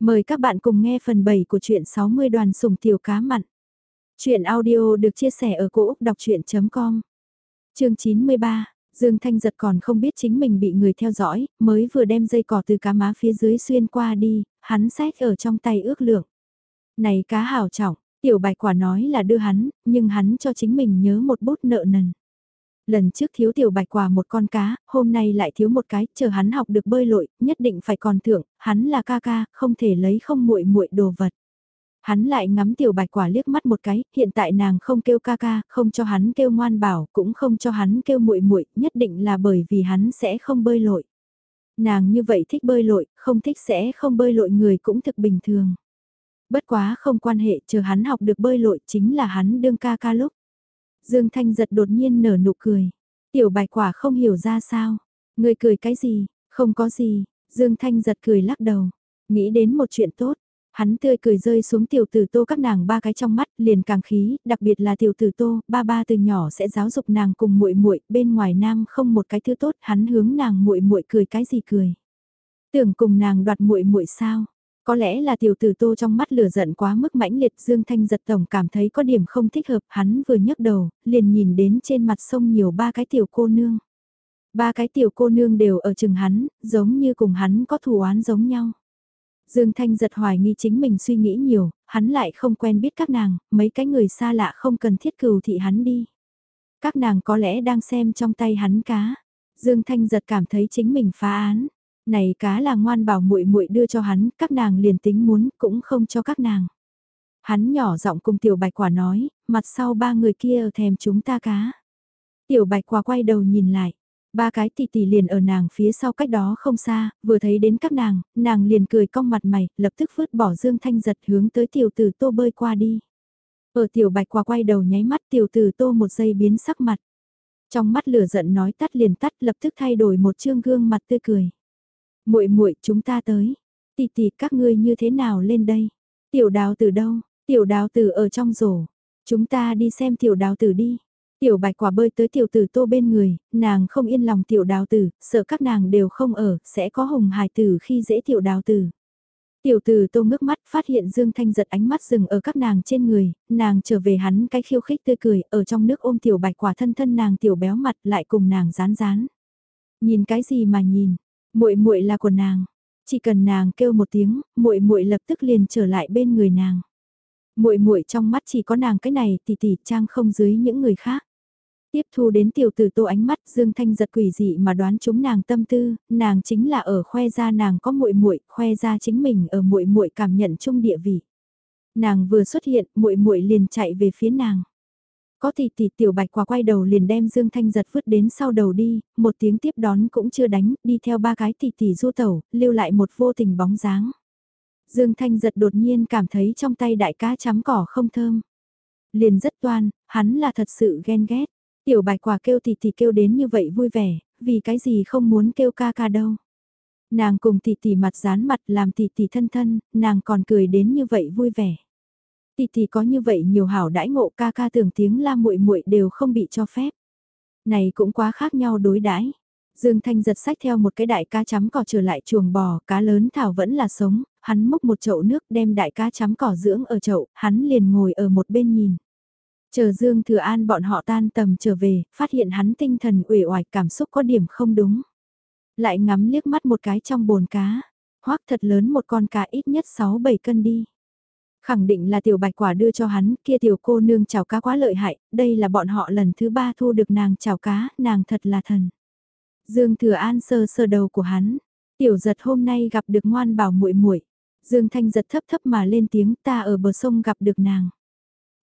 Mời các bạn cùng nghe phần 7 của truyện 60 đoàn sủng tiểu cá mặn. truyện audio được chia sẻ ở cỗ đọc chuyện.com Chương 93, Dương Thanh giật còn không biết chính mình bị người theo dõi, mới vừa đem dây cỏ từ cá má phía dưới xuyên qua đi, hắn sách ở trong tay ước lượng. Này cá hảo trọng, tiểu bạch quả nói là đưa hắn, nhưng hắn cho chính mình nhớ một bút nợ nần. Lần trước thiếu tiểu bạch quả một con cá, hôm nay lại thiếu một cái, chờ hắn học được bơi lội, nhất định phải còn thưởng, hắn là ca ca, không thể lấy không muội muội đồ vật. Hắn lại ngắm tiểu bạch quả liếc mắt một cái, hiện tại nàng không kêu ca ca, không cho hắn kêu ngoan bảo, cũng không cho hắn kêu muội muội, nhất định là bởi vì hắn sẽ không bơi lội. Nàng như vậy thích bơi lội, không thích sẽ không bơi lội người cũng thực bình thường. Bất quá không quan hệ, chờ hắn học được bơi lội chính là hắn đương ca ca lúc. Dương Thanh giật đột nhiên nở nụ cười. Tiểu bạch quả không hiểu ra sao. Người cười cái gì, không có gì. Dương Thanh giật cười lắc đầu. Nghĩ đến một chuyện tốt. Hắn tươi cười rơi xuống tiểu tử tô các nàng ba cái trong mắt liền càng khí, đặc biệt là tiểu tử tô, ba ba từ nhỏ sẽ giáo dục nàng cùng muội muội bên ngoài nam không một cái thứ tốt, hắn hướng nàng muội muội cười cái gì cười. Tưởng cùng nàng đoạt muội muội sao, có lẽ là tiểu tử tô trong mắt lửa giận quá mức mãnh liệt Dương Thanh giật tổng cảm thấy có điểm không thích hợp hắn vừa nhấc đầu, liền nhìn đến trên mặt sông nhiều ba cái tiểu cô nương. Ba cái tiểu cô nương đều ở chừng hắn, giống như cùng hắn có thù oán giống nhau. Dương Thanh giật hoài nghi chính mình suy nghĩ nhiều, hắn lại không quen biết các nàng, mấy cái người xa lạ không cần thiết cừu thị hắn đi. Các nàng có lẽ đang xem trong tay hắn cá. Dương Thanh giật cảm thấy chính mình phá án. Này cá là ngoan bảo muội muội đưa cho hắn, các nàng liền tính muốn cũng không cho các nàng. Hắn nhỏ giọng cùng tiểu bạch quả nói, mặt sau ba người kia ở thèm chúng ta cá. Tiểu bạch quả quay đầu nhìn lại. Ba cái tỷ tỷ liền ở nàng phía sau cách đó không xa, vừa thấy đến các nàng, nàng liền cười cong mặt mày, lập tức vứt bỏ dương thanh giật hướng tới tiểu tử tô bơi qua đi. Ở tiểu bạch quả quay đầu nháy mắt tiểu tử tô một giây biến sắc mặt. Trong mắt lửa giận nói tắt liền tắt lập tức thay đổi một trương gương mặt tươi cười muội muội chúng ta tới. Tỷ tỷ các ngươi như thế nào lên đây? Tiểu đào từ đâu? Tiểu đào từ ở trong rổ. Chúng ta đi xem tiểu đào tử đi. Tiểu bạch quả bơi tới tiểu tử tô bên người, nàng không yên lòng tiểu đào tử, sợ các nàng đều không ở, sẽ có hồng hài tử khi dễ tiểu đào tử. Tiểu tử tô ngước mắt phát hiện Dương Thanh giật ánh mắt dừng ở các nàng trên người, nàng trở về hắn cái khiêu khích tươi cười, ở trong nước ôm tiểu bạch quả thân thân nàng tiểu béo mặt lại cùng nàng rán rán. Nhìn cái gì mà nhìn, muội muội là của nàng, chỉ cần nàng kêu một tiếng, muội muội lập tức liền trở lại bên người nàng. Muội muội trong mắt chỉ có nàng cái này tỷ tỷ trang không dưới những người khác. Tiếp thu đến tiểu tử tô ánh mắt Dương Thanh giật quỷ dị mà đoán chúng nàng tâm tư, nàng chính là ở khoe ra nàng có muội muội, khoe ra chính mình ở muội muội cảm nhận chung địa vị. Nàng vừa xuất hiện, muội muội liền chạy về phía nàng. Có thì tỷ tiểu bạch quả quay đầu liền đem Dương Thanh giật vứt đến sau đầu đi, một tiếng tiếp đón cũng chưa đánh, đi theo ba cái tỷ tỷ du tẩu, lưu lại một vô tình bóng dáng. Dương Thanh giật đột nhiên cảm thấy trong tay đại cá chấm cỏ không thơm. Liền rất toan, hắn là thật sự ghen ghét. Tiểu bạch quả kêu tỷ tỷ kêu đến như vậy vui vẻ, vì cái gì không muốn kêu ca ca đâu. Nàng cùng tỷ tỷ mặt dán mặt làm tỷ tỷ thân thân, nàng còn cười đến như vậy vui vẻ tỷ tỷ có như vậy nhiều hảo đãi ngộ ca ca tưởng tiếng la muội muội đều không bị cho phép. Này cũng quá khác nhau đối đãi. Dương Thanh giật sách theo một cái đại cá chấm cỏ trở lại chuồng bò, cá lớn thảo vẫn là sống, hắn múc một chậu nước đem đại cá chấm cỏ dưỡng ở chậu, hắn liền ngồi ở một bên nhìn. Chờ Dương Thừa An bọn họ tan tầm trở về, phát hiện hắn tinh thần uể oải cảm xúc có điểm không đúng. Lại ngắm liếc mắt một cái trong bồn cá, hoác thật lớn một con cá ít nhất 6-7 cân đi. Khẳng định là tiểu bạch quả đưa cho hắn, kia tiểu cô nương chào cá quá lợi hại, đây là bọn họ lần thứ ba thu được nàng chào cá, nàng thật là thần. Dương Thừa An sơ sơ đầu của hắn, tiểu giật hôm nay gặp được ngoan bảo muội muội. Dương Thanh giật thấp thấp mà lên tiếng ta ở bờ sông gặp được nàng.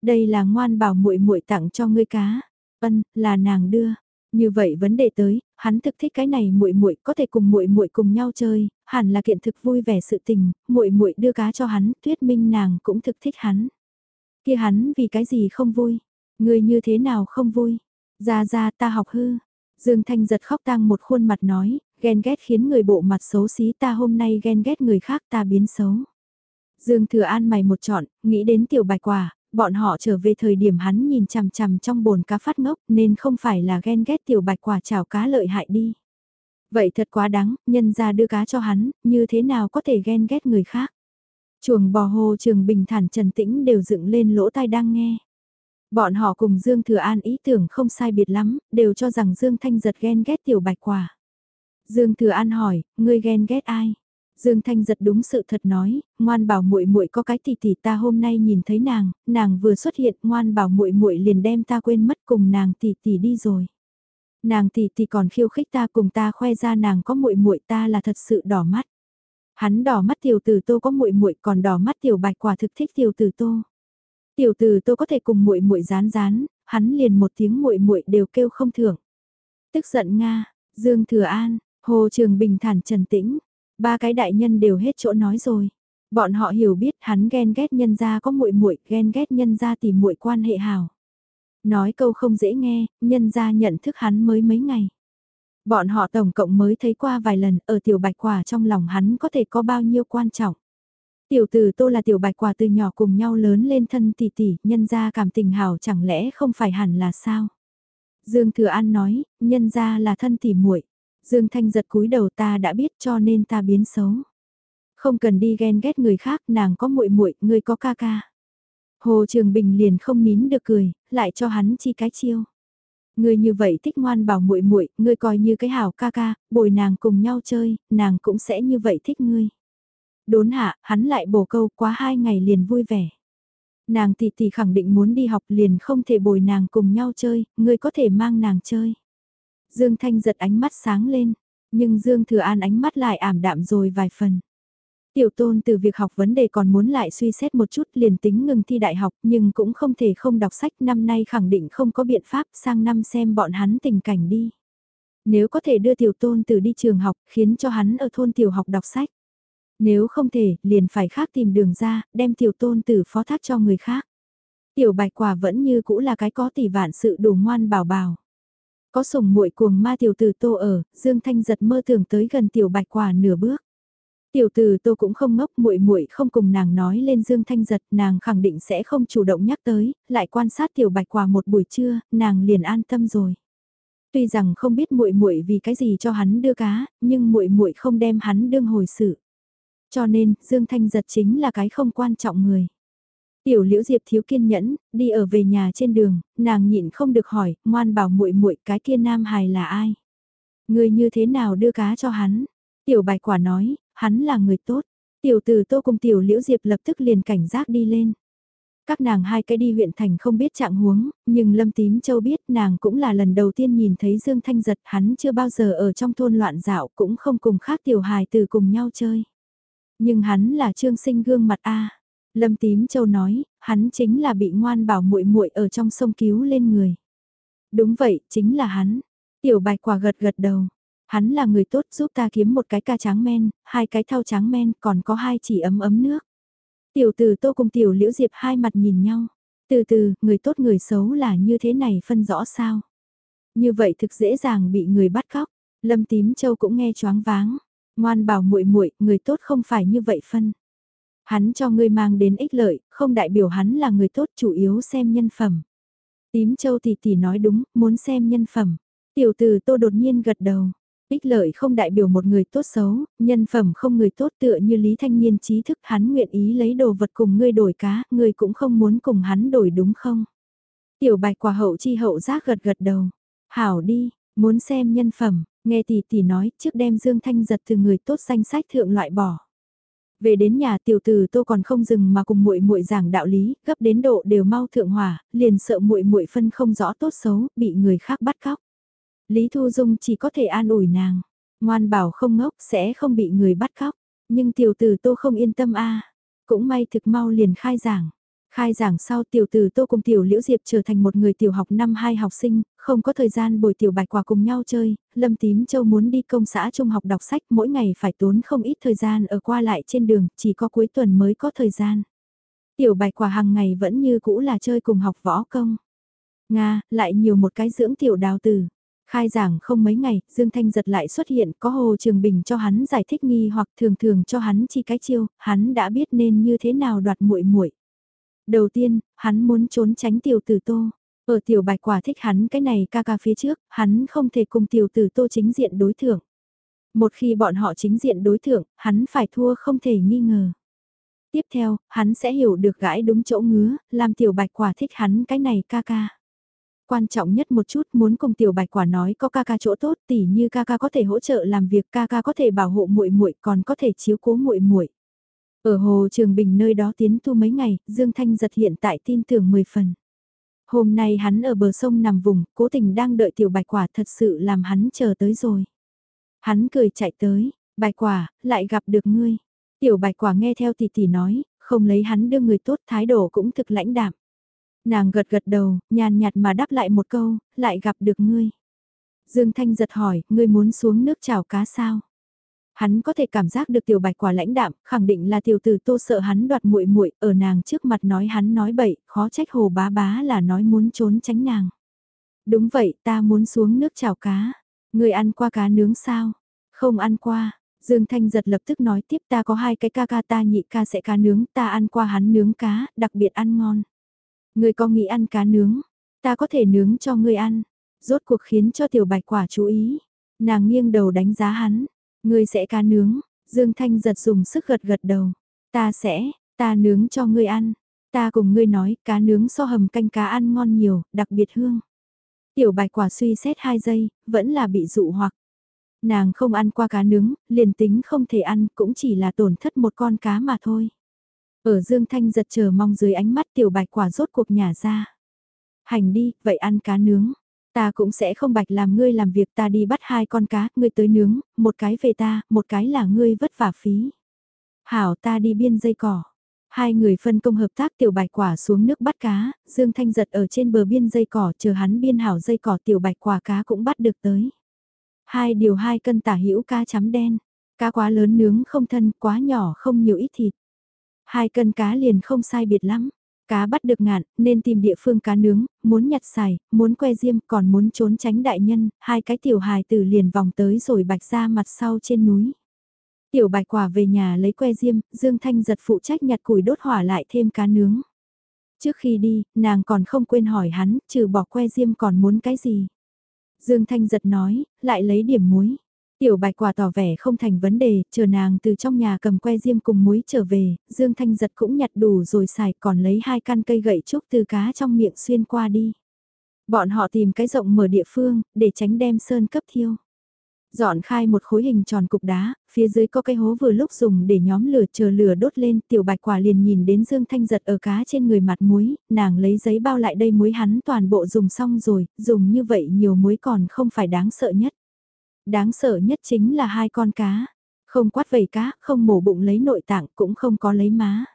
Đây là ngoan bảo muội muội tặng cho ngươi cá. Ân, là nàng đưa. Như vậy vấn đề tới, hắn thực thích cái này muội muội có thể cùng muội muội cùng nhau chơi, hẳn là kiện thực vui vẻ sự tình, muội muội đưa cá cho hắn, tuyết minh nàng cũng thực thích hắn. Kia hắn vì cái gì không vui? Người như thế nào không vui? Ra ra ta học hư. Dương Thanh giật khóc tang một khuôn mặt nói, ghen ghét khiến người bộ mặt xấu xí ta hôm nay ghen ghét người khác ta biến xấu. Dương Thừa An mày một chọn, nghĩ đến tiểu bạch quả, bọn họ trở về thời điểm hắn nhìn chằm chằm trong bồn cá phát ngốc nên không phải là ghen ghét tiểu bạch quả chảo cá lợi hại đi. Vậy thật quá đáng, nhân ra đưa cá cho hắn, như thế nào có thể ghen ghét người khác. Chuồng bò hồ trường bình thản trần tĩnh đều dựng lên lỗ tai đang nghe. Bọn họ cùng Dương Thừa An ý tưởng không sai biệt lắm, đều cho rằng Dương Thanh giật ghen ghét tiểu bạch quả. Dương Thừa An hỏi, ngươi ghen ghét ai? Dương Thanh giật đúng sự thật nói, ngoan bảo muội muội có cái tỷ tỷ ta hôm nay nhìn thấy nàng, nàng vừa xuất hiện, ngoan bảo muội muội liền đem ta quên mất cùng nàng tỷ tỷ đi rồi. Nàng tỷ tỷ còn khiêu khích ta cùng ta khoe ra nàng có muội muội ta là thật sự đỏ mắt. Hắn đỏ mắt tiểu tử Tô có muội muội, còn đỏ mắt tiểu Bạch quả thực thích tiểu tử Tô. Tiểu tử Tô có thể cùng muội muội rán rán, hắn liền một tiếng muội muội đều kêu không thưởng. Tức giận nga, Dương Thừa An, Hồ Trường Bình thản trần tĩnh, ba cái đại nhân đều hết chỗ nói rồi. Bọn họ hiểu biết hắn ghen ghét nhân gia có muội muội, ghen ghét nhân gia tìm muội quan hệ hảo. Nói câu không dễ nghe, nhân gia nhận thức hắn mới mấy ngày. Bọn họ tổng cộng mới thấy qua vài lần ở tiểu bạch quả trong lòng hắn có thể có bao nhiêu quan trọng. Tiểu tử tô là tiểu bạch quả từ nhỏ cùng nhau lớn lên thân tỷ tỷ, nhân gia cảm tình hảo chẳng lẽ không phải hẳn là sao? Dương Thừa An nói, nhân gia là thân tỷ muội. Dương Thanh giật cúi đầu ta đã biết cho nên ta biến xấu. Không cần đi ghen ghét người khác, nàng có muội muội, người có ca ca. Hồ Trường Bình liền không nín được cười, lại cho hắn chi cái chiêu. Ngươi như vậy thích ngoan bảo muội muội, ngươi coi như cái hảo ca ca, bồi nàng cùng nhau chơi, nàng cũng sẽ như vậy thích ngươi. Đốn hạ, hắn lại bổ câu quá hai ngày liền vui vẻ. Nàng tỷ tỷ khẳng định muốn đi học liền không thể bồi nàng cùng nhau chơi, ngươi có thể mang nàng chơi. Dương Thanh giật ánh mắt sáng lên, nhưng Dương Thừa An ánh mắt lại ảm đạm rồi vài phần. Tiểu tôn từ việc học vấn đề còn muốn lại suy xét một chút liền tính ngừng thi đại học nhưng cũng không thể không đọc sách năm nay khẳng định không có biện pháp sang năm xem bọn hắn tình cảnh đi. Nếu có thể đưa tiểu tôn từ đi trường học khiến cho hắn ở thôn tiểu học đọc sách. Nếu không thể liền phải khác tìm đường ra đem tiểu tôn từ phó thác cho người khác. Tiểu bạch quả vẫn như cũ là cái có tỷ vạn sự đủ ngoan bảo bảo. Có sùng muội cuồng ma tiểu tử tô ở, Dương Thanh giật mơ tưởng tới gần tiểu bạch quả nửa bước. Tiểu tử Tô cũng không ngốc, muội muội không cùng nàng nói lên Dương Thanh giật, nàng khẳng định sẽ không chủ động nhắc tới, lại quan sát tiểu Bạch Quả một buổi trưa, nàng liền an tâm rồi. Tuy rằng không biết muội muội vì cái gì cho hắn đưa cá, nhưng muội muội không đem hắn đương hồi sự. Cho nên, Dương Thanh giật chính là cái không quan trọng người. Tiểu Liễu Diệp thiếu kiên nhẫn, đi ở về nhà trên đường, nàng nhịn không được hỏi, ngoan bảo muội muội cái kia nam hài là ai? Người như thế nào đưa cá cho hắn? Tiểu Bạch Quả nói, hắn là người tốt. Tiểu Từ tô cùng tiểu liễu diệp lập tức liền cảnh giác đi lên. Các nàng hai cái đi huyện thành không biết trạng huống, nhưng Lâm Tím Châu biết nàng cũng là lần đầu tiên nhìn thấy Dương Thanh Giật hắn chưa bao giờ ở trong thôn loạn dạo cũng không cùng khác tiểu hài từ cùng nhau chơi. Nhưng hắn là trương sinh gương mặt A. Lâm Tím Châu nói, hắn chính là bị ngoan bảo muội muội ở trong sông cứu lên người. Đúng vậy, chính là hắn. Tiểu bạch quả gật gật đầu. Hắn là người tốt giúp ta kiếm một cái ca tráng men, hai cái thau tráng men, còn có hai chỉ ấm ấm nước. Tiểu từ tô cùng tiểu liễu diệp hai mặt nhìn nhau. Từ từ, người tốt người xấu là như thế này phân rõ sao. Như vậy thực dễ dàng bị người bắt cóc. Lâm tím châu cũng nghe choáng váng. Ngoan bảo muội muội người tốt không phải như vậy phân. Hắn cho ngươi mang đến ích lợi, không đại biểu hắn là người tốt chủ yếu xem nhân phẩm. Tím châu tỷ tỷ nói đúng, muốn xem nhân phẩm. Tiểu từ tô đột nhiên gật đầu. Ích lợi không đại biểu một người tốt xấu, nhân phẩm không người tốt tựa như Lý Thanh Niên trí thức hắn nguyện ý lấy đồ vật cùng ngươi đổi cá, ngươi cũng không muốn cùng hắn đổi đúng không? Tiểu bạch quả hậu chi hậu giác gật gật đầu. Hảo đi, muốn xem nhân phẩm, nghe tỷ tỷ nói trước đem Dương Thanh giật từ người tốt danh sách thượng loại bỏ. Về đến nhà tiểu tử Tô còn không dừng mà cùng muội muội giảng đạo lý, gấp đến độ đều mau thượng hỏa, liền sợ muội muội phân không rõ tốt xấu, bị người khác bắt cóc. Lý Thu Dung chỉ có thể an ủi nàng, ngoan bảo không ngốc sẽ không bị người bắt cóc, nhưng tiểu tử Tô không yên tâm a. Cũng may thực mau liền khai giảng. Khai giảng sau tiểu tử Tô cùng tiểu Liễu Diệp trở thành một người tiểu học năm hai học sinh, không có thời gian bồi tiểu bạch quả cùng nhau chơi, Lâm Tím Châu muốn đi công xã trung học đọc sách mỗi ngày phải tốn không ít thời gian ở qua lại trên đường, chỉ có cuối tuần mới có thời gian. Tiểu bạch quả hàng ngày vẫn như cũ là chơi cùng học võ công. Nga, lại nhiều một cái dưỡng tiểu đào tử. Khai giảng không mấy ngày, Dương Thanh giật lại xuất hiện, có Hồ Trường Bình cho hắn giải thích nghi hoặc thường thường cho hắn chi cái chiêu, hắn đã biết nên như thế nào đoạt muội muội. Đầu tiên, hắn muốn trốn tránh tiểu tử Tô. Ở tiểu bạch quả thích hắn cái này ca ca phía trước, hắn không thể cùng tiểu tử Tô chính diện đối thượng. Một khi bọn họ chính diện đối thượng, hắn phải thua không thể nghi ngờ. Tiếp theo, hắn sẽ hiểu được gãi đúng chỗ ngứa, làm tiểu bạch quả thích hắn cái này ca ca. Quan trọng nhất một chút muốn cùng tiểu bạch quả nói có ca ca chỗ tốt tỉ như ca ca có thể hỗ trợ làm việc ca ca có thể bảo hộ muội muội còn có thể chiếu cố muội muội. Ở hồ Trường Bình nơi đó tiến tu mấy ngày, Dương Thanh giật hiện tại tin tưởng 10 phần. Hôm nay hắn ở bờ sông nằm vùng, cố tình đang đợi tiểu bạch quả thật sự làm hắn chờ tới rồi. Hắn cười chạy tới, bạch quả, lại gặp được ngươi. Tiểu bạch quả nghe theo tỷ tỷ nói, không lấy hắn đưa người tốt thái độ cũng thực lãnh đạm. Nàng gật gật đầu, nhàn nhạt mà đáp lại một câu, lại gặp được ngươi. Dương Thanh giật hỏi, ngươi muốn xuống nước chảo cá sao? Hắn có thể cảm giác được tiểu bạch quả lãnh đạm, khẳng định là tiểu tử tô sợ hắn đoạt muội muội ở nàng trước mặt nói hắn nói bậy, khó trách hồ bá bá là nói muốn trốn tránh nàng. Đúng vậy, ta muốn xuống nước chảo cá. Người ăn qua cá nướng sao? Không ăn qua. Dương Thanh giật lập tức nói tiếp ta có hai cái ca ca ta nhị ca sẽ cá nướng, ta ăn qua hắn nướng cá, đặc biệt ăn ngon. Người có nghĩ ăn cá nướng, ta có thể nướng cho ngươi ăn. Rốt cuộc khiến cho tiểu bạch quả chú ý. Nàng nghiêng đầu đánh giá hắn, Ngươi sẽ cá nướng, Dương Thanh giật dùng sức gật gật đầu. Ta sẽ, ta nướng cho ngươi ăn. Ta cùng ngươi nói cá nướng so hầm canh cá ăn ngon nhiều, đặc biệt hương. Tiểu bạch quả suy xét hai giây, vẫn là bị dụ hoặc. Nàng không ăn qua cá nướng, liền tính không thể ăn cũng chỉ là tổn thất một con cá mà thôi. Ở Dương Thanh giật chờ mong dưới ánh mắt tiểu bạch quả rốt cuộc nhả ra. Hành đi, vậy ăn cá nướng. Ta cũng sẽ không bạch làm ngươi làm việc ta đi bắt hai con cá, ngươi tới nướng, một cái về ta, một cái là ngươi vất vả phí. Hảo ta đi biên dây cỏ. Hai người phân công hợp tác tiểu bạch quả xuống nước bắt cá, Dương Thanh giật ở trên bờ biên dây cỏ chờ hắn biên hảo dây cỏ tiểu bạch quả cá cũng bắt được tới. Hai điều hai cân tả hữu cá chấm đen, cá quá lớn nướng không thân quá nhỏ không nhiều ít thịt. Hai cân cá liền không sai biệt lắm. Cá bắt được ngạn, nên tìm địa phương cá nướng, muốn nhặt xài, muốn que diêm, còn muốn trốn tránh đại nhân, hai cái tiểu hài tử liền vòng tới rồi bạch ra mặt sau trên núi. Tiểu bạch quả về nhà lấy que diêm, Dương Thanh giật phụ trách nhặt củi đốt hỏa lại thêm cá nướng. Trước khi đi, nàng còn không quên hỏi hắn, trừ bỏ que diêm còn muốn cái gì. Dương Thanh giật nói, lại lấy điểm muối. Tiểu bạch quả tỏ vẻ không thành vấn đề, chờ nàng từ trong nhà cầm que diêm cùng muối trở về, Dương Thanh giật cũng nhặt đủ rồi xài còn lấy hai căn cây gậy trúc từ cá trong miệng xuyên qua đi. Bọn họ tìm cái rộng mở địa phương, để tránh đem sơn cấp thiêu. Dọn khai một khối hình tròn cục đá, phía dưới có cái hố vừa lúc dùng để nhóm lửa chờ lửa đốt lên, tiểu bạch quả liền nhìn đến Dương Thanh giật ở cá trên người mặt muối, nàng lấy giấy bao lại đây muối hắn toàn bộ dùng xong rồi, dùng như vậy nhiều muối còn không phải đáng sợ nhất. Đáng sợ nhất chính là hai con cá. Không quát vầy cá, không mổ bụng lấy nội tạng, cũng không có lấy má.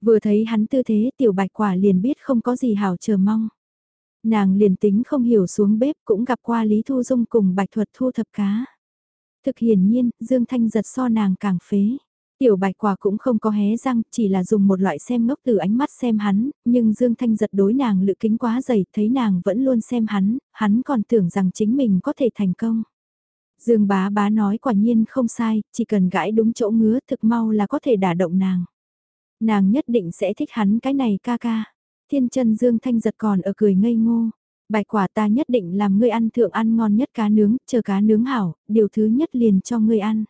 Vừa thấy hắn tư thế tiểu bạch quả liền biết không có gì hảo chờ mong. Nàng liền tính không hiểu xuống bếp cũng gặp qua Lý Thu Dung cùng bạch thuật thu thập cá. Thực hiển nhiên, Dương Thanh giật so nàng càng phế. Tiểu bạch quả cũng không có hé răng, chỉ là dùng một loại xem ngốc từ ánh mắt xem hắn, nhưng Dương Thanh giật đối nàng lự kính quá dày, thấy nàng vẫn luôn xem hắn, hắn còn tưởng rằng chính mình có thể thành công. Dương bá bá nói quả nhiên không sai, chỉ cần gãi đúng chỗ ngứa thực mau là có thể đả động nàng. Nàng nhất định sẽ thích hắn cái này ca ca. Thiên chân Dương Thanh giật còn ở cười ngây ngô. Bạch quả ta nhất định làm ngươi ăn thượng ăn ngon nhất cá nướng, chờ cá nướng hảo, điều thứ nhất liền cho ngươi ăn.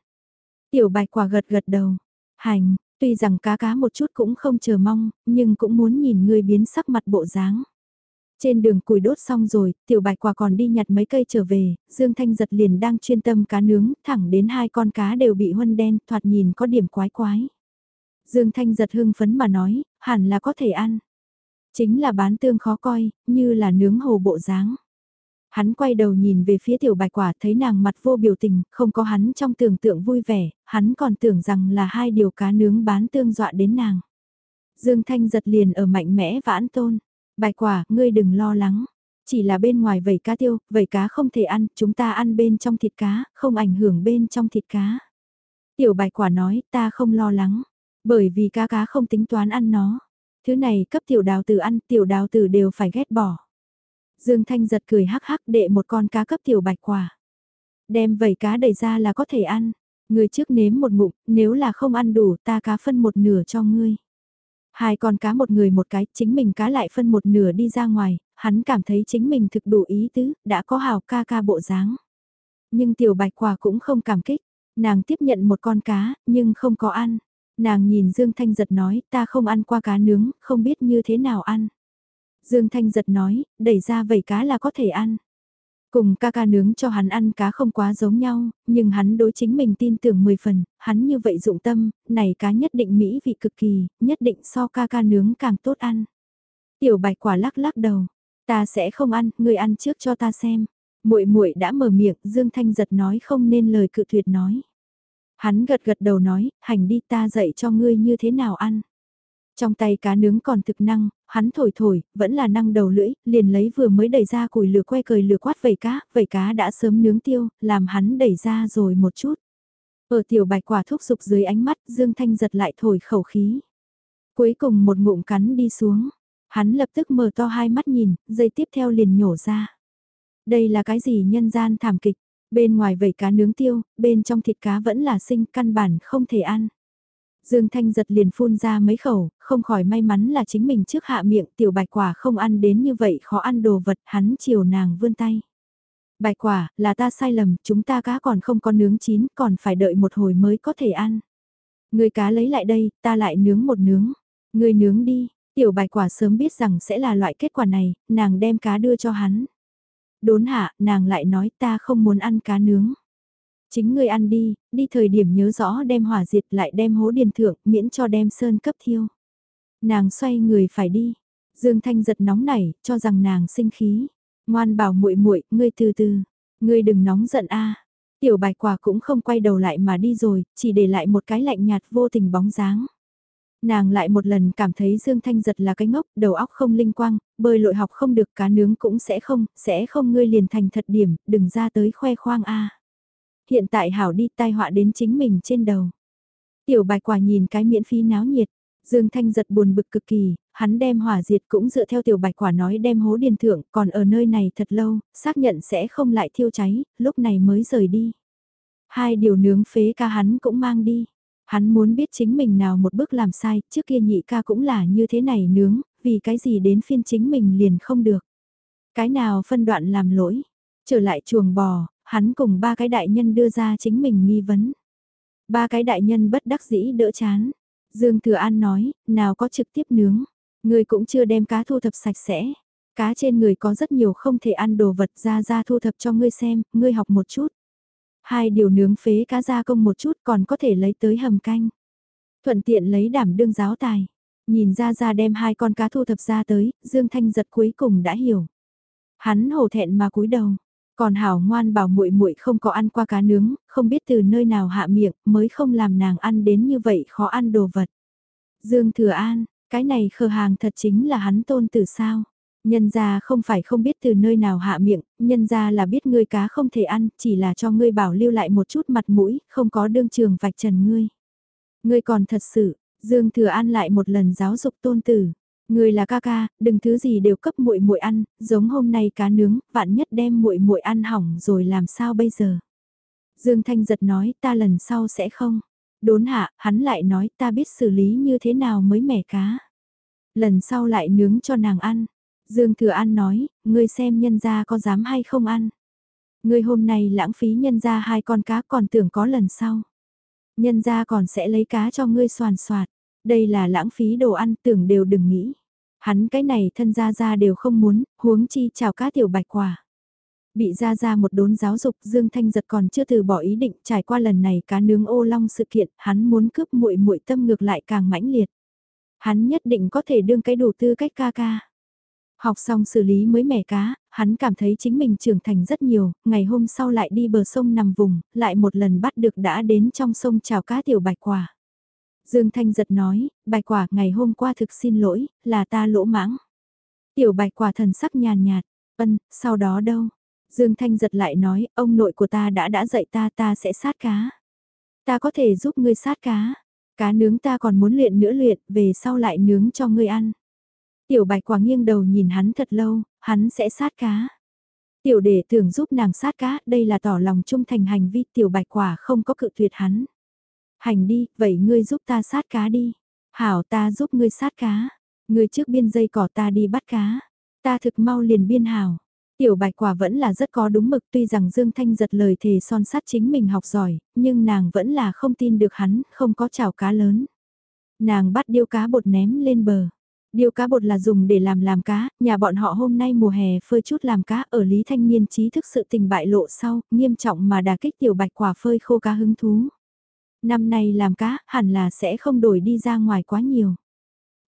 Tiểu bạch quả gật gật đầu. Hành, tuy rằng cá cá một chút cũng không chờ mong, nhưng cũng muốn nhìn ngươi biến sắc mặt bộ dáng. Trên đường củi đốt xong rồi, tiểu bạch quả còn đi nhặt mấy cây trở về, Dương Thanh giật liền đang chuyên tâm cá nướng, thẳng đến hai con cá đều bị huân đen, thoạt nhìn có điểm quái quái. Dương Thanh giật hưng phấn mà nói, hẳn là có thể ăn. Chính là bán tương khó coi, như là nướng hồ bộ dáng. Hắn quay đầu nhìn về phía tiểu bạch quả thấy nàng mặt vô biểu tình, không có hắn trong tưởng tượng vui vẻ, hắn còn tưởng rằng là hai điều cá nướng bán tương dọa đến nàng. Dương Thanh giật liền ở mạnh mẽ vãn tôn bài quả, ngươi đừng lo lắng. Chỉ là bên ngoài vẩy cá tiêu, vẩy cá không thể ăn, chúng ta ăn bên trong thịt cá, không ảnh hưởng bên trong thịt cá. Tiểu bạch quả nói, ta không lo lắng, bởi vì cá cá không tính toán ăn nó. Thứ này cấp tiểu đào tử ăn, tiểu đào tử đều phải ghét bỏ. Dương Thanh giật cười hắc hắc đệ một con cá cấp tiểu bạch quả. Đem vẩy cá đẩy ra là có thể ăn. Người trước nếm một ngụm, nếu là không ăn đủ ta cá phân một nửa cho ngươi. Hai con cá một người một cái, chính mình cá lại phân một nửa đi ra ngoài, hắn cảm thấy chính mình thực đủ ý tứ, đã có hào ca ca bộ dáng. Nhưng tiểu bạch quả cũng không cảm kích, nàng tiếp nhận một con cá, nhưng không có ăn. Nàng nhìn Dương Thanh giật nói, ta không ăn qua cá nướng, không biết như thế nào ăn. Dương Thanh giật nói, đẩy ra vẩy cá là có thể ăn. Cùng ca ca nướng cho hắn ăn cá không quá giống nhau, nhưng hắn đối chính mình tin tưởng 10 phần, hắn như vậy dụng tâm, này cá nhất định mỹ vị cực kỳ, nhất định so ca ca nướng càng tốt ăn. Tiểu bạch quả lắc lắc đầu, ta sẽ không ăn, ngươi ăn trước cho ta xem. muội muội đã mở miệng, Dương Thanh giật nói không nên lời cự tuyệt nói. Hắn gật gật đầu nói, hành đi ta dạy cho ngươi như thế nào ăn. Trong tay cá nướng còn thực năng, hắn thổi thổi, vẫn là năng đầu lưỡi, liền lấy vừa mới đẩy ra củi lửa que cười lửa quát vẩy cá, vẩy cá đã sớm nướng tiêu, làm hắn đẩy ra rồi một chút. Ở tiểu bạch quả thúc dục dưới ánh mắt, Dương Thanh giật lại thổi khẩu khí. Cuối cùng một ngụm cắn đi xuống, hắn lập tức mở to hai mắt nhìn, dây tiếp theo liền nhổ ra. Đây là cái gì nhân gian thảm kịch, bên ngoài vẩy cá nướng tiêu, bên trong thịt cá vẫn là sinh căn bản không thể ăn. Dương Thanh giật liền phun ra mấy khẩu, không khỏi may mắn là chính mình trước hạ miệng tiểu bạch quả không ăn đến như vậy khó ăn đồ vật hắn chiều nàng vươn tay. Bạch quả, là ta sai lầm, chúng ta cá còn không có nướng chín, còn phải đợi một hồi mới có thể ăn. Người cá lấy lại đây, ta lại nướng một nướng. Người nướng đi, tiểu bạch quả sớm biết rằng sẽ là loại kết quả này, nàng đem cá đưa cho hắn. Đốn hạ, nàng lại nói ta không muốn ăn cá nướng. Chính ngươi ăn đi, đi thời điểm nhớ rõ đem hỏa diệt lại đem hố điền thượng miễn cho đem sơn cấp thiêu. Nàng xoay người phải đi. Dương Thanh giật nóng nảy, cho rằng nàng sinh khí. Ngoan bảo muội muội, ngươi từ từ, ngươi đừng nóng giận a. Tiểu bạch quả cũng không quay đầu lại mà đi rồi, chỉ để lại một cái lạnh nhạt vô tình bóng dáng. Nàng lại một lần cảm thấy Dương Thanh giật là cái ngốc, đầu óc không linh quang, bơi lội học không được cá nướng cũng sẽ không, sẽ không ngươi liền thành thật điểm, đừng ra tới khoe khoang a hiện tại hảo đi tai họa đến chính mình trên đầu. Tiểu bạch quả nhìn cái miễn phí náo nhiệt, Dương Thanh giật buồn bực cực kỳ, hắn đem hỏa diệt cũng dựa theo tiểu bạch quả nói đem hố điền thượng, còn ở nơi này thật lâu, xác nhận sẽ không lại thiêu cháy, lúc này mới rời đi. Hai điều nướng phế ca hắn cũng mang đi. Hắn muốn biết chính mình nào một bước làm sai, trước kia nhị ca cũng là như thế này nướng, vì cái gì đến phiên chính mình liền không được. Cái nào phân đoạn làm lỗi, trở lại chuồng bò, hắn cùng ba cái đại nhân đưa ra chính mình nghi vấn. Ba cái đại nhân bất đắc dĩ đỡ chán. Dương Thừa An nói, nào có trực tiếp nướng, người cũng chưa đem cá thu thập sạch sẽ. Cá trên người có rất nhiều không thể ăn đồ vật ra ra thu thập cho ngươi xem, ngươi học một chút. Hai điều nướng phế cá ra công một chút còn có thể lấy tới hầm canh. Thuận tiện lấy đảm đương giáo tài. Nhìn ra ra đem hai con cá thu thập ra tới, Dương Thanh giật cuối cùng đã hiểu. Hắn hổ thẹn mà cúi đầu. Còn Hảo ngoan bảo muội muội không có ăn qua cá nướng, không biết từ nơi nào hạ miệng, mới không làm nàng ăn đến như vậy khó ăn đồ vật. Dương Thừa An, cái này khờ hàng thật chính là hắn tôn từ sao? Nhân gia không phải không biết từ nơi nào hạ miệng, nhân gia là biết ngươi cá không thể ăn, chỉ là cho ngươi bảo lưu lại một chút mặt mũi, không có đương trường vạch trần ngươi. Ngươi còn thật sự, Dương Thừa An lại một lần giáo dục tôn tử. Người là ca ca, đừng thứ gì đều cấp muội muội ăn, giống hôm nay cá nướng, vạn nhất đem muội muội ăn hỏng rồi làm sao bây giờ? Dương Thanh giật nói, ta lần sau sẽ không. Đốn hạ, hắn lại nói, ta biết xử lý như thế nào mới mẻ cá. Lần sau lại nướng cho nàng ăn. Dương Thừa An nói, ngươi xem nhân gia có dám hay không ăn. Ngươi hôm nay lãng phí nhân gia hai con cá còn tưởng có lần sau. Nhân gia còn sẽ lấy cá cho ngươi soàn soạt. Đây là lãng phí đồ ăn tưởng đều đừng nghĩ. Hắn cái này thân ra ra đều không muốn, huống chi chào cá tiểu bạch quả. Bị ra ra một đốn giáo dục Dương Thanh giật còn chưa từ bỏ ý định trải qua lần này cá nướng ô long sự kiện, hắn muốn cướp muội muội tâm ngược lại càng mãnh liệt. Hắn nhất định có thể đương cái đủ tư cách ca ca. Học xong xử lý mới mẻ cá, hắn cảm thấy chính mình trưởng thành rất nhiều, ngày hôm sau lại đi bờ sông nằm vùng, lại một lần bắt được đã đến trong sông chào cá tiểu bạch quả. Dương Thanh giật nói, bạch quả ngày hôm qua thực xin lỗi, là ta lỗ mãng. Tiểu bạch quả thần sắc nhàn nhạt, ân, sau đó đâu? Dương Thanh giật lại nói, ông nội của ta đã đã dạy ta ta sẽ sát cá. Ta có thể giúp ngươi sát cá. Cá nướng ta còn muốn luyện nữa luyện, về sau lại nướng cho ngươi ăn. Tiểu bạch quả nghiêng đầu nhìn hắn thật lâu, hắn sẽ sát cá. Tiểu đệ tưởng giúp nàng sát cá, đây là tỏ lòng trung thành hành vi tiểu bạch quả không có cự tuyệt hắn. Hành đi, vậy ngươi giúp ta sát cá đi. Hảo ta giúp ngươi sát cá. Ngươi trước biên dây cỏ ta đi bắt cá. Ta thực mau liền biên hảo. Tiểu bạch quả vẫn là rất có đúng mực tuy rằng Dương Thanh giật lời thề son sát chính mình học giỏi, nhưng nàng vẫn là không tin được hắn, không có chảo cá lớn. Nàng bắt điêu cá bột ném lên bờ. Điêu cá bột là dùng để làm làm cá, nhà bọn họ hôm nay mùa hè phơi chút làm cá ở Lý Thanh Niên trí thức sự tình bại lộ sau, nghiêm trọng mà đà kích tiểu bạch quả phơi khô cá hứng thú. Năm nay làm cá, hẳn là sẽ không đổi đi ra ngoài quá nhiều.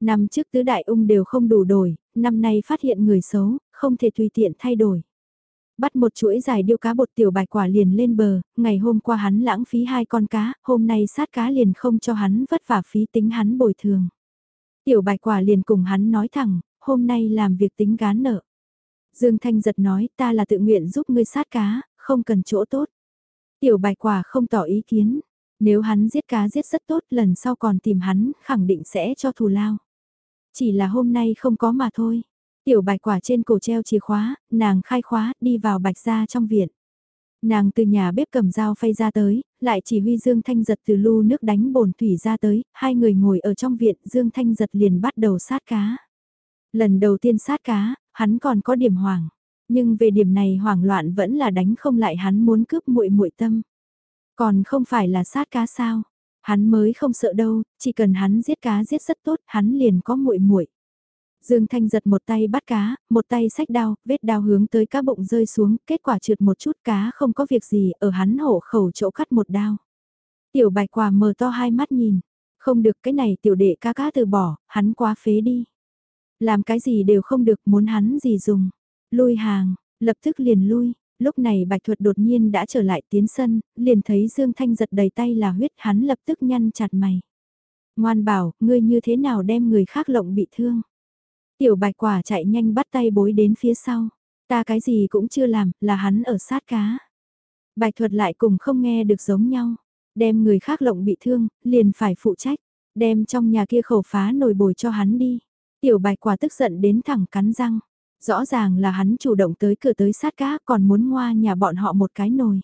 Năm trước tứ đại ung đều không đủ đổi, năm nay phát hiện người xấu, không thể tùy tiện thay đổi. Bắt một chuỗi dài điêu cá bột tiểu bạch quả liền lên bờ, ngày hôm qua hắn lãng phí hai con cá, hôm nay sát cá liền không cho hắn vất vả phí tính hắn bồi thường. Tiểu bạch quả liền cùng hắn nói thẳng, hôm nay làm việc tính gán nợ. Dương Thanh giật nói ta là tự nguyện giúp ngươi sát cá, không cần chỗ tốt. Tiểu bạch quả không tỏ ý kiến, nếu hắn giết cá giết rất tốt lần sau còn tìm hắn khẳng định sẽ cho thù lao. Chỉ là hôm nay không có mà thôi. Tiểu bạch quả trên cổ treo chìa khóa, nàng khai khóa, đi vào bạch ra trong viện. Nàng từ nhà bếp cầm dao phay ra tới, lại chỉ huy Dương Thanh giật từ lu nước đánh bồn thủy ra tới, hai người ngồi ở trong viện, Dương Thanh giật liền bắt đầu sát cá. Lần đầu tiên sát cá, hắn còn có điểm hoảng, nhưng về điểm này hoảng loạn vẫn là đánh không lại hắn muốn cướp muội muội tâm. Còn không phải là sát cá sao? Hắn mới không sợ đâu, chỉ cần hắn giết cá giết rất tốt, hắn liền có muội muội. Dương Thanh giật một tay bắt cá, một tay sách đao, vết đao hướng tới cá bụng rơi xuống, kết quả trượt một chút cá không có việc gì, ở hắn hổ khẩu chỗ cắt một đao. Tiểu bạch quả mở to hai mắt nhìn, không được cái này tiểu đệ cá cá từ bỏ, hắn quá phế đi. Làm cái gì đều không được, muốn hắn gì dùng. Lui hàng, lập tức liền lui, lúc này bạch thuật đột nhiên đã trở lại tiến sân, liền thấy Dương Thanh giật đầy tay là huyết hắn lập tức nhăn chặt mày. Ngoan bảo, ngươi như thế nào đem người khác lộng bị thương. Tiểu bạch quả chạy nhanh bắt tay bối đến phía sau. Ta cái gì cũng chưa làm, là hắn ở sát cá. Bạch thuật lại cùng không nghe được giống nhau. Đem người khác lộng bị thương, liền phải phụ trách. Đem trong nhà kia khẩu phá nồi bồi cho hắn đi. Tiểu bạch quả tức giận đến thẳng cắn răng. Rõ ràng là hắn chủ động tới cửa tới sát cá còn muốn ngoa nhà bọn họ một cái nồi.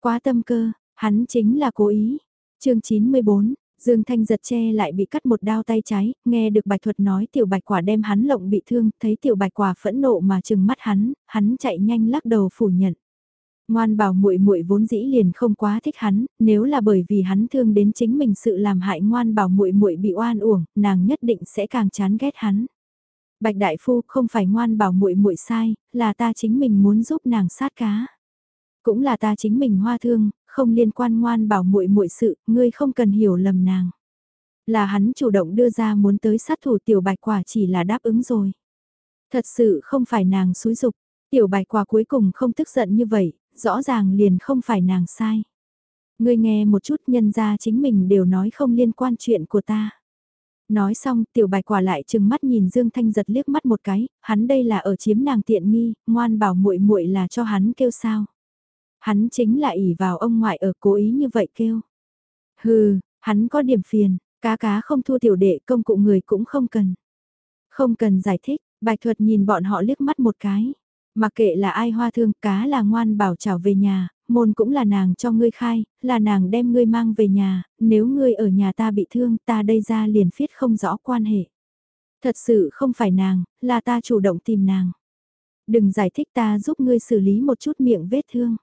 Quá tâm cơ, hắn chính là cố ý. chương 94, Dương Thanh giật che lại bị cắt một đao tay trái, nghe được bạch thuật nói tiểu bạch quả đem hắn lộng bị thương, thấy tiểu bạch quả phẫn nộ mà trừng mắt hắn, hắn chạy nhanh lắc đầu phủ nhận. Ngoan bảo muội muội vốn dĩ liền không quá thích hắn, nếu là bởi vì hắn thương đến chính mình sự làm hại ngoan bảo muội muội bị oan uổng, nàng nhất định sẽ càng chán ghét hắn. Bạch đại phu không phải ngoan bảo muội muội sai, là ta chính mình muốn giúp nàng sát cá. Cũng là ta chính mình hoa thương, không liên quan ngoan bảo muội muội sự, ngươi không cần hiểu lầm nàng. Là hắn chủ động đưa ra muốn tới sát thủ tiểu bạch quả chỉ là đáp ứng rồi. Thật sự không phải nàng xúi dục, tiểu bạch quả cuối cùng không tức giận như vậy, rõ ràng liền không phải nàng sai. Ngươi nghe một chút nhân ra chính mình đều nói không liên quan chuyện của ta. Nói xong, tiểu bạch quả lại chừng mắt nhìn Dương Thanh giật liếc mắt một cái, hắn đây là ở chiếm nàng tiện nghi, ngoan bảo muội muội là cho hắn kêu sao. Hắn chính là ỉ vào ông ngoại ở cố ý như vậy kêu. Hừ, hắn có điểm phiền, cá cá không thua tiểu đệ công cụ người cũng không cần. Không cần giải thích, bạch thuật nhìn bọn họ liếc mắt một cái. Mặc kệ là ai hoa thương, cá là ngoan bảo trảo về nhà, môn cũng là nàng cho ngươi khai, là nàng đem ngươi mang về nhà, nếu ngươi ở nhà ta bị thương ta đây ra liền phiết không rõ quan hệ. Thật sự không phải nàng, là ta chủ động tìm nàng. Đừng giải thích ta giúp ngươi xử lý một chút miệng vết thương.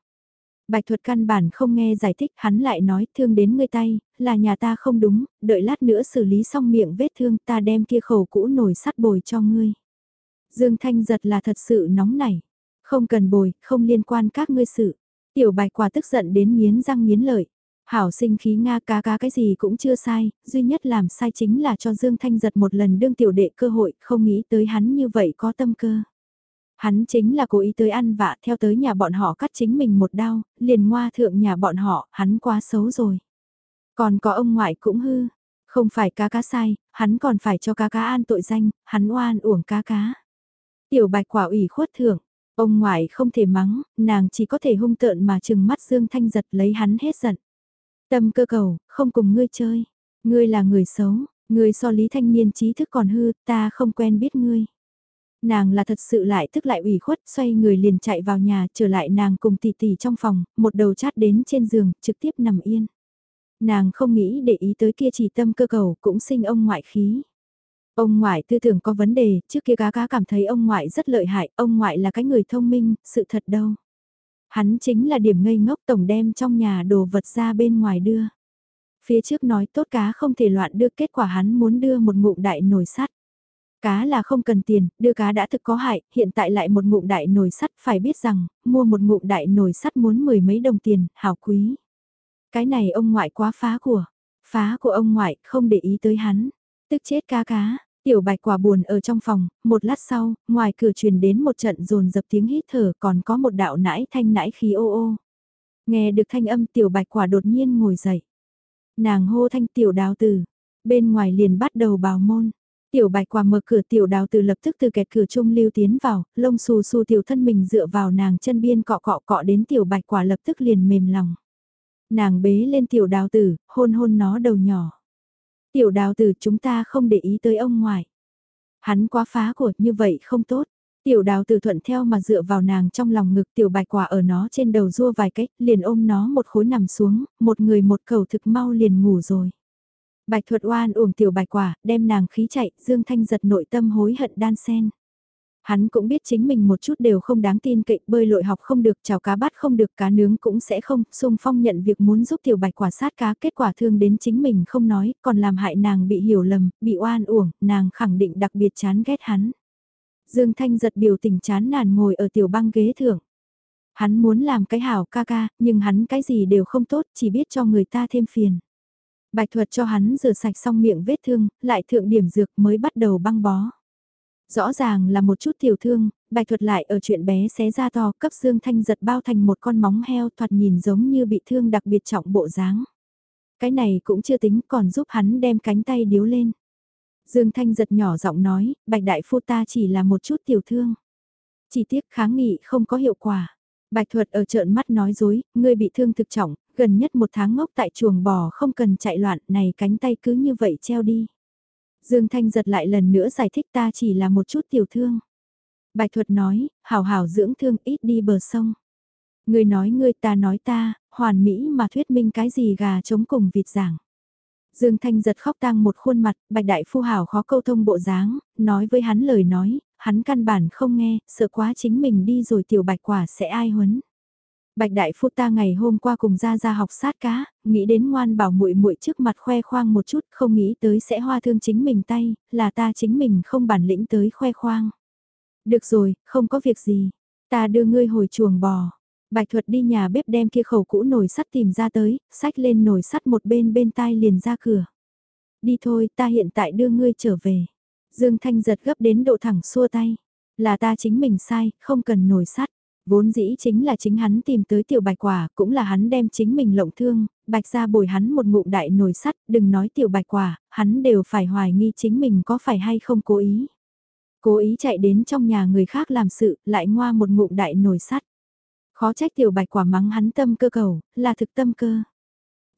Bạch thuật căn bản không nghe giải thích, hắn lại nói thương đến ngươi tay, là nhà ta không đúng, đợi lát nữa xử lý xong miệng vết thương ta đem kia khẩu cũ nổi sắt bồi cho ngươi. Dương Thanh giật là thật sự nóng nảy, không cần bồi, không liên quan các ngươi sự. Tiểu bạch quả tức giận đến miến răng miến lợi. Hảo sinh khí Nga cá cá cái gì cũng chưa sai, duy nhất làm sai chính là cho Dương Thanh giật một lần đương tiểu đệ cơ hội, không nghĩ tới hắn như vậy có tâm cơ. Hắn chính là cố ý tới ăn vạ theo tới nhà bọn họ cắt chính mình một đau, liền ngoa thượng nhà bọn họ, hắn quá xấu rồi. Còn có ông ngoại cũng hư, không phải cá cá sai, hắn còn phải cho cá cá an tội danh, hắn oan uổng cá cá. Tiểu bạch quả ủy khuất thưởng, ông ngoại không thể mắng, nàng chỉ có thể hung tợn mà chừng mắt Dương Thanh giật lấy hắn hết giận. Tâm cơ cầu, không cùng ngươi chơi, ngươi là người xấu, ngươi so lý thanh niên trí thức còn hư, ta không quen biết ngươi. Nàng là thật sự lại tức lại ủy khuất, xoay người liền chạy vào nhà, trở lại nàng cùng tỷ tỷ trong phòng, một đầu chát đến trên giường, trực tiếp nằm yên. Nàng không nghĩ để ý tới kia chỉ tâm cơ cầu, cũng sinh ông ngoại khí. Ông ngoại tư tưởng có vấn đề, trước kia cá cá cảm thấy ông ngoại rất lợi hại, ông ngoại là cái người thông minh, sự thật đâu. Hắn chính là điểm ngây ngốc tổng đem trong nhà đồ vật ra bên ngoài đưa. Phía trước nói tốt cá không thể loạn đưa kết quả hắn muốn đưa một ngụm đại nồi sắt. Cá là không cần tiền, đưa cá đã thực có hại, hiện tại lại một ngụm đại nồi sắt phải biết rằng, mua một ngụm đại nồi sắt muốn mười mấy đồng tiền, hảo quý. Cái này ông ngoại quá phá của, phá của ông ngoại không để ý tới hắn, tức chết cá cá. Tiểu bạch quả buồn ở trong phòng, một lát sau, ngoài cửa truyền đến một trận rồn dập tiếng hít thở còn có một đạo nãi thanh nãi khí ô ô. Nghe được thanh âm tiểu bạch quả đột nhiên ngồi dậy. Nàng hô thanh tiểu đào tử, bên ngoài liền bắt đầu bào môn. Tiểu bạch quả mở cửa tiểu đào tử lập tức từ kẹt cửa trung lưu tiến vào, lông xù xù tiểu thân mình dựa vào nàng chân biên cọ cọ cọ đến tiểu bạch quả lập tức liền mềm lòng. Nàng bế lên tiểu đào tử, hôn hôn nó đầu nhỏ. Tiểu đào tử chúng ta không để ý tới ông ngoại. Hắn quá phá của như vậy không tốt. Tiểu đào tử thuận theo mà dựa vào nàng trong lòng ngực tiểu bạch quả ở nó trên đầu rua vài cách, liền ôm nó một khối nằm xuống, một người một cầu thực mau liền ngủ rồi. Bạch thuật oan uổng tiểu bạch quả, đem nàng khí chạy, Dương Thanh giật nội tâm hối hận đan sen. Hắn cũng biết chính mình một chút đều không đáng tin cậy, bơi lội học không được, chào cá bắt không được, cá nướng cũng sẽ không, sung phong nhận việc muốn giúp tiểu bạch quả sát cá, kết quả thương đến chính mình không nói, còn làm hại nàng bị hiểu lầm, bị oan uổng, nàng khẳng định đặc biệt chán ghét hắn. Dương Thanh giật biểu tình chán nản ngồi ở tiểu băng ghế thượng. Hắn muốn làm cái hảo ca ca, nhưng hắn cái gì đều không tốt, chỉ biết cho người ta thêm phiền. Bạch thuật cho hắn rửa sạch xong miệng vết thương, lại thượng điểm dược mới bắt đầu băng bó. Rõ ràng là một chút tiểu thương, bạch thuật lại ở chuyện bé xé ra to cấp Dương Thanh giật bao thành một con móng heo thoạt nhìn giống như bị thương đặc biệt trọng bộ dáng. Cái này cũng chưa tính còn giúp hắn đem cánh tay điếu lên. Dương Thanh giật nhỏ giọng nói, bạch đại phu ta chỉ là một chút tiểu thương. Chỉ tiếc kháng nghị không có hiệu quả. Bạch thuật ở trợn mắt nói dối, ngươi bị thương thực trọng, gần nhất một tháng ngốc tại chuồng bò không cần chạy loạn này cánh tay cứ như vậy treo đi. Dương Thanh giật lại lần nữa giải thích ta chỉ là một chút tiểu thương. Bạch thuật nói, hảo hảo dưỡng thương ít đi bờ sông. Ngươi nói ngươi ta nói ta, hoàn mỹ mà thuyết minh cái gì gà chống cùng vịt giảng. Dương Thanh giật khóc tang một khuôn mặt, bạch đại phu hảo khó câu thông bộ dáng, nói với hắn lời nói, hắn căn bản không nghe, sợ quá chính mình đi rồi tiểu bạch quả sẽ ai huấn. Bạch đại phu ta ngày hôm qua cùng ra ra học sát cá, nghĩ đến ngoan bảo muội muội trước mặt khoe khoang một chút, không nghĩ tới sẽ hoa thương chính mình tay, là ta chính mình không bản lĩnh tới khoe khoang. Được rồi, không có việc gì, ta đưa ngươi hồi chuồng bò. Bạch thuật đi nhà bếp đem kia khẩu cũ nồi sắt tìm ra tới, sách lên nồi sắt một bên bên tai liền ra cửa. Đi thôi, ta hiện tại đưa ngươi trở về. Dương Thanh giật gấp đến độ thẳng xua tay. Là ta chính mình sai, không cần nồi sắt. Vốn dĩ chính là chính hắn tìm tới tiểu bạch quả, cũng là hắn đem chính mình lộng thương, bạch ra bồi hắn một ngụm đại nồi sắt, đừng nói tiểu bạch quả, hắn đều phải hoài nghi chính mình có phải hay không cố ý. Cố ý chạy đến trong nhà người khác làm sự, lại ngoa một ngụm đại nồi sắt. Khó trách tiểu bạch quả mắng hắn tâm cơ cầu, là thực tâm cơ.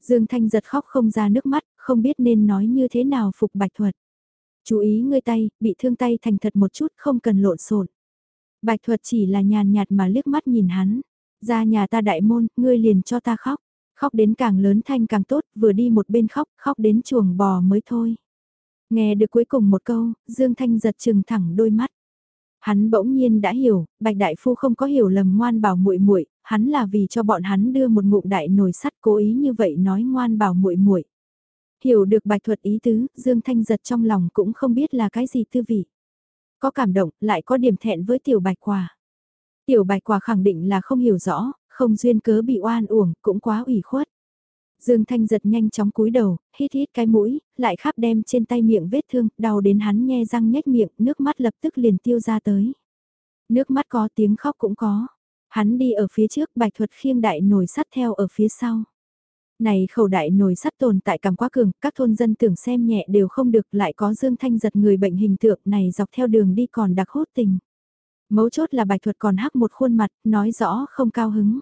Dương Thanh giật khóc không ra nước mắt, không biết nên nói như thế nào phục bạch thuật. Chú ý ngươi tay, bị thương tay thành thật một chút không cần lộn xộn. Bạch thuật chỉ là nhàn nhạt mà liếc mắt nhìn hắn. Ra nhà ta đại môn, ngươi liền cho ta khóc. Khóc đến càng lớn thanh càng tốt, vừa đi một bên khóc, khóc đến chuồng bò mới thôi. Nghe được cuối cùng một câu, Dương Thanh giật trừng thẳng đôi mắt. Hắn bỗng nhiên đã hiểu, Bạch Đại Phu không có hiểu lầm ngoan bảo muội muội, hắn là vì cho bọn hắn đưa một ngụm đại nồi sắt cố ý như vậy nói ngoan bảo muội muội. Hiểu được bạch thuật ý tứ, Dương Thanh giật trong lòng cũng không biết là cái gì tư vị. Có cảm động, lại có điểm thẹn với tiểu bạch quả. Tiểu bạch quả khẳng định là không hiểu rõ, không duyên cớ bị oan uổng, cũng quá ủy khuất. Dương Thanh giật nhanh chóng cúi đầu, hít hít cái mũi, lại khắp đem trên tay miệng vết thương, đau đến hắn nhe răng nhếch miệng, nước mắt lập tức liền tiêu ra tới. Nước mắt có tiếng khóc cũng có. Hắn đi ở phía trước bạch thuật khiêng đại nổi sắt theo ở phía sau. Này khẩu đại nồi sắt tồn tại cảm quá cường, các thôn dân tưởng xem nhẹ đều không được lại có dương thanh giật người bệnh hình tượng này dọc theo đường đi còn đặc hốt tình. Mấu chốt là bạch thuật còn hắc một khuôn mặt, nói rõ không cao hứng.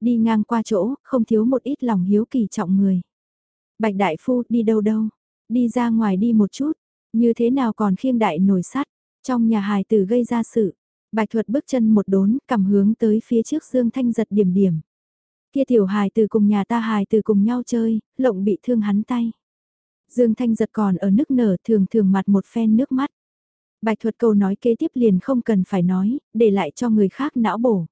Đi ngang qua chỗ, không thiếu một ít lòng hiếu kỳ trọng người. Bạch đại phu đi đâu đâu, đi ra ngoài đi một chút, như thế nào còn khiêng đại nồi sắt, trong nhà hài tử gây ra sự. Bạch thuật bước chân một đốn, cầm hướng tới phía trước Dương Thanh giật điểm điểm. Kia tiểu hài từ cùng nhà ta hài từ cùng nhau chơi, lộng bị thương hắn tay. Dương Thanh giật còn ở nước nở thường thường mặt một phen nước mắt. Bạch thuật câu nói kế tiếp liền không cần phải nói, để lại cho người khác não bổ.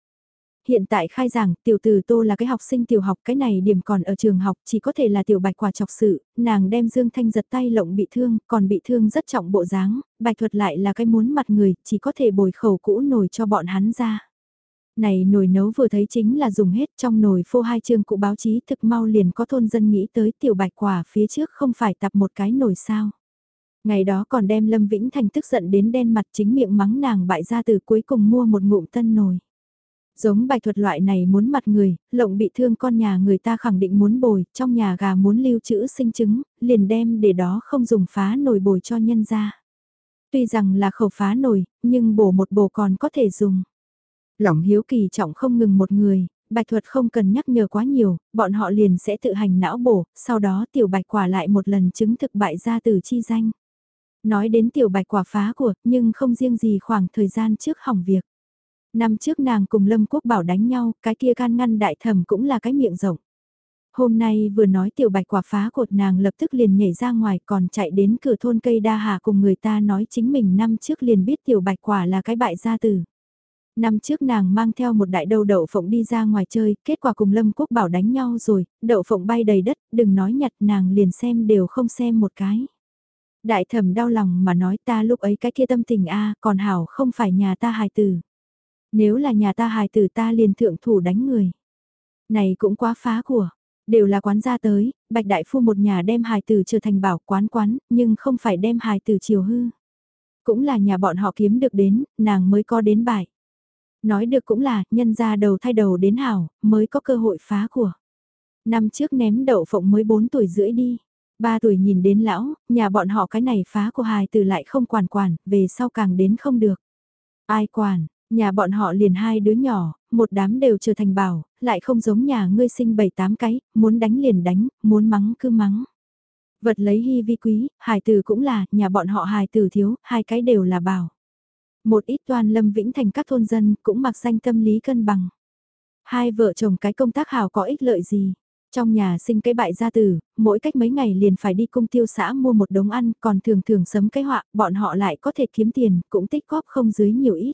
hiện tại khai giảng, tiểu tử tô là cái học sinh tiểu học, cái này điểm còn ở trường học, chỉ có thể là tiểu bạch quả chọc sự, nàng đem Dương Thanh giật tay lộng bị thương, còn bị thương rất trọng bộ dáng, bạch thuật lại là cái muốn mặt người, chỉ có thể bồi khẩu cũ nổi cho bọn hắn ra. Này nồi nấu vừa thấy chính là dùng hết trong nồi phô hai chương cụ báo chí thực mau liền có thôn dân nghĩ tới tiểu bạch quả phía trước không phải tập một cái nồi sao. Ngày đó còn đem Lâm Vĩnh Thành tức giận đến đen mặt chính miệng mắng nàng bại ra từ cuối cùng mua một ngụm tân nồi. Giống bài thuật loại này muốn mặt người, lộng bị thương con nhà người ta khẳng định muốn bồi, trong nhà gà muốn lưu trữ sinh trứng, liền đem để đó không dùng phá nồi bồi cho nhân ra. Tuy rằng là khẩu phá nồi, nhưng bổ một bổ còn có thể dùng. Lòng hiếu kỳ trọng không ngừng một người, bạch thuật không cần nhắc nhở quá nhiều, bọn họ liền sẽ tự hành não bổ, sau đó tiểu bạch quả lại một lần chứng thực bại ra từ chi danh. Nói đến tiểu bạch quả phá của, nhưng không riêng gì khoảng thời gian trước hỏng việc. Năm trước nàng cùng Lâm Quốc Bảo đánh nhau, cái kia can ngăn đại thẩm cũng là cái miệng rộng. Hôm nay vừa nói tiểu bạch quả phá cột nàng lập tức liền nhảy ra ngoài còn chạy đến cửa thôn cây đa hà cùng người ta nói chính mình năm trước liền biết tiểu bạch quả là cái bại gia tử. Năm trước nàng mang theo một đại đầu đậu phộng đi ra ngoài chơi, kết quả cùng Lâm Quốc Bảo đánh nhau rồi, đậu phộng bay đầy đất, đừng nói nhặt nàng liền xem đều không xem một cái. Đại thẩm đau lòng mà nói ta lúc ấy cái kia tâm tình a còn hảo không phải nhà ta hài tử. Nếu là nhà ta hài tử ta liền thượng thủ đánh người. Này cũng quá phá của, đều là quán gia tới, bạch đại phu một nhà đem hài tử trở thành bảo quán quán, nhưng không phải đem hài tử chiều hư. Cũng là nhà bọn họ kiếm được đến, nàng mới có đến bại. Nói được cũng là, nhân ra đầu thay đầu đến hảo, mới có cơ hội phá của. Năm trước ném đậu phộng mới 4 tuổi rưỡi đi. Ba tuổi nhìn đến lão, nhà bọn họ cái này phá của hài từ lại không quản quản, về sau càng đến không được. Ai quản, nhà bọn họ liền hai đứa nhỏ, một đám đều trở thành bảo, lại không giống nhà ngươi sinh bảy tám cái, muốn đánh liền đánh, muốn mắng cứ mắng. Vật lấy hy vi quý, hài tử cũng là, nhà bọn họ hài tử thiếu, hai cái đều là bảo. Một ít toàn lâm vĩnh thành các thôn dân cũng mặc danh tâm lý cân bằng. Hai vợ chồng cái công tác hào có ích lợi gì? Trong nhà sinh cái bại gia tử, mỗi cách mấy ngày liền phải đi cung tiêu xã mua một đống ăn, còn thường thường sấm cái họa, bọn họ lại có thể kiếm tiền, cũng tích góp không dưới nhiều ít.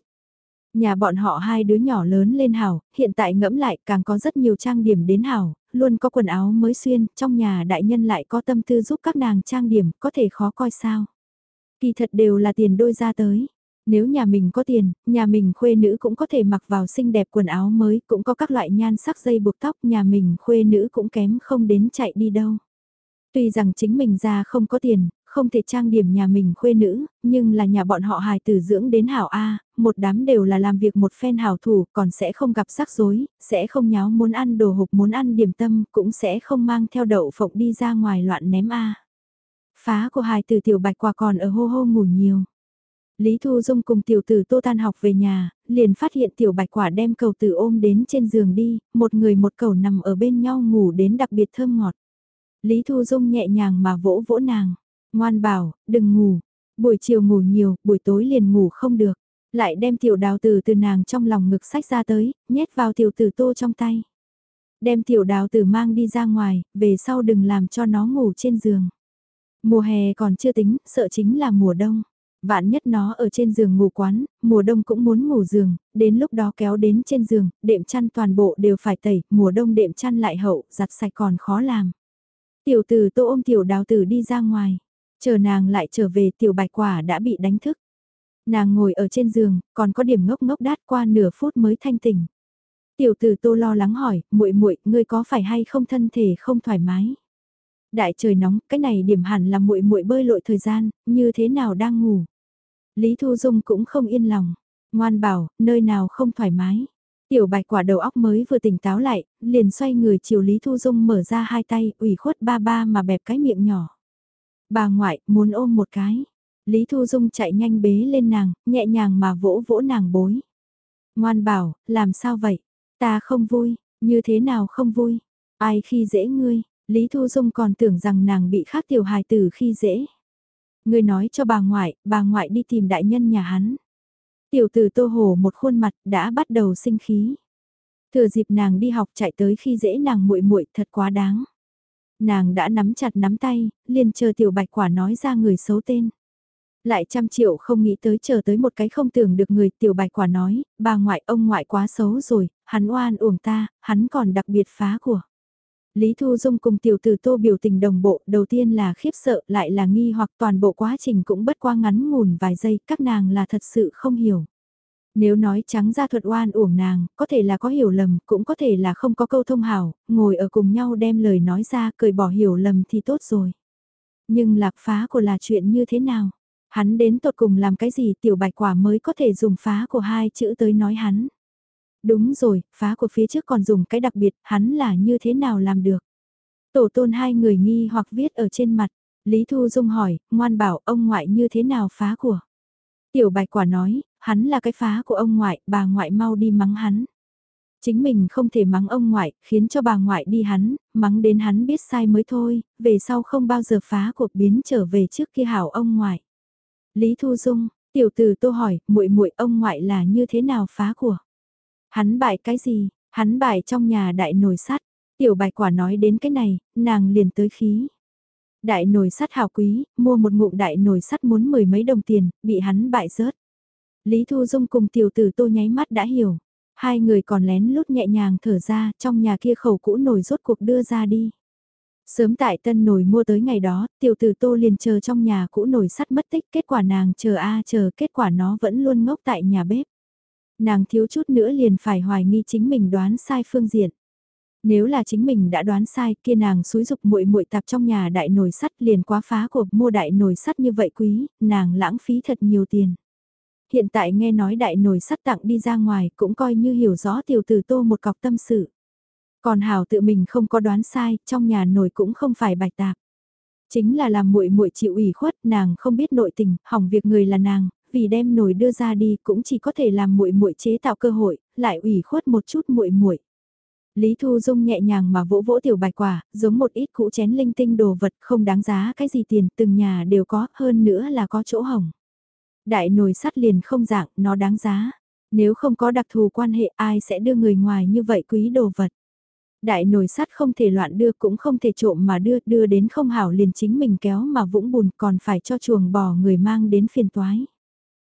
Nhà bọn họ hai đứa nhỏ lớn lên hảo, hiện tại ngẫm lại càng có rất nhiều trang điểm đến hảo, luôn có quần áo mới xuyên, trong nhà đại nhân lại có tâm tư giúp các nàng trang điểm, có thể khó coi sao. Kỳ thật đều là tiền đôi ra tới. Nếu nhà mình có tiền, nhà mình khuê nữ cũng có thể mặc vào xinh đẹp quần áo mới, cũng có các loại nhan sắc dây buộc tóc, nhà mình khuê nữ cũng kém không đến chạy đi đâu. Tuy rằng chính mình ra không có tiền, không thể trang điểm nhà mình khuê nữ, nhưng là nhà bọn họ hài tử dưỡng đến hảo A, một đám đều là làm việc một phen hảo thủ, còn sẽ không gặp rắc rối, sẽ không nháo muốn ăn đồ hộp muốn ăn điểm tâm, cũng sẽ không mang theo đậu phộng đi ra ngoài loạn ném A. Phá của hài tử tiểu bạch quả còn ở hô hô ngủ nhiều. Lý Thu Dung cùng tiểu tử Tô Tan học về nhà, liền phát hiện tiểu bạch quả đem cầu tử ôm đến trên giường đi, một người một cầu nằm ở bên nhau ngủ đến đặc biệt thơm ngọt. Lý Thu Dung nhẹ nhàng mà vỗ vỗ nàng, ngoan bảo, đừng ngủ, buổi chiều ngủ nhiều, buổi tối liền ngủ không được, lại đem tiểu đào tử từ nàng trong lòng ngực sách ra tới, nhét vào tiểu tử Tô trong tay. Đem tiểu đào tử mang đi ra ngoài, về sau đừng làm cho nó ngủ trên giường. Mùa hè còn chưa tính, sợ chính là mùa đông. Vạn nhất nó ở trên giường ngủ quán, mùa đông cũng muốn ngủ giường, đến lúc đó kéo đến trên giường, đệm chăn toàn bộ đều phải tẩy, mùa đông đệm chăn lại hậu, giặt sạch còn khó làm. Tiểu tử tô ôm tiểu đào tử đi ra ngoài, chờ nàng lại trở về tiểu bạch quả đã bị đánh thức. Nàng ngồi ở trên giường, còn có điểm ngốc ngốc đát qua nửa phút mới thanh tỉnh. Tiểu tử tô lo lắng hỏi, muội muội, ngươi có phải hay không thân thể không thoải mái? Đại trời nóng, cái này điểm hẳn là muội muội bơi lội thời gian, như thế nào đang ngủ? Lý Thu Dung cũng không yên lòng, ngoan bảo, nơi nào không thoải mái. Tiểu bạch quả đầu óc mới vừa tỉnh táo lại, liền xoay người chiều Lý Thu Dung mở ra hai tay, ủy khuất ba ba mà bẹp cái miệng nhỏ. Bà ngoại, muốn ôm một cái. Lý Thu Dung chạy nhanh bế lên nàng, nhẹ nhàng mà vỗ vỗ nàng bối. Ngoan bảo, làm sao vậy? Ta không vui, như thế nào không vui? Ai khi dễ ngươi? Lý Thu Dung còn tưởng rằng nàng bị khác tiểu hài tử khi dễ. Người nói cho bà ngoại, bà ngoại đi tìm đại nhân nhà hắn. Tiểu tử tô hồ một khuôn mặt đã bắt đầu sinh khí. Thừa dịp nàng đi học chạy tới khi dễ nàng muội muội thật quá đáng. Nàng đã nắm chặt nắm tay, liền chờ tiểu bạch quả nói ra người xấu tên. Lại trăm triệu không nghĩ tới chờ tới một cái không tưởng được người tiểu bạch quả nói, bà ngoại ông ngoại quá xấu rồi, hắn oan uổng ta, hắn còn đặc biệt phá của. Lý Thu Dung cùng tiểu tử tô biểu tình đồng bộ, đầu tiên là khiếp sợ, lại là nghi hoặc toàn bộ quá trình cũng bất qua ngắn ngủn vài giây, các nàng là thật sự không hiểu. Nếu nói trắng ra thuật oan uổng nàng, có thể là có hiểu lầm, cũng có thể là không có câu thông hảo, ngồi ở cùng nhau đem lời nói ra, cười bỏ hiểu lầm thì tốt rồi. Nhưng lạc phá của là chuyện như thế nào? Hắn đến tột cùng làm cái gì tiểu bạch quả mới có thể dùng phá của hai chữ tới nói hắn. Đúng rồi, phá của phía trước còn dùng cái đặc biệt, hắn là như thế nào làm được. Tổ tôn hai người nghi hoặc viết ở trên mặt, Lý Thu Dung hỏi, ngoan bảo ông ngoại như thế nào phá của. Tiểu bạch quả nói, hắn là cái phá của ông ngoại, bà ngoại mau đi mắng hắn. Chính mình không thể mắng ông ngoại, khiến cho bà ngoại đi hắn, mắng đến hắn biết sai mới thôi, về sau không bao giờ phá cuộc biến trở về trước kia hảo ông ngoại. Lý Thu Dung, tiểu tử tô hỏi, muội muội ông ngoại là như thế nào phá của? Hắn bại cái gì? Hắn bại trong nhà đại nồi sắt. Tiểu bạch quả nói đến cái này, nàng liền tới khí. Đại nồi sắt hào quý, mua một ngụm đại nồi sắt muốn mười mấy đồng tiền, bị hắn bại rớt. Lý Thu Dung cùng tiểu tử tô nháy mắt đã hiểu. Hai người còn lén lút nhẹ nhàng thở ra, trong nhà kia khẩu cũ nồi rốt cuộc đưa ra đi. Sớm tại tân nồi mua tới ngày đó, tiểu tử tô liền chờ trong nhà cũ nồi sắt mất tích, kết quả nàng chờ a chờ, kết quả nó vẫn luôn ngốc tại nhà bếp. Nàng thiếu chút nữa liền phải hoài nghi chính mình đoán sai phương diện. Nếu là chính mình đã đoán sai, kia nàng xúi dục muội muội tạp trong nhà đại nồi sắt liền quá phá cuộc mua đại nồi sắt như vậy quý, nàng lãng phí thật nhiều tiền. Hiện tại nghe nói đại nồi sắt tặng đi ra ngoài cũng coi như hiểu rõ tiểu tử tô một cọc tâm sự. Còn Hảo tự mình không có đoán sai, trong nhà nồi cũng không phải bạch tạp. Chính là làm muội muội chịu ủy khuất, nàng không biết nội tình, hỏng việc người là nàng, vì đem nồi đưa ra đi cũng chỉ có thể làm muội muội chế tạo cơ hội, lại ủy khuất một chút muội muội. Lý Thu Dung nhẹ nhàng mà vỗ vỗ tiểu bạch quả, giống một ít cũ chén linh tinh đồ vật không đáng giá cái gì tiền, từng nhà đều có, hơn nữa là có chỗ hỏng. Đại nồi sắt liền không dạng, nó đáng giá. Nếu không có đặc thù quan hệ ai sẽ đưa người ngoài như vậy quý đồ vật. Đại nồi sắt không thể loạn đưa cũng không thể trộm mà đưa, đưa đến không hảo liền chính mình kéo mà vũng bùn còn phải cho chuồng bò người mang đến phiền toái.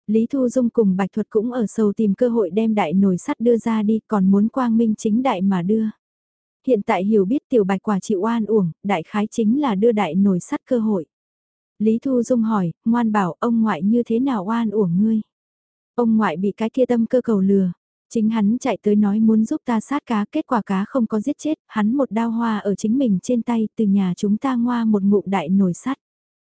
Lý Thu Dung cùng Bạch Thuật cũng ở sâu tìm cơ hội đem đại nồi sắt đưa ra đi còn muốn quang minh chính đại mà đưa. Hiện tại hiểu biết tiểu bạch quả chịu oan uổng, đại khái chính là đưa đại nồi sắt cơ hội. Lý Thu Dung hỏi, ngoan bảo ông ngoại như thế nào oan uổng ngươi? Ông ngoại bị cái kia tâm cơ cầu lừa. Chính hắn chạy tới nói muốn giúp ta sát cá, kết quả cá không có giết chết, hắn một đao hoa ở chính mình trên tay, từ nhà chúng ta ngoa một ngụm đại nồi sắt.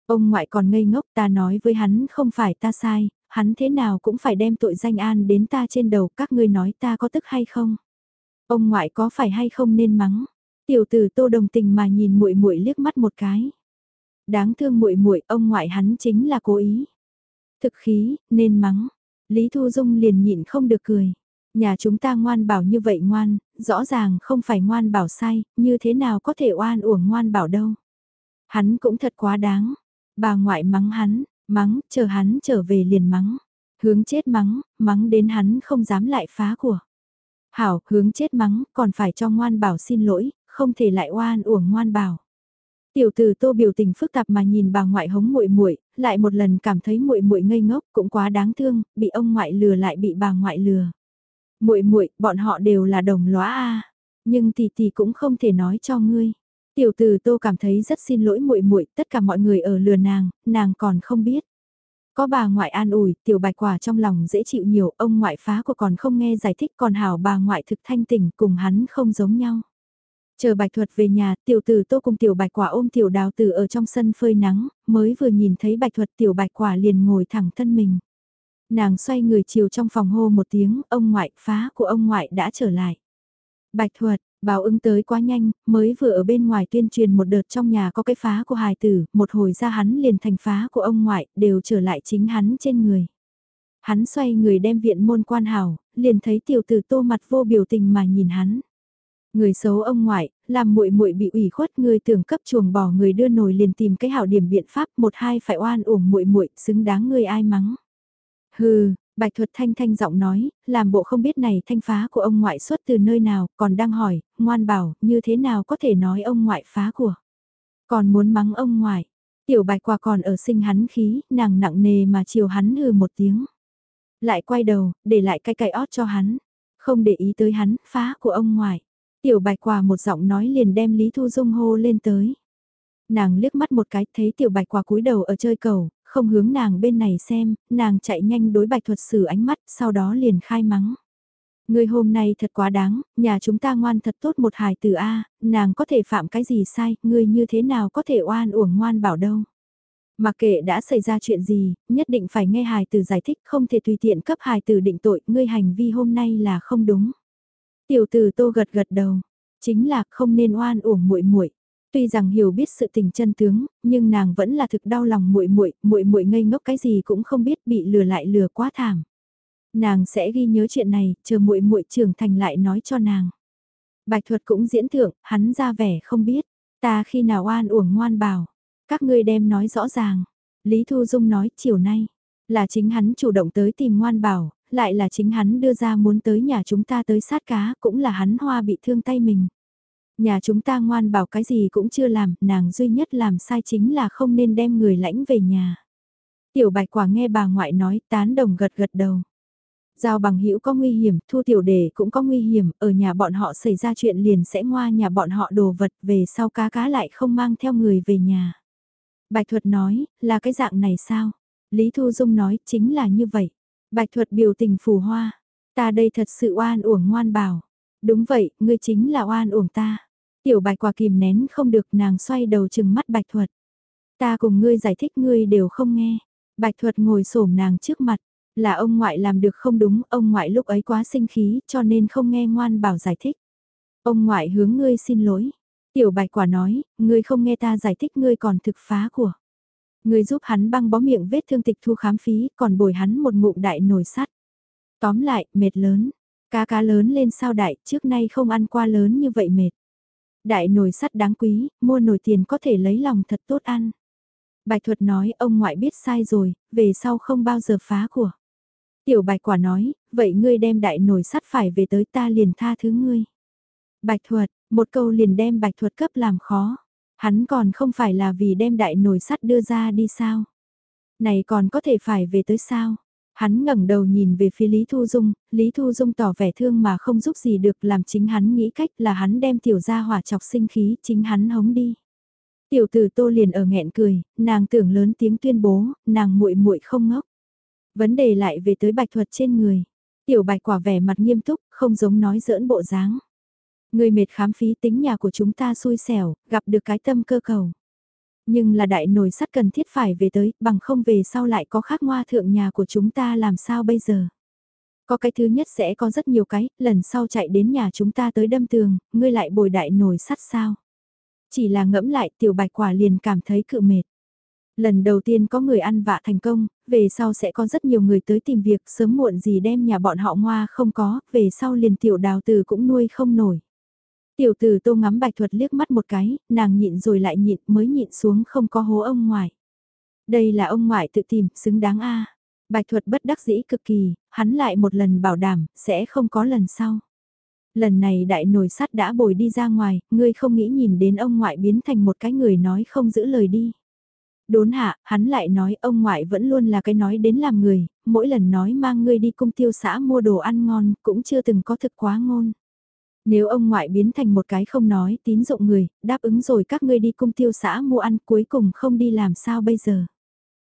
Ông ngoại còn ngây ngốc ta nói với hắn không phải ta sai, hắn thế nào cũng phải đem tội danh an đến ta trên đầu, các ngươi nói ta có tức hay không? Ông ngoại có phải hay không nên mắng? Tiểu tử Tô đồng tình mà nhìn muội muội liếc mắt một cái. Đáng thương muội muội, ông ngoại hắn chính là cố ý. Thực khí, nên mắng. Lý Thu Dung liền nhịn không được cười. Nhà chúng ta ngoan bảo như vậy ngoan, rõ ràng không phải ngoan bảo sai, như thế nào có thể oan uổng ngoan bảo đâu. Hắn cũng thật quá đáng. Bà ngoại mắng hắn, mắng, chờ hắn trở về liền mắng. Hướng chết mắng, mắng đến hắn không dám lại phá của. Hảo, hướng chết mắng, còn phải cho ngoan bảo xin lỗi, không thể lại oan uổng ngoan bảo. Tiểu tử Tô biểu tình phức tạp mà nhìn bà ngoại hống muội muội, lại một lần cảm thấy muội muội ngây ngốc, cũng quá đáng thương, bị ông ngoại lừa lại bị bà ngoại lừa. Muội muội, bọn họ đều là đồng lõa a, nhưng tỷ tỷ cũng không thể nói cho ngươi. Tiểu từ Tô cảm thấy rất xin lỗi muội muội, tất cả mọi người ở lừa nàng, nàng còn không biết. Có bà ngoại an ủi, tiểu bạch quả trong lòng dễ chịu nhiều, ông ngoại phá của còn không nghe giải thích còn hảo bà ngoại thực thanh tỉnh cùng hắn không giống nhau. Chờ bạch thuật về nhà, tiểu tử tô cùng tiểu bạch quả ôm tiểu đào tử ở trong sân phơi nắng, mới vừa nhìn thấy bạch thuật tiểu bạch quả liền ngồi thẳng thân mình. Nàng xoay người chiều trong phòng hô một tiếng, ông ngoại, phá của ông ngoại đã trở lại. Bạch thuật, báo ứng tới quá nhanh, mới vừa ở bên ngoài tuyên truyền một đợt trong nhà có cái phá của hài tử, một hồi ra hắn liền thành phá của ông ngoại, đều trở lại chính hắn trên người. Hắn xoay người đem viện môn quan hảo, liền thấy tiểu tử tô mặt vô biểu tình mà nhìn hắn. Người xấu ông ngoại, làm muội muội bị ủy khuất, người tưởng cấp chuồng bỏ người đưa nồi liền tìm cái hảo điểm biện pháp, một hai phải oan uổng muội muội, xứng đáng người ai mắng. Hừ, Bạch Thuật Thanh Thanh giọng nói, làm bộ không biết này thanh phá của ông ngoại xuất từ nơi nào, còn đang hỏi, ngoan bảo, như thế nào có thể nói ông ngoại phá của. Còn muốn mắng ông ngoại, tiểu bạch quả còn ở sinh hắn khí, nàng nặng nề mà chiều hắn hừ một tiếng. Lại quay đầu, để lại cái cài ót cho hắn. Không để ý tới hắn, phá của ông ngoại. Tiểu bạch quả một giọng nói liền đem Lý Thu Dung hô lên tới. Nàng liếc mắt một cái thấy tiểu bạch quả cúi đầu ở chơi cầu, không hướng nàng bên này xem, nàng chạy nhanh đối bạch thuật sử ánh mắt, sau đó liền khai mắng. Người hôm nay thật quá đáng, nhà chúng ta ngoan thật tốt một hài từ A, nàng có thể phạm cái gì sai, người như thế nào có thể oan uổng ngoan bảo đâu. Mặc kệ đã xảy ra chuyện gì, nhất định phải nghe hài từ giải thích, không thể tùy tiện cấp hài từ định tội, ngươi hành vi hôm nay là không đúng. Tiểu tử tô gật gật đầu, chính là không nên oan uổng muội muội. Tuy rằng hiểu biết sự tình chân tướng, nhưng nàng vẫn là thực đau lòng muội muội, muội muội ngây ngốc cái gì cũng không biết, bị lừa lại lừa quá thảm. Nàng sẽ ghi nhớ chuyện này, chờ muội muội trưởng thành lại nói cho nàng. Bạch thuật cũng diễn thượng, hắn ra vẻ không biết, ta khi nào oan uổng ngoan bảo, các ngươi đem nói rõ ràng. Lý Thu Dung nói chiều nay, là chính hắn chủ động tới tìm ngoan bảo, lại là chính hắn đưa ra muốn tới nhà chúng ta tới sát cá, cũng là hắn hoa bị thương tay mình. Nhà chúng ta ngoan bảo cái gì cũng chưa làm, nàng duy nhất làm sai chính là không nên đem người lãnh về nhà. Tiểu bạch quả nghe bà ngoại nói tán đồng gật gật đầu. Giao bằng hữu có nguy hiểm, thu tiểu đề cũng có nguy hiểm, ở nhà bọn họ xảy ra chuyện liền sẽ ngoa nhà bọn họ đồ vật về sau cá cá lại không mang theo người về nhà. Bạch thuật nói, là cái dạng này sao? Lý Thu Dung nói, chính là như vậy. Bạch thuật biểu tình phù hoa. Ta đây thật sự oan uổng ngoan bảo. Đúng vậy, ngươi chính là oan uổng ta. Tiểu bạch quả kìm nén không được nàng xoay đầu chừng mắt bạch thuật. Ta cùng ngươi giải thích ngươi đều không nghe. Bạch thuật ngồi xổm nàng trước mặt. Là ông ngoại làm được không đúng, ông ngoại lúc ấy quá sinh khí cho nên không nghe ngoan bảo giải thích. Ông ngoại hướng ngươi xin lỗi. Tiểu bạch quả nói, ngươi không nghe ta giải thích ngươi còn thực phá của. Ngươi giúp hắn băng bó miệng vết thương tịch thu khám phí, còn bồi hắn một ngụm đại nồi sắt. Tóm lại, mệt lớn. Cá cá lớn lên sao đại, trước nay không ăn qua lớn như vậy mệt. Đại nồi sắt đáng quý, mua nồi tiền có thể lấy lòng thật tốt ăn. Bạch thuật nói ông ngoại biết sai rồi, về sau không bao giờ phá của. Tiểu bạch quả nói, vậy ngươi đem đại nồi sắt phải về tới ta liền tha thứ ngươi. Bạch thuật, một câu liền đem bạch thuật cấp làm khó. Hắn còn không phải là vì đem đại nồi sắt đưa ra đi sao? Này còn có thể phải về tới sao? Hắn ngẩng đầu nhìn về phía Lý Thu Dung, Lý Thu Dung tỏ vẻ thương mà không giúp gì được làm chính hắn nghĩ cách là hắn đem tiểu gia hỏa chọc sinh khí, chính hắn hống đi. Tiểu tử tô liền ở nghẹn cười, nàng tưởng lớn tiếng tuyên bố, nàng muội muội không ngốc. Vấn đề lại về tới bạch thuật trên người. Tiểu bạch quả vẻ mặt nghiêm túc, không giống nói giỡn bộ dáng. Người mệt khám phí tính nhà của chúng ta xui xẻo, gặp được cái tâm cơ cầu. Nhưng là đại nồi sắt cần thiết phải về tới, bằng không về sau lại có khác ngoa thượng nhà của chúng ta làm sao bây giờ. Có cái thứ nhất sẽ có rất nhiều cái, lần sau chạy đến nhà chúng ta tới đâm tường, ngươi lại bồi đại nồi sắt sao. Chỉ là ngẫm lại tiểu bạch quả liền cảm thấy cự mệt. Lần đầu tiên có người ăn vạ thành công, về sau sẽ có rất nhiều người tới tìm việc sớm muộn gì đem nhà bọn họ ngoa không có, về sau liền tiểu đào từ cũng nuôi không nổi. Tiểu tử tô ngắm bạch thuật liếc mắt một cái, nàng nhịn rồi lại nhịn mới nhịn xuống không có hố ông ngoại. Đây là ông ngoại tự tìm, xứng đáng a. Bạch thuật bất đắc dĩ cực kỳ, hắn lại một lần bảo đảm, sẽ không có lần sau. Lần này đại nồi sắt đã bồi đi ra ngoài, ngươi không nghĩ nhìn đến ông ngoại biến thành một cái người nói không giữ lời đi. Đốn hạ, hắn lại nói ông ngoại vẫn luôn là cái nói đến làm người, mỗi lần nói mang ngươi đi cung tiêu xã mua đồ ăn ngon, cũng chưa từng có thực quá ngôn. Nếu ông ngoại biến thành một cái không nói tín dụng người, đáp ứng rồi các ngươi đi cung tiêu xã mua ăn cuối cùng không đi làm sao bây giờ.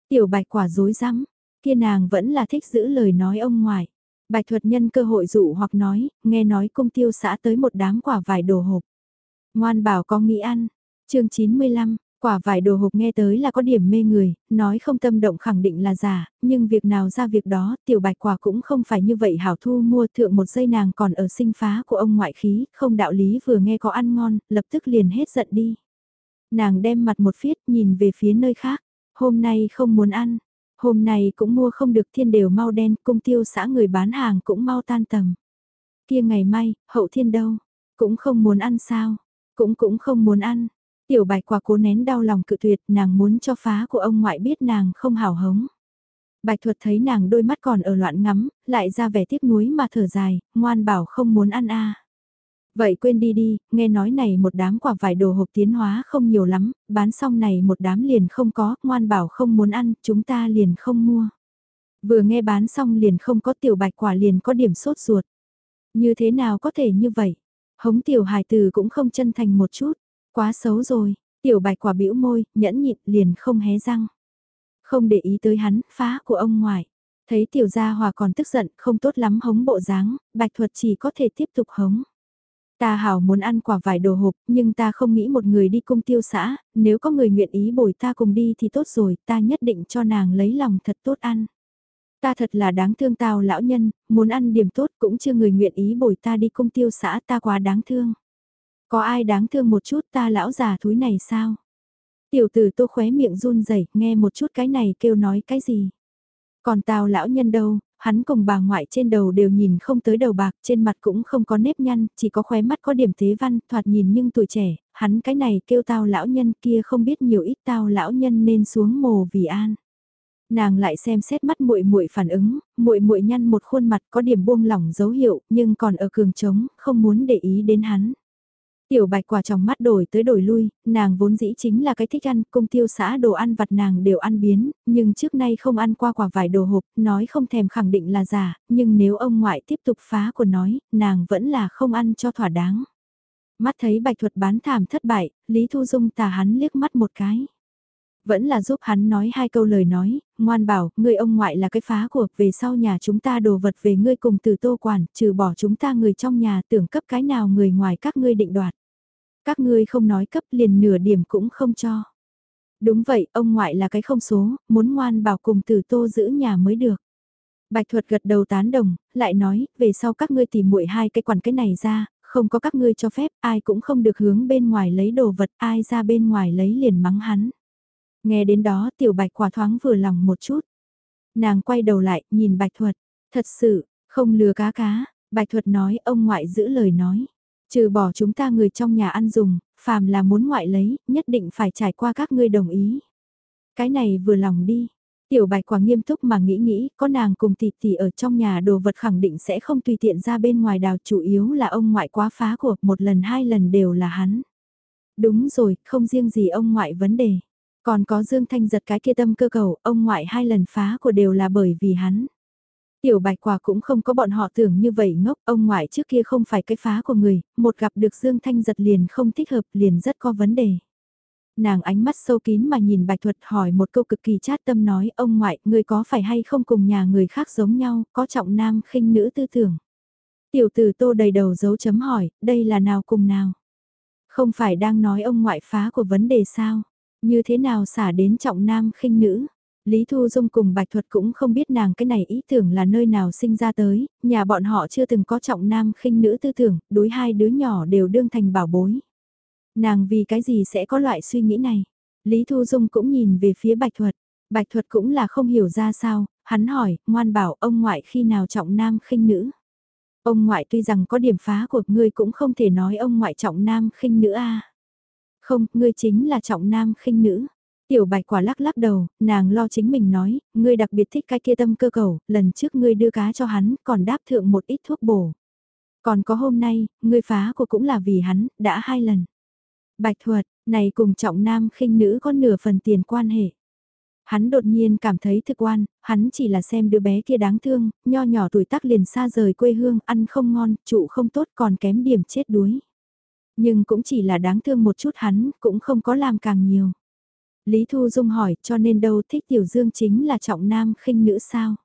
Tiểu bạch quả dối rắm kia nàng vẫn là thích giữ lời nói ông ngoại. Bạch thuật nhân cơ hội dụ hoặc nói, nghe nói cung tiêu xã tới một đám quả vải đồ hộp. Ngoan bảo có nghĩ ăn. chương 95, Quả vải đồ hộp nghe tới là có điểm mê người, nói không tâm động khẳng định là giả, nhưng việc nào ra việc đó, tiểu bạch quả cũng không phải như vậy hảo thu mua thượng một giây nàng còn ở sinh phá của ông ngoại khí, không đạo lý vừa nghe có ăn ngon, lập tức liền hết giận đi. Nàng đem mặt một phiết nhìn về phía nơi khác, hôm nay không muốn ăn, hôm nay cũng mua không được thiên đều mau đen, cung tiêu xã người bán hàng cũng mau tan tầm. Kia ngày mai, hậu thiên đâu, cũng không muốn ăn sao, cũng cũng không muốn ăn, Tiểu bạch quả cố nén đau lòng cự tuyệt nàng muốn cho phá của ông ngoại biết nàng không hào hống. Bạch thuật thấy nàng đôi mắt còn ở loạn ngắm, lại ra vẻ tiếc nuối mà thở dài, ngoan bảo không muốn ăn a. Vậy quên đi đi, nghe nói này một đám quả vải đồ hộp tiến hóa không nhiều lắm, bán xong này một đám liền không có, ngoan bảo không muốn ăn, chúng ta liền không mua. Vừa nghe bán xong liền không có tiểu bạch quả liền có điểm sốt ruột. Như thế nào có thể như vậy? Hống tiểu hài từ cũng không chân thành một chút, quá xấu rồi, tiểu bạch quả bĩu môi, nhẫn nhịn liền không hé răng. Không để ý tới hắn, phá của ông ngoại. Thấy tiểu gia hòa còn tức giận, không tốt lắm hống bộ dáng, bạch thuật chỉ có thể tiếp tục hống. Ta hảo muốn ăn quả vải đồ hộp, nhưng ta không nghĩ một người đi cung tiêu xã, nếu có người nguyện ý bồi ta cùng đi thì tốt rồi, ta nhất định cho nàng lấy lòng thật tốt ăn. Ta thật là đáng thương tao lão nhân, muốn ăn điểm tốt cũng chưa người nguyện ý bồi ta đi cung tiêu xã ta quá đáng thương. Có ai đáng thương một chút ta lão già thúi này sao? Tiểu tử tô khóe miệng run rẩy nghe một chút cái này kêu nói cái gì? Còn tao lão nhân đâu, hắn cùng bà ngoại trên đầu đều nhìn không tới đầu bạc, trên mặt cũng không có nếp nhăn, chỉ có khóe mắt có điểm thế văn, thoạt nhìn nhưng tuổi trẻ, hắn cái này kêu tao lão nhân kia không biết nhiều ít tao lão nhân nên xuống mồ vì an. Nàng lại xem xét mắt muội muội phản ứng, muội muội nhăn một khuôn mặt có điểm buông lỏng dấu hiệu, nhưng còn ở cường trống, không muốn để ý đến hắn. Tiểu bạch quả trong mắt đổi tới đổi lui, nàng vốn dĩ chính là cái thích ăn, công tiêu xã đồ ăn vặt nàng đều ăn biến, nhưng trước nay không ăn qua quả vải đồ hộp, nói không thèm khẳng định là giả, nhưng nếu ông ngoại tiếp tục phá của nói, nàng vẫn là không ăn cho thỏa đáng. Mắt thấy bạch thuật bán thảm thất bại, Lý Thu Dung tà hắn liếc mắt một cái. Vẫn là giúp hắn nói hai câu lời nói, ngoan bảo, ngươi ông ngoại là cái phá của, về sau nhà chúng ta đồ vật về ngươi cùng từ tô quản, trừ bỏ chúng ta người trong nhà tưởng cấp cái nào người ngoài các ngươi định đoạt. Các ngươi không nói cấp liền nửa điểm cũng không cho. Đúng vậy, ông ngoại là cái không số, muốn ngoan bảo cùng tử tô giữ nhà mới được. Bạch thuật gật đầu tán đồng, lại nói, về sau các ngươi tìm muội hai cái quản cái này ra, không có các ngươi cho phép, ai cũng không được hướng bên ngoài lấy đồ vật, ai ra bên ngoài lấy liền mắng hắn. Nghe đến đó tiểu bạch quả thoáng vừa lòng một chút. Nàng quay đầu lại, nhìn bạch thuật, thật sự, không lừa cá cá, bạch thuật nói ông ngoại giữ lời nói. Trừ bỏ chúng ta người trong nhà ăn dùng, phàm là muốn ngoại lấy, nhất định phải trải qua các ngươi đồng ý. Cái này vừa lòng đi. Tiểu bạch quả nghiêm túc mà nghĩ nghĩ, có nàng cùng tỷ tỷ ở trong nhà đồ vật khẳng định sẽ không tùy tiện ra bên ngoài đào chủ yếu là ông ngoại quá phá của, một lần hai lần đều là hắn. Đúng rồi, không riêng gì ông ngoại vấn đề. Còn có Dương Thanh giật cái kia tâm cơ cầu, ông ngoại hai lần phá của đều là bởi vì hắn. Tiểu bạch quả cũng không có bọn họ tưởng như vậy ngốc, ông ngoại trước kia không phải cái phá của người, một gặp được Dương Thanh giật liền không thích hợp liền rất có vấn đề. Nàng ánh mắt sâu kín mà nhìn bạch thuật hỏi một câu cực kỳ chát tâm nói ông ngoại, người có phải hay không cùng nhà người khác giống nhau, có trọng nam khinh nữ tư tưởng. Tiểu tử tô đầy đầu dấu chấm hỏi, đây là nào cùng nào? Không phải đang nói ông ngoại phá của vấn đề sao? Như thế nào xả đến trọng nam khinh nữ? Lý Thu Dung cùng Bạch Thuật cũng không biết nàng cái này ý tưởng là nơi nào sinh ra tới, nhà bọn họ chưa từng có trọng nam khinh nữ tư tưởng, đối hai đứa nhỏ đều đương thành bảo bối. Nàng vì cái gì sẽ có loại suy nghĩ này? Lý Thu Dung cũng nhìn về phía Bạch Thuật, Bạch Thuật cũng là không hiểu ra sao, hắn hỏi, ngoan bảo ông ngoại khi nào trọng nam khinh nữ? Ông ngoại tuy rằng có điểm phá của ngươi cũng không thể nói ông ngoại trọng nam khinh nữ a. Không, ngươi chính là trọng nam khinh nữ. Tiểu bạch quả lắc lắc đầu, nàng lo chính mình nói, ngươi đặc biệt thích cái kia tâm cơ cầu, lần trước ngươi đưa cá cho hắn, còn đáp thượng một ít thuốc bổ. Còn có hôm nay, ngươi phá của cũng là vì hắn, đã hai lần. Bạch thuật, này cùng trọng nam khinh nữ có nửa phần tiền quan hệ. Hắn đột nhiên cảm thấy thực quan, hắn chỉ là xem đứa bé kia đáng thương, nho nhỏ tuổi tác liền xa rời quê hương, ăn không ngon, trụ không tốt còn kém điểm chết đuối. Nhưng cũng chỉ là đáng thương một chút hắn, cũng không có làm càng nhiều. Lý Thu Dung hỏi cho nên đâu thích Tiểu Dương chính là trọng nam khinh nữ sao?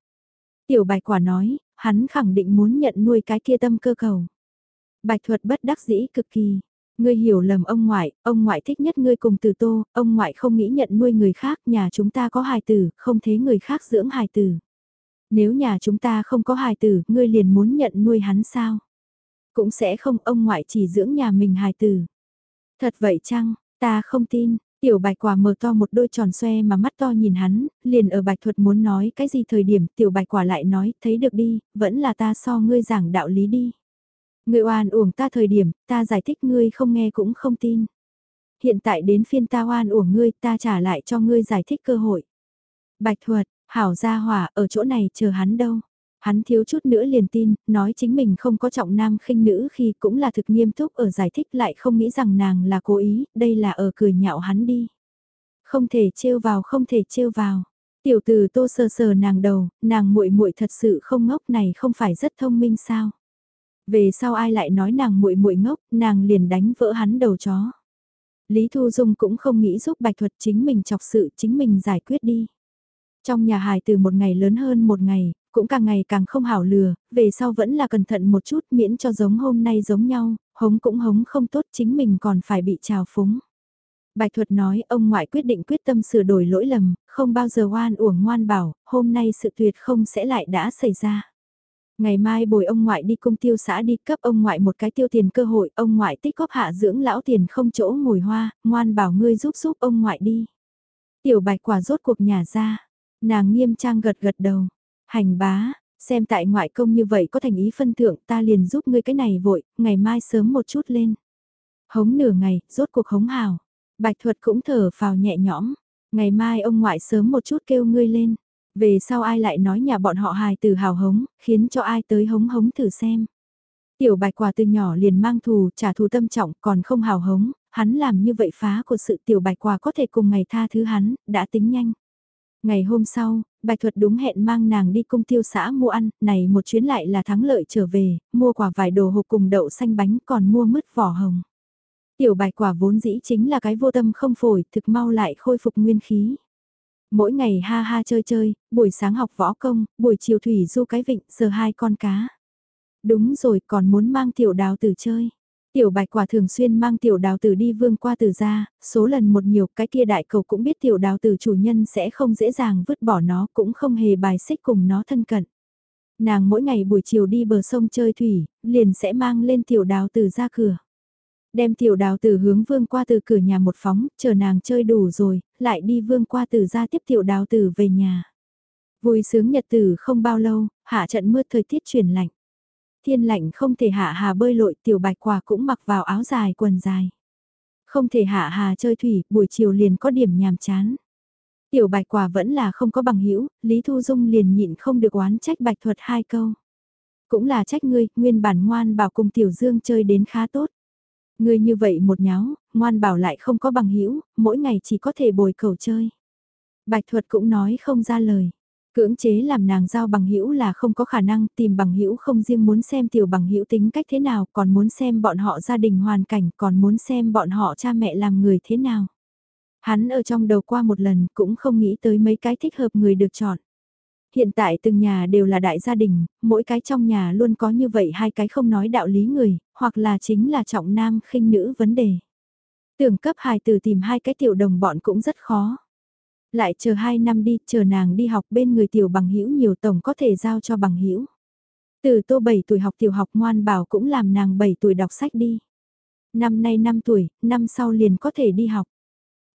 Tiểu Bạch Quả nói, hắn khẳng định muốn nhận nuôi cái kia tâm cơ cầu. Bạch Thuật bất đắc dĩ cực kỳ. Ngươi hiểu lầm ông ngoại, ông ngoại thích nhất ngươi cùng từ tô, ông ngoại không nghĩ nhận nuôi người khác, nhà chúng ta có hài tử, không thế người khác dưỡng hài tử. Nếu nhà chúng ta không có hài tử, ngươi liền muốn nhận nuôi hắn sao? Cũng sẽ không, ông ngoại chỉ dưỡng nhà mình hài tử. Thật vậy chăng, ta không tin, Tiểu bạch quả mở to một đôi tròn xoe mà mắt to nhìn hắn, liền ở bạch thuật muốn nói cái gì thời điểm tiểu bạch quả lại nói, thấy được đi, vẫn là ta so ngươi giảng đạo lý đi. Ngươi oan uổng ta thời điểm, ta giải thích ngươi không nghe cũng không tin. Hiện tại đến phiên ta oan uổng ngươi, ta trả lại cho ngươi giải thích cơ hội. Bạch thuật, hảo gia hỏa, ở chỗ này chờ hắn đâu. Hắn thiếu chút nữa liền tin, nói chính mình không có trọng nam khinh nữ khi cũng là thực nghiêm túc ở giải thích lại không nghĩ rằng nàng là cố ý, đây là ở cười nhạo hắn đi. Không thể trêu vào, không thể trêu vào. Tiểu từ tô sờ sờ nàng đầu, nàng muội muội thật sự không ngốc này không phải rất thông minh sao. Về sau ai lại nói nàng muội muội ngốc, nàng liền đánh vỡ hắn đầu chó. Lý Thu Dung cũng không nghĩ giúp Bạch Thuật chính mình chọc sự chính mình giải quyết đi. Trong nhà hài từ một ngày lớn hơn một ngày, cũng càng ngày càng không hảo lừa, về sau vẫn là cẩn thận một chút miễn cho giống hôm nay giống nhau, hống cũng hống không tốt chính mình còn phải bị trào phúng. Bạch thuật nói ông ngoại quyết định quyết tâm sửa đổi lỗi lầm, không bao giờ oan uổng ngoan bảo, hôm nay sự tuyệt không sẽ lại đã xảy ra. Ngày mai bồi ông ngoại đi cung tiêu xã đi cấp ông ngoại một cái tiêu tiền cơ hội, ông ngoại tích góp hạ dưỡng lão tiền không chỗ ngồi hoa, ngoan bảo ngươi giúp giúp ông ngoại đi. Tiểu bạch quả rốt cuộc nhà ra, nàng nghiêm trang gật gật đầu, hành bá, xem tại ngoại công như vậy có thành ý phân thượng ta liền giúp ngươi cái này vội, ngày mai sớm một chút lên. Hống nửa ngày, rốt cuộc hống hào. Bạch thuật cũng thở phào nhẹ nhõm, ngày mai ông ngoại sớm một chút kêu ngươi lên. Về sau ai lại nói nhà bọn họ hài từ hào hống, khiến cho ai tới hống hống thử xem. Tiểu bạch quả từ nhỏ liền mang thù, trả thù tâm trọng còn không hào hống, hắn làm như vậy phá của sự tiểu bạch quả có thể cùng ngày tha thứ hắn, đã tính nhanh. Ngày hôm sau, Bạch Thuật đúng hẹn mang nàng đi cung tiêu xã mua ăn, này một chuyến lại là thắng lợi trở về, mua quả vài đồ hộp cùng đậu xanh bánh còn mua mứt vỏ hồng. Tiểu bạch quả vốn dĩ chính là cái vô tâm không phổi, thực mau lại khôi phục nguyên khí. Mỗi ngày ha ha chơi chơi, buổi sáng học võ công, buổi chiều thủy du cái vịnh, sờ hai con cá. Đúng rồi, còn muốn mang tiểu đào tử chơi. Tiểu bạch quả thường xuyên mang tiểu đào tử đi vương qua Từ ra, số lần một nhiều cái kia đại cầu cũng biết tiểu đào tử chủ nhân sẽ không dễ dàng vứt bỏ nó cũng không hề bài xích cùng nó thân cận. Nàng mỗi ngày buổi chiều đi bờ sông chơi thủy, liền sẽ mang lên tiểu đào tử ra cửa. Đem tiểu đào tử hướng vương qua từ cửa nhà một phóng, chờ nàng chơi đủ rồi, lại đi vương qua từ ra tiếp tiểu đào tử về nhà. Vui sướng nhật tử không bao lâu, hạ trận mưa thời tiết chuyển lạnh. Thiên lạnh không thể hạ hà bơi lội tiểu bạch quả cũng mặc vào áo dài quần dài. Không thể hạ hà chơi thủy, buổi chiều liền có điểm nhàm chán. Tiểu bạch quả vẫn là không có bằng hữu Lý Thu Dung liền nhịn không được oán trách bạch thuật hai câu. Cũng là trách ngươi, nguyên bản ngoan bảo cùng tiểu dương chơi đến khá tốt. Ngươi như vậy một nháo, ngoan bảo lại không có bằng hữu mỗi ngày chỉ có thể bồi cầu chơi. Bạch thuật cũng nói không ra lời. Cưỡng chế làm nàng giao bằng hữu là không có khả năng, tìm bằng hữu không riêng muốn xem tiểu bằng hữu tính cách thế nào, còn muốn xem bọn họ gia đình hoàn cảnh, còn muốn xem bọn họ cha mẹ làm người thế nào. Hắn ở trong đầu qua một lần cũng không nghĩ tới mấy cái thích hợp người được chọn. Hiện tại từng nhà đều là đại gia đình, mỗi cái trong nhà luôn có như vậy hai cái không nói đạo lý người, hoặc là chính là trọng nam khinh nữ vấn đề. Tưởng cấp hài từ tìm hai cái tiểu đồng bọn cũng rất khó. Lại chờ hai năm đi, chờ nàng đi học bên người tiểu bằng hữu nhiều tổng có thể giao cho bằng hữu. Từ tô 7 tuổi học tiểu học ngoan bảo cũng làm nàng 7 tuổi đọc sách đi. Năm nay 5 tuổi, năm sau liền có thể đi học.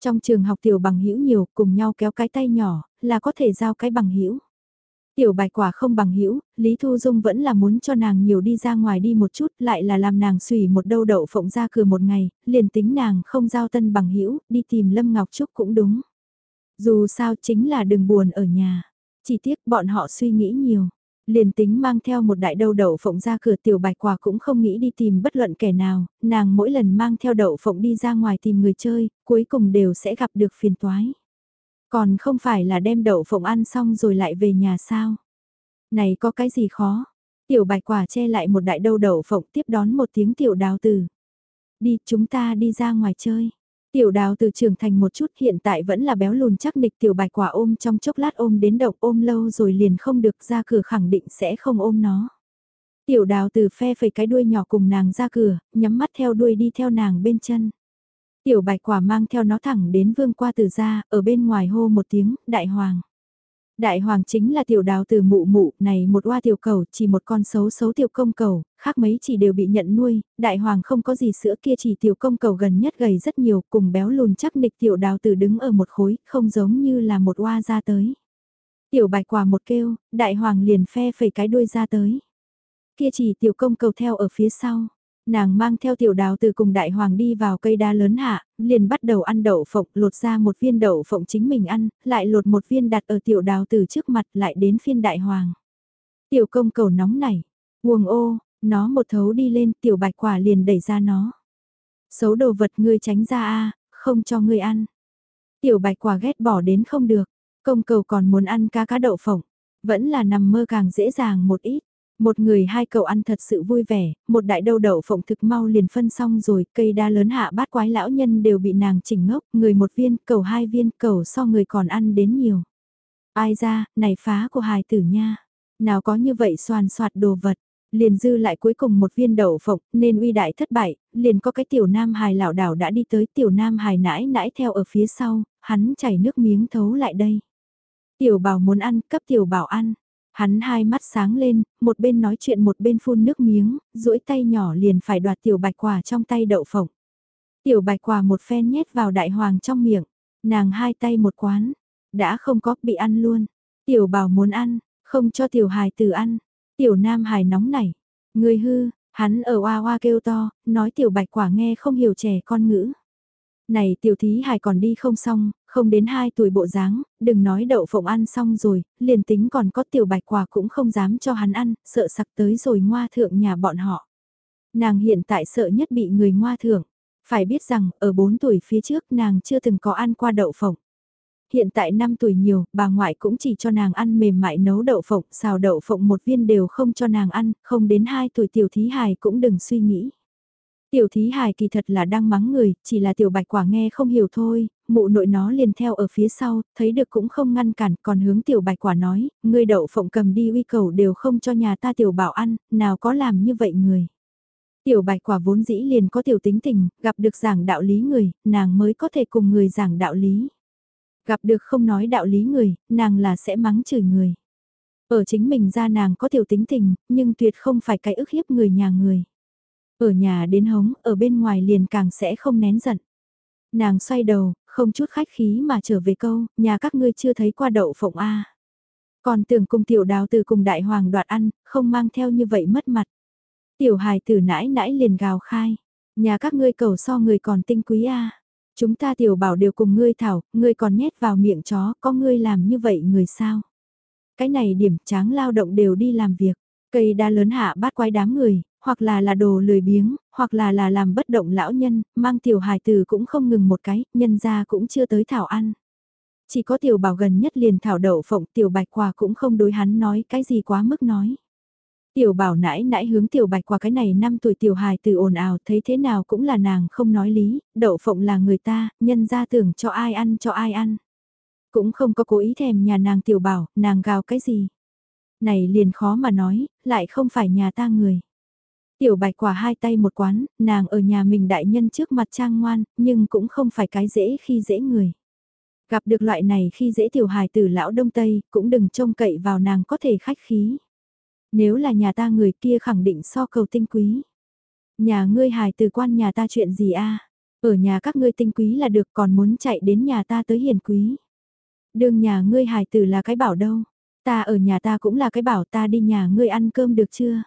Trong trường học tiểu bằng hữu nhiều, cùng nhau kéo cái tay nhỏ, là có thể giao cái bằng hữu. Tiểu bạch quả không bằng hữu Lý Thu Dung vẫn là muốn cho nàng nhiều đi ra ngoài đi một chút, lại là làm nàng xùy một đâu đậu phộng ra cửa một ngày, liền tính nàng không giao tân bằng hữu đi tìm Lâm Ngọc Trúc cũng đúng. Dù sao chính là đừng buồn ở nhà. Chỉ tiếc bọn họ suy nghĩ nhiều. Liền tính mang theo một đại đầu đậu phộng ra cửa tiểu bạch quả cũng không nghĩ đi tìm bất luận kẻ nào, nàng mỗi lần mang theo đậu phộng đi ra ngoài tìm người chơi, cuối cùng đều sẽ gặp được phiền toái. Còn không phải là đem đậu phộng ăn xong rồi lại về nhà sao? Này có cái gì khó? Tiểu bạch quả che lại một đại đầu đậu phộng tiếp đón một tiếng tiểu đào từ. Đi chúng ta đi ra ngoài chơi. Tiểu đào từ trưởng thành một chút hiện tại vẫn là béo lùn chắc nịch tiểu bạch quả ôm trong chốc lát ôm đến độc ôm lâu rồi liền không được ra cửa khẳng định sẽ không ôm nó. Tiểu đào từ phe phẩy cái đuôi nhỏ cùng nàng ra cửa, nhắm mắt theo đuôi đi theo nàng bên chân. Tiểu bạch quả mang theo nó thẳng đến vương qua từ ra, ở bên ngoài hô một tiếng, đại hoàng. Đại hoàng chính là tiểu đào từ mụ mụ, này một oa tiểu cầu, chỉ một con xấu xấu tiểu công cầu, khác mấy chỉ đều bị nhận nuôi, đại hoàng không có gì sữa kia chỉ tiểu công cầu gần nhất gầy rất nhiều, cùng béo lùn chắc nịch tiểu đào từ đứng ở một khối, không giống như là một oa ra tới. Tiểu bạch quả một kêu, đại hoàng liền phe phẩy cái đuôi ra tới. Kia chỉ tiểu công cầu theo ở phía sau. Nàng mang theo tiểu đào từ cùng đại hoàng đi vào cây đa lớn hạ, liền bắt đầu ăn đậu phộng, lột ra một viên đậu phộng chính mình ăn, lại lột một viên đặt ở tiểu đào từ trước mặt lại đến phiên đại hoàng. Tiểu công cầu nóng nảy, buông ô, nó một thấu đi lên tiểu bạch quả liền đẩy ra nó. Xấu đồ vật ngươi tránh ra a không cho ngươi ăn. Tiểu bạch quả ghét bỏ đến không được, công cầu còn muốn ăn cá cá đậu phộng, vẫn là nằm mơ càng dễ dàng một ít. Một người hai cậu ăn thật sự vui vẻ, một đại đầu đậu phộng thực mau liền phân xong rồi, cây đa lớn hạ bát quái lão nhân đều bị nàng chỉnh ngốc, người một viên, cầu hai viên, cầu so người còn ăn đến nhiều. Ai ra, này phá của hài tử nha, nào có như vậy soàn soạt đồ vật, liền dư lại cuối cùng một viên đậu phộng, nên uy đại thất bại, liền có cái tiểu nam hài lão đảo đã đi tới tiểu nam hài nãi nãi theo ở phía sau, hắn chảy nước miếng thấu lại đây. Tiểu bảo muốn ăn, cấp tiểu bảo ăn. Hắn hai mắt sáng lên, một bên nói chuyện một bên phun nước miếng, duỗi tay nhỏ liền phải đoạt tiểu bạch quả trong tay đậu phộng. Tiểu bạch quả một phen nhét vào đại hoàng trong miệng, nàng hai tay một quán, đã không có bị ăn luôn. Tiểu bảo muốn ăn, không cho tiểu hài tử ăn. Tiểu nam hài nóng nảy, người hư, hắn ở oa oa kêu to, nói tiểu bạch quả nghe không hiểu trẻ con ngữ. Này tiểu thí hài còn đi không xong, không đến 2 tuổi bộ dáng, đừng nói đậu phộng ăn xong rồi, liền tính còn có tiểu bạch quả cũng không dám cho hắn ăn, sợ sặc tới rồi ngoa thượng nhà bọn họ. Nàng hiện tại sợ nhất bị người ngoa thượng, phải biết rằng ở 4 tuổi phía trước nàng chưa từng có ăn qua đậu phộng. Hiện tại 5 tuổi nhiều, bà ngoại cũng chỉ cho nàng ăn mềm mại nấu đậu phộng, xào đậu phộng một viên đều không cho nàng ăn, không đến 2 tuổi tiểu thí hài cũng đừng suy nghĩ. Tiểu thí hài kỳ thật là đang mắng người, chỉ là tiểu bạch quả nghe không hiểu thôi, mụ nội nó liền theo ở phía sau, thấy được cũng không ngăn cản, còn hướng tiểu bạch quả nói, ngươi đậu phộng cầm đi uy cầu đều không cho nhà ta tiểu bảo ăn, nào có làm như vậy người. Tiểu bạch quả vốn dĩ liền có tiểu tính tình, gặp được giảng đạo lý người, nàng mới có thể cùng người giảng đạo lý. Gặp được không nói đạo lý người, nàng là sẽ mắng chửi người. Ở chính mình ra nàng có tiểu tính tình, nhưng tuyệt không phải cái ức hiếp người nhà người. Ở nhà đến hống, ở bên ngoài liền càng sẽ không nén giận. Nàng xoay đầu, không chút khách khí mà trở về câu, nhà các ngươi chưa thấy qua đậu phộng A. Còn tưởng cùng tiểu đào từ cùng đại hoàng đoạt ăn, không mang theo như vậy mất mặt. Tiểu hài tử nãi nãi liền gào khai, nhà các ngươi cầu so người còn tinh quý A. Chúng ta tiểu bảo đều cùng ngươi thảo, ngươi còn nhét vào miệng chó, có ngươi làm như vậy người sao? Cái này điểm tráng lao động đều đi làm việc, cây đa lớn hạ bát quái đám người, hoặc là là đồ lười biếng, hoặc là là làm bất động lão nhân, mang tiểu hài tử cũng không ngừng một cái, nhân ra cũng chưa tới thảo ăn. Chỉ có tiểu bảo gần nhất liền thảo đậu phộng tiểu bạch quà cũng không đối hắn nói cái gì quá mức nói. Tiểu bảo nãi nãi hướng tiểu bạch qua cái này năm tuổi tiểu hài từ ồn ào thấy thế nào cũng là nàng không nói lý, đậu phộng là người ta, nhân ra tưởng cho ai ăn cho ai ăn. Cũng không có cố ý thèm nhà nàng tiểu bảo, nàng gào cái gì. Này liền khó mà nói, lại không phải nhà ta người. Tiểu bạch quả hai tay một quán, nàng ở nhà mình đại nhân trước mặt trang ngoan, nhưng cũng không phải cái dễ khi dễ người. Gặp được loại này khi dễ tiểu hài tử lão đông tây, cũng đừng trông cậy vào nàng có thể khách khí. Nếu là nhà ta người kia khẳng định so cầu tinh quý. Nhà ngươi hài tử quan nhà ta chuyện gì a Ở nhà các ngươi tinh quý là được còn muốn chạy đến nhà ta tới hiền quý. Đường nhà ngươi hài tử là cái bảo đâu. Ta ở nhà ta cũng là cái bảo ta đi nhà ngươi ăn cơm được chưa?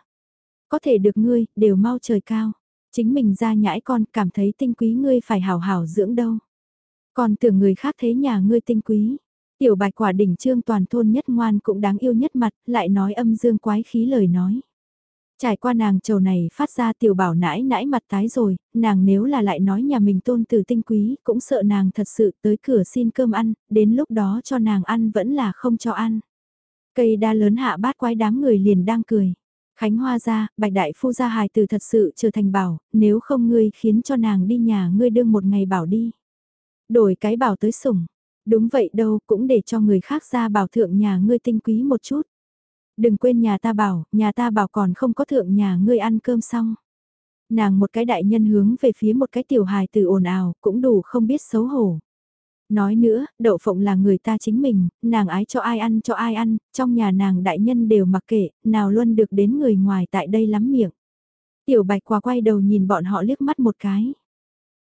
Có thể được ngươi, đều mau trời cao. Chính mình ra nhãi con cảm thấy tinh quý ngươi phải hảo hảo dưỡng đâu. Còn tưởng người khác thấy nhà ngươi tinh quý. Tiểu bạch quả đỉnh trương toàn thôn nhất ngoan cũng đáng yêu nhất mặt, lại nói âm dương quái khí lời nói. Trải qua nàng trầu này phát ra tiểu bảo nãi nãi mặt tái rồi, nàng nếu là lại nói nhà mình tôn từ tinh quý, cũng sợ nàng thật sự tới cửa xin cơm ăn, đến lúc đó cho nàng ăn vẫn là không cho ăn. Cây đa lớn hạ bát quái đám người liền đang cười. Khánh Hoa ra, bạch đại phu gia hài từ thật sự trở thành bảo, nếu không ngươi khiến cho nàng đi nhà ngươi đương một ngày bảo đi. Đổi cái bảo tới sủng, đúng vậy đâu cũng để cho người khác ra bảo thượng nhà ngươi tinh quý một chút. Đừng quên nhà ta bảo, nhà ta bảo còn không có thượng nhà ngươi ăn cơm xong. Nàng một cái đại nhân hướng về phía một cái tiểu hài từ ồn ào, cũng đủ không biết xấu hổ. Nói nữa, đậu phộng là người ta chính mình, nàng ái cho ai ăn cho ai ăn, trong nhà nàng đại nhân đều mặc kệ, nào luôn được đến người ngoài tại đây lắm miệng. Tiểu bạch quả quay đầu nhìn bọn họ liếc mắt một cái.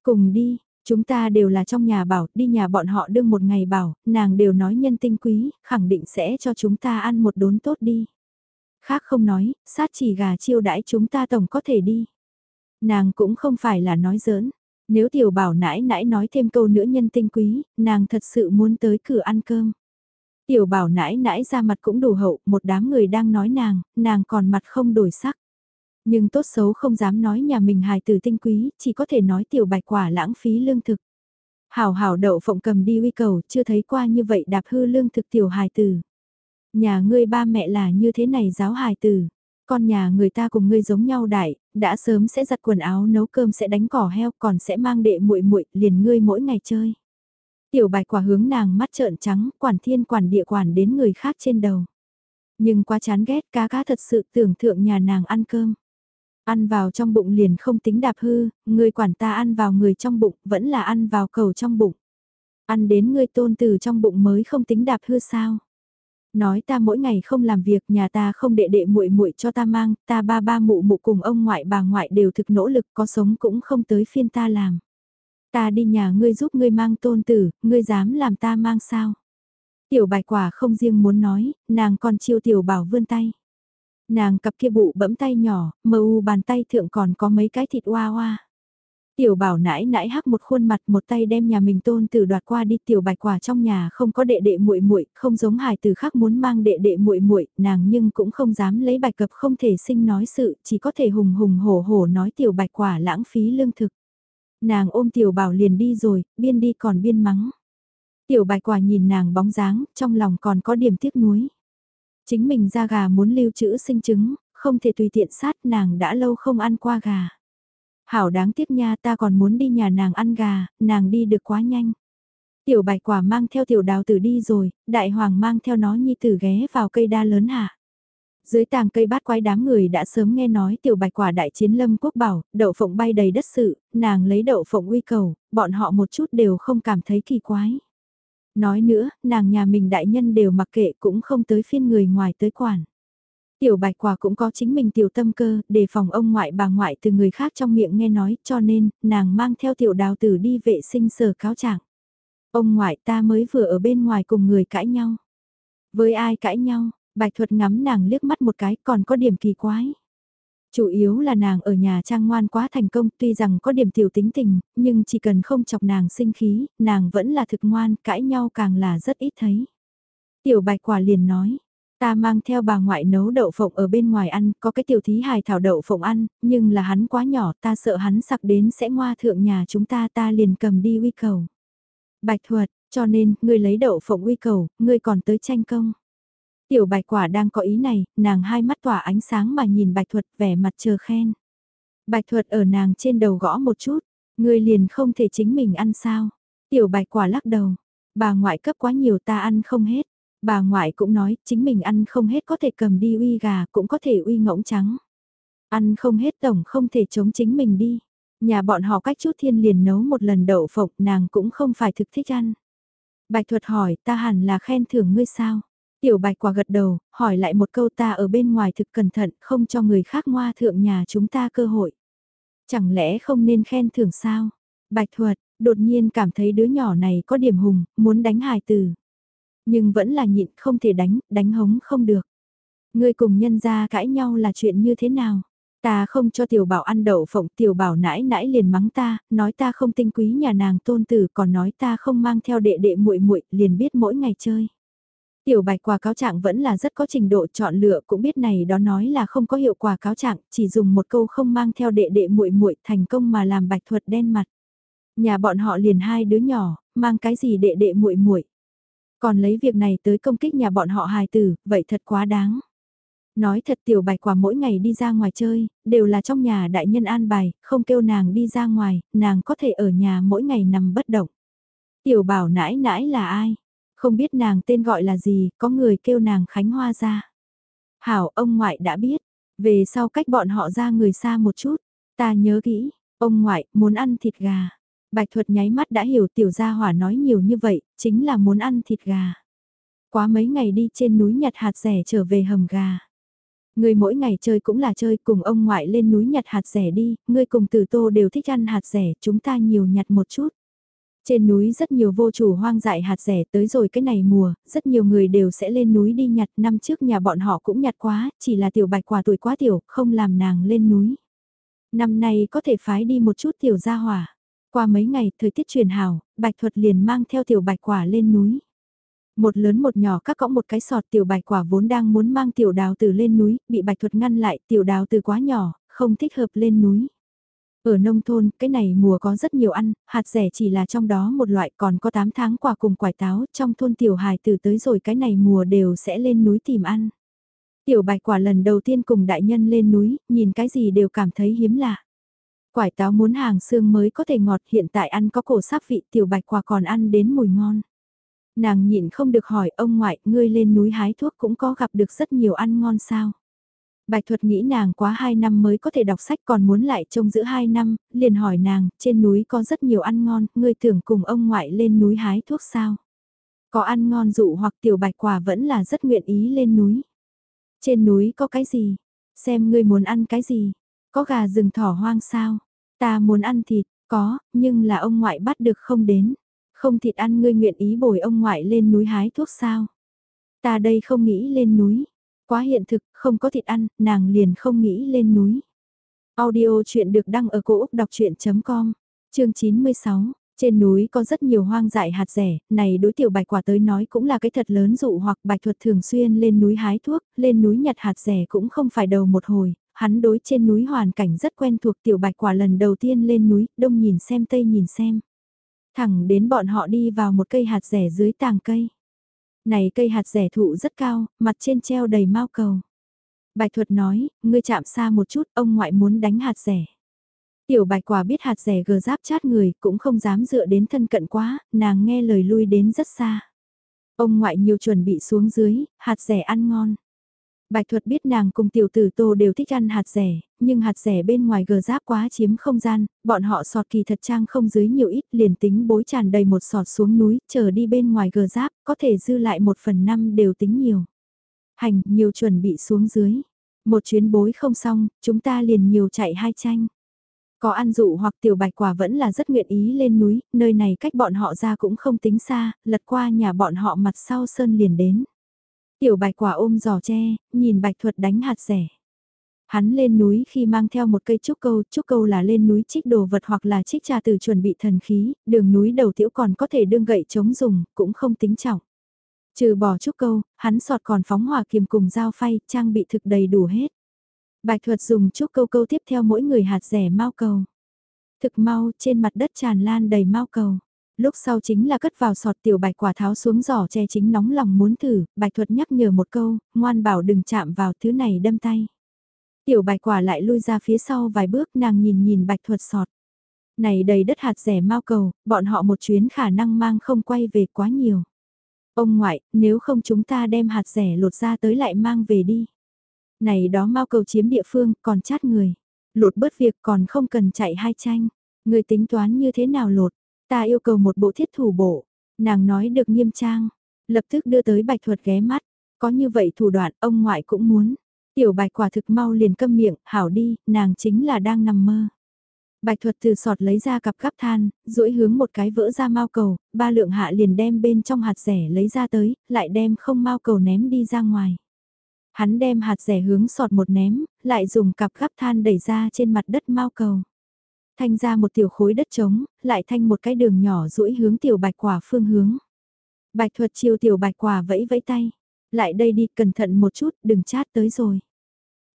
Cùng đi, chúng ta đều là trong nhà bảo, đi nhà bọn họ đương một ngày bảo, nàng đều nói nhân tinh quý, khẳng định sẽ cho chúng ta ăn một đốn tốt đi. Khác không nói, sát chỉ gà chiêu đãi chúng ta tổng có thể đi. Nàng cũng không phải là nói giỡn, nếu tiểu bảo nãi nãi nói thêm câu nữa nhân tinh quý, nàng thật sự muốn tới cửa ăn cơm. Tiểu bảo nãi nãi ra mặt cũng đủ hậu, một đám người đang nói nàng, nàng còn mặt không đổi sắc. Nhưng tốt xấu không dám nói nhà mình hài tử tinh quý, chỉ có thể nói tiểu bạch quả lãng phí lương thực. Hảo hảo đậu phộng cầm đi uy cầu, chưa thấy qua như vậy đạp hư lương thực tiểu hài tử. Nhà ngươi ba mẹ là như thế này giáo hài tử. Con nhà người ta cùng ngươi giống nhau đại, đã sớm sẽ giặt quần áo nấu cơm sẽ đánh cỏ heo còn sẽ mang đệ muội muội liền ngươi mỗi ngày chơi. Tiểu bạch quả hướng nàng mắt trợn trắng, quản thiên quản địa quản đến người khác trên đầu. Nhưng quá chán ghét cá cá thật sự tưởng thượng nhà nàng ăn cơm. Ăn vào trong bụng liền không tính đạp hư, người quản ta ăn vào người trong bụng, vẫn là ăn vào cầu trong bụng. Ăn đến người tôn từ trong bụng mới không tính đạp hư sao. Nói ta mỗi ngày không làm việc, nhà ta không đệ đệ muội muội cho ta mang, ta ba ba mụ mụ cùng ông ngoại bà ngoại đều thực nỗ lực có sống cũng không tới phiên ta làm. Ta đi nhà ngươi giúp ngươi mang tôn tử, ngươi dám làm ta mang sao? Tiểu bài quả không riêng muốn nói, nàng còn chiêu tiểu bảo vươn tay. Nàng cặp kia bụ bẫm tay nhỏ, mờ u bàn tay thượng còn có mấy cái thịt oa oa. Tiểu bảo nãi nãi hắc một khuôn mặt một tay đem nhà mình tôn tử đoạt qua đi tiểu bạch quả trong nhà không có đệ đệ muội muội không giống hài từ khác muốn mang đệ đệ muội muội nàng nhưng cũng không dám lấy bạch cập không thể sinh nói sự chỉ có thể hùng hùng hổ hổ nói tiểu bạch quả lãng phí lương thực. Nàng ôm tiểu bảo liền đi rồi, biên đi còn biên mắng. Tiểu bạch quả nhìn nàng bóng dáng, trong lòng còn có điểm tiếc nuối. Chính mình ra gà muốn lưu trữ sinh trứng, không thể tùy tiện sát nàng đã lâu không ăn qua gà. Hảo đáng tiếc nha ta còn muốn đi nhà nàng ăn gà, nàng đi được quá nhanh. Tiểu bạch quả mang theo tiểu đào tử đi rồi, đại hoàng mang theo nó nhi tử ghé vào cây đa lớn hạ. Dưới tàng cây bát quái đám người đã sớm nghe nói tiểu bạch quả đại chiến lâm quốc bảo, đậu phộng bay đầy đất sự, nàng lấy đậu phộng uy cầu, bọn họ một chút đều không cảm thấy kỳ quái. Nói nữa, nàng nhà mình đại nhân đều mặc kệ cũng không tới phiên người ngoài tới quản. Tiểu bạch quả cũng có chính mình tiểu tâm cơ, đề phòng ông ngoại bà ngoại từ người khác trong miệng nghe nói, cho nên, nàng mang theo tiểu đào tử đi vệ sinh sở cáo trạng. Ông ngoại ta mới vừa ở bên ngoài cùng người cãi nhau. Với ai cãi nhau, bạch thuật ngắm nàng liếc mắt một cái còn có điểm kỳ quái. Chủ yếu là nàng ở nhà trang ngoan quá thành công tuy rằng có điểm tiểu tính tình, nhưng chỉ cần không chọc nàng sinh khí, nàng vẫn là thực ngoan, cãi nhau càng là rất ít thấy. Tiểu bạch quả liền nói, ta mang theo bà ngoại nấu đậu phộng ở bên ngoài ăn, có cái tiểu thí hài thảo đậu phộng ăn, nhưng là hắn quá nhỏ, ta sợ hắn sặc đến sẽ ngoa thượng nhà chúng ta ta liền cầm đi uy cầu. Bạch thuật, cho nên, ngươi lấy đậu phộng uy cầu, ngươi còn tới tranh công. Tiểu bạch quả đang có ý này, nàng hai mắt tỏa ánh sáng mà nhìn bạch thuật vẻ mặt chờ khen. Bạch thuật ở nàng trên đầu gõ một chút, ngươi liền không thể chính mình ăn sao. Tiểu bạch quả lắc đầu, bà ngoại cấp quá nhiều ta ăn không hết. Bà ngoại cũng nói, chính mình ăn không hết có thể cầm đi uy gà, cũng có thể uy ngỗng trắng. Ăn không hết tổng không thể chống chính mình đi. Nhà bọn họ cách chút thiên liền nấu một lần đậu phộng, nàng cũng không phải thực thích ăn. Bạch thuật hỏi, ta hẳn là khen thưởng ngươi sao? Tiểu bạch quả gật đầu, hỏi lại một câu ta ở bên ngoài thực cẩn thận, không cho người khác ngoa thượng nhà chúng ta cơ hội. Chẳng lẽ không nên khen thưởng sao? Bạch thuật, đột nhiên cảm thấy đứa nhỏ này có điểm hùng, muốn đánh hài từ. Nhưng vẫn là nhịn không thể đánh, đánh hống không được. Người cùng nhân ra cãi nhau là chuyện như thế nào? Ta không cho tiểu bảo ăn đậu phộng, tiểu bảo nãi nãi liền mắng ta, nói ta không tinh quý nhà nàng tôn tử, còn nói ta không mang theo đệ đệ muội muội, liền biết mỗi ngày chơi. Tiểu bạch quả cáo trạng vẫn là rất có trình độ chọn lựa cũng biết này đó nói là không có hiệu quả cáo trạng, chỉ dùng một câu không mang theo đệ đệ muội muội thành công mà làm bạch thuật đen mặt. Nhà bọn họ liền hai đứa nhỏ, mang cái gì đệ đệ muội muội. Còn lấy việc này tới công kích nhà bọn họ hài tử, vậy thật quá đáng. Nói thật tiểu bạch quả mỗi ngày đi ra ngoài chơi, đều là trong nhà đại nhân an bài, không kêu nàng đi ra ngoài, nàng có thể ở nhà mỗi ngày nằm bất động. Tiểu bảo nãi nãi là ai? Không biết nàng tên gọi là gì, có người kêu nàng Khánh Hoa ra. Hảo, ông ngoại đã biết. Về sau cách bọn họ ra người xa một chút. Ta nhớ kỹ, ông ngoại muốn ăn thịt gà. Bạch thuật nháy mắt đã hiểu tiểu gia hỏa nói nhiều như vậy, chính là muốn ăn thịt gà. Quá mấy ngày đi trên núi nhặt hạt rẻ trở về hầm gà. Người mỗi ngày chơi cũng là chơi cùng ông ngoại lên núi nhặt hạt rẻ đi, ngươi cùng tử tô đều thích ăn hạt rẻ, chúng ta nhiều nhặt một chút. Trên núi rất nhiều vô chủ hoang dại hạt rẻ tới rồi cái này mùa, rất nhiều người đều sẽ lên núi đi nhặt năm trước nhà bọn họ cũng nhặt quá, chỉ là tiểu bạch quả tuổi quá tiểu, không làm nàng lên núi. Năm nay có thể phái đi một chút tiểu gia hỏa. Qua mấy ngày, thời tiết truyền hào, bạch thuật liền mang theo tiểu bạch quả lên núi. Một lớn một nhỏ các cõng một cái sọt tiểu bạch quả vốn đang muốn mang tiểu đào từ lên núi, bị bạch thuật ngăn lại tiểu đào từ quá nhỏ, không thích hợp lên núi. Ở nông thôn, cái này mùa có rất nhiều ăn, hạt rẻ chỉ là trong đó một loại còn có 8 tháng quả cùng quải táo, trong thôn tiểu hài từ tới rồi cái này mùa đều sẽ lên núi tìm ăn. Tiểu bạch quả lần đầu tiên cùng đại nhân lên núi, nhìn cái gì đều cảm thấy hiếm lạ. Quải táo muốn hàng xương mới có thể ngọt hiện tại ăn có cổ sáp vị tiểu bạch quả còn ăn đến mùi ngon. Nàng nhịn không được hỏi ông ngoại, ngươi lên núi hái thuốc cũng có gặp được rất nhiều ăn ngon sao. Bạch thuật nghĩ nàng quá 2 năm mới có thể đọc sách còn muốn lại trông giữ 2 năm, liền hỏi nàng, trên núi có rất nhiều ăn ngon, ngươi tưởng cùng ông ngoại lên núi hái thuốc sao? Có ăn ngon dụ hoặc tiểu bạch quả vẫn là rất nguyện ý lên núi. Trên núi có cái gì? Xem ngươi muốn ăn cái gì? Có gà rừng thỏ hoang sao? Ta muốn ăn thịt, có, nhưng là ông ngoại bắt được không đến. Không thịt ăn ngươi nguyện ý bồi ông ngoại lên núi hái thuốc sao? Ta đây không nghĩ lên núi. Quá hiện thực, không có thịt ăn, nàng liền không nghĩ lên núi. Audio chuyện được đăng ở cổ Úc đọc chuyện.com, chương 96. Trên núi có rất nhiều hoang dại hạt rẻ, này đối tiểu bạch quả tới nói cũng là cái thật lớn dụ hoặc bạch thuật thường xuyên lên núi hái thuốc, lên núi nhặt hạt rẻ cũng không phải đầu một hồi, hắn đối trên núi hoàn cảnh rất quen thuộc tiểu bạch quả lần đầu tiên lên núi, đông nhìn xem tây nhìn xem. Thẳng đến bọn họ đi vào một cây hạt rẻ dưới tàng cây. Này cây hạt rẻ thụ rất cao, mặt trên treo đầy mau cầu. Bạch thuật nói, ngươi chạm xa một chút, ông ngoại muốn đánh hạt rẻ. Tiểu bạch quả biết hạt rẻ gờ giáp chát người, cũng không dám dựa đến thân cận quá, nàng nghe lời lui đến rất xa. Ông ngoại nhiều chuẩn bị xuống dưới, hạt rẻ ăn ngon. Bạch thuật biết nàng cùng tiểu tử tô đều thích ăn hạt rẻ, nhưng hạt rẻ bên ngoài gờ giáp quá chiếm không gian, bọn họ sọt kỳ thật trang không dưới nhiều ít liền tính bối tràn đầy một sọt xuống núi, chờ đi bên ngoài gờ giáp, có thể dư lại một phần năm đều tính nhiều. Hành, nhiều chuẩn bị xuống dưới. Một chuyến bối không xong, chúng ta liền nhiều chạy hai tranh. Có ăn dụ hoặc tiểu bạch quả vẫn là rất nguyện ý lên núi, nơi này cách bọn họ ra cũng không tính xa, lật qua nhà bọn họ mặt sau sơn liền đến. Tiểu bạch quả ôm giò tre, nhìn bạch thuật đánh hạt rẻ. Hắn lên núi khi mang theo một cây trúc câu, trúc câu là lên núi trích đồ vật hoặc là trích trà từ chuẩn bị thần khí, đường núi đầu tiểu còn có thể đương gậy chống dùng, cũng không tính trọng. Trừ bỏ trúc câu, hắn sọt còn phóng hỏa kiềm cùng dao phay, trang bị thực đầy đủ hết. Bạch thuật dùng trúc câu câu tiếp theo mỗi người hạt rẻ mau cầu. Thực mau trên mặt đất tràn lan đầy mau cầu. Lúc sau chính là cất vào sọt tiểu bạch quả tháo xuống giỏ che chính nóng lòng muốn thử, bạch thuật nhắc nhở một câu, ngoan bảo đừng chạm vào thứ này đâm tay. Tiểu bạch quả lại lui ra phía sau vài bước nàng nhìn nhìn bạch thuật sọt. Này đầy đất hạt rẻ mau cầu, bọn họ một chuyến khả năng mang không quay về quá nhiều. Ông ngoại, nếu không chúng ta đem hạt rẻ lột ra tới lại mang về đi. Này đó mau cầu chiếm địa phương, còn chát người. Lột bớt việc còn không cần chạy hai tranh. Người tính toán như thế nào lột? Ta yêu cầu một bộ thiết thủ bộ. Nàng nói được nghiêm trang. Lập tức đưa tới bạch thuật ghé mắt. Có như vậy thủ đoạn ông ngoại cũng muốn. Tiểu bạch quả thực mau liền câm miệng, hảo đi, nàng chính là đang nằm mơ. Bạch thuật từ sọt lấy ra cặp gắp than, duỗi hướng một cái vỡ ra mau cầu, ba lượng hạ liền đem bên trong hạt rẻ lấy ra tới, lại đem không mau cầu ném đi ra ngoài. Hắn đem hạt rẻ hướng sọt một ném, lại dùng cặp gắp than đẩy ra trên mặt đất mau cầu. Thanh ra một tiểu khối đất trống, lại thanh một cái đường nhỏ duỗi hướng tiểu bạch quả phương hướng. Bạch thuật chiều tiểu bạch quả vẫy vẫy tay. Lại đây đi, cẩn thận một chút, đừng chát tới rồi.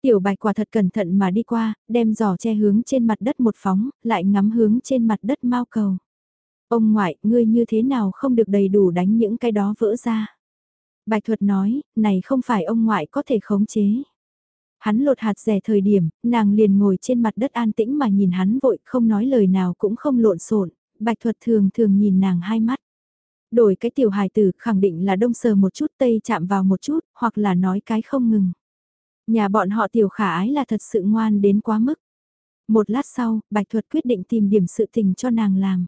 Tiểu bạch quả thật cẩn thận mà đi qua, đem giỏ che hướng trên mặt đất một phóng, lại ngắm hướng trên mặt đất mau cầu. Ông ngoại, ngươi như thế nào không được đầy đủ đánh những cái đó vỡ ra. Bạch thuật nói, này không phải ông ngoại có thể khống chế. Hắn lột hạt rẻ thời điểm, nàng liền ngồi trên mặt đất an tĩnh mà nhìn hắn vội, không nói lời nào cũng không lộn xộn. bạch thuật thường thường nhìn nàng hai mắt. Đổi cái tiểu hài tử khẳng định là đông sờ một chút tây chạm vào một chút, hoặc là nói cái không ngừng. Nhà bọn họ tiểu khả ái là thật sự ngoan đến quá mức. Một lát sau, Bạch Thuật quyết định tìm điểm sự tình cho nàng làm.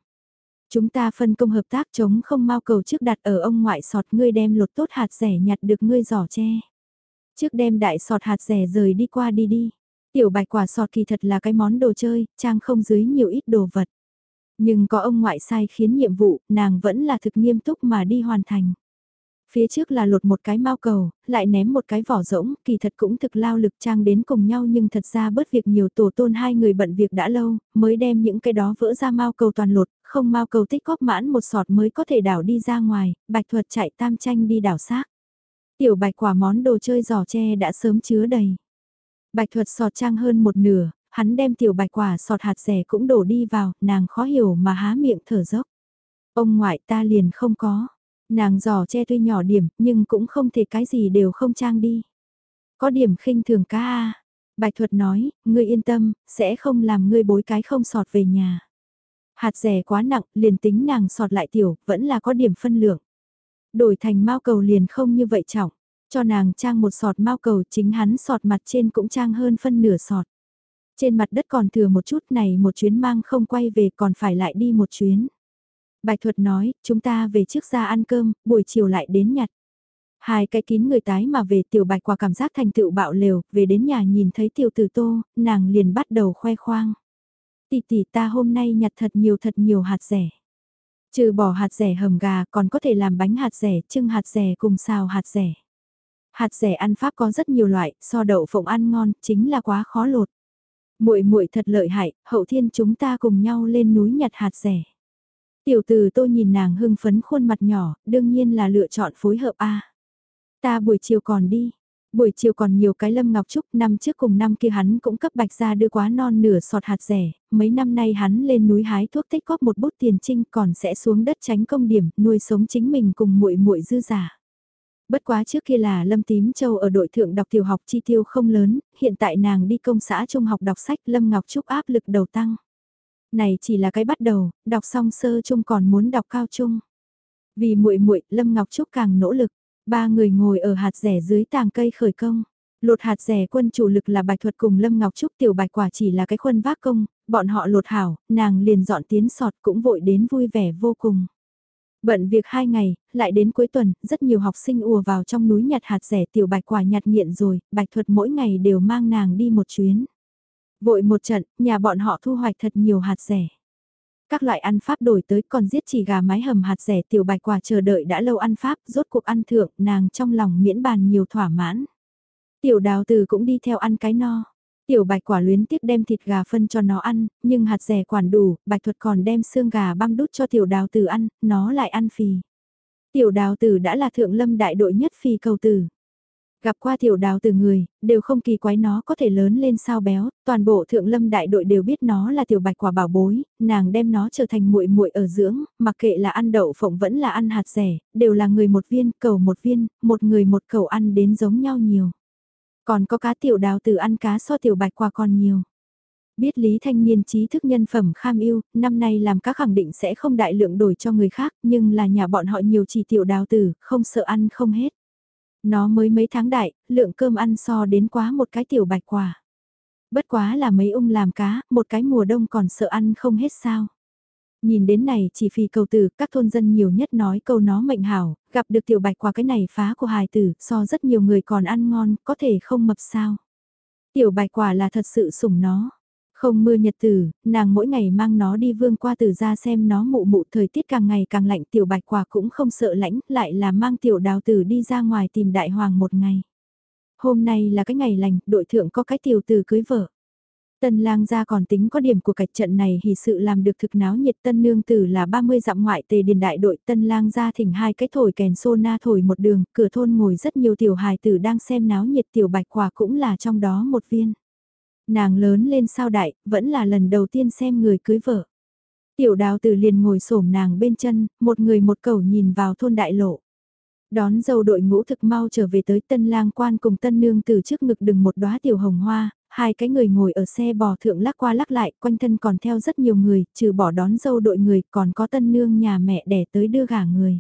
Chúng ta phân công hợp tác chống không mau cầu trước đặt ở ông ngoại sọt ngươi đem lột tốt hạt rẻ nhặt được ngươi giỏ tre. Trước đem đại sọt hạt rẻ rời đi qua đi đi. Tiểu bạch quả sọt kỳ thật là cái món đồ chơi, trang không dưới nhiều ít đồ vật. Nhưng có ông ngoại sai khiến nhiệm vụ, nàng vẫn là thực nghiêm túc mà đi hoàn thành. Phía trước là lột một cái mau cầu, lại ném một cái vỏ rỗng, kỳ thật cũng thực lao lực trang đến cùng nhau nhưng thật ra bớt việc nhiều tổ tôn hai người bận việc đã lâu, mới đem những cái đó vỡ ra mau cầu toàn lột, không mau cầu tích góp mãn một sọt mới có thể đảo đi ra ngoài, bạch thuật chạy tam tranh đi đảo xác. Tiểu bạch quả món đồ chơi giỏ tre đã sớm chứa đầy. Bạch thuật sọt trang hơn một nửa, hắn đem tiểu bạch quả sọt hạt rẻ cũng đổ đi vào, nàng khó hiểu mà há miệng thở dốc. Ông ngoại ta liền không có. Nàng giỏ che tuy nhỏ điểm, nhưng cũng không thể cái gì đều không trang đi. Có điểm khinh thường ca a. Bạch thuật nói, ngươi yên tâm, sẽ không làm ngươi bối cái không sọt về nhà. Hạt rẻ quá nặng, liền tính nàng sọt lại tiểu, vẫn là có điểm phân lượng. Đổi thành mao cầu liền không như vậy trọng, cho nàng trang một sọt mao cầu chính hắn sọt mặt trên cũng trang hơn phân nửa sọt. Trên mặt đất còn thừa một chút này một chuyến mang không quay về còn phải lại đi một chuyến. Bạch thuật nói, chúng ta về trước ra ăn cơm, buổi chiều lại đến nhặt. Hai cái kín người tái mà về tiểu bạch qua cảm giác thành tựu bạo lều, về đến nhà nhìn thấy tiểu tử tô, nàng liền bắt đầu khoe khoang. Tỷ tỷ ta hôm nay nhặt thật nhiều thật nhiều hạt rẻ. Trừ bỏ hạt rẻ hầm gà còn có thể làm bánh hạt rẻ, trưng hạt rẻ cùng xào hạt rẻ. Hạt rẻ ăn pháp có rất nhiều loại, so đậu phộng ăn ngon, chính là quá khó lột. Muội muội thật lợi hại, hậu thiên chúng ta cùng nhau lên núi nhặt hạt rẻ. Tiểu từ tôi nhìn nàng hưng phấn khuôn mặt nhỏ, đương nhiên là lựa chọn phối hợp A. Ta buổi chiều còn đi. Buổi chiều còn nhiều cái lâm ngọc trúc năm trước cùng năm kia hắn cũng cấp bạch ra đưa quá non nửa sọt hạt rẻ, mấy năm nay hắn lên núi hái thuốc tích góp một bút tiền trinh còn sẽ xuống đất tránh công điểm nuôi sống chính mình cùng muội muội dư giả. Bất quá trước kia là Lâm Tím Châu ở đội thượng đọc tiểu học chi tiêu không lớn, hiện tại nàng đi công xã trung học đọc sách Lâm Ngọc Trúc áp lực đầu tăng. Này chỉ là cái bắt đầu, đọc xong sơ trung còn muốn đọc cao trung. Vì muội muội Lâm Ngọc Trúc càng nỗ lực, ba người ngồi ở hạt rẻ dưới tàng cây khởi công. Lột hạt rẻ quân chủ lực là bạch thuật cùng Lâm Ngọc Trúc tiểu bạch quả chỉ là cái khuôn vác công, bọn họ lột hảo, nàng liền dọn tiến sọt cũng vội đến vui vẻ vô cùng. Bận việc hai ngày, lại đến cuối tuần, rất nhiều học sinh ùa vào trong núi nhặt hạt rẻ tiểu bạch quả nhặt nghiện rồi, bạch thuật mỗi ngày đều mang nàng đi một chuyến. Vội một trận, nhà bọn họ thu hoạch thật nhiều hạt rẻ. Các loại ăn pháp đổi tới còn giết chỉ gà mái hầm hạt rẻ tiểu bạch quả chờ đợi đã lâu ăn pháp, rốt cuộc ăn thượng, nàng trong lòng miễn bàn nhiều thỏa mãn. Tiểu đào từ cũng đi theo ăn cái no. Tiểu bạch quả luyến tiếp đem thịt gà phân cho nó ăn, nhưng hạt rẻ quản đủ, bạch thuật còn đem xương gà băm đút cho tiểu đào tử ăn, nó lại ăn phì. Tiểu đào tử đã là thượng lâm đại đội nhất phì cầu tử. Gặp qua tiểu đào từ người, đều không kỳ quái nó có thể lớn lên sao béo, toàn bộ thượng lâm đại đội đều biết nó là tiểu bạch quả bảo bối, nàng đem nó trở thành muội muội ở dưỡng, mặc kệ là ăn đậu phộng vẫn là ăn hạt rẻ, đều là người một viên, cầu một viên, một người một cầu ăn đến giống nhau nhiều. Còn có cá tiểu đào từ ăn cá so tiểu bạch quả còn nhiều. Biết Lý Thanh Niên trí thức nhân phẩm kham yêu, năm nay làm các khẳng định sẽ không đại lượng đổi cho người khác, nhưng là nhà bọn họ nhiều chỉ tiểu đào tử, không sợ ăn không hết. Nó mới mấy tháng đại, lượng cơm ăn so đến quá một cái tiểu bạch quả. Bất quá là mấy ung làm cá, một cái mùa đông còn sợ ăn không hết sao. Nhìn đến này chỉ vì cầu tử, các thôn dân nhiều nhất nói câu nó mệnh hảo, gặp được tiểu bạch quả cái này phá của hài tử, so rất nhiều người còn ăn ngon, có thể không mập sao. Tiểu bạch quả là thật sự sủng nó. Không mưa nhật tử, nàng mỗi ngày mang nó đi vương qua từ ra xem nó mụ mụ thời tiết càng ngày càng lạnh tiểu bạch quả cũng không sợ lãnh, lại là mang tiểu đào tử đi ra ngoài tìm đại hoàng một ngày. Hôm nay là cái ngày lành, đội thượng có cái tiểu tử cưới vợ. Tân lang gia còn tính có điểm của cạch trận này thì sự làm được thực náo nhiệt tân nương tử là 30 dặm ngoại tề điền đại đội tân lang gia thỉnh hai cái thổi kèn sô na thổi một đường, cửa thôn ngồi rất nhiều tiểu hài tử đang xem náo nhiệt tiểu bạch quả cũng là trong đó một viên. Nàng lớn lên sao đại, vẫn là lần đầu tiên xem người cưới vợ. Tiểu đào tử liền ngồi xổm nàng bên chân, một người một cầu nhìn vào thôn đại lộ. Đón dâu đội ngũ thực mau trở về tới tân lang quan cùng tân nương từ trước ngực đừng một đóa tiểu hồng hoa, hai cái người ngồi ở xe bò thượng lắc qua lắc lại, quanh thân còn theo rất nhiều người, trừ bỏ đón dâu đội người còn có tân nương nhà mẹ đẻ tới đưa gả người.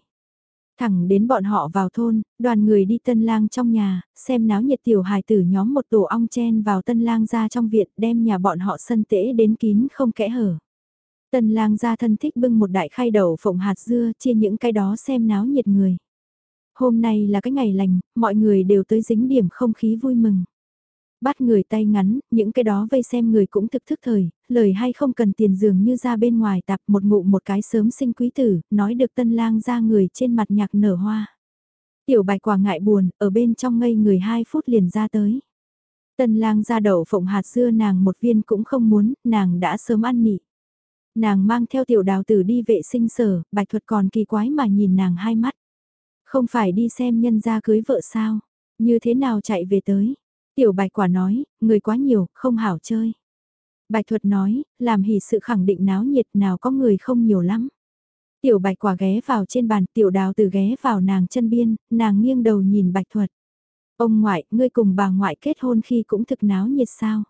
Thẳng đến bọn họ vào thôn, đoàn người đi tân lang trong nhà, xem náo nhiệt tiểu hài tử nhóm một tổ ong chen vào tân lang ra trong viện đem nhà bọn họ sân tễ đến kín không kẽ hở. Tân lang ra thân thích bưng một đại khay đầu phộng hạt dưa chia những cái đó xem náo nhiệt người. Hôm nay là cái ngày lành, mọi người đều tới dính điểm không khí vui mừng. Bắt người tay ngắn, những cái đó vây xem người cũng thực thức thời, lời hay không cần tiền dường như ra bên ngoài tạp một ngụ một cái sớm sinh quý tử, nói được tân lang ra người trên mặt nhạc nở hoa. Tiểu bạch quả ngại buồn, ở bên trong ngây người hai phút liền ra tới. Tân lang ra đậu phộng hạt xưa nàng một viên cũng không muốn, nàng đã sớm ăn nị. Nàng mang theo tiểu đào tử đi vệ sinh sở, bạch thuật còn kỳ quái mà nhìn nàng hai mắt. Không phải đi xem nhân gia cưới vợ sao, như thế nào chạy về tới. Tiểu bạch quả nói, người quá nhiều, không hảo chơi. Bạch thuật nói, làm hỉ sự khẳng định náo nhiệt nào có người không nhiều lắm. Tiểu bạch quả ghé vào trên bàn, tiểu đào từ ghé vào nàng chân biên, nàng nghiêng đầu nhìn bạch thuật. Ông ngoại, ngươi cùng bà ngoại kết hôn khi cũng thực náo nhiệt sao?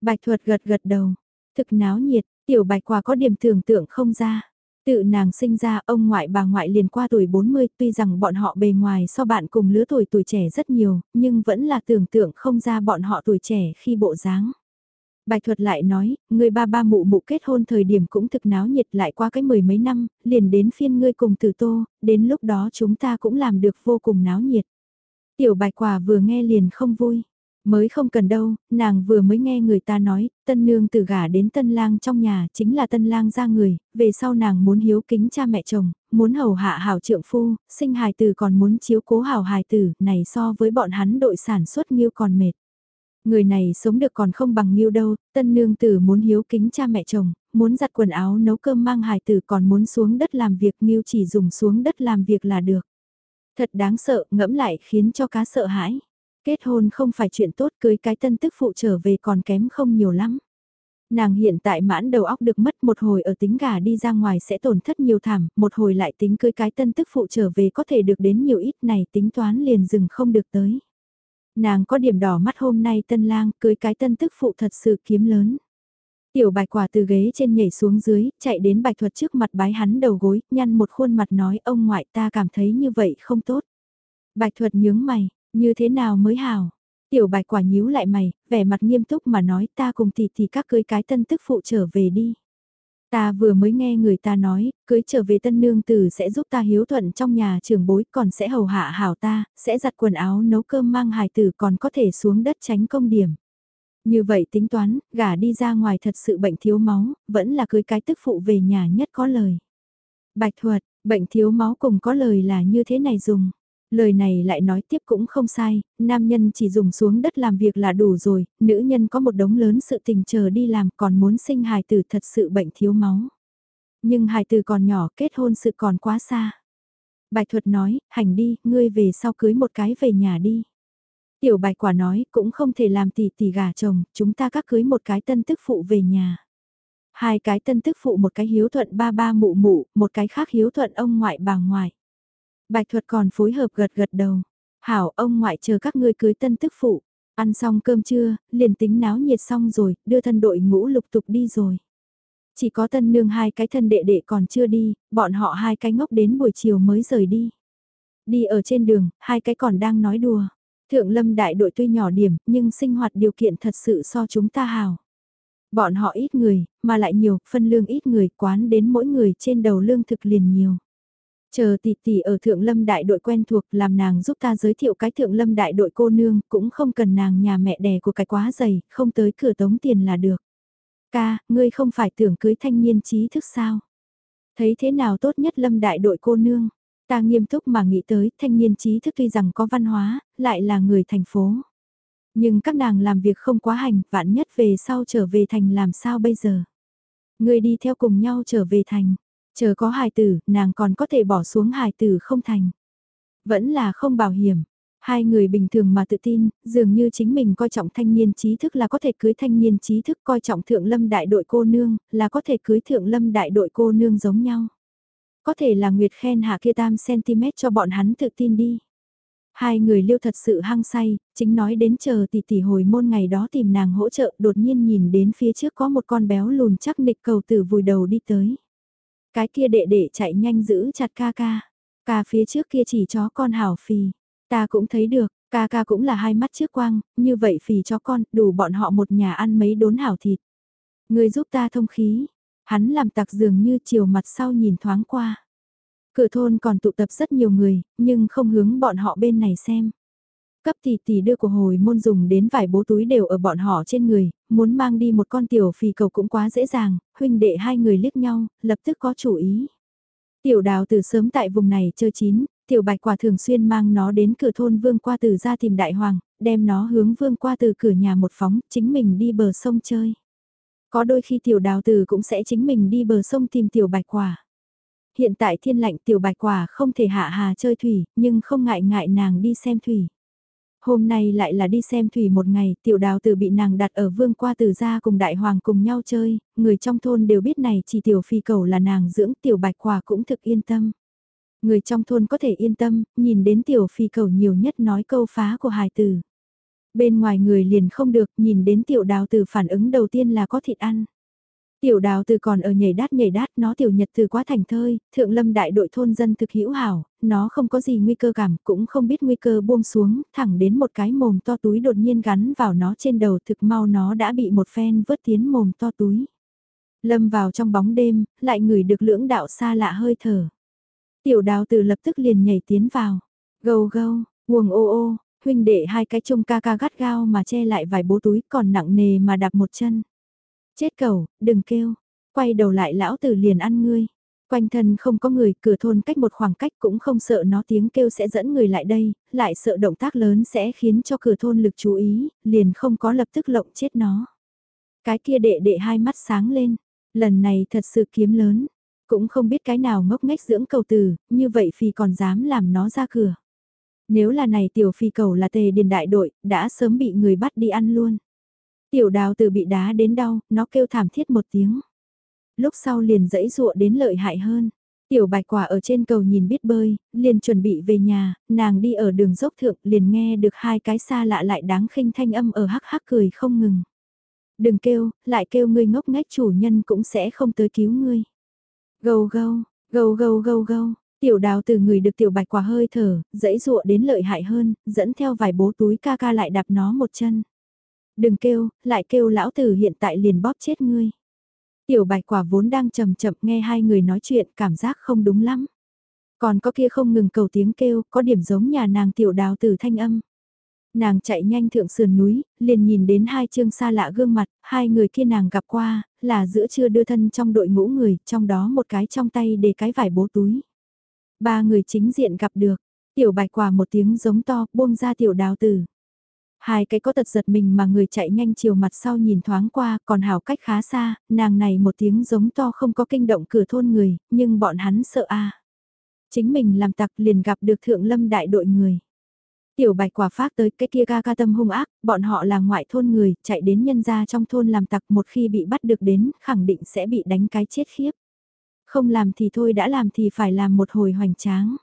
Bạch thuật gật gật đầu, thực náo nhiệt, tiểu bạch quả có điểm tưởng tượng không ra. Tự nàng sinh ra ông ngoại bà ngoại liền qua tuổi 40 tuy rằng bọn họ bề ngoài so bạn cùng lứa tuổi tuổi trẻ rất nhiều, nhưng vẫn là tưởng tượng không ra bọn họ tuổi trẻ khi bộ dáng. Bạch thuật lại nói, người ba ba mụ mụ kết hôn thời điểm cũng thực náo nhiệt lại qua cái mười mấy năm, liền đến phiên ngươi cùng tử tô, đến lúc đó chúng ta cũng làm được vô cùng náo nhiệt. Tiểu bạch quả vừa nghe liền không vui. Mới không cần đâu, nàng vừa mới nghe người ta nói, tân nương từ gả đến tân lang trong nhà chính là tân lang ra người, về sau nàng muốn hiếu kính cha mẹ chồng, muốn hầu hạ hảo trượng phu, sinh hài tử còn muốn chiếu cố hảo hài tử, này so với bọn hắn đội sản xuất như còn mệt. Người này sống được còn không bằng nhiêu đâu, tân nương tử muốn hiếu kính cha mẹ chồng, muốn giặt quần áo nấu cơm mang hài tử còn muốn xuống đất làm việc nhiêu chỉ dùng xuống đất làm việc là được. Thật đáng sợ, ngẫm lại khiến cho cá sợ hãi. Kết hôn không phải chuyện tốt cưới cái tân tức phụ trở về còn kém không nhiều lắm. Nàng hiện tại mãn đầu óc được mất một hồi ở tính gà đi ra ngoài sẽ tổn thất nhiều thảm, một hồi lại tính cưới cái tân tức phụ trở về có thể được đến nhiều ít này tính toán liền dừng không được tới. Nàng có điểm đỏ mắt hôm nay tân lang cưới cái tân tức phụ thật sự kiếm lớn. Tiểu bạch quả từ ghế trên nhảy xuống dưới, chạy đến bạch thuật trước mặt bái hắn đầu gối, nhăn một khuôn mặt nói ông ngoại ta cảm thấy như vậy không tốt. Bạch thuật nhướng mày, như thế nào mới hảo Tiểu bạch quả nhíu lại mày, vẻ mặt nghiêm túc mà nói ta cùng tỷ tỷ các cưới cái tân tức phụ trở về đi. Ta vừa mới nghe người ta nói, cưới trở về tân nương tử sẽ giúp ta hiếu thuận trong nhà trưởng bối còn sẽ hầu hạ hảo ta, sẽ giặt quần áo nấu cơm mang hài tử còn có thể xuống đất tránh công điểm. Như vậy tính toán, gả đi ra ngoài thật sự bệnh thiếu máu, vẫn là cưới cái tức phụ về nhà nhất có lời. Bạch thuật, bệnh thiếu máu cùng có lời là như thế này dùng. Lời này lại nói tiếp cũng không sai, nam nhân chỉ dùng xuống đất làm việc là đủ rồi, nữ nhân có một đống lớn sự tình chờ đi làm còn muốn sinh hài tử thật sự bệnh thiếu máu. Nhưng hài tử còn nhỏ kết hôn sự còn quá xa. Bạch thuật nói, hành đi, ngươi về sau cưới một cái về nhà đi. Tiểu bạch quả nói, cũng không thể làm tỷ tỷ gà chồng, chúng ta các cưới một cái tân tức phụ về nhà. Hai cái tân tức phụ một cái hiếu thuận ba ba mụ mụ, một cái khác hiếu thuận ông ngoại bà ngoại. Bạch thuật còn phối hợp gật gật đầu. Hảo ông ngoại chờ các ngươi cưới tân tức phụ. Ăn xong cơm trưa, liền tính náo nhiệt xong rồi, đưa thân đội ngũ lục tục đi rồi. Chỉ có tân nương hai cái thân đệ đệ còn chưa đi, bọn họ hai cái ngốc đến buổi chiều mới rời đi. Đi ở trên đường, hai cái còn đang nói đùa. Thượng lâm đại đội tuy nhỏ điểm, nhưng sinh hoạt điều kiện thật sự so chúng ta hào. Bọn họ ít người, mà lại nhiều, phân lương ít người, quán đến mỗi người trên đầu lương thực liền nhiều. Chờ tỷ tỷ ở thượng lâm đại đội quen thuộc làm nàng giúp ta giới thiệu cái thượng lâm đại đội cô nương, cũng không cần nàng nhà mẹ đẻ của cái quá dày, không tới cửa tống tiền là được. Ca, ngươi không phải tưởng cưới thanh niên trí thức sao? Thấy thế nào tốt nhất lâm đại đội cô nương? Ta nghiêm túc mà nghĩ tới thanh niên trí thức tuy rằng có văn hóa, lại là người thành phố. Nhưng các nàng làm việc không quá hành, vạn nhất về sau trở về thành làm sao bây giờ? Ngươi đi theo cùng nhau trở về thành. Chờ có hài tử, nàng còn có thể bỏ xuống hài tử không thành. Vẫn là không bảo hiểm. Hai người bình thường mà tự tin, dường như chính mình coi trọng thanh niên trí thức là có thể cưới thanh niên trí thức coi trọng thượng lâm đại đội cô nương, là có thể cưới thượng lâm đại đội cô nương giống nhau. Có thể là Nguyệt khen hạ kia tam cm cho bọn hắn tự tin đi. Hai người liêu thật sự hăng say, chính nói đến chờ tỷ tỷ hồi môn ngày đó tìm nàng hỗ trợ đột nhiên nhìn đến phía trước có một con béo lùn chắc nịch cầu tử vùi đầu đi tới. Cái kia đệ đệ chạy nhanh giữ chặt ca ca. Ca phía trước kia chỉ chó con hảo phì. Ta cũng thấy được, ca ca cũng là hai mắt trước quang, như vậy phì cho con, đủ bọn họ một nhà ăn mấy đốn hảo thịt. Người giúp ta thông khí. Hắn làm tặc dường như chiều mặt sau nhìn thoáng qua. Cửa thôn còn tụ tập rất nhiều người, nhưng không hướng bọn họ bên này xem. Cấp tỷ tỷ đưa của hồi môn dùng đến vài bố túi đều ở bọn họ trên người, muốn mang đi một con tiểu phì cầu cũng quá dễ dàng, huynh đệ hai người liếc nhau, lập tức có chủ ý. Tiểu đào từ sớm tại vùng này chơi chín, tiểu bạch quả thường xuyên mang nó đến cửa thôn vương qua từ ra tìm đại hoàng, đem nó hướng vương qua từ cửa nhà một phóng, chính mình đi bờ sông chơi. Có đôi khi tiểu đào từ cũng sẽ chính mình đi bờ sông tìm tiểu bạch quả. Hiện tại thiên lạnh tiểu bạch quả không thể hạ hà chơi thủy, nhưng không ngại ngại nàng đi xem thủy. Hôm nay lại là đi xem thủy một ngày, tiểu đào tử bị nàng đặt ở vương qua từ ra cùng đại hoàng cùng nhau chơi, người trong thôn đều biết này chỉ tiểu phi cầu là nàng dưỡng tiểu bạch quả cũng thực yên tâm. Người trong thôn có thể yên tâm, nhìn đến tiểu phi cầu nhiều nhất nói câu phá của hài tử. Bên ngoài người liền không được, nhìn đến tiểu đào tử phản ứng đầu tiên là có thịt ăn. Tiểu đào từ còn ở nhảy đát nhảy đát nó tiểu nhật từ quá thành thơi, thượng lâm đại đội thôn dân thực hữu hảo, nó không có gì nguy cơ cảm, cũng không biết nguy cơ buông xuống, thẳng đến một cái mồm to túi đột nhiên gắn vào nó trên đầu thực mau nó đã bị một phen vớt tiến mồm to túi. Lâm vào trong bóng đêm, lại ngửi được lưỡng đạo xa lạ hơi thở. Tiểu đào từ lập tức liền nhảy tiến vào. Gâu gâu, nguồn ô ô, huynh đệ hai cái trông ca ca gắt gao mà che lại vài bố túi còn nặng nề mà đạp một chân. Chết cầu, đừng kêu, quay đầu lại lão tử liền ăn ngươi. Quanh thân không có người, cửa thôn cách một khoảng cách cũng không sợ nó tiếng kêu sẽ dẫn người lại đây, lại sợ động tác lớn sẽ khiến cho cửa thôn lực chú ý, liền không có lập tức lộng chết nó. Cái kia đệ đệ hai mắt sáng lên, lần này thật sự kiếm lớn, cũng không biết cái nào ngốc nghếch dưỡng cầu từ, như vậy phi còn dám làm nó ra cửa. Nếu là này tiểu phi cầu là tề điền đại đội, đã sớm bị người bắt đi ăn luôn. Tiểu đào từ bị đá đến đau, nó kêu thảm thiết một tiếng. Lúc sau liền dẫy dụa đến lợi hại hơn. Tiểu bạch quả ở trên cầu nhìn biết bơi, liền chuẩn bị về nhà, nàng đi ở đường dốc thượng liền nghe được hai cái xa lạ lại đáng khinh thanh âm ở hắc hắc cười không ngừng. Đừng kêu, lại kêu ngươi ngốc nghếch chủ nhân cũng sẽ không tới cứu ngươi. Gâu gâu, gâu gâu gâu gâu, tiểu đào từ người được tiểu bạch quả hơi thở, dẫy dụa đến lợi hại hơn, dẫn theo vài bố túi ca ca lại đạp nó một chân. Đừng kêu, lại kêu lão tử hiện tại liền bóp chết ngươi. Tiểu bạch quả vốn đang chậm chậm nghe hai người nói chuyện cảm giác không đúng lắm. Còn có kia không ngừng cầu tiếng kêu, có điểm giống nhà nàng tiểu đào tử thanh âm. Nàng chạy nhanh thượng sườn núi, liền nhìn đến hai chương xa lạ gương mặt, hai người kia nàng gặp qua, là giữa trưa đưa thân trong đội ngũ người, trong đó một cái trong tay để cái vải bố túi. Ba người chính diện gặp được, tiểu bạch quả một tiếng giống to, buông ra tiểu đào tử. Hai cái có tật giật mình mà người chạy nhanh chiều mặt sau nhìn thoáng qua, còn hảo cách khá xa, nàng này một tiếng giống to không có kinh động cửa thôn người, nhưng bọn hắn sợ a. Chính mình làm tặc liền gặp được thượng lâm đại đội người. Tiểu bạch quả phát tới cái kia ga ca tâm hung ác, bọn họ là ngoại thôn người, chạy đến nhân gia trong thôn làm tặc một khi bị bắt được đến, khẳng định sẽ bị đánh cái chết khiếp. Không làm thì thôi đã làm thì phải làm một hồi hoành tráng.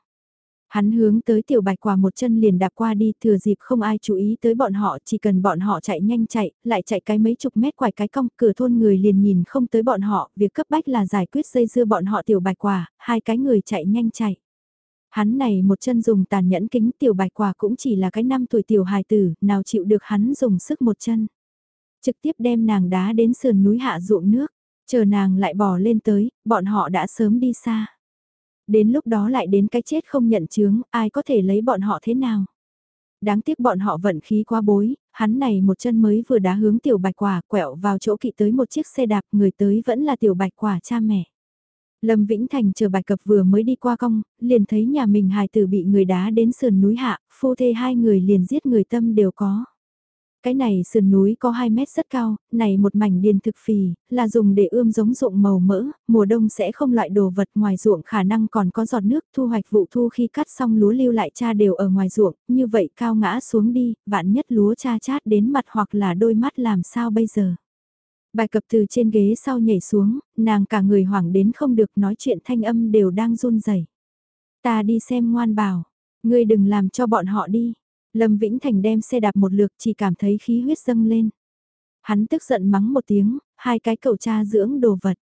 Hắn hướng tới tiểu bạch quả một chân liền đạp qua đi thừa dịp không ai chú ý tới bọn họ chỉ cần bọn họ chạy nhanh chạy, lại chạy cái mấy chục mét quải cái cong cửa thôn người liền nhìn không tới bọn họ, việc cấp bách là giải quyết dây dưa bọn họ tiểu bạch quả, hai cái người chạy nhanh chạy. Hắn này một chân dùng tàn nhẫn kính tiểu bạch quả cũng chỉ là cái năm tuổi tiểu hài tử, nào chịu được hắn dùng sức một chân. Trực tiếp đem nàng đá đến sườn núi hạ ruộng nước, chờ nàng lại bò lên tới, bọn họ đã sớm đi xa. Đến lúc đó lại đến cái chết không nhận chướng, ai có thể lấy bọn họ thế nào. Đáng tiếc bọn họ vận khí quá bối, hắn này một chân mới vừa đá hướng tiểu bạch quả quẹo vào chỗ kỵ tới một chiếc xe đạp người tới vẫn là tiểu bạch quả cha mẹ. Lâm Vĩnh Thành chờ bạch cập vừa mới đi qua cong, liền thấy nhà mình hài tử bị người đá đến sườn núi hạ, phu thê hai người liền giết người tâm đều có. Cái này sườn núi có 2 mét rất cao, này một mảnh điền thực phì, là dùng để ươm giống ruộng màu mỡ, mùa đông sẽ không loại đồ vật ngoài ruộng khả năng còn có giọt nước thu hoạch vụ thu khi cắt xong lúa lưu lại cha đều ở ngoài ruộng, như vậy cao ngã xuống đi, vạn nhất lúa cha chát đến mặt hoặc là đôi mắt làm sao bây giờ. Bài cập từ trên ghế sau nhảy xuống, nàng cả người hoảng đến không được nói chuyện thanh âm đều đang run rẩy. Ta đi xem ngoan bảo, ngươi đừng làm cho bọn họ đi. Lâm Vĩnh Thành đem xe đạp một lượt chỉ cảm thấy khí huyết dâng lên. Hắn tức giận mắng một tiếng, hai cái cậu cha dưỡng đồ vật.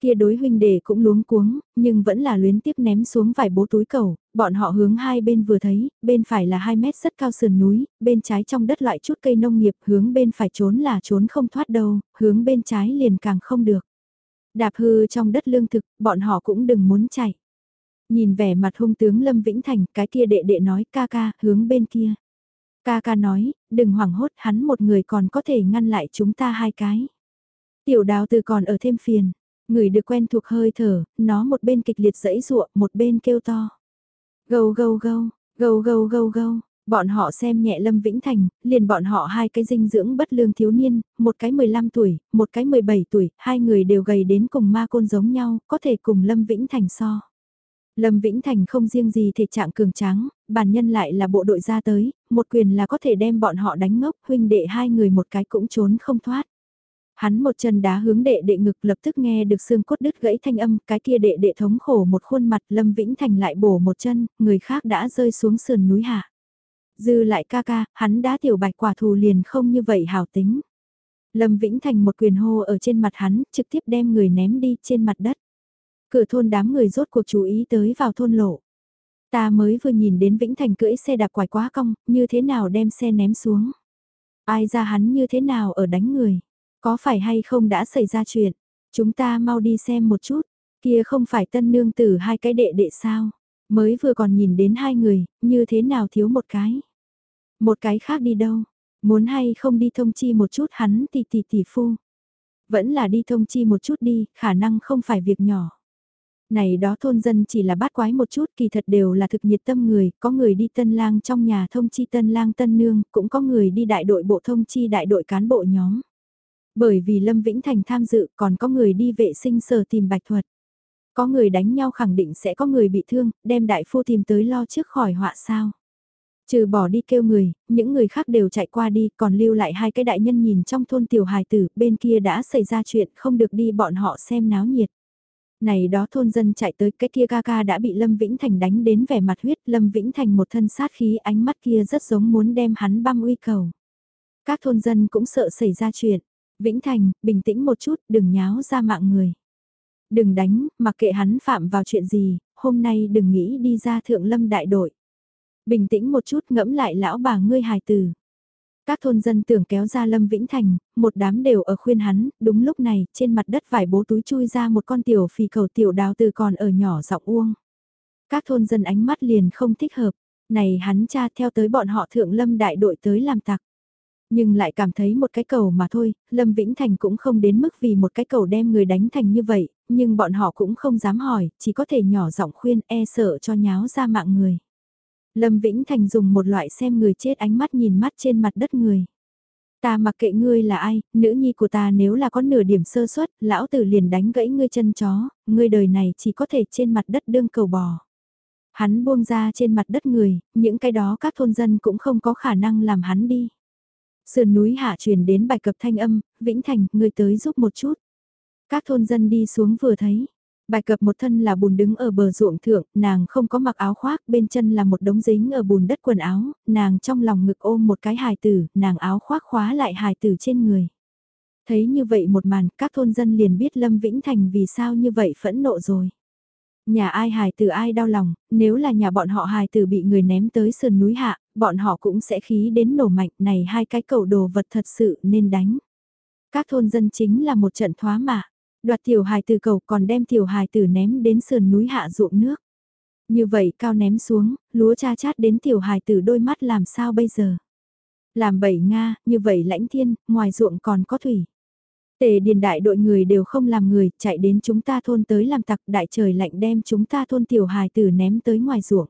Kia đối huynh đệ cũng luống cuống, nhưng vẫn là luyến tiếp ném xuống vài bố túi cầu, bọn họ hướng hai bên vừa thấy, bên phải là 2 mét rất cao sườn núi, bên trái trong đất loại chút cây nông nghiệp, hướng bên phải trốn là trốn không thoát đâu, hướng bên trái liền càng không được. Đạp hư trong đất lương thực, bọn họ cũng đừng muốn chạy. Nhìn vẻ mặt hung tướng Lâm Vĩnh Thành, cái kia đệ đệ nói ca ca, hướng bên kia. Ca ca nói, đừng hoảng hốt, hắn một người còn có thể ngăn lại chúng ta hai cái. Tiểu đào từ còn ở thêm phiền, người được quen thuộc hơi thở, nó một bên kịch liệt dẫy ruộng, một bên kêu to. Gâu gâu gâu, gâu gâu gâu gâu, Bọn họ xem nhẹ Lâm Vĩnh Thành, liền bọn họ hai cái dinh dưỡng bất lương thiếu niên, một cái 15 tuổi, một cái 17 tuổi, hai người đều gầy đến cùng ma côn giống nhau, có thể cùng Lâm Vĩnh Thành so. Lâm Vĩnh Thành không riêng gì thể trạng cường tráng, bản nhân lại là bộ đội ra tới, một quyền là có thể đem bọn họ đánh ngốc, huynh đệ hai người một cái cũng trốn không thoát. Hắn một chân đá hướng đệ đệ ngực lập tức nghe được xương cốt đứt gãy thanh âm, cái kia đệ đệ thống khổ một khuôn mặt Lâm Vĩnh Thành lại bổ một chân, người khác đã rơi xuống sườn núi hạ. Dư lại ca ca, hắn đã tiểu bạch quả thù liền không như vậy hảo tính. Lâm Vĩnh Thành một quyền hô ở trên mặt hắn, trực tiếp đem người ném đi trên mặt đất. Cửa thôn đám người rốt cuộc chú ý tới vào thôn lộ. Ta mới vừa nhìn đến Vĩnh Thành cưỡi xe đạp quải quá cong, như thế nào đem xe ném xuống. Ai ra hắn như thế nào ở đánh người. Có phải hay không đã xảy ra chuyện? Chúng ta mau đi xem một chút. Kia không phải tân nương tử hai cái đệ đệ sao? Mới vừa còn nhìn đến hai người, như thế nào thiếu một cái? Một cái khác đi đâu? Muốn hay không đi thông chi một chút hắn tỷ tỷ tỷ phu? Vẫn là đi thông chi một chút đi, khả năng không phải việc nhỏ. Này đó thôn dân chỉ là bát quái một chút kỳ thật đều là thực nhiệt tâm người, có người đi tân lang trong nhà thông chi tân lang tân nương, cũng có người đi đại đội bộ thông chi đại đội cán bộ nhóm. Bởi vì Lâm Vĩnh Thành tham dự còn có người đi vệ sinh sở tìm bạch thuật. Có người đánh nhau khẳng định sẽ có người bị thương, đem đại phu tìm tới lo trước khỏi họa sao. Trừ bỏ đi kêu người, những người khác đều chạy qua đi, còn lưu lại hai cái đại nhân nhìn trong thôn tiểu hài tử, bên kia đã xảy ra chuyện không được đi bọn họ xem náo nhiệt. Này đó thôn dân chạy tới cái kia ca ca đã bị Lâm Vĩnh Thành đánh đến vẻ mặt huyết, Lâm Vĩnh Thành một thân sát khí ánh mắt kia rất giống muốn đem hắn băm uy cầu. Các thôn dân cũng sợ xảy ra chuyện, Vĩnh Thành, bình tĩnh một chút, đừng nháo ra mạng người. Đừng đánh, mặc kệ hắn phạm vào chuyện gì, hôm nay đừng nghĩ đi ra thượng lâm đại đội. Bình tĩnh một chút ngẫm lại lão bà ngươi hài tử. Các thôn dân tưởng kéo ra Lâm Vĩnh Thành, một đám đều ở khuyên hắn, đúng lúc này, trên mặt đất vải bố túi chui ra một con tiểu phì cầu tiểu đào từ còn ở nhỏ giọng uông. Các thôn dân ánh mắt liền không thích hợp, này hắn cha theo tới bọn họ thượng lâm đại đội tới làm tặc. Nhưng lại cảm thấy một cái cầu mà thôi, Lâm Vĩnh Thành cũng không đến mức vì một cái cầu đem người đánh thành như vậy, nhưng bọn họ cũng không dám hỏi, chỉ có thể nhỏ giọng khuyên e sợ cho nháo ra mạng người. Lâm Vĩnh Thành dùng một loại xem người chết ánh mắt nhìn mắt trên mặt đất người. Ta mặc kệ ngươi là ai, nữ nhi của ta nếu là có nửa điểm sơ suất, lão tử liền đánh gãy ngươi chân chó, ngươi đời này chỉ có thể trên mặt đất đương cầu bò. Hắn buông ra trên mặt đất người, những cái đó các thôn dân cũng không có khả năng làm hắn đi. Sườn núi hạ truyền đến bài cập thanh âm, Vĩnh Thành, ngươi tới giúp một chút. Các thôn dân đi xuống vừa thấy, Bài cập một thân là bùn đứng ở bờ ruộng thượng, nàng không có mặc áo khoác, bên chân là một đống dính ở bùn đất quần áo, nàng trong lòng ngực ôm một cái hài tử, nàng áo khoác khóa lại hài tử trên người. Thấy như vậy một màn, các thôn dân liền biết Lâm Vĩnh Thành vì sao như vậy phẫn nộ rồi. Nhà ai hài tử ai đau lòng, nếu là nhà bọn họ hài tử bị người ném tới sườn núi hạ, bọn họ cũng sẽ khí đến nổ mạnh, này hai cái cầu đồ vật thật sự nên đánh. Các thôn dân chính là một trận thoá mạ Đoạt tiểu hài từ cầu còn đem tiểu hài tử ném đến sườn núi hạ ruộng nước. Như vậy cao ném xuống, lúa cha chát đến tiểu hài tử đôi mắt làm sao bây giờ? Làm bậy Nga, như vậy lãnh thiên, ngoài ruộng còn có thủy. Tề điền đại đội người đều không làm người, chạy đến chúng ta thôn tới làm tặc đại trời lạnh đem chúng ta thôn tiểu hài tử ném tới ngoài ruộng.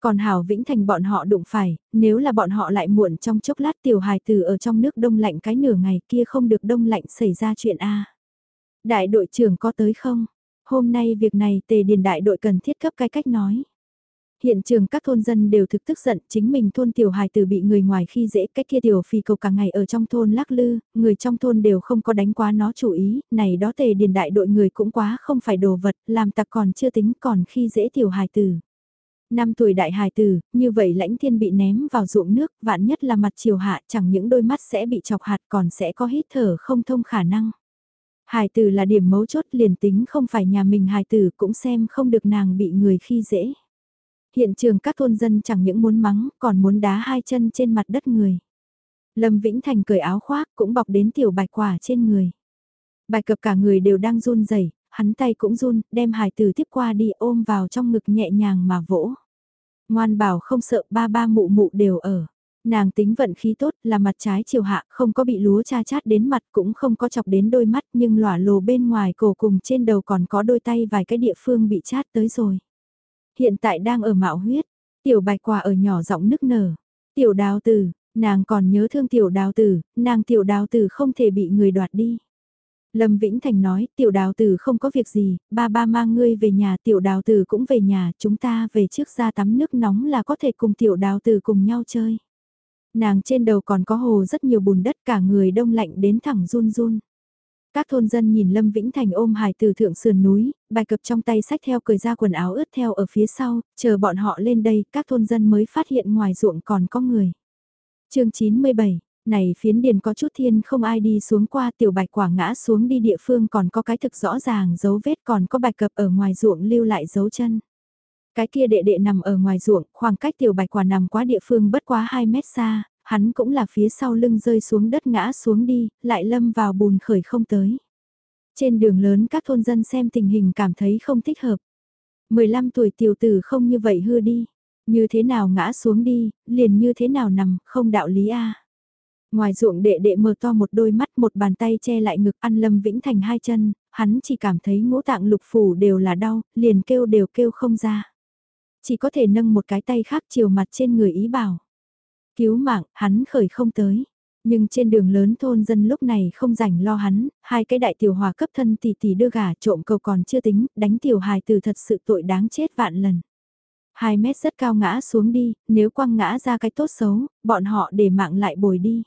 Còn Hảo Vĩnh Thành bọn họ đụng phải, nếu là bọn họ lại muộn trong chốc lát tiểu hài tử ở trong nước đông lạnh cái nửa ngày kia không được đông lạnh xảy ra chuyện A. Đại đội trưởng có tới không? Hôm nay việc này tề điền đại đội cần thiết cấp cái cách nói. Hiện trường các thôn dân đều thực tức giận, chính mình thôn tiểu hài tử bị người ngoài khi dễ, cách kia tiểu phi cầu cả ngày ở trong thôn lắc lư, người trong thôn đều không có đánh quá nó chủ ý, này đó tề điền đại đội người cũng quá không phải đồ vật, làm tặc còn chưa tính còn khi dễ tiểu hài tử. Năm tuổi đại hài tử, như vậy lãnh thiên bị ném vào ruộng nước, vạn nhất là mặt chiều hạ chẳng những đôi mắt sẽ bị chọc hạt còn sẽ có hít thở không thông khả năng. Hài tử là điểm mấu chốt liền tính không phải nhà mình hài tử cũng xem không được nàng bị người khi dễ. Hiện trường các thôn dân chẳng những muốn mắng còn muốn đá hai chân trên mặt đất người. Lâm Vĩnh Thành cởi áo khoác cũng bọc đến tiểu bạch quả trên người. Bạch cập cả người đều đang run rẩy hắn tay cũng run, đem hài tử tiếp qua đi ôm vào trong ngực nhẹ nhàng mà vỗ. Ngoan bảo không sợ ba ba mụ mụ đều ở. Nàng tính vận khí tốt là mặt trái chiều hạ, không có bị lúa cha chát đến mặt cũng không có chọc đến đôi mắt nhưng lỏa lồ bên ngoài cổ cùng trên đầu còn có đôi tay vài cái địa phương bị chát tới rồi. Hiện tại đang ở mạo huyết, tiểu bạch quả ở nhỏ giọng nức nở. Tiểu đào tử, nàng còn nhớ thương tiểu đào tử, nàng tiểu đào tử không thể bị người đoạt đi. Lâm Vĩnh Thành nói, tiểu đào tử không có việc gì, ba ba mang ngươi về nhà, tiểu đào tử cũng về nhà, chúng ta về trước ra tắm nước nóng là có thể cùng tiểu đào tử cùng nhau chơi. Nàng trên đầu còn có hồ rất nhiều bùn đất cả người đông lạnh đến thẳng run run. Các thôn dân nhìn Lâm Vĩnh Thành ôm hài từ thượng sườn núi, bài cập trong tay sách theo cười ra quần áo ướt theo ở phía sau, chờ bọn họ lên đây, các thôn dân mới phát hiện ngoài ruộng còn có người. chương 97, này phiến điền có chút thiên không ai đi xuống qua tiểu bạch quả ngã xuống đi địa phương còn có cái thực rõ ràng dấu vết còn có bạch cập ở ngoài ruộng lưu lại dấu chân. Cái kia đệ đệ nằm ở ngoài ruộng, khoảng cách tiểu bạch quả nằm quá địa phương bất quá 2 mét xa, hắn cũng là phía sau lưng rơi xuống đất ngã xuống đi, lại lâm vào bùn khởi không tới. Trên đường lớn các thôn dân xem tình hình cảm thấy không thích hợp. 15 tuổi tiểu tử không như vậy hư đi, như thế nào ngã xuống đi, liền như thế nào nằm, không đạo lý a. Ngoài ruộng đệ đệ mở to một đôi mắt một bàn tay che lại ngực ăn Lâm Vĩnh Thành hai chân, hắn chỉ cảm thấy ngũ tạng lục phủ đều là đau, liền kêu đều kêu không ra. Chỉ có thể nâng một cái tay khác chiều mặt trên người ý bảo. Cứu mạng, hắn khởi không tới. Nhưng trên đường lớn thôn dân lúc này không rảnh lo hắn, hai cái đại tiểu hòa cấp thân tỷ tỷ đưa gà trộm cầu còn chưa tính, đánh tiểu hài từ thật sự tội đáng chết vạn lần. Hai mét rất cao ngã xuống đi, nếu quăng ngã ra cái tốt xấu, bọn họ để mạng lại bồi đi.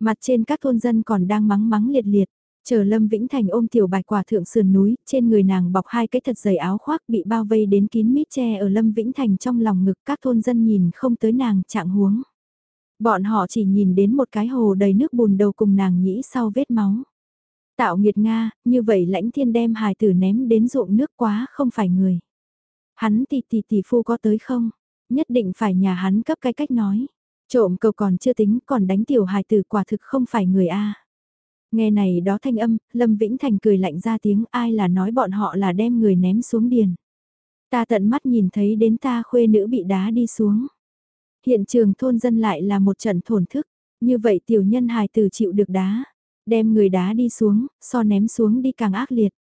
Mặt trên các thôn dân còn đang mắng mắng liệt liệt, chờ Lâm Vĩnh Thành ôm tiểu bạch quả thượng sườn núi, trên người nàng bọc hai cái thật dày áo khoác bị bao vây đến kín mít che ở Lâm Vĩnh Thành trong lòng ngực các thôn dân nhìn không tới nàng trạng huống. Bọn họ chỉ nhìn đến một cái hồ đầy nước bùn đầu cùng nàng nhĩ sau vết máu. Tạo nghiệt Nga, như vậy lãnh thiên đem hài tử ném đến ruộng nước quá không phải người. Hắn tỷ tỷ tỷ phu có tới không? Nhất định phải nhà hắn cấp cái cách nói. Trộm cầu còn chưa tính còn đánh tiểu hài tử quả thực không phải người A. Nghe này đó thanh âm, Lâm Vĩnh Thành cười lạnh ra tiếng ai là nói bọn họ là đem người ném xuống điền. Ta tận mắt nhìn thấy đến ta khuê nữ bị đá đi xuống. Hiện trường thôn dân lại là một trận thổn thức, như vậy tiểu nhân hài tử chịu được đá, đem người đá đi xuống, so ném xuống đi càng ác liệt.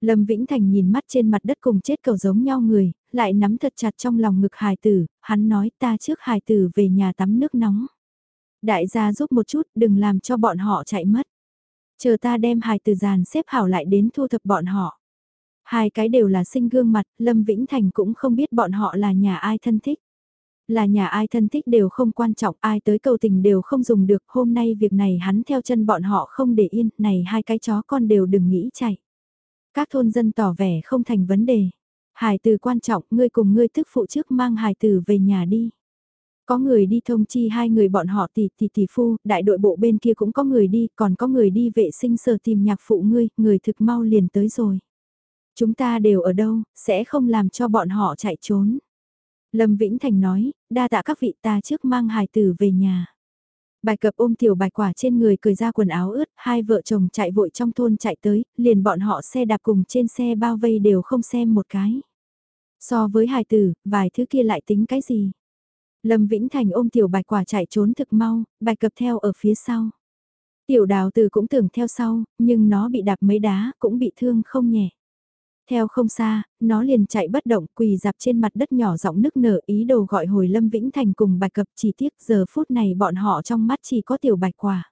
Lâm Vĩnh Thành nhìn mắt trên mặt đất cùng chết cầu giống nhau người, lại nắm thật chặt trong lòng ngực hài tử, hắn nói ta trước hài tử về nhà tắm nước nóng. Đại gia giúp một chút đừng làm cho bọn họ chạy mất. Chờ ta đem hài từ giàn xếp hảo lại đến thu thập bọn họ. Hai cái đều là sinh gương mặt, Lâm Vĩnh Thành cũng không biết bọn họ là nhà ai thân thích. Là nhà ai thân thích đều không quan trọng, ai tới cầu tình đều không dùng được, hôm nay việc này hắn theo chân bọn họ không để yên, này hai cái chó con đều đừng nghĩ chạy. Các thôn dân tỏ vẻ không thành vấn đề. Hải từ quan trọng, ngươi cùng ngươi tức phụ trước mang hải từ về nhà đi. Có người đi thông chi hai người bọn họ tỷ tỷ tỷ phu, đại đội bộ bên kia cũng có người đi, còn có người đi vệ sinh sở tìm nhạc phụ ngươi, người thực mau liền tới rồi. Chúng ta đều ở đâu, sẽ không làm cho bọn họ chạy trốn. Lâm Vĩnh Thành nói, đa tạ các vị ta trước mang hài tử về nhà. Bài cập ôm tiểu bài quả trên người cười ra quần áo ướt, hai vợ chồng chạy vội trong thôn chạy tới, liền bọn họ xe đạp cùng trên xe bao vây đều không xem một cái. So với hài tử, vài thứ kia lại tính cái gì? Lâm Vĩnh Thành ôm tiểu bạch quả chạy trốn thực mau, bạch cập theo ở phía sau. Tiểu đào từ cũng tưởng theo sau, nhưng nó bị đạp mấy đá, cũng bị thương không nhẹ. Theo không xa, nó liền chạy bất động quỳ dạp trên mặt đất nhỏ giọng nức nở ý đồ gọi hồi Lâm Vĩnh Thành cùng bạch cập chỉ tiếc giờ phút này bọn họ trong mắt chỉ có tiểu bạch quả.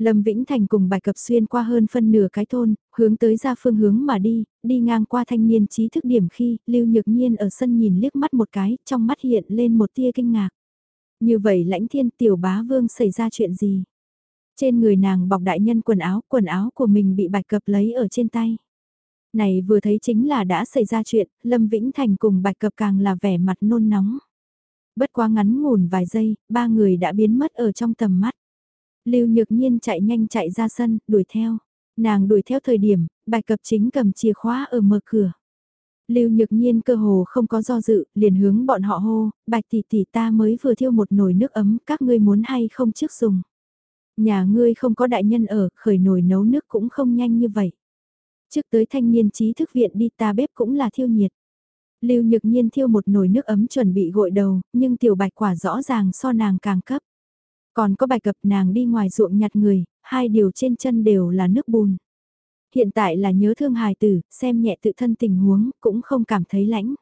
Lâm Vĩnh Thành cùng bạch cập xuyên qua hơn phân nửa cái thôn, hướng tới ra phương hướng mà đi, đi ngang qua thanh niên trí thức điểm khi, Lưu Nhược Nhiên ở sân nhìn liếc mắt một cái, trong mắt hiện lên một tia kinh ngạc. Như vậy lãnh thiên tiểu bá vương xảy ra chuyện gì? Trên người nàng bọc đại nhân quần áo, quần áo của mình bị bạch cập lấy ở trên tay. Này vừa thấy chính là đã xảy ra chuyện, Lâm Vĩnh Thành cùng Bạch Cập càng là vẻ mặt nôn nóng. Bất quá ngắn ngủn vài giây, ba người đã biến mất ở trong tầm mắt. Lưu Nhược Nhiên chạy nhanh chạy ra sân, đuổi theo. Nàng đuổi theo thời điểm, Bạch Cập chính cầm chìa khóa ở mở cửa. Lưu Nhược Nhiên cơ hồ không có do dự, liền hướng bọn họ hô, Bạch tỷ tỷ ta mới vừa thiêu một nồi nước ấm, các ngươi muốn hay không trước dùng. Nhà ngươi không có đại nhân ở, khởi nồi nấu nước cũng không nhanh như vậy. Trước tới thanh niên trí thức viện đi ta bếp cũng là thiêu nhiệt. Lưu Nhược Nhiên thiêu một nồi nước ấm chuẩn bị gội đầu, nhưng tiểu bạch quả rõ ràng so nàng càng cấp. Còn có bài cập nàng đi ngoài ruộng nhặt người, hai điều trên chân đều là nước bùn. Hiện tại là nhớ thương hài tử, xem nhẹ tự thân tình huống, cũng không cảm thấy lãnh.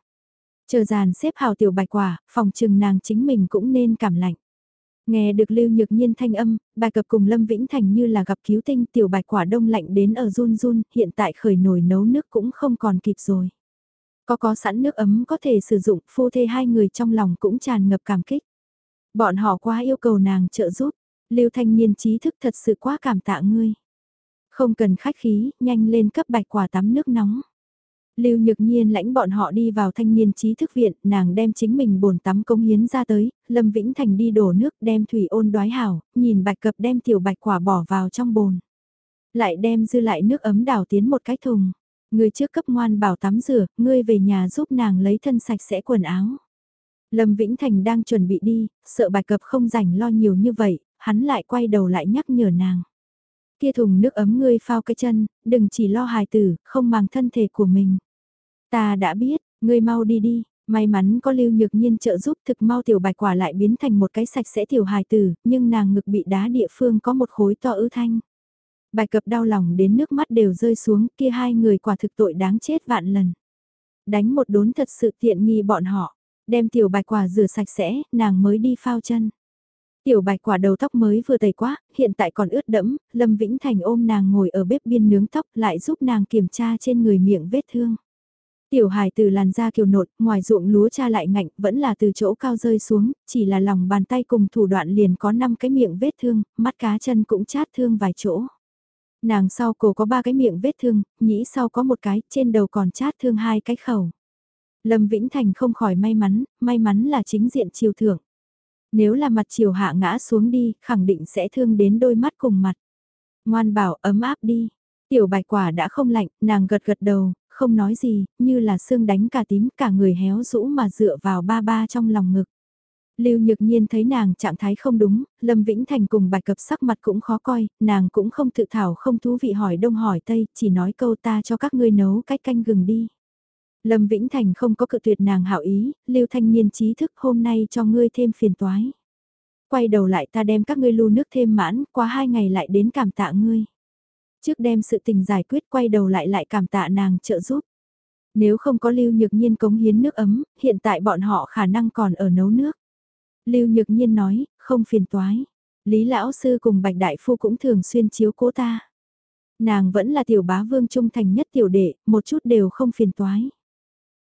Chờ dàn xếp hào tiểu bạch quả, phòng trừng nàng chính mình cũng nên cảm lạnh. Nghe được Lưu Nhược Nhiên thanh âm, bài cập cùng Lâm Vĩnh Thành như là gặp cứu tinh tiểu bạch quả đông lạnh đến ở run run, hiện tại khởi nồi nấu nước cũng không còn kịp rồi. Có có sẵn nước ấm có thể sử dụng, phu thê hai người trong lòng cũng tràn ngập cảm kích. Bọn họ quá yêu cầu nàng trợ giúp, Lưu Thanh Niên trí thức thật sự quá cảm tạ ngươi. Không cần khách khí, nhanh lên cấp bạch quả tắm nước nóng. Lưu Nhược Nhiên lãnh bọn họ đi vào thanh niên trí thức viện, nàng đem chính mình bồn tắm công hiến ra tới, Lâm Vĩnh Thành đi đổ nước đem thủy ôn đoái hảo, nhìn bạch cập đem tiểu bạch quả bỏ vào trong bồn. Lại đem dư lại nước ấm đảo tiến một cái thùng. Người trước cấp ngoan bảo tắm rửa, ngươi về nhà giúp nàng lấy thân sạch sẽ quần áo. Lâm Vĩnh Thành đang chuẩn bị đi, sợ bạch cập không rảnh lo nhiều như vậy, hắn lại quay đầu lại nhắc nhở nàng. Kia thùng nước ấm ngươi phao cái chân, đừng chỉ lo hài tử, không mang thân thể của mình. Ta đã biết, ngươi mau đi đi, may mắn có lưu nhược nhiên trợ giúp thực mau tiểu bạch quả lại biến thành một cái sạch sẽ tiểu hài tử, nhưng nàng ngực bị đá địa phương có một khối to ư thanh. Bạch cập đau lòng đến nước mắt đều rơi xuống kia hai người quả thực tội đáng chết vạn lần. Đánh một đốn thật sự tiện nghi bọn họ, đem tiểu bạch quả rửa sạch sẽ, nàng mới đi phao chân. Tiểu bạch quả đầu tóc mới vừa tẩy quá, hiện tại còn ướt đẫm, Lâm Vĩnh Thành ôm nàng ngồi ở bếp biên nướng tóc lại giúp nàng kiểm tra trên người miệng vết thương. Tiểu hài từ làn da kiều nột, ngoài ruộng lúa cha lại ngạnh, vẫn là từ chỗ cao rơi xuống, chỉ là lòng bàn tay cùng thủ đoạn liền có 5 cái miệng vết thương, mắt cá chân cũng chát thương vài chỗ. Nàng sau cổ có ba cái miệng vết thương, nhĩ sau có một cái, trên đầu còn chát thương hai cái khẩu. Lâm Vĩnh Thành không khỏi may mắn, may mắn là chính diện chiều thưởng. Nếu là mặt chiều hạ ngã xuống đi, khẳng định sẽ thương đến đôi mắt cùng mặt. Ngoan bảo ấm áp đi. Tiểu bạch quả đã không lạnh, nàng gật gật đầu, không nói gì, như là xương đánh cả tím cả người héo rũ mà dựa vào ba ba trong lòng ngực. Lưu Nhược Nhiên thấy nàng trạng thái không đúng, Lâm Vĩnh Thành cùng bạch cập sắc mặt cũng khó coi, nàng cũng không tự thảo không thú vị hỏi đông hỏi tây, chỉ nói câu ta cho các ngươi nấu cách canh gừng đi. Lâm Vĩnh Thành không có cự tuyệt nàng hảo ý, Lưu Thanh Niên trí thức hôm nay cho ngươi thêm phiền toái. Quay đầu lại ta đem các ngươi lưu nước thêm mãn, qua hai ngày lại đến cảm tạ ngươi. Trước đem sự tình giải quyết quay đầu lại lại cảm tạ nàng trợ giúp. Nếu không có Lưu Nhược Nhiên cống hiến nước ấm, hiện tại bọn họ khả năng còn ở nấu nước. Lưu Nhược Nhiên nói, không phiền toái. Lý Lão Sư cùng Bạch Đại Phu cũng thường xuyên chiếu cố ta. Nàng vẫn là tiểu bá vương trung thành nhất tiểu đệ, một chút đều không phiền toái.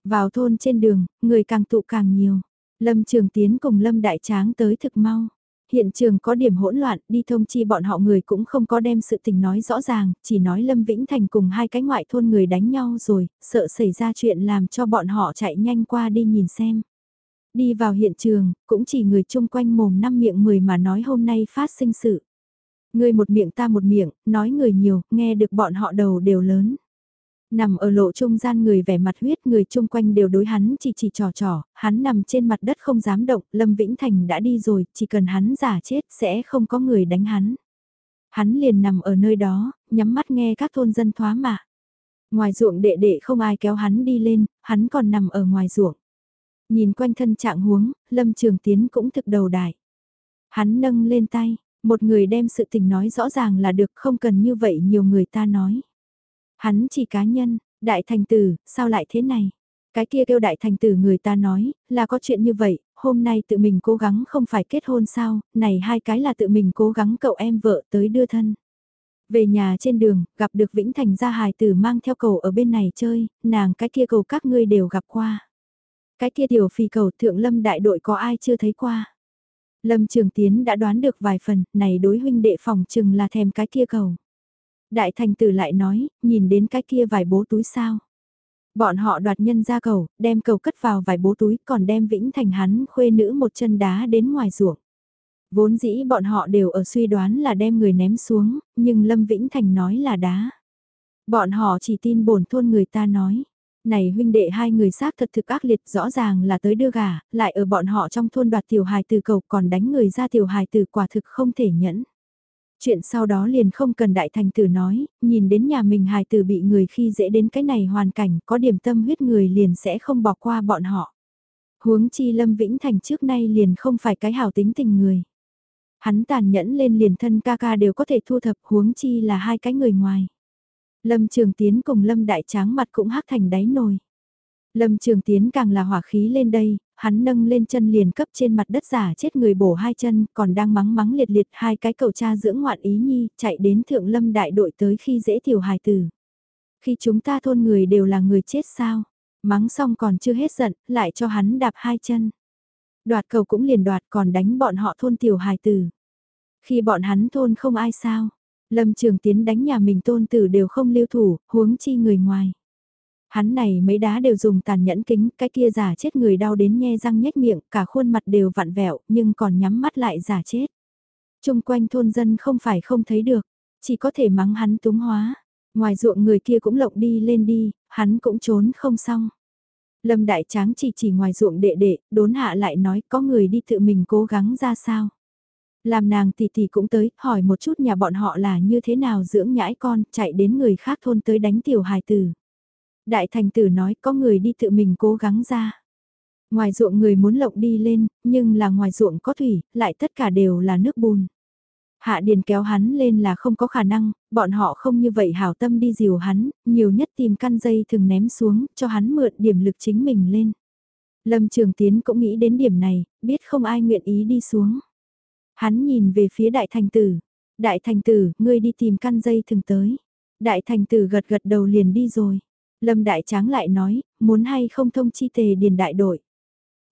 Vào thôn trên đường, người càng tụ càng nhiều. Lâm Trường Tiến cùng Lâm Đại Tráng tới thực mau. Hiện trường có điểm hỗn loạn, đi thông chi bọn họ người cũng không có đem sự tình nói rõ ràng, chỉ nói Lâm Vĩnh Thành cùng hai cái ngoại thôn người đánh nhau rồi, sợ xảy ra chuyện làm cho bọn họ chạy nhanh qua đi nhìn xem. Đi vào hiện trường, cũng chỉ người chung quanh mồm năm miệng mười mà nói hôm nay phát sinh sự. Người một miệng ta một miệng, nói người nhiều, nghe được bọn họ đầu đều lớn. Nằm ở lộ trung gian người vẻ mặt huyết người chung quanh đều đối hắn chỉ chỉ trò trò, hắn nằm trên mặt đất không dám động, Lâm Vĩnh Thành đã đi rồi, chỉ cần hắn giả chết sẽ không có người đánh hắn. Hắn liền nằm ở nơi đó, nhắm mắt nghe các thôn dân thoá mạ. Ngoài ruộng đệ đệ không ai kéo hắn đi lên, hắn còn nằm ở ngoài ruộng. Nhìn quanh thân trạng huống, Lâm Trường Tiến cũng thực đầu đại. Hắn nâng lên tay, một người đem sự tình nói rõ ràng là được không cần như vậy nhiều người ta nói. Hắn chỉ cá nhân, đại thành tử, sao lại thế này? Cái kia kêu đại thành tử người ta nói, là có chuyện như vậy, hôm nay tự mình cố gắng không phải kết hôn sao, này hai cái là tự mình cố gắng cậu em vợ tới đưa thân. Về nhà trên đường, gặp được Vĩnh Thành gia hài tử mang theo cầu ở bên này chơi, nàng cái kia cầu các ngươi đều gặp qua. Cái kia tiểu phi cầu thượng lâm đại đội có ai chưa thấy qua. Lâm Trường Tiến đã đoán được vài phần, này đối huynh đệ phòng chừng là thèm cái kia cầu. Đại thành tử lại nói, nhìn đến cái kia vài bố túi sao. Bọn họ đoạt nhân ra cầu, đem cầu cất vào vài bố túi, còn đem Vĩnh Thành hắn khuê nữ một chân đá đến ngoài ruộng. Vốn dĩ bọn họ đều ở suy đoán là đem người ném xuống, nhưng Lâm Vĩnh Thành nói là đá. Bọn họ chỉ tin bổn thôn người ta nói. Này huynh đệ hai người xác thật thực ác liệt rõ ràng là tới đưa gà, lại ở bọn họ trong thôn đoạt tiểu hài từ cầu còn đánh người ra tiểu hài từ quả thực không thể nhẫn. Chuyện sau đó liền không cần đại thành tử nói, nhìn đến nhà mình hài tử bị người khi dễ đến cái này hoàn cảnh có điểm tâm huyết người liền sẽ không bỏ qua bọn họ. Huống chi Lâm Vĩnh Thành trước nay liền không phải cái hảo tính tình người. Hắn tàn nhẫn lên liền thân ca ca đều có thể thu thập huống chi là hai cái người ngoài. Lâm Trường Tiến cùng Lâm Đại Tráng mặt cũng hắc thành đáy nồi. Lâm Trường Tiến càng là hỏa khí lên đây, hắn nâng lên chân liền cấp trên mặt đất giả chết người bổ hai chân, còn đang mắng mắng liệt liệt hai cái cầu cha dưỡng ngoạn ý nhi, chạy đến thượng lâm đại đội tới khi dễ tiểu hài tử. Khi chúng ta thôn người đều là người chết sao, mắng xong còn chưa hết giận, lại cho hắn đạp hai chân. Đoạt cầu cũng liền đoạt còn đánh bọn họ thôn tiểu hài tử. Khi bọn hắn thôn không ai sao, Lâm Trường Tiến đánh nhà mình tôn tử đều không lưu thủ, huống chi người ngoài. Hắn này mấy đá đều dùng tàn nhẫn kính, cái kia giả chết người đau đến nhe răng nhếch miệng, cả khuôn mặt đều vặn vẹo, nhưng còn nhắm mắt lại giả chết. Trung quanh thôn dân không phải không thấy được, chỉ có thể mắng hắn túng hóa. Ngoài ruộng người kia cũng lộng đi lên đi, hắn cũng trốn không xong. Lâm Đại Tráng chỉ chỉ ngoài ruộng đệ đệ, đốn hạ lại nói có người đi tự mình cố gắng ra sao. Làm nàng tỷ tỷ cũng tới, hỏi một chút nhà bọn họ là như thế nào dưỡng nhãi con, chạy đến người khác thôn tới đánh tiểu hài tử. Đại thành tử nói có người đi tự mình cố gắng ra. Ngoài ruộng người muốn lộng đi lên, nhưng là ngoài ruộng có thủy, lại tất cả đều là nước bùn. Hạ Điền kéo hắn lên là không có khả năng, bọn họ không như vậy hảo tâm đi dìu hắn, nhiều nhất tìm căn dây thường ném xuống, cho hắn mượn điểm lực chính mình lên. Lâm Trường Tiến cũng nghĩ đến điểm này, biết không ai nguyện ý đi xuống. Hắn nhìn về phía đại thành tử. Đại thành tử, ngươi đi tìm căn dây thường tới. Đại thành tử gật gật đầu liền đi rồi. Lâm Đại Tráng lại nói, muốn hay không thông chi tề điền đại đội.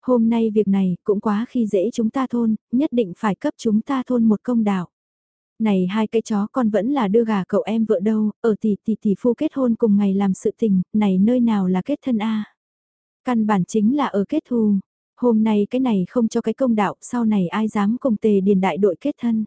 Hôm nay việc này cũng quá khi dễ chúng ta thôn, nhất định phải cấp chúng ta thôn một công đạo. Này hai cái chó con vẫn là đưa gà cậu em vợ đâu, ở tỷ tỷ tỷ phu kết hôn cùng ngày làm sự tình, này nơi nào là kết thân a Căn bản chính là ở kết thù. Hôm nay cái này không cho cái công đạo, sau này ai dám cùng tề điền đại đội kết thân.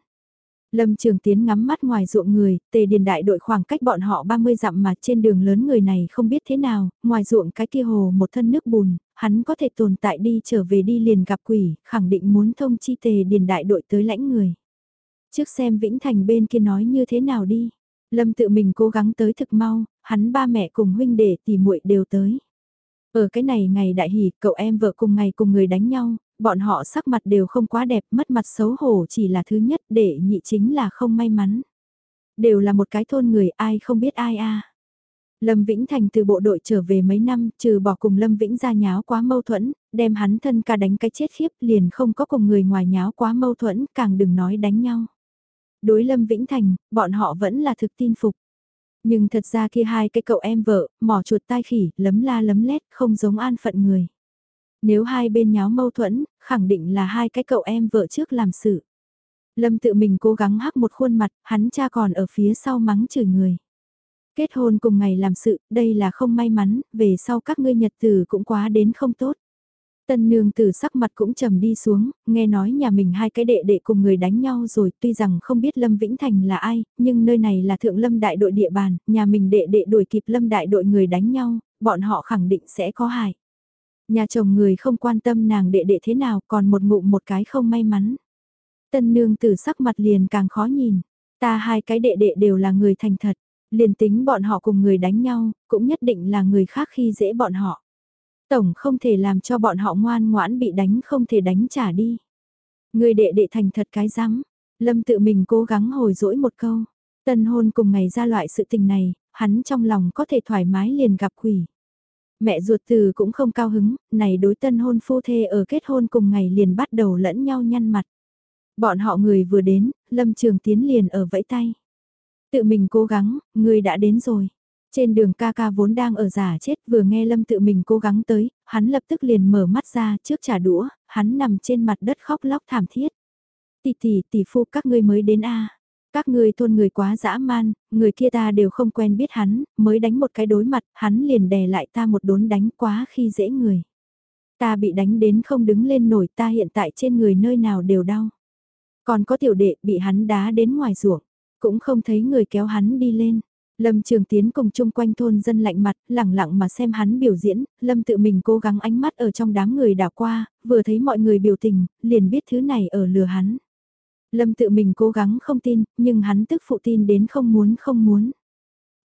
Lâm Trường Tiến ngắm mắt ngoài ruộng người, tề điền đại đội khoảng cách bọn họ 30 dặm mà trên đường lớn người này không biết thế nào, ngoài ruộng cái kia hồ một thân nước bùn, hắn có thể tồn tại đi trở về đi liền gặp quỷ, khẳng định muốn thông chi tề điền đại đội tới lãnh người. Trước xem Vĩnh Thành bên kia nói như thế nào đi. Lâm tự mình cố gắng tới thực mau, hắn ba mẹ cùng huynh đệ tỷ muội đều tới. Ở cái này ngày đại hỷ, cậu em vợ cùng ngày cùng người đánh nhau, bọn họ sắc mặt đều không quá đẹp, mất mặt xấu hổ chỉ là thứ nhất để nhị chính là không may mắn. Đều là một cái thôn người ai không biết ai a Lâm Vĩnh Thành từ bộ đội trở về mấy năm, trừ bỏ cùng Lâm Vĩnh ra nháo quá mâu thuẫn, đem hắn thân ca đánh cái chết khiếp liền không có cùng người ngoài nháo quá mâu thuẫn, càng đừng nói đánh nhau. Đối Lâm Vĩnh Thành, bọn họ vẫn là thực tin phục. Nhưng thật ra kia hai cái cậu em vợ, mỏ chuột tai khỉ, lấm la lấm lét, không giống an phận người. Nếu hai bên nháo mâu thuẫn, khẳng định là hai cái cậu em vợ trước làm sự. Lâm tự mình cố gắng hắc một khuôn mặt, hắn cha còn ở phía sau mắng chửi người. Kết hôn cùng ngày làm sự, đây là không may mắn, về sau các ngươi nhật tử cũng quá đến không tốt. Tân nương tử sắc mặt cũng trầm đi xuống, nghe nói nhà mình hai cái đệ đệ cùng người đánh nhau rồi, tuy rằng không biết Lâm Vĩnh Thành là ai, nhưng nơi này là thượng lâm đại đội địa bàn, nhà mình đệ đệ đuổi kịp lâm đại đội người đánh nhau, bọn họ khẳng định sẽ có hại. Nhà chồng người không quan tâm nàng đệ đệ thế nào, còn một ngụm một cái không may mắn. Tân nương tử sắc mặt liền càng khó nhìn, ta hai cái đệ đệ đều là người thành thật, liền tính bọn họ cùng người đánh nhau, cũng nhất định là người khác khi dễ bọn họ. Tổng không thể làm cho bọn họ ngoan ngoãn bị đánh không thể đánh trả đi. Người đệ đệ thành thật cái rắm Lâm tự mình cố gắng hồi dỗi một câu. Tân hôn cùng ngày ra loại sự tình này, hắn trong lòng có thể thoải mái liền gặp quỷ. Mẹ ruột từ cũng không cao hứng, này đối tân hôn phu thê ở kết hôn cùng ngày liền bắt đầu lẫn nhau nhăn mặt. Bọn họ người vừa đến, Lâm Trường Tiến liền ở vẫy tay. Tự mình cố gắng, người đã đến rồi. Trên đường ca ca vốn đang ở giả chết vừa nghe Lâm tự mình cố gắng tới, hắn lập tức liền mở mắt ra trước trả đũa, hắn nằm trên mặt đất khóc lóc thảm thiết. Tỷ tỷ tỷ phu các ngươi mới đến a các người thôn người quá dã man, người kia ta đều không quen biết hắn, mới đánh một cái đối mặt, hắn liền đè lại ta một đốn đánh quá khi dễ người. Ta bị đánh đến không đứng lên nổi ta hiện tại trên người nơi nào đều đau. Còn có tiểu đệ bị hắn đá đến ngoài ruộng, cũng không thấy người kéo hắn đi lên. Lâm Trường Tiến cùng chung quanh thôn dân lạnh mặt, lẳng lặng mà xem hắn biểu diễn, Lâm tự mình cố gắng ánh mắt ở trong đám người đảo qua, vừa thấy mọi người biểu tình, liền biết thứ này ở lừa hắn. Lâm tự mình cố gắng không tin, nhưng hắn tức phụ tin đến không muốn không muốn.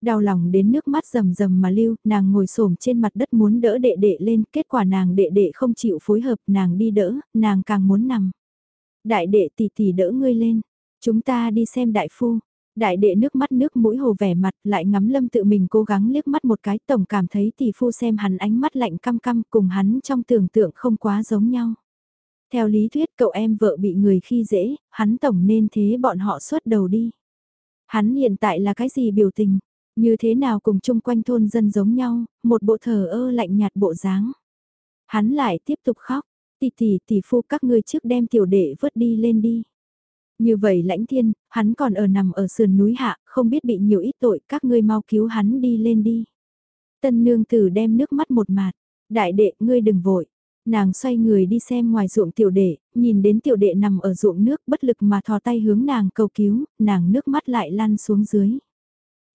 Đau lòng đến nước mắt rầm rầm mà lưu, nàng ngồi xổm trên mặt đất muốn đỡ đệ đệ lên, kết quả nàng đệ đệ không chịu phối hợp, nàng đi đỡ, nàng càng muốn nằm. Đại đệ tỷ tỷ đỡ ngươi lên, chúng ta đi xem đại phu, Đại đệ nước mắt nước mũi hồ vẻ mặt lại ngắm lâm tự mình cố gắng liếc mắt một cái tổng cảm thấy tỷ phu xem hắn ánh mắt lạnh căm căm cùng hắn trong tưởng tượng không quá giống nhau. Theo lý thuyết cậu em vợ bị người khi dễ, hắn tổng nên thế bọn họ xuất đầu đi. Hắn hiện tại là cái gì biểu tình, như thế nào cùng chung quanh thôn dân giống nhau, một bộ thờ ơ lạnh nhạt bộ dáng. Hắn lại tiếp tục khóc, tỷ tỷ tỷ phu các ngươi trước đem tiểu đệ vớt đi lên đi. Như vậy lãnh thiên, hắn còn ở nằm ở sườn núi hạ, không biết bị nhiều ít tội, các ngươi mau cứu hắn đi lên đi. Tân nương tử đem nước mắt một mạt, đại đệ, ngươi đừng vội. Nàng xoay người đi xem ngoài ruộng tiểu đệ, nhìn đến tiểu đệ nằm ở ruộng nước bất lực mà thò tay hướng nàng cầu cứu, nàng nước mắt lại lăn xuống dưới.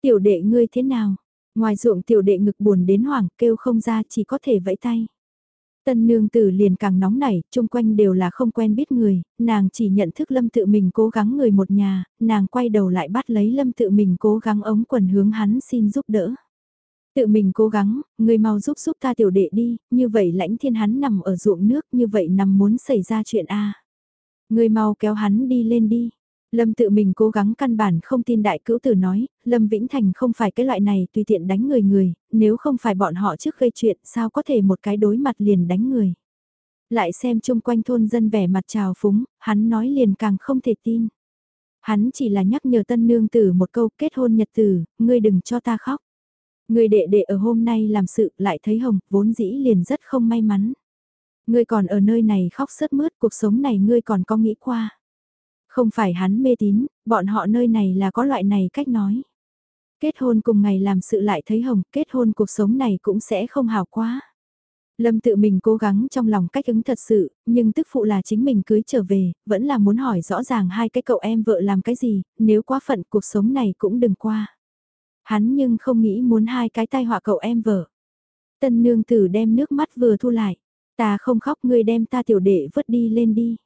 Tiểu đệ ngươi thế nào? Ngoài ruộng tiểu đệ ngực buồn đến hoảng kêu không ra chỉ có thể vẫy tay. Tân nương tử liền càng nóng nảy, chung quanh đều là không quen biết người, nàng chỉ nhận thức lâm tự mình cố gắng người một nhà, nàng quay đầu lại bắt lấy lâm tự mình cố gắng ống quần hướng hắn xin giúp đỡ. Tự mình cố gắng, người mau giúp giúp ta tiểu đệ đi, như vậy lãnh thiên hắn nằm ở ruộng nước, như vậy nằm muốn xảy ra chuyện A. Người mau kéo hắn đi lên đi. Lâm tự mình cố gắng căn bản không tin đại cữu tử nói, Lâm Vĩnh Thành không phải cái loại này tùy tiện đánh người người, nếu không phải bọn họ trước gây chuyện sao có thể một cái đối mặt liền đánh người. Lại xem chung quanh thôn dân vẻ mặt trào phúng, hắn nói liền càng không thể tin. Hắn chỉ là nhắc nhở tân nương tử một câu kết hôn nhật tử, ngươi đừng cho ta khóc. Người đệ đệ ở hôm nay làm sự lại thấy hồng, vốn dĩ liền rất không may mắn. Ngươi còn ở nơi này khóc sớt mướt cuộc sống này ngươi còn có nghĩ qua. Không phải hắn mê tín, bọn họ nơi này là có loại này cách nói. Kết hôn cùng ngày làm sự lại thấy hồng, kết hôn cuộc sống này cũng sẽ không hào quá. Lâm tự mình cố gắng trong lòng cách ứng thật sự, nhưng tức phụ là chính mình cưới trở về, vẫn là muốn hỏi rõ ràng hai cái cậu em vợ làm cái gì, nếu quá phận cuộc sống này cũng đừng qua. Hắn nhưng không nghĩ muốn hai cái tai họa cậu em vợ. Tân nương tử đem nước mắt vừa thu lại, ta không khóc ngươi đem ta tiểu đệ vứt đi lên đi.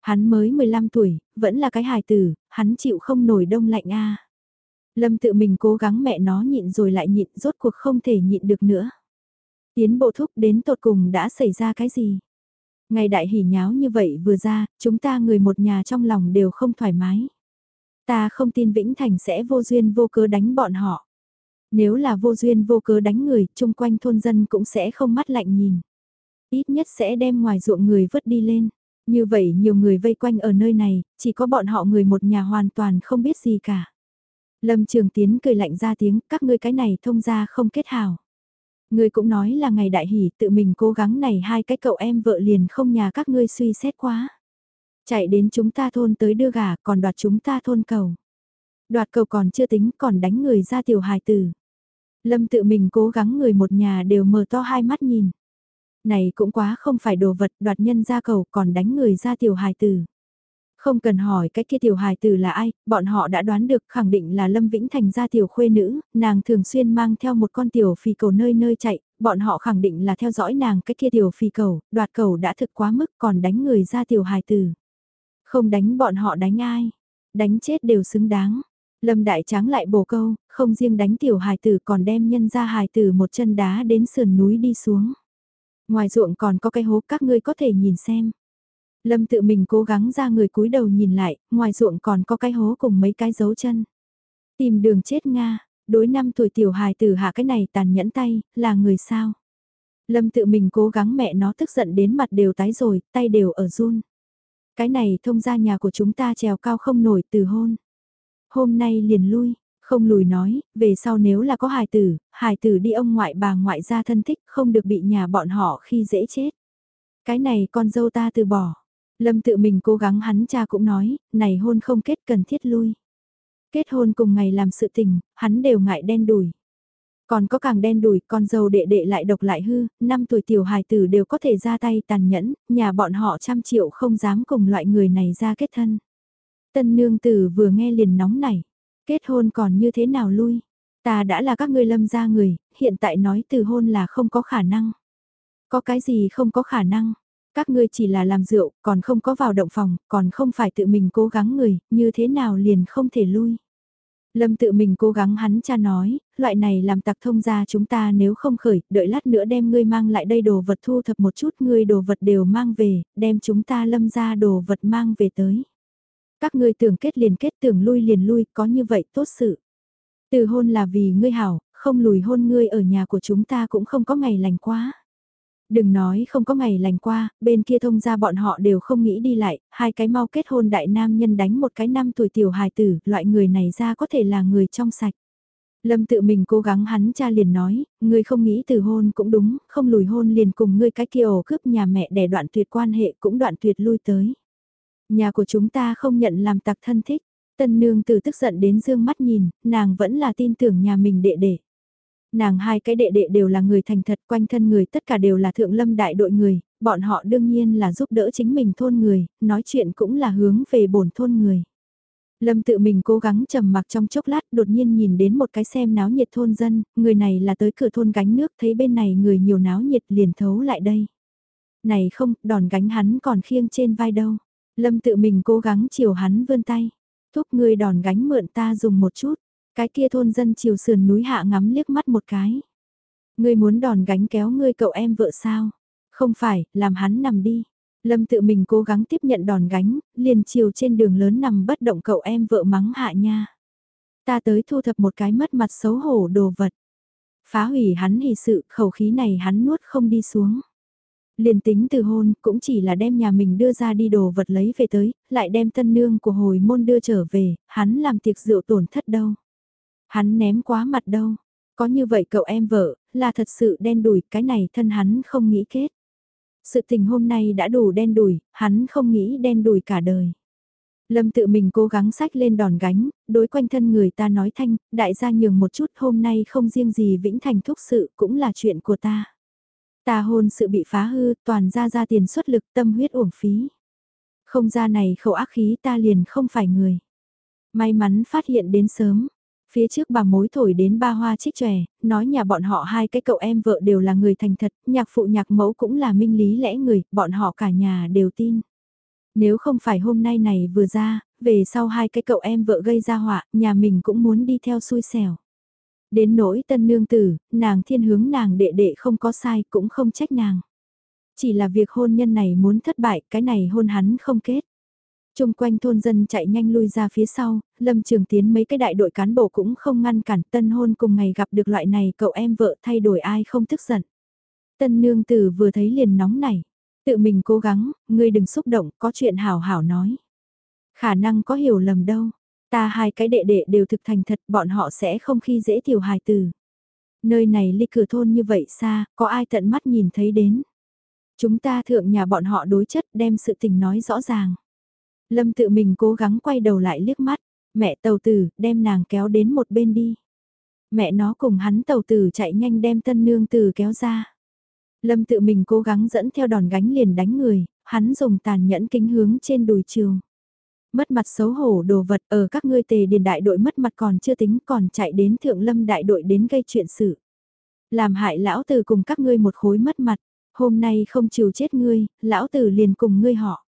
Hắn mới 15 tuổi, vẫn là cái hài tử, hắn chịu không nổi đông lạnh a. Lâm tự mình cố gắng mẹ nó nhịn rồi lại nhịn rốt cuộc không thể nhịn được nữa. Tiến bộ thúc đến tột cùng đã xảy ra cái gì? Ngày đại hỉ nháo như vậy vừa ra, chúng ta người một nhà trong lòng đều không thoải mái. Ta không tin Vĩnh Thành sẽ vô duyên vô cớ đánh bọn họ. Nếu là vô duyên vô cớ đánh người, chung quanh thôn dân cũng sẽ không mắt lạnh nhìn. Ít nhất sẽ đem ngoài ruộng người vứt đi lên. Như vậy nhiều người vây quanh ở nơi này, chỉ có bọn họ người một nhà hoàn toàn không biết gì cả. Lâm Trường Tiến cười lạnh ra tiếng, các ngươi cái này thông ra không kết hào. Ngươi cũng nói là ngày đại hỷ tự mình cố gắng này hai cái cậu em vợ liền không nhà các ngươi suy xét quá. Chạy đến chúng ta thôn tới đưa gà còn đoạt chúng ta thôn cầu. Đoạt cầu còn chưa tính còn đánh người ra tiểu hài tử. Lâm tự mình cố gắng người một nhà đều mở to hai mắt nhìn này cũng quá không phải đồ vật đoạt nhân ra cầu còn đánh người ra tiểu hài tử. Không cần hỏi cái kia tiểu hài tử là ai, bọn họ đã đoán được khẳng định là Lâm Vĩnh Thành gia tiểu khuê nữ, nàng thường xuyên mang theo một con tiểu phì cầu nơi nơi chạy, bọn họ khẳng định là theo dõi nàng cái kia tiểu phì cầu, đoạt cầu đã thực quá mức còn đánh người ra tiểu hài tử. Không đánh bọn họ đánh ai, đánh chết đều xứng đáng. Lâm Đại Tráng lại bổ câu, không riêng đánh tiểu hài tử còn đem nhân ra hài tử một chân đá đến sườn núi đi xuống. Ngoài ruộng còn có cái hố các ngươi có thể nhìn xem. Lâm tự mình cố gắng ra người cúi đầu nhìn lại, ngoài ruộng còn có cái hố cùng mấy cái dấu chân. Tìm đường chết Nga, đối năm tuổi tiểu hài tử hạ cái này tàn nhẫn tay, là người sao? Lâm tự mình cố gắng mẹ nó tức giận đến mặt đều tái rồi, tay đều ở run. Cái này thông ra nhà của chúng ta trèo cao không nổi từ hôn. Hôm nay liền lui, không lùi nói, về sau nếu là có hài tử, hài tử đi ông ngoại bà ngoại ra thân thích không được bị nhà bọn họ khi dễ chết. Cái này con dâu ta từ bỏ. Lâm tự mình cố gắng hắn cha cũng nói, này hôn không kết cần thiết lui. Kết hôn cùng ngày làm sự tình, hắn đều ngại đen đùi. Còn có càng đen đùi, con dâu đệ đệ lại độc lại hư, năm tuổi tiểu hài tử đều có thể ra tay tàn nhẫn, nhà bọn họ trăm triệu không dám cùng loại người này ra kết thân. Tân nương tử vừa nghe liền nóng nảy, Kết hôn còn như thế nào lui? Ta đã là các ngươi lâm gia người, hiện tại nói từ hôn là không có khả năng. Có cái gì không có khả năng? Các ngươi chỉ là làm rượu, còn không có vào động phòng, còn không phải tự mình cố gắng người, như thế nào liền không thể lui. Lâm tự mình cố gắng hắn cha nói, loại này làm tặc thông ra chúng ta nếu không khởi, đợi lát nữa đem ngươi mang lại đây đồ vật thu thập một chút, ngươi đồ vật đều mang về, đem chúng ta lâm ra đồ vật mang về tới. Các ngươi tưởng kết liền kết tưởng lui liền lui, có như vậy tốt sự. Từ hôn là vì ngươi hảo, không lùi hôn ngươi ở nhà của chúng ta cũng không có ngày lành quá. Đừng nói không có ngày lành qua, bên kia thông ra bọn họ đều không nghĩ đi lại, hai cái mau kết hôn đại nam nhân đánh một cái năm tuổi tiểu hài tử, loại người này ra có thể là người trong sạch. Lâm tự mình cố gắng hắn cha liền nói, ngươi không nghĩ từ hôn cũng đúng, không lùi hôn liền cùng ngươi cái kia ổ cướp nhà mẹ để đoạn tuyệt quan hệ cũng đoạn tuyệt lui tới. Nhà của chúng ta không nhận làm tặc thân thích. Tân nương từ tức giận đến dương mắt nhìn, nàng vẫn là tin tưởng nhà mình đệ đệ. Nàng hai cái đệ đệ đều là người thành thật quanh thân người tất cả đều là thượng lâm đại đội người, bọn họ đương nhiên là giúp đỡ chính mình thôn người, nói chuyện cũng là hướng về bổn thôn người. Lâm tự mình cố gắng trầm mặc trong chốc lát đột nhiên nhìn đến một cái xem náo nhiệt thôn dân, người này là tới cửa thôn gánh nước thấy bên này người nhiều náo nhiệt liền thấu lại đây. Này không, đòn gánh hắn còn khiêng trên vai đâu. Lâm tự mình cố gắng chiều hắn vươn tay. Thúc người đòn gánh mượn ta dùng một chút. Cái kia thôn dân chiều sườn núi hạ ngắm liếc mắt một cái. Ngươi muốn đòn gánh kéo ngươi cậu em vợ sao? Không phải, làm hắn nằm đi. Lâm tự mình cố gắng tiếp nhận đòn gánh, liền chiều trên đường lớn nằm bất động cậu em vợ mắng hạ nha. Ta tới thu thập một cái mất mặt xấu hổ đồ vật. Phá hủy hắn hỷ sự, khẩu khí này hắn nuốt không đi xuống. Liền tính từ hôn, cũng chỉ là đem nhà mình đưa ra đi đồ vật lấy về tới, lại đem tân nương của hồi môn đưa trở về, hắn làm tiệc rượu tổn thất đâu. Hắn ném quá mặt đâu. Có như vậy cậu em vợ, là thật sự đen đủi, cái này thân hắn không nghĩ kết. Sự tình hôm nay đã đủ đen đủi, hắn không nghĩ đen đủi cả đời. Lâm tự mình cố gắng sách lên đòn gánh, đối quanh thân người ta nói thanh, đại gia nhường một chút hôm nay không riêng gì Vĩnh Thành thúc sự cũng là chuyện của ta. Ta hôn sự bị phá hư, toàn ra ra tiền xuất lực tâm huyết uổng phí. Không ra này khẩu ác khí ta liền không phải người. May mắn phát hiện đến sớm, Phía trước bà mối thổi đến ba hoa trích chòe, nói nhà bọn họ hai cái cậu em vợ đều là người thành thật, nhạc phụ nhạc mẫu cũng là minh lý lẽ người, bọn họ cả nhà đều tin. Nếu không phải hôm nay này vừa ra, về sau hai cái cậu em vợ gây ra họa, nhà mình cũng muốn đi theo xui xẻo. Đến nỗi tân nương tử, nàng thiên hướng nàng đệ đệ không có sai cũng không trách nàng. Chỉ là việc hôn nhân này muốn thất bại, cái này hôn hắn không kết. Trung quanh thôn dân chạy nhanh lui ra phía sau, Lâm Trường Tiến mấy cái đại đội cán bộ cũng không ngăn cản tân hôn cùng ngày gặp được loại này cậu em vợ thay đổi ai không tức giận. Tân nương tử vừa thấy liền nóng nảy, tự mình cố gắng, ngươi đừng xúc động, có chuyện hảo hảo nói. Khả năng có hiểu lầm đâu, ta hai cái đệ đệ đều thực thành thật, bọn họ sẽ không khi dễ tiểu hài từ. Nơi này ly cửa thôn như vậy xa, có ai tận mắt nhìn thấy đến. Chúng ta thượng nhà bọn họ đối chất đem sự tình nói rõ ràng. Lâm tự mình cố gắng quay đầu lại liếc mắt, mẹ tàu tử, đem nàng kéo đến một bên đi. Mẹ nó cùng hắn tàu tử chạy nhanh đem tân nương tử kéo ra. Lâm tự mình cố gắng dẫn theo đòn gánh liền đánh người, hắn dùng tàn nhẫn kính hướng trên đùi trường. Mất mặt xấu hổ đồ vật ở các ngươi tề điền đại đội mất mặt còn chưa tính còn chạy đến thượng lâm đại đội đến gây chuyện sự. Làm hại lão tử cùng các ngươi một khối mất mặt, hôm nay không chịu chết ngươi, lão tử liền cùng ngươi họ.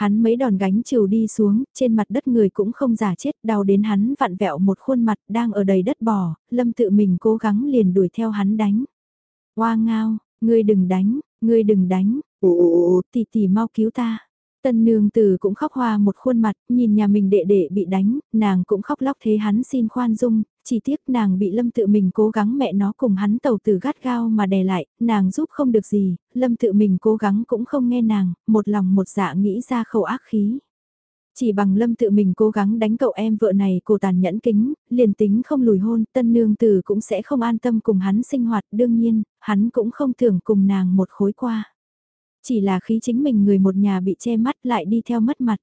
Hắn mấy đòn gánh chiều đi xuống, trên mặt đất người cũng không giả chết, đau đến hắn vặn vẹo một khuôn mặt đang ở đầy đất bò, lâm tự mình cố gắng liền đuổi theo hắn đánh. Hoa ngao, ngươi đừng đánh, ngươi đừng đánh, ồ, tỷ tỷ mau cứu ta. Tân nương tử cũng khóc hoa một khuôn mặt, nhìn nhà mình đệ đệ bị đánh, nàng cũng khóc lóc thế hắn xin khoan dung, chỉ tiếc nàng bị lâm tự mình cố gắng mẹ nó cùng hắn tàu tử gắt gao mà đè lại, nàng giúp không được gì, lâm tự mình cố gắng cũng không nghe nàng, một lòng một dạ nghĩ ra khẩu ác khí. Chỉ bằng lâm tự mình cố gắng đánh cậu em vợ này cô tàn nhẫn kính, liền tính không lùi hôn, tân nương tử cũng sẽ không an tâm cùng hắn sinh hoạt, đương nhiên, hắn cũng không tưởng cùng nàng một khối qua. Chỉ là khí chính mình người một nhà bị che mắt lại đi theo mất mặt.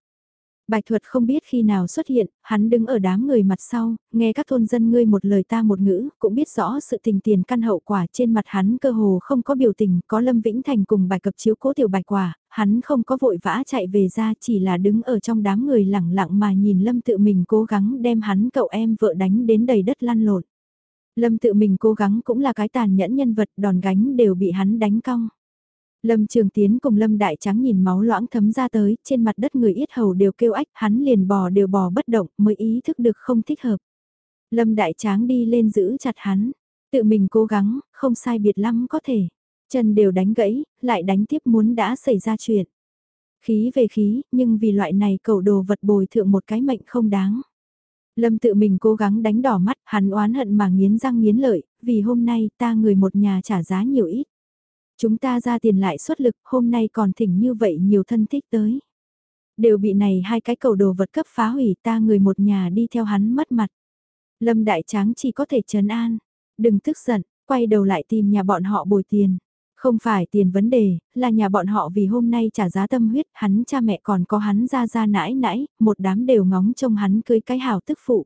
Bạch thuật không biết khi nào xuất hiện, hắn đứng ở đám người mặt sau, nghe các thôn dân ngươi một lời ta một ngữ, cũng biết rõ sự tình tiền căn hậu quả trên mặt hắn cơ hồ không có biểu tình, có Lâm Vĩnh Thành cùng bài cập chiếu cố tiểu bạch quả, hắn không có vội vã chạy về ra chỉ là đứng ở trong đám người lẳng lặng mà nhìn Lâm tự mình cố gắng đem hắn cậu em vợ đánh đến đầy đất lăn lộn. Lâm tự mình cố gắng cũng là cái tàn nhẫn nhân vật đòn gánh đều bị hắn đánh cong. Lâm Trường Tiến cùng Lâm Đại Tráng nhìn máu loãng thấm ra tới, trên mặt đất người yết hầu đều kêu ách, hắn liền bò đều bò bất động, mới ý thức được không thích hợp. Lâm Đại Tráng đi lên giữ chặt hắn, tự mình cố gắng, không sai biệt lắm có thể. Chân đều đánh gãy, lại đánh tiếp muốn đã xảy ra chuyện. Khí về khí, nhưng vì loại này cầu đồ vật bồi thượng một cái mệnh không đáng. Lâm tự mình cố gắng đánh đỏ mắt, hắn oán hận mà nghiến răng nghiến lợi, vì hôm nay ta người một nhà trả giá nhiều ít. Chúng ta ra tiền lại xuất lực, hôm nay còn thỉnh như vậy nhiều thân thích tới. Đều bị này hai cái cầu đồ vật cấp phá hủy ta người một nhà đi theo hắn mất mặt. Lâm Đại Tráng chỉ có thể trấn an. Đừng tức giận, quay đầu lại tìm nhà bọn họ bồi tiền. Không phải tiền vấn đề, là nhà bọn họ vì hôm nay trả giá tâm huyết, hắn cha mẹ còn có hắn ra ra nãi nãi, một đám đều ngóng trông hắn cưới cái hảo tức phụ.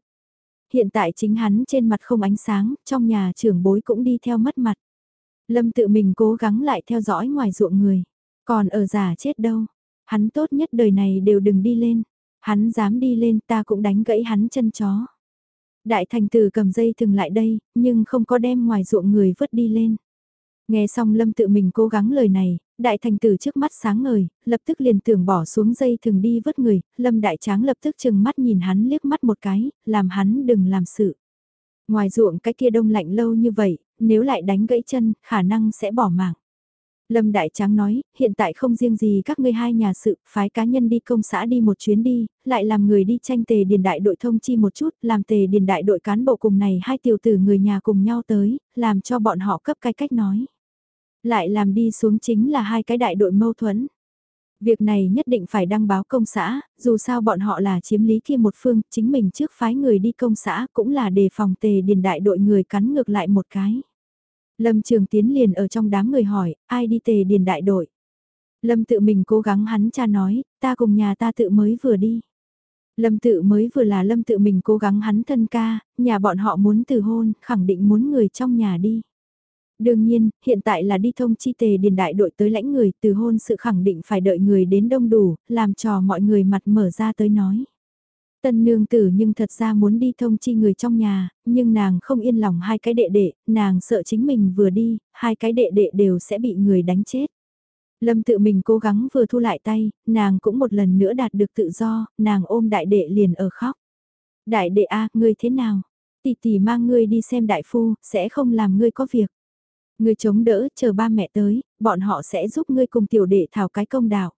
Hiện tại chính hắn trên mặt không ánh sáng, trong nhà trưởng bối cũng đi theo mất mặt. Lâm tự mình cố gắng lại theo dõi ngoài ruộng người. Còn ở giả chết đâu. Hắn tốt nhất đời này đều đừng đi lên. Hắn dám đi lên ta cũng đánh gãy hắn chân chó. Đại thành tử cầm dây thừng lại đây, nhưng không có đem ngoài ruộng người vứt đi lên. Nghe xong Lâm tự mình cố gắng lời này, đại thành tử trước mắt sáng ngời, lập tức liền tưởng bỏ xuống dây thừng đi vứt người, Lâm đại tráng lập tức chừng mắt nhìn hắn liếc mắt một cái, làm hắn đừng làm sự. Ngoài ruộng cái kia đông lạnh lâu như vậy, nếu lại đánh gãy chân, khả năng sẽ bỏ mạng. Lâm Đại Tráng nói, hiện tại không riêng gì các ngươi hai nhà sự, phái cá nhân đi công xã đi một chuyến đi, lại làm người đi tranh tề điền đại đội thông chi một chút, làm tề điền đại đội cán bộ cùng này hai tiểu tử người nhà cùng nhau tới, làm cho bọn họ cấp cái cách nói. Lại làm đi xuống chính là hai cái đại đội mâu thuẫn. Việc này nhất định phải đăng báo công xã, dù sao bọn họ là chiếm lý kia một phương, chính mình trước phái người đi công xã cũng là đề phòng tề điền đại đội người cắn ngược lại một cái. Lâm Trường Tiến liền ở trong đám người hỏi, ai đi tề điền đại đội. Lâm tự mình cố gắng hắn cha nói, ta cùng nhà ta tự mới vừa đi. Lâm tự mới vừa là lâm tự mình cố gắng hắn thân ca, nhà bọn họ muốn từ hôn, khẳng định muốn người trong nhà đi. Đương nhiên, hiện tại là đi thông chi tề điền đại đội tới lãnh người từ hôn sự khẳng định phải đợi người đến đông đủ, làm trò mọi người mặt mở ra tới nói. Tân nương tử nhưng thật ra muốn đi thông chi người trong nhà, nhưng nàng không yên lòng hai cái đệ đệ, nàng sợ chính mình vừa đi, hai cái đệ đệ đều sẽ bị người đánh chết. Lâm tự mình cố gắng vừa thu lại tay, nàng cũng một lần nữa đạt được tự do, nàng ôm đại đệ liền ở khóc. Đại đệ A, ngươi thế nào? Tỷ tỷ mang ngươi đi xem đại phu, sẽ không làm ngươi có việc. Ngươi chống đỡ, chờ ba mẹ tới, bọn họ sẽ giúp ngươi cùng tiểu đệ thảo cái công đạo.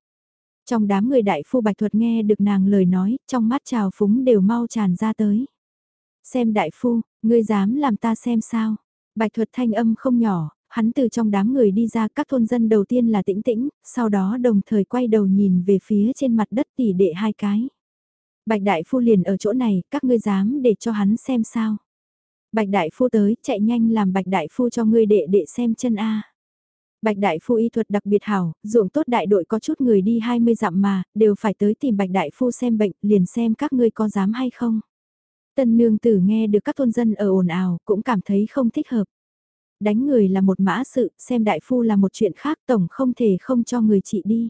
Trong đám người đại phu bạch thuật nghe được nàng lời nói, trong mắt trào phúng đều mau tràn ra tới. Xem đại phu, ngươi dám làm ta xem sao? Bạch thuật thanh âm không nhỏ, hắn từ trong đám người đi ra các thôn dân đầu tiên là tĩnh tĩnh, sau đó đồng thời quay đầu nhìn về phía trên mặt đất tỷ đệ hai cái. Bạch đại phu liền ở chỗ này, các ngươi dám để cho hắn xem sao? Bạch đại phu tới, chạy nhanh làm bạch đại phu cho ngươi đệ đệ xem chân A. Bạch đại phu y thuật đặc biệt hảo, ruộng tốt đại đội có chút người đi 20 dặm mà, đều phải tới tìm bạch đại phu xem bệnh, liền xem các ngươi có dám hay không. Tân nương tử nghe được các thôn dân ở ồn ào, cũng cảm thấy không thích hợp. Đánh người là một mã sự, xem đại phu là một chuyện khác, tổng không thể không cho người trị đi.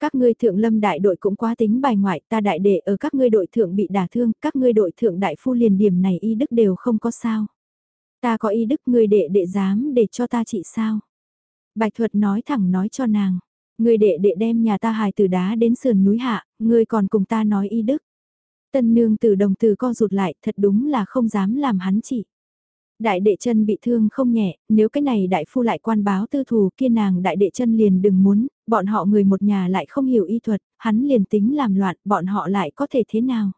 Các ngươi thượng lâm đại đội cũng quá tính bài ngoại, ta đại đệ ở các ngươi đội thượng bị đả thương, các ngươi đội thượng đại phu liền điểm này y đức đều không có sao. Ta có y đức người đệ đệ dám để cho ta trị sao. Bạch thuật nói thẳng nói cho nàng, người đệ đệ đem nhà ta hài từ đá đến sườn núi hạ, người còn cùng ta nói y đức. Tân nương từ đồng từ co rụt lại, thật đúng là không dám làm hắn chỉ. Đại đệ chân bị thương không nhẹ, nếu cái này đại phu lại quan báo tư thù kia nàng đại đệ chân liền đừng muốn, bọn họ người một nhà lại không hiểu y thuật, hắn liền tính làm loạn, bọn họ lại có thể thế nào.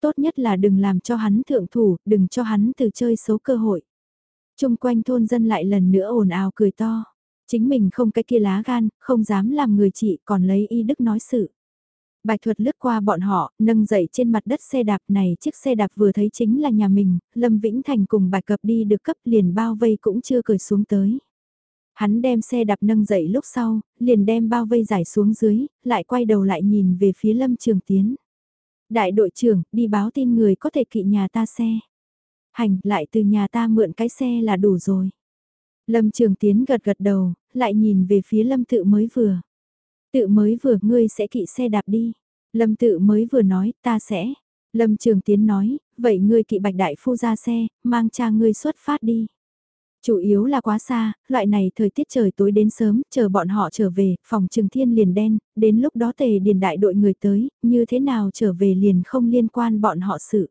Tốt nhất là đừng làm cho hắn thượng thủ, đừng cho hắn từ chơi xấu cơ hội. Trung quanh thôn dân lại lần nữa ồn ào cười to. Chính mình không cái kia lá gan, không dám làm người chị còn lấy y đức nói sự. Bạch thuật lướt qua bọn họ, nâng dậy trên mặt đất xe đạp này chiếc xe đạp vừa thấy chính là nhà mình, Lâm Vĩnh Thành cùng bạch cập đi được cấp liền bao vây cũng chưa cởi xuống tới. Hắn đem xe đạp nâng dậy lúc sau, liền đem bao vây giải xuống dưới, lại quay đầu lại nhìn về phía Lâm Trường Tiến. Đại đội trưởng, đi báo tin người có thể kỵ nhà ta xe. Hành, lại từ nhà ta mượn cái xe là đủ rồi. Lâm Trường Tiến gật gật đầu, lại nhìn về phía Lâm Tự mới vừa. Tự mới vừa ngươi sẽ kỵ xe đạp đi. Lâm Tự mới vừa nói ta sẽ. Lâm Trường Tiến nói, vậy ngươi kỵ bạch đại phu ra xe, mang cha ngươi xuất phát đi. Chủ yếu là quá xa, loại này thời tiết trời tối đến sớm, chờ bọn họ trở về, phòng trường thiên liền đen, đến lúc đó tề điền đại đội người tới, như thế nào trở về liền không liên quan bọn họ sự.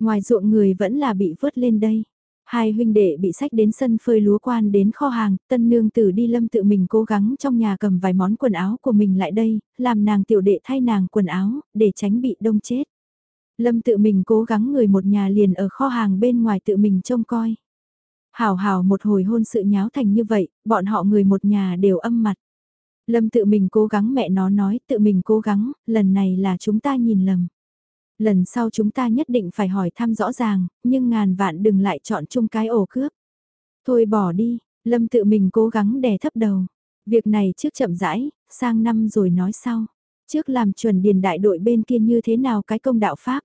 Ngoài ruộng người vẫn là bị vớt lên đây. Hai huynh đệ bị sách đến sân phơi lúa quan đến kho hàng, tân nương tử đi lâm tự mình cố gắng trong nhà cầm vài món quần áo của mình lại đây, làm nàng tiểu đệ thay nàng quần áo, để tránh bị đông chết. Lâm tự mình cố gắng người một nhà liền ở kho hàng bên ngoài tự mình trông coi. Hảo hảo một hồi hôn sự nháo thành như vậy, bọn họ người một nhà đều âm mặt. Lâm tự mình cố gắng mẹ nó nói tự mình cố gắng, lần này là chúng ta nhìn lầm lần sau chúng ta nhất định phải hỏi thăm rõ ràng, nhưng ngàn vạn đừng lại chọn chung cái ổ cướp. Thôi bỏ đi, Lâm tự mình cố gắng đè thấp đầu. Việc này trước chậm rãi, sang năm rồi nói sau. Trước làm chuẩn điền đại đội bên kia như thế nào cái công đạo pháp.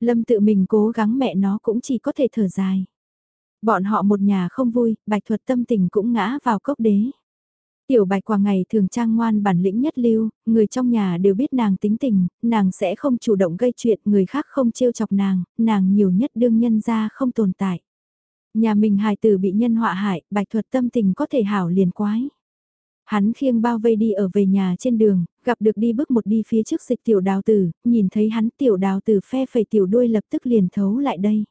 Lâm tự mình cố gắng mẹ nó cũng chỉ có thể thở dài. Bọn họ một nhà không vui, bạch thuật tâm tình cũng ngã vào cốc đế. Tiểu bạch quả ngày thường trang ngoan bản lĩnh nhất lưu, người trong nhà đều biết nàng tính tình, nàng sẽ không chủ động gây chuyện, người khác không trêu chọc nàng, nàng nhiều nhất đương nhân ra không tồn tại. Nhà mình hài tử bị nhân họa hại, bạch thuật tâm tình có thể hảo liền quái. Hắn khiêng bao vây đi ở về nhà trên đường, gặp được đi bước một đi phía trước dịch tiểu đào tử, nhìn thấy hắn tiểu đào tử phe phẩy tiểu đuôi lập tức liền thấu lại đây.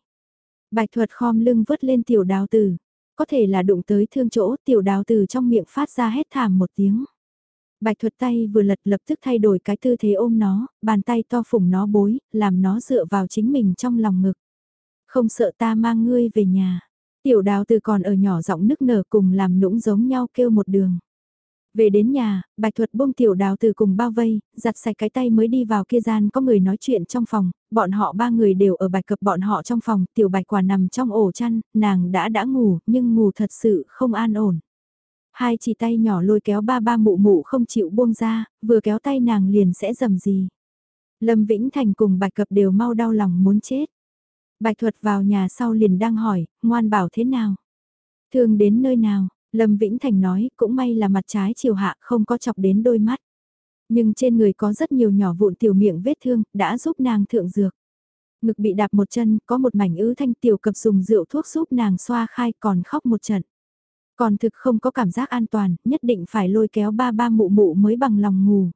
Bạch thuật khom lưng vớt lên tiểu đào tử, có thể là đụng tới thương chỗ tiểu đào từ trong miệng phát ra hét thảm một tiếng. Bạch thuật tay vừa lật lập tức thay đổi cái tư thế ôm nó, bàn tay to phủng nó bối, làm nó dựa vào chính mình trong lòng ngực. Không sợ ta mang ngươi về nhà. Tiểu đào từ còn ở nhỏ giọng nức nở cùng làm nũng giống nhau kêu một đường. Về đến nhà, Bạch Thuật buông tiểu đào từ cùng bao vây, giặt sạch cái tay mới đi vào kia gian có người nói chuyện trong phòng, bọn họ ba người đều ở bạch cập bọn họ trong phòng, tiểu bạch quả nằm trong ổ chăn, nàng đã đã ngủ, nhưng ngủ thật sự không an ổn. Hai chỉ tay nhỏ lôi kéo ba ba mụ mụ không chịu buông ra, vừa kéo tay nàng liền sẽ dầm gì. Lâm Vĩnh Thành cùng bạch cập đều mau đau lòng muốn chết. Bạch thuật vào nhà sau liền đang hỏi, ngoan bảo thế nào? Thương đến nơi nào? Lâm Vĩnh Thành nói, cũng may là mặt trái chiều hạ không có chọc đến đôi mắt. Nhưng trên người có rất nhiều nhỏ vụn tiểu miệng vết thương, đã giúp nàng thượng dược. Ngực bị đạp một chân, có một mảnh ứ thanh tiểu cập dùng rượu thuốc giúp nàng xoa khai còn khóc một trận. Còn thực không có cảm giác an toàn, nhất định phải lôi kéo ba ba mụ mụ mới bằng lòng ngủ.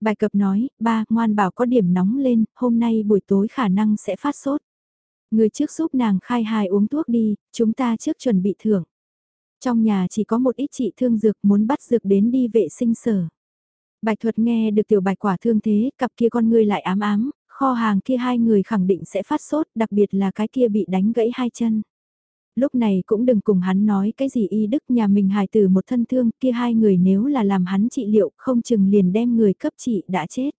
Bài cập nói, ba, ngoan bảo có điểm nóng lên, hôm nay buổi tối khả năng sẽ phát sốt. Người trước giúp nàng khai hài uống thuốc đi, chúng ta trước chuẩn bị thưởng. Trong nhà chỉ có một ít chị thương dược muốn bắt dược đến đi vệ sinh sở. Bạch thuật nghe được tiểu bạch quả thương thế, cặp kia con người lại ám ám, kho hàng kia hai người khẳng định sẽ phát sốt, đặc biệt là cái kia bị đánh gãy hai chân. Lúc này cũng đừng cùng hắn nói cái gì y đức nhà mình hài tử một thân thương kia hai người nếu là làm hắn trị liệu không chừng liền đem người cấp trị đã chết.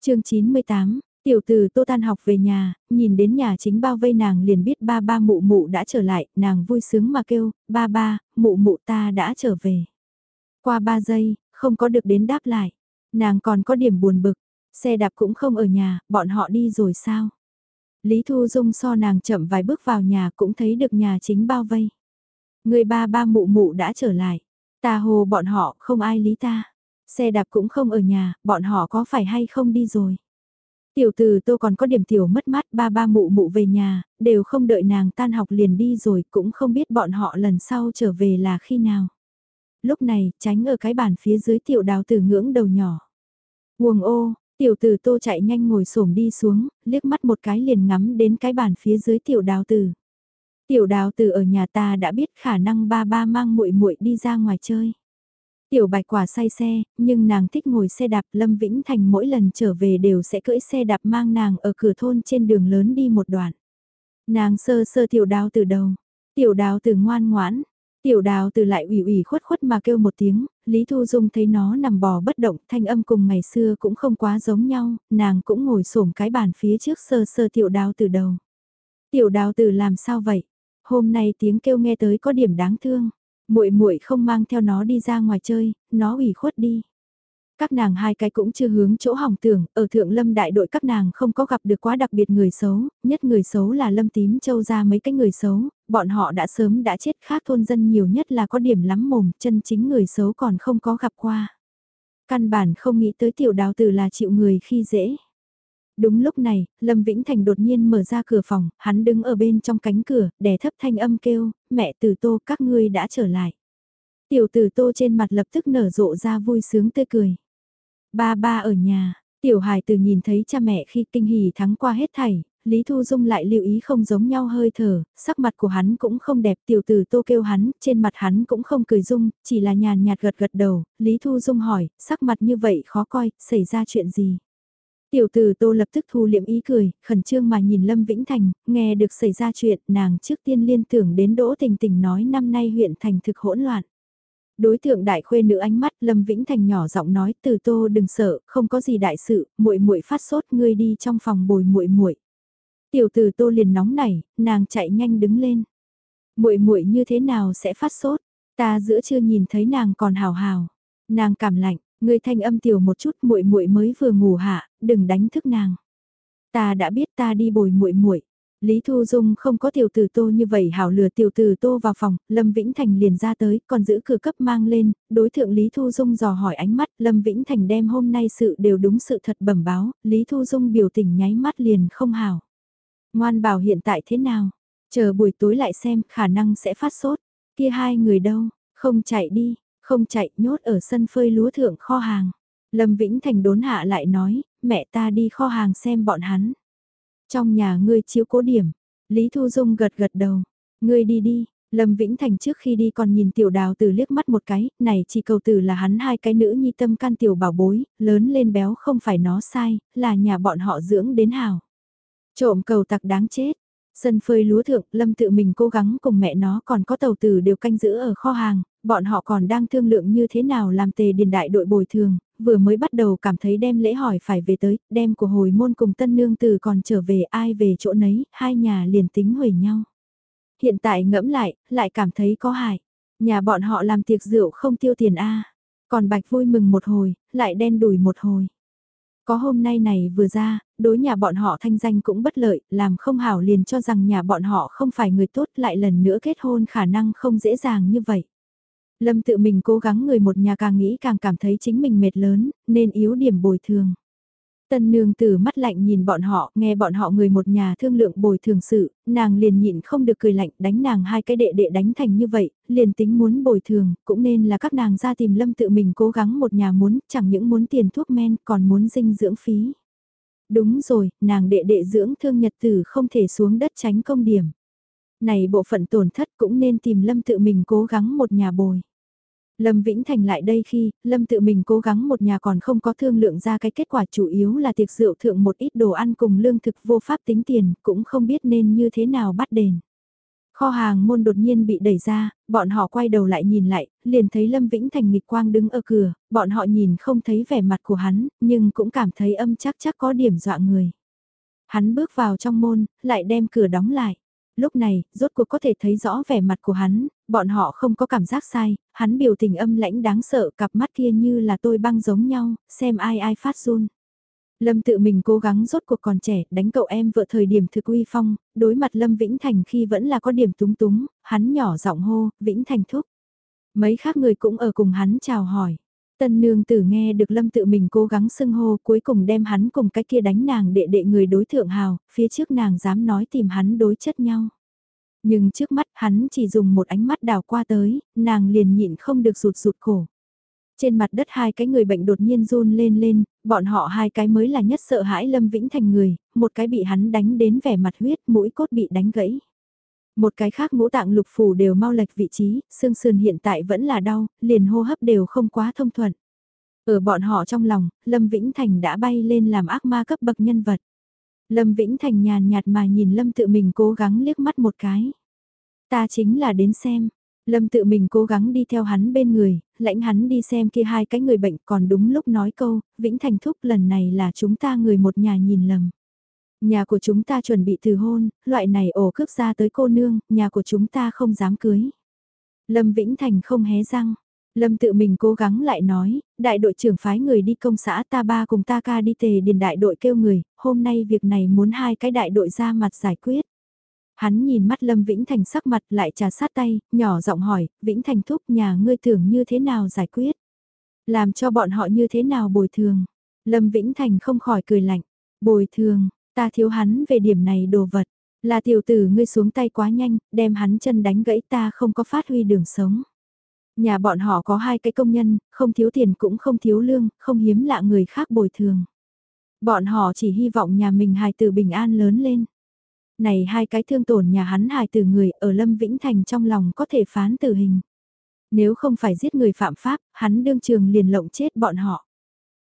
chương 98, Tiểu từ tô tan học về nhà, nhìn đến nhà chính bao vây nàng liền biết ba ba mụ mụ đã trở lại, nàng vui sướng mà kêu, ba ba, mụ mụ ta đã trở về. Qua ba giây, không có được đến đáp lại, nàng còn có điểm buồn bực, xe đạp cũng không ở nhà, bọn họ đi rồi sao? Lý Thu Dung so nàng chậm vài bước vào nhà cũng thấy được nhà chính bao vây. Người ba ba mụ mụ đã trở lại, ta hồ bọn họ không ai lý ta. Xe đạp cũng không ở nhà, bọn họ có phải hay không đi rồi. Tiểu từ tô còn có điểm tiểu mất mát ba ba mụ mụ về nhà, đều không đợi nàng tan học liền đi rồi cũng không biết bọn họ lần sau trở về là khi nào. Lúc này, tránh ở cái bàn phía dưới tiểu đào từ ngưỡng đầu nhỏ. Nguồn ô, tiểu từ tô chạy nhanh ngồi xổm đi xuống, liếc mắt một cái liền ngắm đến cái bàn phía dưới tiểu đào từ. Tiểu đào từ ở nhà ta đã biết khả năng ba ba mang muội muội đi ra ngoài chơi. Tiểu bạch quả say xe, nhưng nàng thích ngồi xe đạp Lâm Vĩnh Thành mỗi lần trở về đều sẽ cưỡi xe đạp mang nàng ở cửa thôn trên đường lớn đi một đoạn. Nàng sơ sơ tiểu đào từ đầu, tiểu đào từ ngoan ngoãn, tiểu đào từ lại ủy ủy khuất khuất mà kêu một tiếng, Lý Thu Dung thấy nó nằm bò bất động thanh âm cùng ngày xưa cũng không quá giống nhau, nàng cũng ngồi xổm cái bàn phía trước sơ sơ tiểu đào từ đầu. Tiểu đào từ làm sao vậy? Hôm nay tiếng kêu nghe tới có điểm đáng thương muội muội không mang theo nó đi ra ngoài chơi, nó ủy khuất đi. Các nàng hai cái cũng chưa hướng chỗ hỏng tưởng, ở thượng lâm đại đội các nàng không có gặp được quá đặc biệt người xấu, nhất người xấu là lâm tím châu ra mấy cái người xấu, bọn họ đã sớm đã chết khác thôn dân nhiều nhất là có điểm lắm mồm, chân chính người xấu còn không có gặp qua. Căn bản không nghĩ tới tiểu đào tử là chịu người khi dễ. Đúng lúc này, Lâm Vĩnh Thành đột nhiên mở ra cửa phòng, hắn đứng ở bên trong cánh cửa, đè thấp thanh âm kêu, mẹ từ tô các ngươi đã trở lại. Tiểu tử tô trên mặt lập tức nở rộ ra vui sướng tươi cười. Ba ba ở nhà, tiểu hài từ nhìn thấy cha mẹ khi kinh hỉ thắng qua hết thảy, Lý Thu Dung lại lưu ý không giống nhau hơi thở, sắc mặt của hắn cũng không đẹp tiểu tử tô kêu hắn, trên mặt hắn cũng không cười dung, chỉ là nhàn nhạt gật gật đầu, Lý Thu Dung hỏi, sắc mặt như vậy khó coi, xảy ra chuyện gì? Tiểu tử tô lập tức thu liệm ý cười, khẩn trương mà nhìn Lâm Vĩnh Thành, nghe được xảy ra chuyện, nàng trước tiên liên tưởng đến Đỗ Tình Tình nói năm nay huyện thành thực hỗn loạn. Đối tượng đại khuê nữ ánh mắt Lâm Vĩnh Thành nhỏ giọng nói từ tô đừng sợ, không có gì đại sự, muội muội phát sốt ngươi đi trong phòng bồi muội muội. Tiểu tử tô liền nóng nảy, nàng chạy nhanh đứng lên. Muội muội như thế nào sẽ phát sốt? Ta giữa chưa nhìn thấy nàng còn hào hào. Nàng cảm lạnh, người thanh âm tiểu một chút muội muội mới vừa ngủ hạ, đừng đánh thức nàng. Ta đã biết ta đi bồi muội muội. Lý Thu Dung không có tiểu tử tô như vậy hảo lừa tiểu tử tô vào phòng, Lâm Vĩnh Thành liền ra tới, còn giữ cửa cấp mang lên, đối thượng Lý Thu Dung dò hỏi ánh mắt, Lâm Vĩnh Thành đem hôm nay sự đều đúng sự thật bẩm báo, Lý Thu Dung biểu tình nháy mắt liền không hảo. Ngoan bảo hiện tại thế nào? Chờ buổi tối lại xem, khả năng sẽ phát sốt. Kia hai người đâu? Không chạy đi, không chạy, nhốt ở sân phơi lúa thượng kho hàng. Lâm Vĩnh Thành đốn hạ lại nói, mẹ ta đi kho hàng xem bọn hắn. Trong nhà ngươi chiếu cố điểm, Lý Thu Dung gật gật đầu, ngươi đi đi, Lâm Vĩnh Thành trước khi đi còn nhìn tiểu đào từ liếc mắt một cái, này chỉ cầu tử là hắn hai cái nữ nhi tâm can tiểu bảo bối, lớn lên béo không phải nó sai, là nhà bọn họ dưỡng đến hào. Trộm cầu tặc đáng chết. Sân phơi lúa thượng, Lâm tự mình cố gắng cùng mẹ nó còn có tàu tử đều canh giữ ở kho hàng, bọn họ còn đang thương lượng như thế nào làm tề điền đại đội bồi thường, vừa mới bắt đầu cảm thấy đem lễ hỏi phải về tới, đem của hồi môn cùng tân nương từ còn trở về ai về chỗ nấy, hai nhà liền tính hủy nhau. Hiện tại ngẫm lại, lại cảm thấy có hại. Nhà bọn họ làm tiệc rượu không tiêu tiền a còn bạch vui mừng một hồi, lại đen đùi một hồi. Có hôm nay này vừa ra, đối nhà bọn họ thanh danh cũng bất lợi, làm không hảo liền cho rằng nhà bọn họ không phải người tốt lại lần nữa kết hôn khả năng không dễ dàng như vậy. Lâm tự mình cố gắng người một nhà càng nghĩ càng cảm thấy chính mình mệt lớn, nên yếu điểm bồi thường. Tân nương tử mắt lạnh nhìn bọn họ, nghe bọn họ người một nhà thương lượng bồi thường sự, nàng liền nhịn không được cười lạnh đánh nàng hai cái đệ đệ đánh thành như vậy, liền tính muốn bồi thường, cũng nên là các nàng ra tìm lâm tự mình cố gắng một nhà muốn, chẳng những muốn tiền thuốc men, còn muốn dinh dưỡng phí. Đúng rồi, nàng đệ đệ dưỡng thương nhật tử không thể xuống đất tránh công điểm. Này bộ phận tổn thất cũng nên tìm lâm tự mình cố gắng một nhà bồi. Lâm Vĩnh Thành lại đây khi, Lâm tự mình cố gắng một nhà còn không có thương lượng ra cái kết quả chủ yếu là tiệc rượu thượng một ít đồ ăn cùng lương thực vô pháp tính tiền, cũng không biết nên như thế nào bắt đền. Kho hàng môn đột nhiên bị đẩy ra, bọn họ quay đầu lại nhìn lại, liền thấy Lâm Vĩnh Thành nghịch quang đứng ở cửa, bọn họ nhìn không thấy vẻ mặt của hắn, nhưng cũng cảm thấy âm chắc chắc có điểm dọa người. Hắn bước vào trong môn, lại đem cửa đóng lại lúc này, rốt cuộc có thể thấy rõ vẻ mặt của hắn, bọn họ không có cảm giác sai, hắn biểu tình âm lãnh đáng sợ, cặp mắt kia như là tôi băng giống nhau, xem ai ai phát run. Lâm tự mình cố gắng rốt cuộc còn trẻ, đánh cậu em vợ thời điểm thực uy phong, đối mặt Lâm Vĩnh Thành khi vẫn là có điểm túng túng, hắn nhỏ giọng hô, Vĩnh Thành thúc. Mấy khác người cũng ở cùng hắn chào hỏi. Tân nương tử nghe được lâm tự mình cố gắng xưng hô cuối cùng đem hắn cùng cái kia đánh nàng đệ đệ người đối thượng hào, phía trước nàng dám nói tìm hắn đối chất nhau. Nhưng trước mắt hắn chỉ dùng một ánh mắt đào qua tới, nàng liền nhịn không được rụt rụt cổ. Trên mặt đất hai cái người bệnh đột nhiên run lên lên, bọn họ hai cái mới là nhất sợ hãi Lâm Vĩnh Thành người, một cái bị hắn đánh đến vẻ mặt huyết, mũi cốt bị đánh gãy. Một cái khác ngũ tạng lục phủ đều mau lệch vị trí, xương sườn hiện tại vẫn là đau, liền hô hấp đều không quá thông thuận. Ở bọn họ trong lòng, Lâm Vĩnh Thành đã bay lên làm ác ma cấp bậc nhân vật. Lâm Vĩnh Thành nhàn nhạt mà nhìn Lâm tự mình cố gắng liếc mắt một cái. Ta chính là đến xem. Lâm tự mình cố gắng đi theo hắn bên người, lãnh hắn đi xem kia hai cái người bệnh còn đúng lúc nói câu, Vĩnh Thành thúc lần này là chúng ta người một nhà nhìn lầm. Nhà của chúng ta chuẩn bị từ hôn, loại này ổ cướp ra tới cô nương, nhà của chúng ta không dám cưới. Lâm Vĩnh Thành không hé răng. Lâm tự mình cố gắng lại nói, đại đội trưởng phái người đi công xã ta ba cùng ta ca đi tề điền đại đội kêu người, hôm nay việc này muốn hai cái đại đội ra mặt giải quyết. Hắn nhìn mắt Lâm Vĩnh Thành sắc mặt lại trà sát tay, nhỏ giọng hỏi, Vĩnh Thành thúc nhà ngươi tưởng như thế nào giải quyết? Làm cho bọn họ như thế nào bồi thường? Lâm Vĩnh Thành không khỏi cười lạnh, bồi thường, Ta thiếu hắn về điểm này đồ vật, là tiểu tử ngươi xuống tay quá nhanh, đem hắn chân đánh gãy ta không có phát huy đường sống. Nhà bọn họ có hai cái công nhân, không thiếu tiền cũng không thiếu lương, không hiếm lạ người khác bồi thường. Bọn họ chỉ hy vọng nhà mình hài tử bình an lớn lên. Này hai cái thương tổn nhà hắn hài tử người ở Lâm Vĩnh Thành trong lòng có thể phán tử hình. Nếu không phải giết người phạm pháp, hắn đương trường liền lộng chết bọn họ.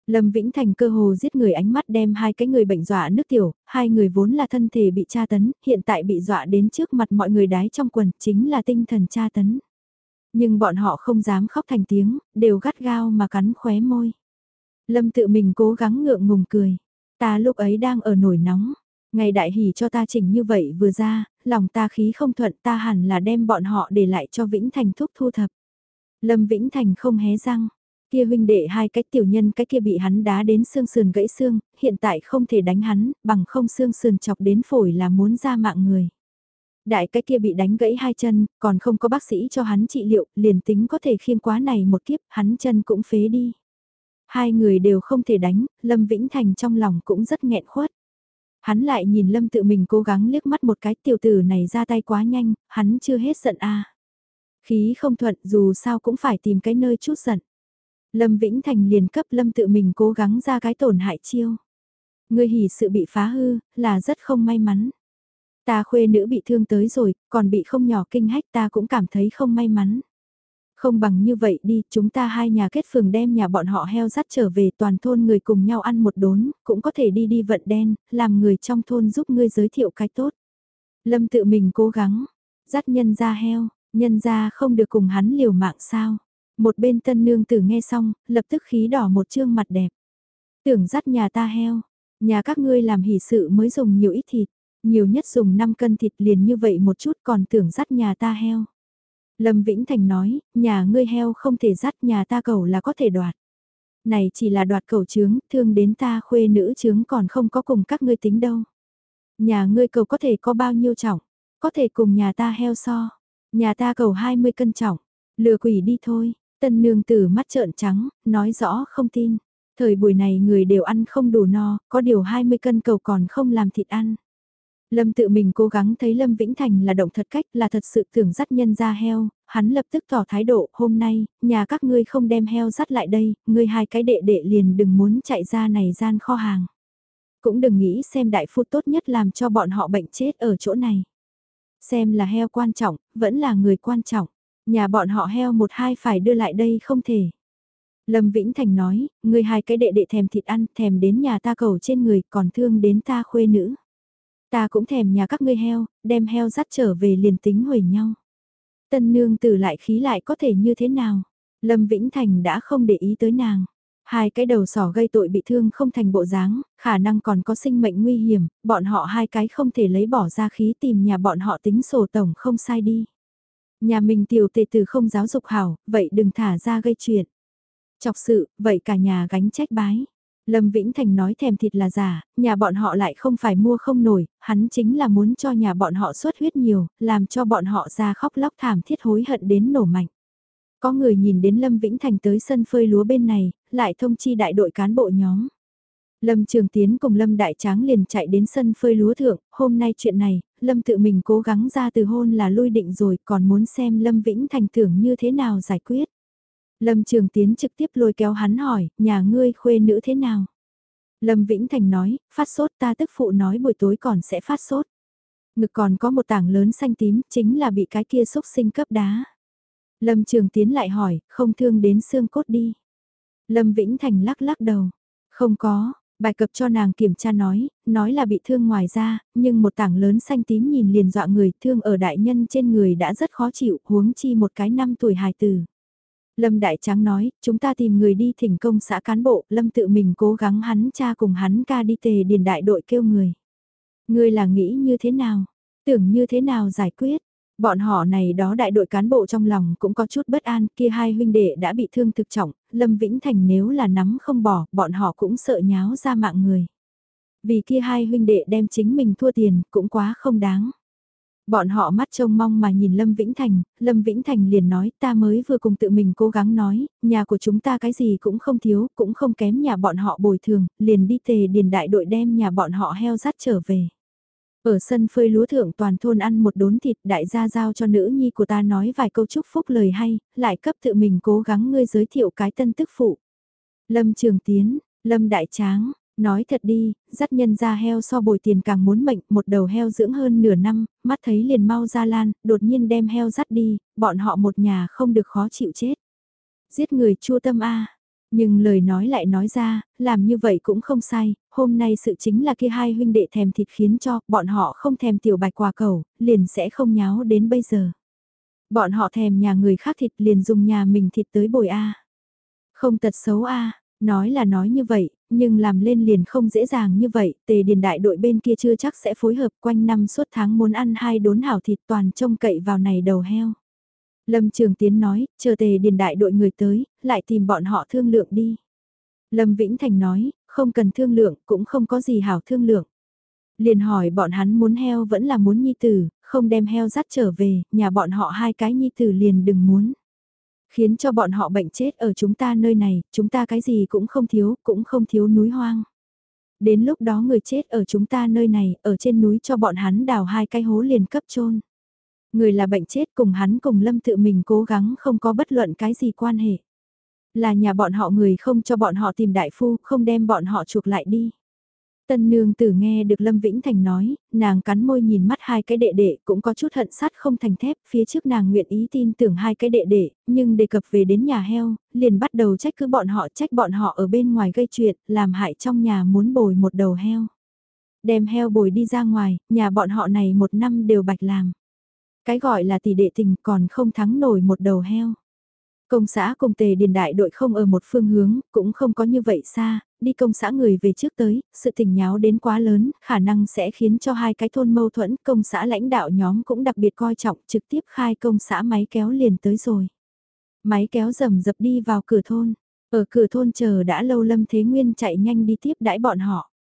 Lâm Vĩnh Thành cơ hồ giết người ánh mắt đem hai cái người bệnh dọa nước tiểu, hai người vốn là thân thể bị tra tấn, hiện tại bị dọa đến trước mặt mọi người đái trong quần, chính là tinh thần tra tấn. Nhưng bọn họ không dám khóc thành tiếng, đều gắt gao mà cắn khóe môi. Lâm tự mình cố gắng ngượng ngùng cười. Ta lúc ấy đang ở nổi nóng. Ngày đại hỉ cho ta chỉnh như vậy vừa ra, lòng ta khí không thuận ta hẳn là đem bọn họ để lại cho Vĩnh Thành thúc thu thập. Lâm Vĩnh Thành không hé răng. Kia huynh đệ hai cái tiểu nhân cái kia bị hắn đá đến xương sườn gãy xương, hiện tại không thể đánh hắn, bằng không xương sườn chọc đến phổi là muốn ra mạng người. Đại cái kia bị đánh gãy hai chân, còn không có bác sĩ cho hắn trị liệu, liền tính có thể khiêng quá này một kiếp, hắn chân cũng phế đi. Hai người đều không thể đánh, Lâm Vĩnh Thành trong lòng cũng rất nghẹn khuất. Hắn lại nhìn Lâm tự mình cố gắng liếc mắt một cái tiểu tử này ra tay quá nhanh, hắn chưa hết giận a Khí không thuận dù sao cũng phải tìm cái nơi chút giận. Lâm Vĩnh Thành liền cấp Lâm tự mình cố gắng ra cái tổn hại chiêu. Ngươi hỉ sự bị phá hư, là rất không may mắn. Ta khuê nữ bị thương tới rồi, còn bị không nhỏ kinh hách ta cũng cảm thấy không may mắn. Không bằng như vậy đi, chúng ta hai nhà kết phường đem nhà bọn họ heo dắt trở về toàn thôn người cùng nhau ăn một đốn, cũng có thể đi đi vận đen, làm người trong thôn giúp ngươi giới thiệu cái tốt. Lâm tự mình cố gắng, dắt nhân ra heo, nhân ra không được cùng hắn liều mạng sao. Một bên tân nương tử nghe xong, lập tức khí đỏ một trương mặt đẹp. Tưởng dắt nhà ta heo, nhà các ngươi làm hỷ sự mới dùng nhiều ít thịt, nhiều nhất dùng 5 cân thịt liền như vậy một chút còn tưởng dắt nhà ta heo. Lâm Vĩnh Thành nói, nhà ngươi heo không thể dắt nhà ta cầu là có thể đoạt. Này chỉ là đoạt cầu trướng, thương đến ta khuê nữ trướng còn không có cùng các ngươi tính đâu. Nhà ngươi cầu có thể có bao nhiêu trọng, có thể cùng nhà ta heo so. Nhà ta cầu 20 cân trọng, lừa quỷ đi thôi, tân nương tử mắt trợn trắng, nói rõ không tin. Thời buổi này người đều ăn không đủ no, có điều 20 cân cầu còn không làm thịt ăn. Lâm tự mình cố gắng thấy Lâm Vĩnh Thành là động thật cách là thật sự tưởng dắt nhân ra heo, hắn lập tức tỏ thái độ, hôm nay, nhà các ngươi không đem heo dắt lại đây, ngươi hai cái đệ đệ liền đừng muốn chạy ra này gian kho hàng. Cũng đừng nghĩ xem đại phu tốt nhất làm cho bọn họ bệnh chết ở chỗ này. Xem là heo quan trọng, vẫn là người quan trọng, nhà bọn họ heo một hai phải đưa lại đây không thể. Lâm Vĩnh Thành nói, ngươi hai cái đệ đệ thèm thịt ăn, thèm đến nhà ta cầu trên người, còn thương đến ta khuê nữ. Ta cũng thèm nhà các ngươi heo, đem heo dắt trở về liền tính hủy nhau. Tân nương tử lại khí lại có thể như thế nào? Lâm Vĩnh Thành đã không để ý tới nàng. Hai cái đầu sỏ gây tội bị thương không thành bộ dáng, khả năng còn có sinh mệnh nguy hiểm, bọn họ hai cái không thể lấy bỏ ra khí tìm nhà bọn họ tính sổ tổng không sai đi. Nhà mình tiểu tệ tử không giáo dục hảo, vậy đừng thả ra gây chuyện. Chọc sự, vậy cả nhà gánh trách bái. Lâm Vĩnh Thành nói thèm thịt là giả, nhà bọn họ lại không phải mua không nổi, hắn chính là muốn cho nhà bọn họ xuất huyết nhiều, làm cho bọn họ ra khóc lóc thảm thiết hối hận đến nổ mạnh. Có người nhìn đến Lâm Vĩnh Thành tới sân phơi lúa bên này, lại thông chi đại đội cán bộ nhóm. Lâm Trường Tiến cùng Lâm Đại Tráng liền chạy đến sân phơi lúa thượng, hôm nay chuyện này, Lâm tự mình cố gắng ra từ hôn là lui định rồi còn muốn xem Lâm Vĩnh Thành tưởng như thế nào giải quyết. Lâm Trường Tiến trực tiếp lôi kéo hắn hỏi, nhà ngươi khuê nữ thế nào? Lâm Vĩnh Thành nói, phát sốt ta tức phụ nói buổi tối còn sẽ phát sốt. Ngực còn có một tảng lớn xanh tím, chính là bị cái kia xúc sinh cấp đá. Lâm Trường Tiến lại hỏi, không thương đến xương cốt đi. Lâm Vĩnh Thành lắc lắc đầu, không có, bài cập cho nàng kiểm tra nói, nói là bị thương ngoài da nhưng một tảng lớn xanh tím nhìn liền dọa người thương ở đại nhân trên người đã rất khó chịu, huống chi một cái năm tuổi hài tử. Lâm Đại Tráng nói, chúng ta tìm người đi thỉnh công xã cán bộ, Lâm tự mình cố gắng hắn cha cùng hắn ca đi tề điền đại đội kêu người. Người là nghĩ như thế nào? Tưởng như thế nào giải quyết? Bọn họ này đó đại đội cán bộ trong lòng cũng có chút bất an, kia hai huynh đệ đã bị thương thực trọng, Lâm Vĩnh Thành nếu là nắm không bỏ, bọn họ cũng sợ nháo ra mạng người. Vì kia hai huynh đệ đem chính mình thua tiền, cũng quá không đáng. Bọn họ mắt trông mong mà nhìn Lâm Vĩnh Thành, Lâm Vĩnh Thành liền nói ta mới vừa cùng tự mình cố gắng nói, nhà của chúng ta cái gì cũng không thiếu, cũng không kém nhà bọn họ bồi thường, liền đi tề điền đại đội đem nhà bọn họ heo dắt trở về. Ở sân phơi lúa thượng toàn thôn ăn một đốn thịt đại gia giao cho nữ nhi của ta nói vài câu chúc phúc lời hay, lại cấp tự mình cố gắng ngươi giới thiệu cái tân tức phụ. Lâm Trường Tiến, Lâm Đại Tráng, Nói thật đi, dắt nhân ra heo so bồi tiền càng muốn mệnh, một đầu heo dưỡng hơn nửa năm, mắt thấy liền mau ra lan, đột nhiên đem heo dắt đi, bọn họ một nhà không được khó chịu chết. Giết người chua tâm a nhưng lời nói lại nói ra, làm như vậy cũng không sai, hôm nay sự chính là kia hai huynh đệ thèm thịt khiến cho bọn họ không thèm tiểu bạch quả cầu, liền sẽ không nháo đến bây giờ. Bọn họ thèm nhà người khác thịt liền dùng nhà mình thịt tới bồi a Không tật xấu a Nói là nói như vậy, nhưng làm lên liền không dễ dàng như vậy, tề điền đại đội bên kia chưa chắc sẽ phối hợp quanh năm suốt tháng muốn ăn hai đốn hảo thịt toàn trông cậy vào này đầu heo. Lâm Trường Tiến nói, chờ tề điền đại đội người tới, lại tìm bọn họ thương lượng đi. Lâm Vĩnh Thành nói, không cần thương lượng, cũng không có gì hảo thương lượng. Liền hỏi bọn hắn muốn heo vẫn là muốn nhi tử, không đem heo dắt trở về, nhà bọn họ hai cái nhi tử liền đừng muốn. Khiến cho bọn họ bệnh chết ở chúng ta nơi này, chúng ta cái gì cũng không thiếu, cũng không thiếu núi hoang. Đến lúc đó người chết ở chúng ta nơi này, ở trên núi cho bọn hắn đào hai cái hố liền cấp chôn Người là bệnh chết cùng hắn cùng lâm tự mình cố gắng không có bất luận cái gì quan hệ. Là nhà bọn họ người không cho bọn họ tìm đại phu, không đem bọn họ chuộc lại đi. Tân nương tử nghe được Lâm Vĩnh Thành nói, nàng cắn môi nhìn mắt hai cái đệ đệ cũng có chút hận sát không thành thép, phía trước nàng nguyện ý tin tưởng hai cái đệ đệ, nhưng đề cập về đến nhà heo, liền bắt đầu trách cứ bọn họ trách bọn họ ở bên ngoài gây chuyện, làm hại trong nhà muốn bồi một đầu heo. Đem heo bồi đi ra ngoài, nhà bọn họ này một năm đều bạch làm. Cái gọi là tỷ đệ tình còn không thắng nổi một đầu heo. Công xã cùng tề điền đại đội không ở một phương hướng, cũng không có như vậy xa, đi công xã người về trước tới, sự tình nháo đến quá lớn, khả năng sẽ khiến cho hai cái thôn mâu thuẫn, công xã lãnh đạo nhóm cũng đặc biệt coi trọng, trực tiếp khai công xã máy kéo liền tới rồi. Máy kéo rầm dập đi vào cửa thôn, ở cửa thôn chờ đã lâu Lâm Thế Nguyên chạy nhanh đi tiếp đãi bọn họ.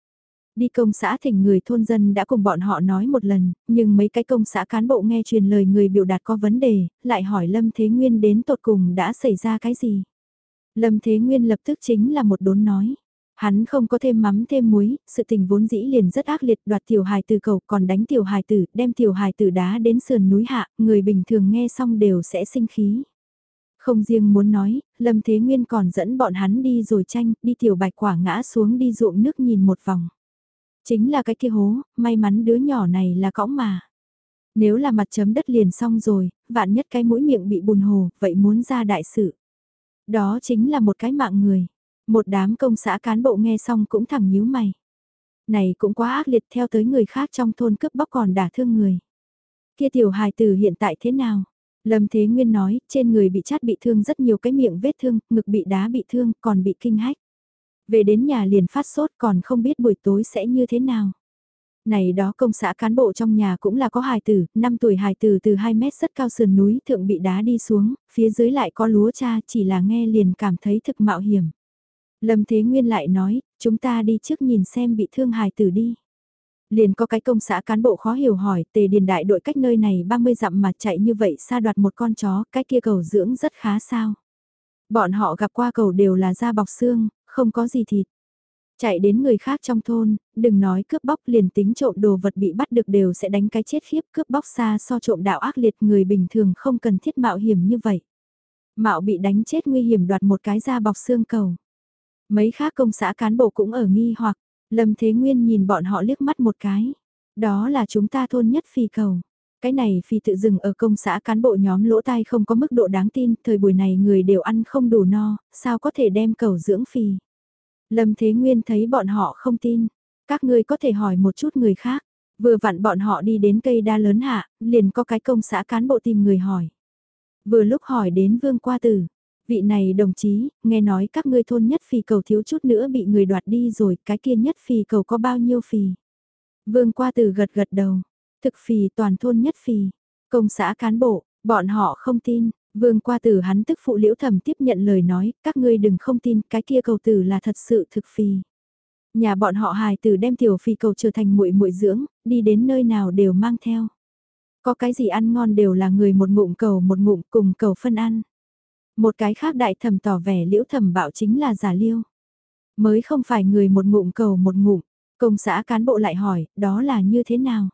Đi công xã thỉnh người thôn dân đã cùng bọn họ nói một lần, nhưng mấy cái công xã cán bộ nghe truyền lời người biểu đạt có vấn đề, lại hỏi Lâm Thế Nguyên đến tột cùng đã xảy ra cái gì. Lâm Thế Nguyên lập tức chính là một đốn nói. Hắn không có thêm mắm thêm muối, sự tình vốn dĩ liền rất ác liệt đoạt tiểu hài từ cầu còn đánh tiểu hài tử, đem tiểu hài tử đá đến sườn núi hạ, người bình thường nghe xong đều sẽ sinh khí. Không riêng muốn nói, Lâm Thế Nguyên còn dẫn bọn hắn đi rồi tranh, đi tiểu bạch quả ngã xuống đi ruộng nước nhìn một vòng. Chính là cái kia hố, may mắn đứa nhỏ này là cõng mà. Nếu là mặt chấm đất liền xong rồi, vạn nhất cái mũi miệng bị bùn hồ, vậy muốn ra đại sự. Đó chính là một cái mạng người. Một đám công xã cán bộ nghe xong cũng thẳng nhíu mày. Này cũng quá ác liệt theo tới người khác trong thôn cướp bóc còn đả thương người. Kia tiểu hài tử hiện tại thế nào? Lâm Thế Nguyên nói, trên người bị chát bị thương rất nhiều cái miệng vết thương, ngực bị đá bị thương, còn bị kinh hách. Về đến nhà liền phát sốt còn không biết buổi tối sẽ như thế nào. Này đó công xã cán bộ trong nhà cũng là có hài tử, 5 tuổi hài tử từ 2 mét rất cao sườn núi thượng bị đá đi xuống, phía dưới lại có lúa cha chỉ là nghe liền cảm thấy thực mạo hiểm. Lâm Thế Nguyên lại nói, chúng ta đi trước nhìn xem bị thương hài tử đi. Liền có cái công xã cán bộ khó hiểu hỏi, tề điền đại đội cách nơi này 30 dặm mà chạy như vậy xa đoạt một con chó, cái kia cầu dưỡng rất khá sao. Bọn họ gặp qua cầu đều là da bọc xương, không có gì thịt. Chạy đến người khác trong thôn, đừng nói cướp bóc liền tính trộm đồ vật bị bắt được đều sẽ đánh cái chết khiếp cướp bóc xa so trộm đạo ác liệt người bình thường không cần thiết mạo hiểm như vậy. Mạo bị đánh chết nguy hiểm đoạt một cái da bọc xương cầu. Mấy khác công xã cán bộ cũng ở nghi hoặc, Lâm Thế Nguyên nhìn bọn họ liếc mắt một cái. Đó là chúng ta thôn nhất phi cầu. Cái này phi tự dừng ở công xã cán bộ nhóm lỗ tai không có mức độ đáng tin, thời buổi này người đều ăn không đủ no, sao có thể đem cầu dưỡng phi. Lâm Thế Nguyên thấy bọn họ không tin, các ngươi có thể hỏi một chút người khác. Vừa vặn bọn họ đi đến cây đa lớn hạ, liền có cái công xã cán bộ tìm người hỏi. Vừa lúc hỏi đến vương qua tử, vị này đồng chí, nghe nói các ngươi thôn nhất phi cầu thiếu chút nữa bị người đoạt đi rồi, cái kia nhất phi cầu có bao nhiêu phi. Vương qua tử gật gật đầu, Thực phì toàn thôn nhất phì. Công xã cán bộ, bọn họ không tin. Vương qua tử hắn tức phụ liễu thẩm tiếp nhận lời nói, các ngươi đừng không tin, cái kia cầu tử là thật sự thực phì. Nhà bọn họ hài tử đem tiểu phì cầu trở thành muội muội dưỡng, đi đến nơi nào đều mang theo. Có cái gì ăn ngon đều là người một ngụm cầu một ngụm cùng cầu phân ăn. Một cái khác đại thẩm tỏ vẻ liễu thẩm bạo chính là giả liêu. Mới không phải người một ngụm cầu một ngụm, công xã cán bộ lại hỏi, đó là như thế nào?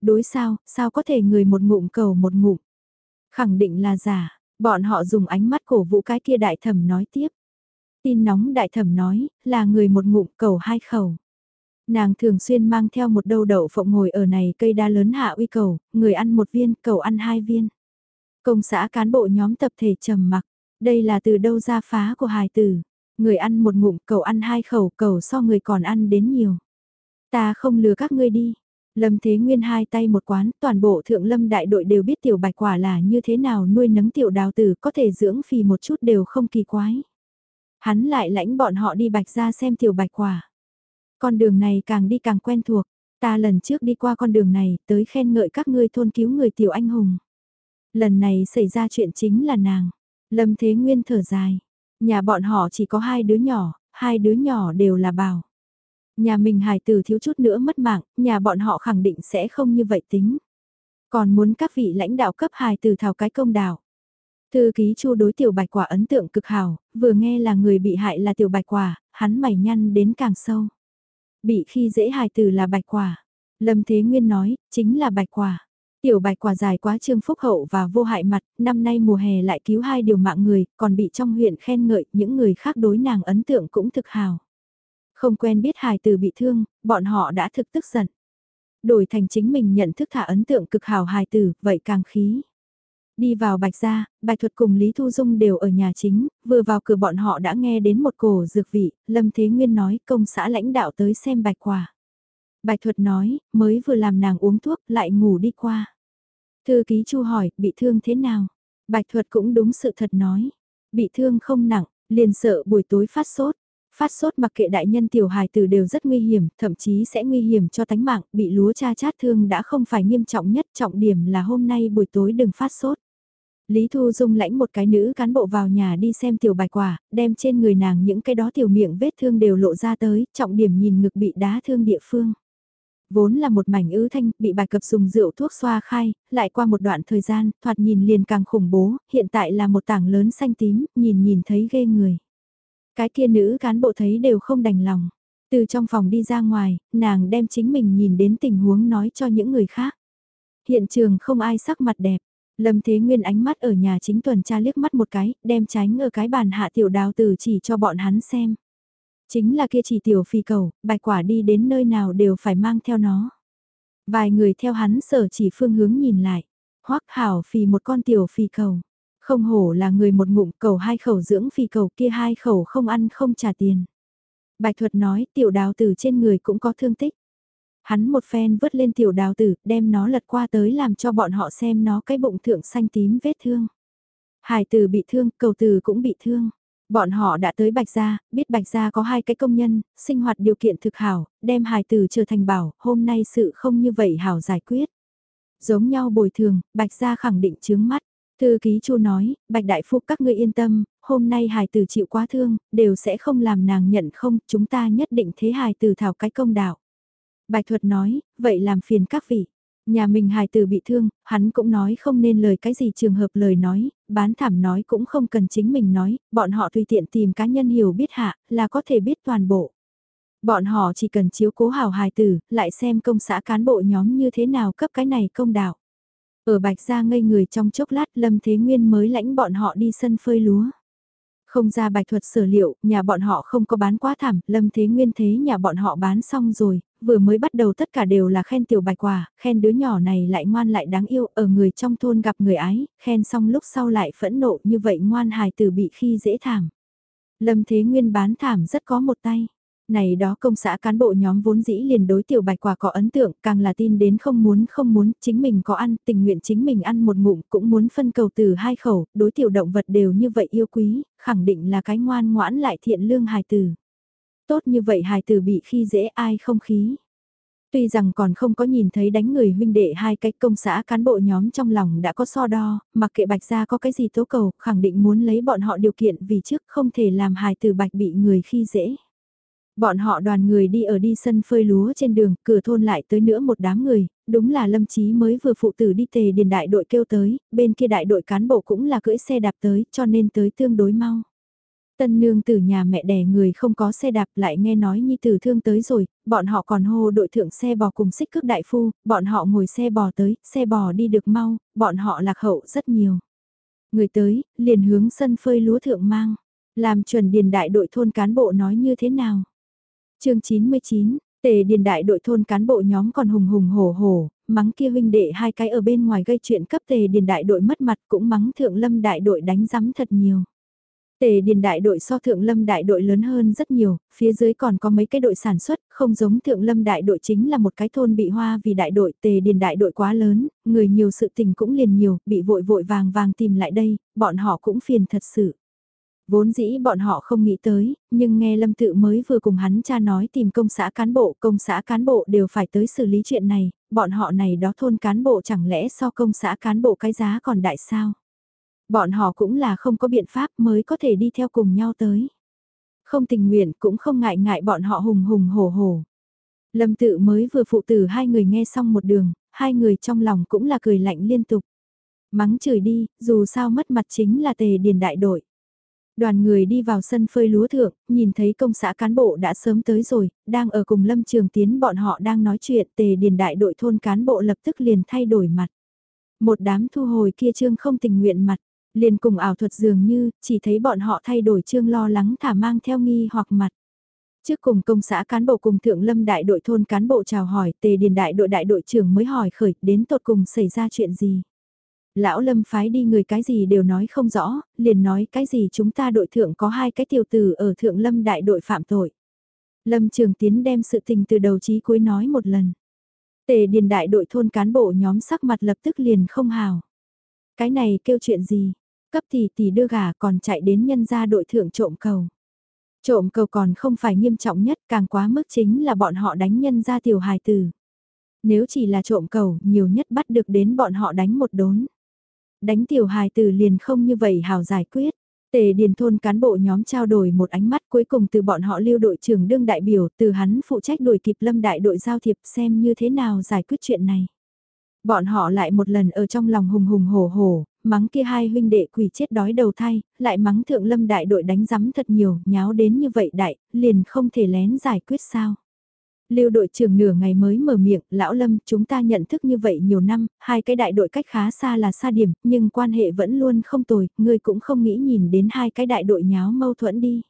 Đối sao, sao có thể người một ngụm cầu một ngụm? Khẳng định là giả, bọn họ dùng ánh mắt cổ vũ cái kia đại thẩm nói tiếp. Tin nóng đại thẩm nói, là người một ngụm cầu hai khẩu. Nàng thường xuyên mang theo một đầu đậu phộng ngồi ở này cây đa lớn hạ uy cầu, người ăn một viên, cầu ăn hai viên. Công xã cán bộ nhóm tập thể trầm mặc, đây là từ đâu ra phá của hài tử. Người ăn một ngụm, cầu ăn hai khẩu, cầu so người còn ăn đến nhiều. Ta không lừa các ngươi đi, Lâm Thế Nguyên hai tay một quán, toàn bộ thượng lâm đại đội đều biết tiểu bạch quả là như thế nào nuôi nấng tiểu đào tử có thể dưỡng phì một chút đều không kỳ quái. Hắn lại lãnh bọn họ đi bạch ra xem tiểu bạch quả. Con đường này càng đi càng quen thuộc, ta lần trước đi qua con đường này tới khen ngợi các ngươi thôn cứu người tiểu anh hùng. Lần này xảy ra chuyện chính là nàng. Lâm Thế Nguyên thở dài. Nhà bọn họ chỉ có hai đứa nhỏ, hai đứa nhỏ đều là bảo. Nhà mình hài tử thiếu chút nữa mất mạng, nhà bọn họ khẳng định sẽ không như vậy tính. Còn muốn các vị lãnh đạo cấp hài tử thảo cái công đạo. Thư ký chu đối tiểu bạch quả ấn tượng cực hảo, vừa nghe là người bị hại là tiểu bạch quả, hắn mày nhăn đến càng sâu. Bị khi dễ hài tử là bạch quả. Lâm Thế Nguyên nói, chính là bạch quả. Tiểu bạch quả dài quá trương phúc hậu và vô hại mặt, năm nay mùa hè lại cứu hai điều mạng người, còn bị trong huyện khen ngợi, những người khác đối nàng ấn tượng cũng thực hào. Không quen biết hài từ bị thương, bọn họ đã thực tức giận. Đổi thành chính mình nhận thức thả ấn tượng cực hào hài tử, vậy càng khí. Đi vào bạch gia, bạch thuật cùng Lý Thu Dung đều ở nhà chính, vừa vào cửa bọn họ đã nghe đến một cổ dược vị, Lâm Thế Nguyên nói công xã lãnh đạo tới xem bạch quả. Bạch thuật nói, mới vừa làm nàng uống thuốc lại ngủ đi qua. Thư ký chu hỏi, bị thương thế nào? Bạch thuật cũng đúng sự thật nói. Bị thương không nặng, liền sợ buổi tối phát sốt. Phát sốt mặc kệ đại nhân tiểu hài tử đều rất nguy hiểm, thậm chí sẽ nguy hiểm cho tánh mạng, bị lúa cha chát thương đã không phải nghiêm trọng nhất, trọng điểm là hôm nay buổi tối đừng phát sốt. Lý Thu Dung lãnh một cái nữ cán bộ vào nhà đi xem tiểu bài quả, đem trên người nàng những cái đó tiểu miệng vết thương đều lộ ra tới, trọng điểm nhìn ngực bị đá thương địa phương. Vốn là một mảnh ứ thanh, bị bài cập dùng rượu thuốc xoa khai, lại qua một đoạn thời gian, thoạt nhìn liền càng khủng bố, hiện tại là một tảng lớn xanh tím, nhìn nhìn thấy ghê người. Cái kia nữ cán bộ thấy đều không đành lòng. Từ trong phòng đi ra ngoài, nàng đem chính mình nhìn đến tình huống nói cho những người khác. Hiện trường không ai sắc mặt đẹp. Lâm Thế Nguyên ánh mắt ở nhà chính tuần tra liếc mắt một cái, đem tránh ở cái bàn hạ tiểu đào tử chỉ cho bọn hắn xem. Chính là kia chỉ tiểu phi cầu, bạch quả đi đến nơi nào đều phải mang theo nó. Vài người theo hắn sở chỉ phương hướng nhìn lại. Hoắc hảo phì một con tiểu phi cầu. Không hổ là người một ngụm cầu hai khẩu dưỡng phi cầu kia hai khẩu không ăn không trả tiền. Bạch thuật nói tiểu đào tử trên người cũng có thương tích. Hắn một phen vứt lên tiểu đào tử, đem nó lật qua tới làm cho bọn họ xem nó cái bụng thượng xanh tím vết thương. Hải tử bị thương, cầu tử cũng bị thương. Bọn họ đã tới Bạch Gia, biết Bạch Gia có hai cái công nhân, sinh hoạt điều kiện thực hảo, đem hài tử trở thành bảo, hôm nay sự không như vậy hảo giải quyết. Giống nhau bồi thường, Bạch Gia khẳng định chướng mắt. Thư ký Chu nói, Bạch Đại Phúc các ngươi yên tâm, hôm nay hài tử chịu quá thương, đều sẽ không làm nàng nhận không, chúng ta nhất định thế hài tử thảo cái công đạo. Bạch Thuật nói, vậy làm phiền các vị. Nhà mình hài tử bị thương, hắn cũng nói không nên lời cái gì trường hợp lời nói, bán thảm nói cũng không cần chính mình nói, bọn họ tùy tiện tìm cá nhân hiểu biết hạ, là có thể biết toàn bộ. Bọn họ chỉ cần chiếu cố hảo hài tử, lại xem công xã cán bộ nhóm như thế nào cấp cái này công đạo. Ở Bạch Gia ngây người trong chốc lát Lâm Thế Nguyên mới lãnh bọn họ đi sân phơi lúa. Không ra bạch thuật sở liệu, nhà bọn họ không có bán quá thảm, Lâm Thế Nguyên thế nhà bọn họ bán xong rồi, vừa mới bắt đầu tất cả đều là khen tiểu bạch quả, khen đứa nhỏ này lại ngoan lại đáng yêu, ở người trong thôn gặp người ái, khen xong lúc sau lại phẫn nộ như vậy ngoan hài tử bị khi dễ thảm. Lâm Thế Nguyên bán thảm rất có một tay. Này đó công xã cán bộ nhóm vốn dĩ liền đối tiểu bạch quả có ấn tượng, càng là tin đến không muốn không muốn, chính mình có ăn, tình nguyện chính mình ăn một ngụm, cũng muốn phân cầu từ hai khẩu, đối tiểu động vật đều như vậy yêu quý, khẳng định là cái ngoan ngoãn lại thiện lương hài tử. Tốt như vậy hài tử bị khi dễ ai không khí. Tuy rằng còn không có nhìn thấy đánh người huynh đệ hai cách công xã cán bộ nhóm trong lòng đã có so đo, mặc kệ bạch gia có cái gì tố cầu, khẳng định muốn lấy bọn họ điều kiện vì trước không thể làm hài tử bạch bị người khi dễ. Bọn họ đoàn người đi ở đi sân phơi lúa trên đường, cửa thôn lại tới nữa một đám người, đúng là lâm chí mới vừa phụ tử đi tề điền đại đội kêu tới, bên kia đại đội cán bộ cũng là cưỡi xe đạp tới, cho nên tới tương đối mau. Tân nương từ nhà mẹ đẻ người không có xe đạp lại nghe nói nhi tử thương tới rồi, bọn họ còn hô đội thượng xe bò cùng xích cước đại phu, bọn họ ngồi xe bò tới, xe bò đi được mau, bọn họ lạc hậu rất nhiều. Người tới, liền hướng sân phơi lúa thượng mang, làm chuẩn điền đại đội thôn cán bộ nói như thế nào chương 99, tề điền đại đội thôn cán bộ nhóm còn hùng hùng hổ hổ, mắng kia huynh đệ hai cái ở bên ngoài gây chuyện cấp tề điền đại đội mất mặt cũng mắng thượng lâm đại đội đánh rắm thật nhiều. Tề điền đại đội so thượng lâm đại đội lớn hơn rất nhiều, phía dưới còn có mấy cái đội sản xuất, không giống thượng lâm đại đội chính là một cái thôn bị hoa vì đại đội tề điền đại đội quá lớn, người nhiều sự tình cũng liền nhiều, bị vội vội vàng vàng tìm lại đây, bọn họ cũng phiền thật sự. Vốn dĩ bọn họ không nghĩ tới, nhưng nghe Lâm Tự mới vừa cùng hắn cha nói tìm công xã cán bộ, công xã cán bộ đều phải tới xử lý chuyện này, bọn họ này đó thôn cán bộ chẳng lẽ so công xã cán bộ cái giá còn đại sao? Bọn họ cũng là không có biện pháp mới có thể đi theo cùng nhau tới. Không tình nguyện cũng không ngại ngại bọn họ hùng hùng hổ hổ. Lâm tự mới vừa phụ tử hai người nghe xong một đường, hai người trong lòng cũng là cười lạnh liên tục. Mắng chửi đi, dù sao mất mặt chính là tề điền đại đội. Đoàn người đi vào sân phơi lúa thượng, nhìn thấy công xã cán bộ đã sớm tới rồi, đang ở cùng Lâm Trường Tiến bọn họ đang nói chuyện tề điền đại đội thôn cán bộ lập tức liền thay đổi mặt. Một đám thu hồi kia trương không tình nguyện mặt, liền cùng ảo thuật dường như, chỉ thấy bọn họ thay đổi trương lo lắng thả mang theo nghi hoặc mặt. Trước cùng công xã cán bộ cùng thượng lâm đại đội thôn cán bộ chào hỏi, tề điền đại đội đại đội trưởng mới hỏi khởi, đến tột cùng xảy ra chuyện gì. Lão lâm phái đi người cái gì đều nói không rõ, liền nói cái gì chúng ta đội thượng có hai cái tiểu tử ở thượng lâm đại đội phạm tội. Lâm Trường Tiến đem sự tình từ đầu chí cuối nói một lần. Tề điền đại đội thôn cán bộ nhóm sắc mặt lập tức liền không hào. Cái này kêu chuyện gì? Cấp thì tỷ đưa gà còn chạy đến nhân gia đội thượng trộm cầu. Trộm cầu còn không phải nghiêm trọng nhất càng quá mức chính là bọn họ đánh nhân gia tiểu hài tử. Nếu chỉ là trộm cầu nhiều nhất bắt được đến bọn họ đánh một đốn. Đánh tiểu hài tử liền không như vậy hào giải quyết. Tề Điền thôn cán bộ nhóm trao đổi một ánh mắt cuối cùng từ bọn họ lưu đội trưởng đương đại biểu từ hắn phụ trách đuổi kịp lâm đại đội giao thiệp xem như thế nào giải quyết chuyện này. Bọn họ lại một lần ở trong lòng hùng hùng hổ hổ, mắng kia hai huynh đệ quỷ chết đói đầu thay, lại mắng thượng lâm đại đội đánh rắm thật nhiều, nháo đến như vậy đại, liền không thể lén giải quyết sao. Lưu đội trưởng nửa ngày mới mở miệng, lão lâm, chúng ta nhận thức như vậy nhiều năm, hai cái đại đội cách khá xa là xa điểm, nhưng quan hệ vẫn luôn không tồi, ngươi cũng không nghĩ nhìn đến hai cái đại đội nháo mâu thuẫn đi.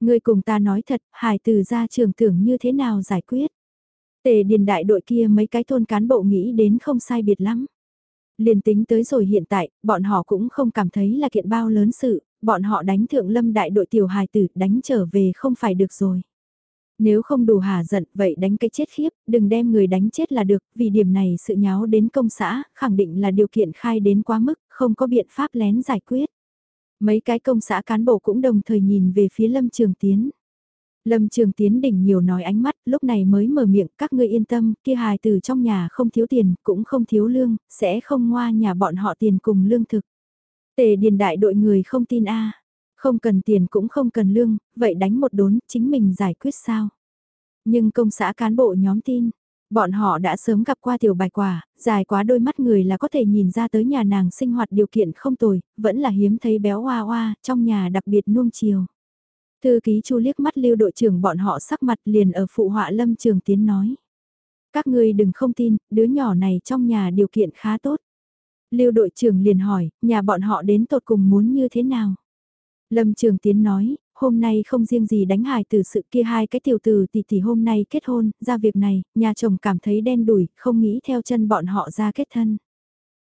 Ngươi cùng ta nói thật, hài từ ra trường tưởng như thế nào giải quyết. Tề điền đại đội kia mấy cái thôn cán bộ nghĩ đến không sai biệt lắm. Liền tính tới rồi hiện tại, bọn họ cũng không cảm thấy là kiện bao lớn sự, bọn họ đánh thượng lâm đại đội tiểu hài tử đánh trở về không phải được rồi. Nếu không đủ hà giận vậy đánh cái chết khiếp, đừng đem người đánh chết là được, vì điểm này sự nháo đến công xã, khẳng định là điều kiện khai đến quá mức, không có biện pháp lén giải quyết. Mấy cái công xã cán bộ cũng đồng thời nhìn về phía lâm trường tiến. Lâm Trường Tiến đỉnh nhiều nói ánh mắt, lúc này mới mở miệng, các ngươi yên tâm, kia hài từ trong nhà không thiếu tiền, cũng không thiếu lương, sẽ không ngoa nhà bọn họ tiền cùng lương thực. Tề điền đại đội người không tin a không cần tiền cũng không cần lương, vậy đánh một đốn, chính mình giải quyết sao? Nhưng công xã cán bộ nhóm tin, bọn họ đã sớm gặp qua tiểu bài quả, dài quá đôi mắt người là có thể nhìn ra tới nhà nàng sinh hoạt điều kiện không tồi, vẫn là hiếm thấy béo hoa hoa, trong nhà đặc biệt nuông chiều. Thư ký chu liếc mắt lưu đội trưởng bọn họ sắc mặt liền ở phụ họa lâm trường tiến nói. Các ngươi đừng không tin, đứa nhỏ này trong nhà điều kiện khá tốt. Lưu đội trưởng liền hỏi, nhà bọn họ đến tột cùng muốn như thế nào? Lâm Trường Tiến nói, hôm nay không riêng gì đánh hài từ sự kia hai cái tiểu tử tỷ tỷ hôm nay kết hôn, ra việc này, nhà chồng cảm thấy đen đủi, không nghĩ theo chân bọn họ ra kết thân.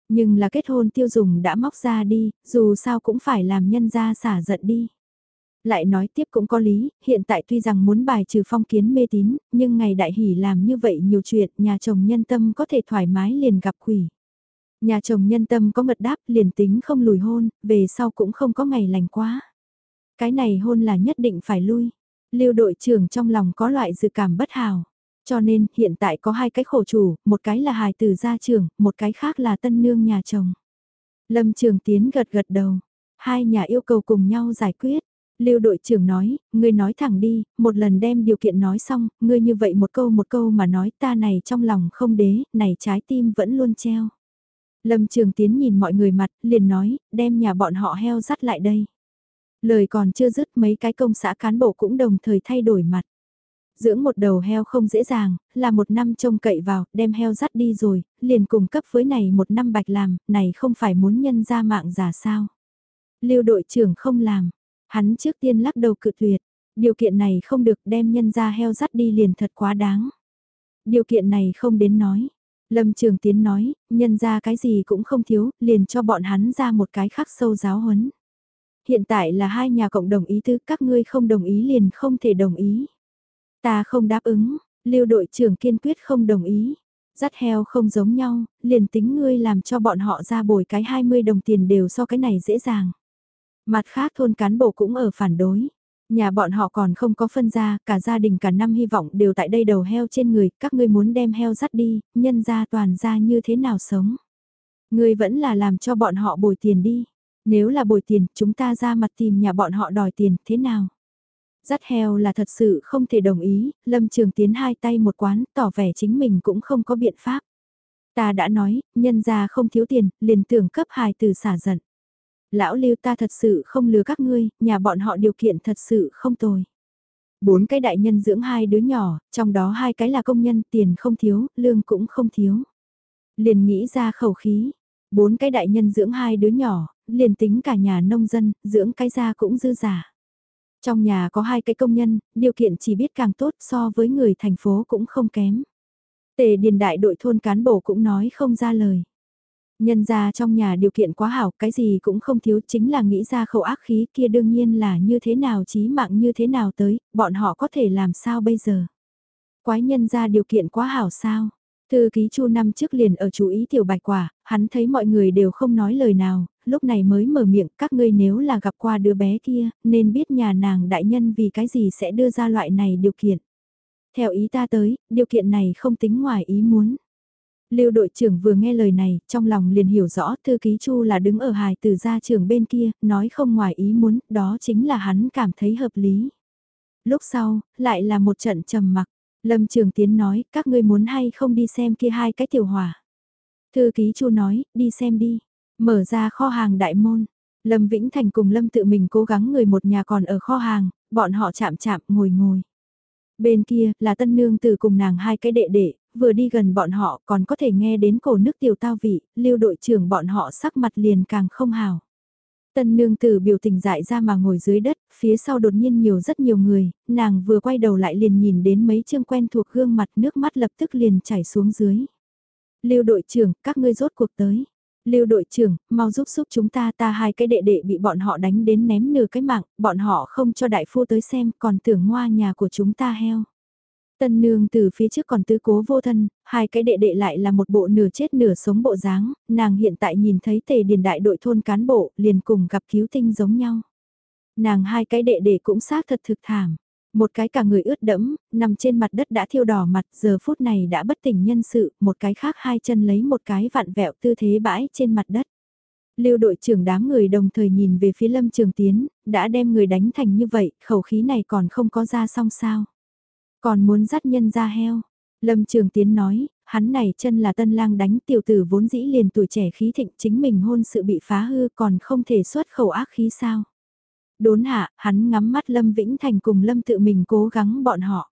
Nhưng là kết hôn tiêu dùng đã móc ra đi, dù sao cũng phải làm nhân ra xả giận đi. Lại nói tiếp cũng có lý, hiện tại tuy rằng muốn bài trừ phong kiến mê tín, nhưng ngày đại hỷ làm như vậy nhiều chuyện, nhà chồng nhân tâm có thể thoải mái liền gặp quỷ. Nhà chồng nhân tâm có ngật đáp liền tính không lùi hôn, về sau cũng không có ngày lành quá. Cái này hôn là nhất định phải lui. Lưu đội trưởng trong lòng có loại dự cảm bất hào. Cho nên hiện tại có hai cái khổ chủ, một cái là hài tử gia trưởng, một cái khác là tân nương nhà chồng. Lâm Trường Tiến gật gật đầu. Hai nhà yêu cầu cùng nhau giải quyết. Lưu đội trưởng nói, ngươi nói thẳng đi, một lần đem điều kiện nói xong, ngươi như vậy một câu một câu mà nói ta này trong lòng không đế, này trái tim vẫn luôn treo. Lâm Trường Tiến nhìn mọi người mặt, liền nói, đem nhà bọn họ heo dắt lại đây. Lời còn chưa dứt mấy cái công xã cán bộ cũng đồng thời thay đổi mặt. Dưỡng một đầu heo không dễ dàng, là một năm trông cậy vào, đem heo dắt đi rồi, liền cùng cấp với này một năm bạch làm, này không phải muốn nhân ra mạng giả sao. Lưu đội trưởng không làm, hắn trước tiên lắc đầu cự tuyệt, điều kiện này không được đem nhân ra heo dắt đi liền thật quá đáng. Điều kiện này không đến nói. Lâm Trường Tiến nói, nhân ra cái gì cũng không thiếu, liền cho bọn hắn ra một cái khắc sâu giáo huấn. Hiện tại là hai nhà cộng đồng ý tứ các ngươi không đồng ý liền không thể đồng ý. Ta không đáp ứng, lưu đội trưởng kiên quyết không đồng ý. Dắt heo không giống nhau, liền tính ngươi làm cho bọn họ ra bồi cái 20 đồng tiền đều so cái này dễ dàng. Mặt khác thôn cán bộ cũng ở phản đối. Nhà bọn họ còn không có phân ra, cả gia đình cả năm hy vọng đều tại đây đầu heo trên người, các ngươi muốn đem heo dắt đi, nhân ra toàn ra như thế nào sống. Ngươi vẫn là làm cho bọn họ bồi tiền đi. Nếu là bồi tiền, chúng ta ra mặt tìm nhà bọn họ đòi tiền, thế nào? Dắt heo là thật sự không thể đồng ý, Lâm Trường Tiến hai tay một quán, tỏ vẻ chính mình cũng không có biện pháp. Ta đã nói, nhân ra không thiếu tiền, liền tưởng cấp hài từ xả giận. Lão lưu ta thật sự không lừa các ngươi, nhà bọn họ điều kiện thật sự không tồi. Bốn cái đại nhân dưỡng hai đứa nhỏ, trong đó hai cái là công nhân, tiền không thiếu, lương cũng không thiếu. Liền nghĩ ra khẩu khí, bốn cái đại nhân dưỡng hai đứa nhỏ, liền tính cả nhà nông dân, dưỡng cái ra cũng dư giả. Trong nhà có hai cái công nhân, điều kiện chỉ biết càng tốt so với người thành phố cũng không kém. Tề điền đại đội thôn cán bộ cũng nói không ra lời. Nhân ra trong nhà điều kiện quá hảo, cái gì cũng không thiếu chính là nghĩ ra khẩu ác khí kia đương nhiên là như thế nào chí mạng như thế nào tới, bọn họ có thể làm sao bây giờ. Quái nhân ra điều kiện quá hảo sao. Thư ký chu năm trước liền ở chú ý tiểu bạch quả, hắn thấy mọi người đều không nói lời nào, lúc này mới mở miệng các ngươi nếu là gặp qua đứa bé kia, nên biết nhà nàng đại nhân vì cái gì sẽ đưa ra loại này điều kiện. Theo ý ta tới, điều kiện này không tính ngoài ý muốn. Lưu đội trưởng vừa nghe lời này, trong lòng liền hiểu rõ thư ký Chu là đứng ở hài từ gia trưởng bên kia, nói không ngoài ý muốn, đó chính là hắn cảm thấy hợp lý. Lúc sau, lại là một trận trầm mặc, Lâm Trường Tiến nói, các ngươi muốn hay không đi xem kia hai cái tiểu hỏa. Thư ký Chu nói, đi xem đi, mở ra kho hàng đại môn. Lâm Vĩnh Thành cùng Lâm tự mình cố gắng người một nhà còn ở kho hàng, bọn họ chạm chạm ngồi ngồi. Bên kia là tân nương từ cùng nàng hai cái đệ đệ, vừa đi gần bọn họ còn có thể nghe đến cổ nước tiểu tao vị, lưu đội trưởng bọn họ sắc mặt liền càng không hào. Tân nương tử biểu tình dại ra mà ngồi dưới đất, phía sau đột nhiên nhiều rất nhiều người, nàng vừa quay đầu lại liền nhìn đến mấy chương quen thuộc gương mặt nước mắt lập tức liền chảy xuống dưới. Lưu đội trưởng, các ngươi rốt cuộc tới. Lưu đội trưởng, mau giúp giúp chúng ta ta hai cái đệ đệ bị bọn họ đánh đến ném nửa cái mạng, bọn họ không cho đại phu tới xem còn tưởng ngoa nhà của chúng ta heo. Tân nương từ phía trước còn tứ cố vô thân, hai cái đệ đệ lại là một bộ nửa chết nửa sống bộ dáng, nàng hiện tại nhìn thấy tề điền đại đội thôn cán bộ, liền cùng gặp cứu tinh giống nhau. Nàng hai cái đệ đệ cũng xác thật thực thảm. Một cái cả người ướt đẫm, nằm trên mặt đất đã thiêu đỏ mặt, giờ phút này đã bất tỉnh nhân sự, một cái khác hai chân lấy một cái vặn vẹo tư thế bãi trên mặt đất. Lưu đội trưởng đám người đồng thời nhìn về phía lâm trường tiến, đã đem người đánh thành như vậy, khẩu khí này còn không có ra xong sao. Còn muốn dắt nhân ra heo. Lâm Trường Tiến nói, hắn này chân là tân lang đánh tiểu tử vốn dĩ liền tuổi trẻ khí thịnh chính mình hôn sự bị phá hư còn không thể xuất khẩu ác khí sao. Đốn hạ, hắn ngắm mắt Lâm Vĩnh Thành cùng Lâm tự mình cố gắng bọn họ.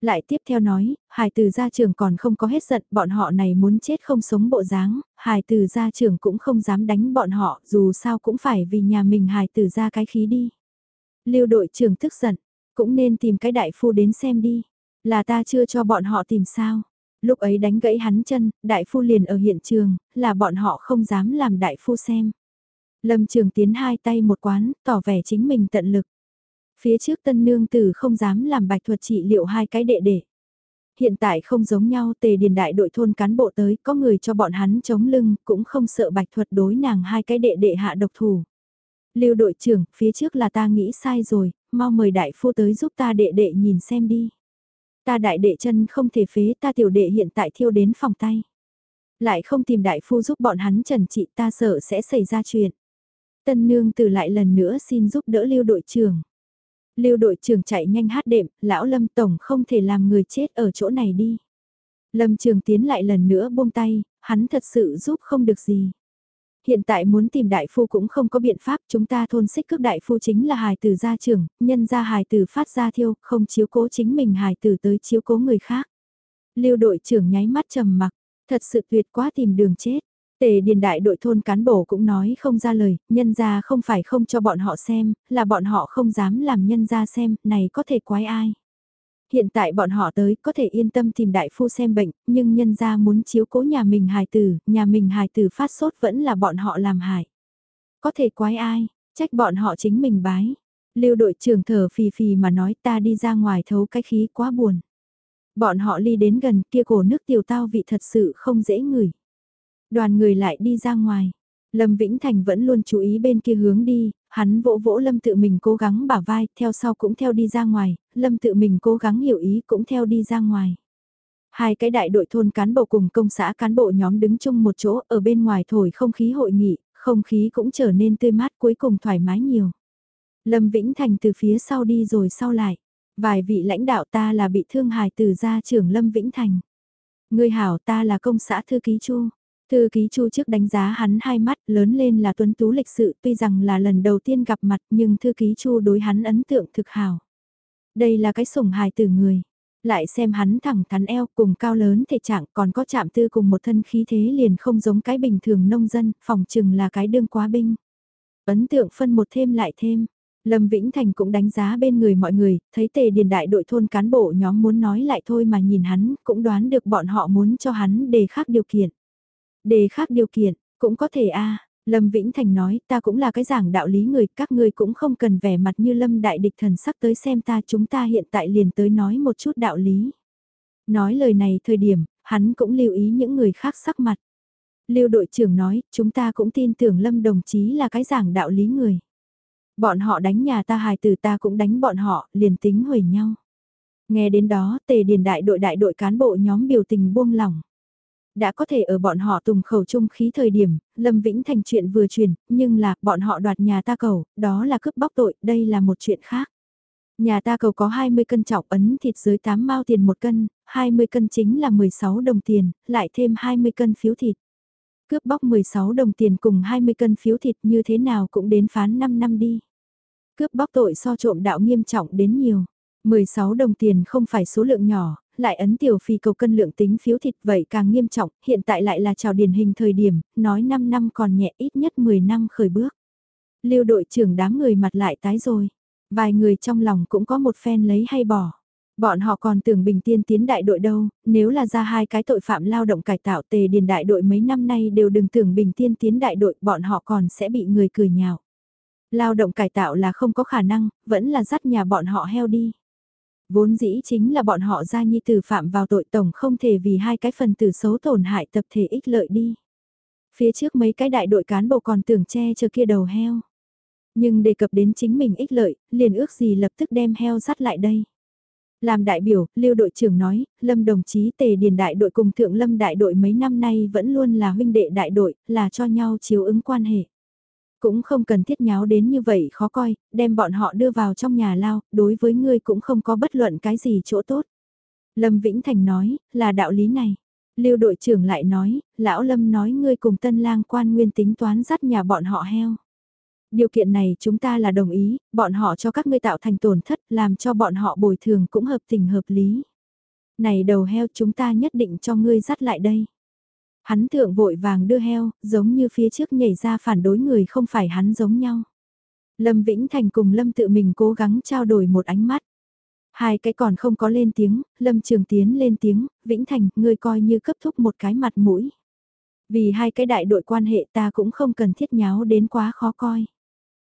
Lại tiếp theo nói, hài từ gia trưởng còn không có hết giận, bọn họ này muốn chết không sống bộ dáng, hài từ gia trưởng cũng không dám đánh bọn họ, dù sao cũng phải vì nhà mình hài từ gia cái khí đi. Lưu đội trưởng tức giận, cũng nên tìm cái đại phu đến xem đi. Là ta chưa cho bọn họ tìm sao. Lúc ấy đánh gãy hắn chân, đại phu liền ở hiện trường, là bọn họ không dám làm đại phu xem. Lâm trường tiến hai tay một quán, tỏ vẻ chính mình tận lực. Phía trước tân nương tử không dám làm bạch thuật trị liệu hai cái đệ đệ. Hiện tại không giống nhau tề điền đại đội thôn cán bộ tới, có người cho bọn hắn chống lưng, cũng không sợ bạch thuật đối nàng hai cái đệ đệ hạ độc thủ. Lưu đội trưởng, phía trước là ta nghĩ sai rồi, mau mời đại phu tới giúp ta đệ đệ nhìn xem đi. Ta đại đệ chân không thể phế ta tiểu đệ hiện tại thiêu đến phòng tay. Lại không tìm đại phu giúp bọn hắn trần trị ta sợ sẽ xảy ra chuyện. Tân nương từ lại lần nữa xin giúp đỡ lưu đội trưởng. Lưu đội trưởng chạy nhanh hát đệm, lão lâm tổng không thể làm người chết ở chỗ này đi. Lâm trường tiến lại lần nữa buông tay, hắn thật sự giúp không được gì. Hiện tại muốn tìm đại phu cũng không có biện pháp, chúng ta thôn xích cước đại phu chính là hài tử gia trưởng, nhân ra hài tử phát ra thiêu, không chiếu cố chính mình hài tử tới chiếu cố người khác. Lưu đội trưởng nháy mắt trầm mặc, thật sự tuyệt quá tìm đường chết. Tề điền đại đội thôn cán bộ cũng nói không ra lời, nhân ra không phải không cho bọn họ xem, là bọn họ không dám làm nhân ra xem, này có thể quái ai. Hiện tại bọn họ tới có thể yên tâm tìm đại phu xem bệnh, nhưng nhân ra muốn chiếu cố nhà mình hài tử, nhà mình hài tử phát sốt vẫn là bọn họ làm hại. Có thể quái ai, trách bọn họ chính mình bái. Lưu đội trưởng thở phì phì mà nói ta đi ra ngoài thấu cái khí quá buồn. Bọn họ ly đến gần kia cổ nước tiểu tao vị thật sự không dễ ngửi. Đoàn người lại đi ra ngoài. Lâm Vĩnh Thành vẫn luôn chú ý bên kia hướng đi, hắn vỗ vỗ Lâm tự mình cố gắng bả vai, theo sau cũng theo đi ra ngoài, Lâm tự mình cố gắng hiểu ý cũng theo đi ra ngoài. Hai cái đại đội thôn cán bộ cùng công xã cán bộ nhóm đứng chung một chỗ ở bên ngoài thổi không khí hội nghị, không khí cũng trở nên tươi mát cuối cùng thoải mái nhiều. Lâm Vĩnh Thành từ phía sau đi rồi sau lại. Vài vị lãnh đạo ta là bị thương hài từ gia trưởng Lâm Vĩnh Thành. Người hảo ta là công xã thư ký Chu. Thư ký Chu trước đánh giá hắn hai mắt lớn lên là tuấn tú lịch sự tuy rằng là lần đầu tiên gặp mặt nhưng thư ký Chu đối hắn ấn tượng thực hào. Đây là cái sủng hài từ người. Lại xem hắn thẳng thắn eo cùng cao lớn thể trạng còn có chạm tư cùng một thân khí thế liền không giống cái bình thường nông dân, phòng chừng là cái đương quá binh. Ấn tượng phân một thêm lại thêm, Lâm Vĩnh Thành cũng đánh giá bên người mọi người, thấy tề điền đại đội thôn cán bộ nhóm muốn nói lại thôi mà nhìn hắn, cũng đoán được bọn họ muốn cho hắn đề khác điều kiện. Đề khác điều kiện, cũng có thể a Lâm Vĩnh Thành nói, ta cũng là cái giảng đạo lý người, các ngươi cũng không cần vẻ mặt như Lâm Đại Địch thần sắc tới xem ta, chúng ta hiện tại liền tới nói một chút đạo lý. Nói lời này thời điểm, hắn cũng lưu ý những người khác sắc mặt. Lưu đội trưởng nói, chúng ta cũng tin tưởng Lâm đồng chí là cái giảng đạo lý người. Bọn họ đánh nhà ta hài tử ta cũng đánh bọn họ, liền tính hủy nhau. Nghe đến đó, tề điền đại đội đại đội cán bộ nhóm biểu tình buông lỏng. Đã có thể ở bọn họ tùng khẩu chung khí thời điểm, Lâm Vĩnh thành chuyện vừa truyền, nhưng là, bọn họ đoạt nhà ta cầu, đó là cướp bóc tội, đây là một chuyện khác. Nhà ta cầu có 20 cân trọng ấn thịt dưới 8 mao tiền một cân, 20 cân chính là 16 đồng tiền, lại thêm 20 cân phiếu thịt. Cướp bóc 16 đồng tiền cùng 20 cân phiếu thịt như thế nào cũng đến phán 5 năm đi. Cướp bóc tội so trộm đạo nghiêm trọng đến nhiều. 16 đồng tiền không phải số lượng nhỏ, lại ấn tiểu phi cầu cân lượng tính phiếu thịt vậy càng nghiêm trọng, hiện tại lại là trào điển hình thời điểm, nói 5 năm còn nhẹ ít nhất 10 năm khởi bước. Lưu đội trưởng đám người mặt lại tái rồi, vài người trong lòng cũng có một phen lấy hay bỏ. Bọn họ còn tưởng bình tiên tiến đại đội đâu, nếu là ra hai cái tội phạm lao động cải tạo tề điền đại đội mấy năm nay đều đừng tưởng bình tiên tiến đại đội, bọn họ còn sẽ bị người cười nhạo. Lao động cải tạo là không có khả năng, vẫn là dắt nhà bọn họ heo đi. Vốn dĩ chính là bọn họ ra nhi tử phạm vào tội tổng không thể vì hai cái phần tử xấu tổn hại tập thể ích lợi đi. Phía trước mấy cái đại đội cán bộ còn tưởng che chờ kia đầu heo. Nhưng đề cập đến chính mình ích lợi, liền ước gì lập tức đem heo dắt lại đây. Làm đại biểu, Lưu đội trưởng nói, Lâm đồng chí tề điền đại đội cùng thượng Lâm đại đội mấy năm nay vẫn luôn là huynh đệ đại đội, là cho nhau chiếu ứng quan hệ. Cũng không cần thiết nháo đến như vậy khó coi, đem bọn họ đưa vào trong nhà lao, đối với ngươi cũng không có bất luận cái gì chỗ tốt. Lâm Vĩnh Thành nói, là đạo lý này. Lưu đội trưởng lại nói, lão Lâm nói ngươi cùng tân lang quan nguyên tính toán dắt nhà bọn họ heo. Điều kiện này chúng ta là đồng ý, bọn họ cho các ngươi tạo thành tổn thất làm cho bọn họ bồi thường cũng hợp tình hợp lý. Này đầu heo chúng ta nhất định cho ngươi dắt lại đây. Hắn thượng vội vàng đưa heo, giống như phía trước nhảy ra phản đối người không phải hắn giống nhau. Lâm Vĩnh Thành cùng Lâm tự mình cố gắng trao đổi một ánh mắt. Hai cái còn không có lên tiếng, Lâm Trường Tiến lên tiếng, Vĩnh Thành, ngươi coi như cấp thúc một cái mặt mũi. Vì hai cái đại đội quan hệ ta cũng không cần thiết nháo đến quá khó coi.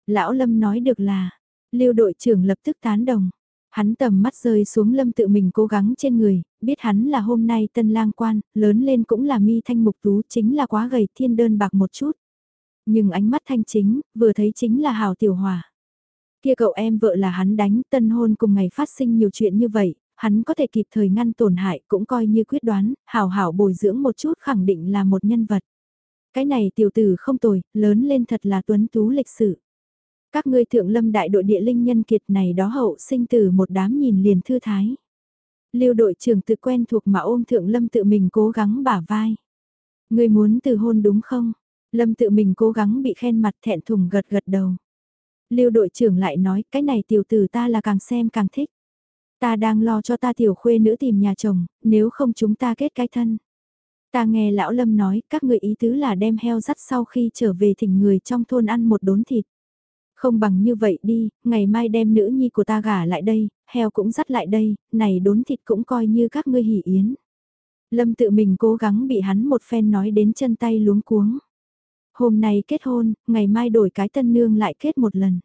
Lão Lâm nói được là, lưu đội trưởng lập tức tán đồng. Hắn tầm mắt rơi xuống lâm tự mình cố gắng trên người, biết hắn là hôm nay tân lang quan, lớn lên cũng là mi thanh mục tú chính là quá gầy thiên đơn bạc một chút. Nhưng ánh mắt thanh chính, vừa thấy chính là hào tiểu hòa. Kia cậu em vợ là hắn đánh, tân hôn cùng ngày phát sinh nhiều chuyện như vậy, hắn có thể kịp thời ngăn tổn hại cũng coi như quyết đoán, hào hảo bồi dưỡng một chút khẳng định là một nhân vật. Cái này tiểu tử không tồi, lớn lên thật là tuấn tú lịch sử. Các ngươi thượng lâm đại đội địa linh nhân kiệt này đó hậu sinh từ một đám nhìn liền thư thái. Lưu đội trưởng tự quen thuộc mà ôm thượng lâm tự mình cố gắng bả vai. Ngươi muốn từ hôn đúng không? Lâm tự mình cố gắng bị khen mặt thẹn thùng gật gật đầu. Lưu đội trưởng lại nói cái này tiểu tử ta là càng xem càng thích. Ta đang lo cho ta tiểu khuê nữ tìm nhà chồng, nếu không chúng ta kết cái thân. Ta nghe lão lâm nói các người ý tứ là đem heo dắt sau khi trở về thỉnh người trong thôn ăn một đốn thịt. Không bằng như vậy đi, ngày mai đem nữ nhi của ta gả lại đây, heo cũng dắt lại đây, này đốn thịt cũng coi như các ngươi hỉ yến. Lâm tự mình cố gắng bị hắn một phen nói đến chân tay luống cuống. Hôm nay kết hôn, ngày mai đổi cái tân nương lại kết một lần.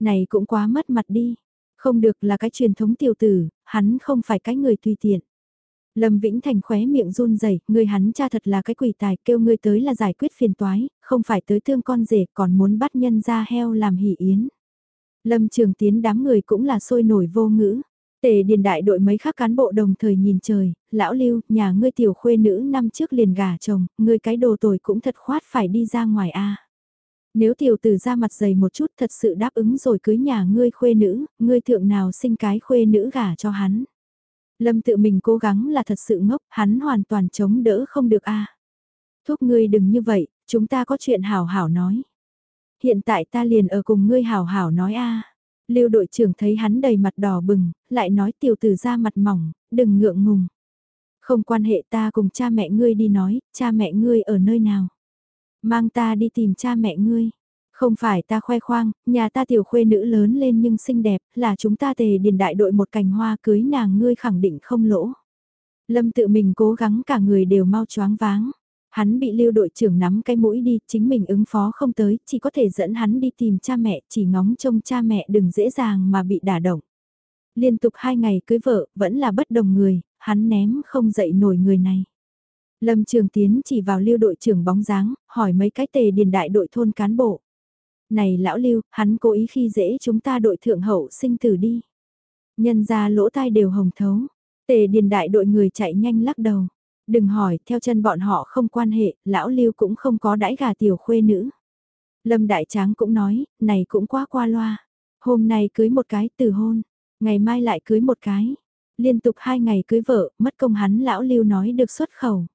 Này cũng quá mất mặt đi. Không được là cái truyền thống tiểu tử, hắn không phải cái người tùy tiện. Lâm Vĩnh Thành khóe miệng run rẩy, người hắn cha thật là cái quỷ tài, kêu ngươi tới là giải quyết phiền toái, không phải tới thương con rể, còn muốn bắt nhân ra heo làm hỷ yến. Lâm Trường Tiến đám người cũng là sôi nổi vô ngữ. Tề điền đại đội mấy khác cán bộ đồng thời nhìn trời, lão lưu, nhà ngươi tiểu khuê nữ năm trước liền gả chồng, ngươi cái đồ tồi cũng thật khoát phải đi ra ngoài a. Nếu tiểu tử ra mặt dày một chút thật sự đáp ứng rồi cưới nhà ngươi khuê nữ, ngươi thượng nào sinh cái khuê nữ gả cho hắn. Lâm tự mình cố gắng là thật sự ngốc, hắn hoàn toàn chống đỡ không được a. À. Thúc ngươi đừng như vậy, chúng ta có chuyện hảo hảo nói. Hiện tại ta liền ở cùng ngươi hảo hảo nói a. À. Lưu đội trưởng thấy hắn đầy mặt đỏ bừng, lại nói tiểu tử ra mặt mỏng, đừng ngượng ngùng. Không quan hệ ta cùng cha mẹ ngươi đi nói, cha mẹ ngươi ở nơi nào. Mang ta đi tìm cha mẹ ngươi. Không phải ta khoe khoang, nhà ta tiểu khuê nữ lớn lên nhưng xinh đẹp, là chúng ta tề điền đại đội một cành hoa cưới nàng ngươi khẳng định không lỗ. Lâm tự mình cố gắng cả người đều mau choáng váng. Hắn bị lưu đội trưởng nắm cái mũi đi, chính mình ứng phó không tới, chỉ có thể dẫn hắn đi tìm cha mẹ, chỉ ngóng trông cha mẹ đừng dễ dàng mà bị đả động. Liên tục hai ngày cưới vợ, vẫn là bất đồng người, hắn ném không dậy nổi người này. Lâm Trường Tiến chỉ vào lưu đội trưởng bóng dáng, hỏi mấy cái tề điền đại đội thôn cán bộ. Này lão lưu, hắn cố ý khi dễ chúng ta đội thượng hậu sinh tử đi. Nhân ra lỗ tai đều hồng thấu. Tề điền đại đội người chạy nhanh lắc đầu. Đừng hỏi, theo chân bọn họ không quan hệ, lão lưu cũng không có đãi gà tiểu khuê nữ. Lâm Đại Tráng cũng nói, này cũng quá qua loa. Hôm nay cưới một cái từ hôn, ngày mai lại cưới một cái. Liên tục hai ngày cưới vợ, mất công hắn lão lưu nói được xuất khẩu.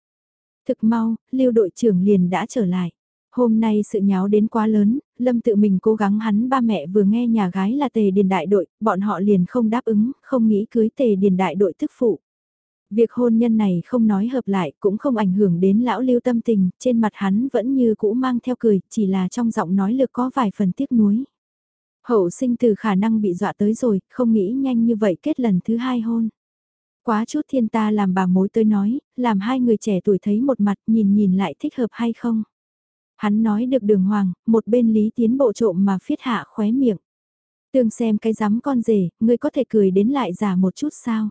Thực mau, lưu đội trưởng liền đã trở lại. Hôm nay sự nháo đến quá lớn, Lâm tự mình cố gắng hắn ba mẹ vừa nghe nhà gái là tề điền đại đội, bọn họ liền không đáp ứng, không nghĩ cưới tề điền đại đội thức phụ. Việc hôn nhân này không nói hợp lại cũng không ảnh hưởng đến lão lưu tâm tình, trên mặt hắn vẫn như cũ mang theo cười, chỉ là trong giọng nói lực có vài phần tiếc nuối. Hậu sinh từ khả năng bị dọa tới rồi, không nghĩ nhanh như vậy kết lần thứ hai hôn. Quá chút thiên ta làm bà mối tới nói, làm hai người trẻ tuổi thấy một mặt nhìn nhìn lại thích hợp hay không. Hắn nói được đường hoàng, một bên lý tiến bộ trộm mà phiết hạ khóe miệng. Tương xem cái dám con rể, ngươi có thể cười đến lại giả một chút sao?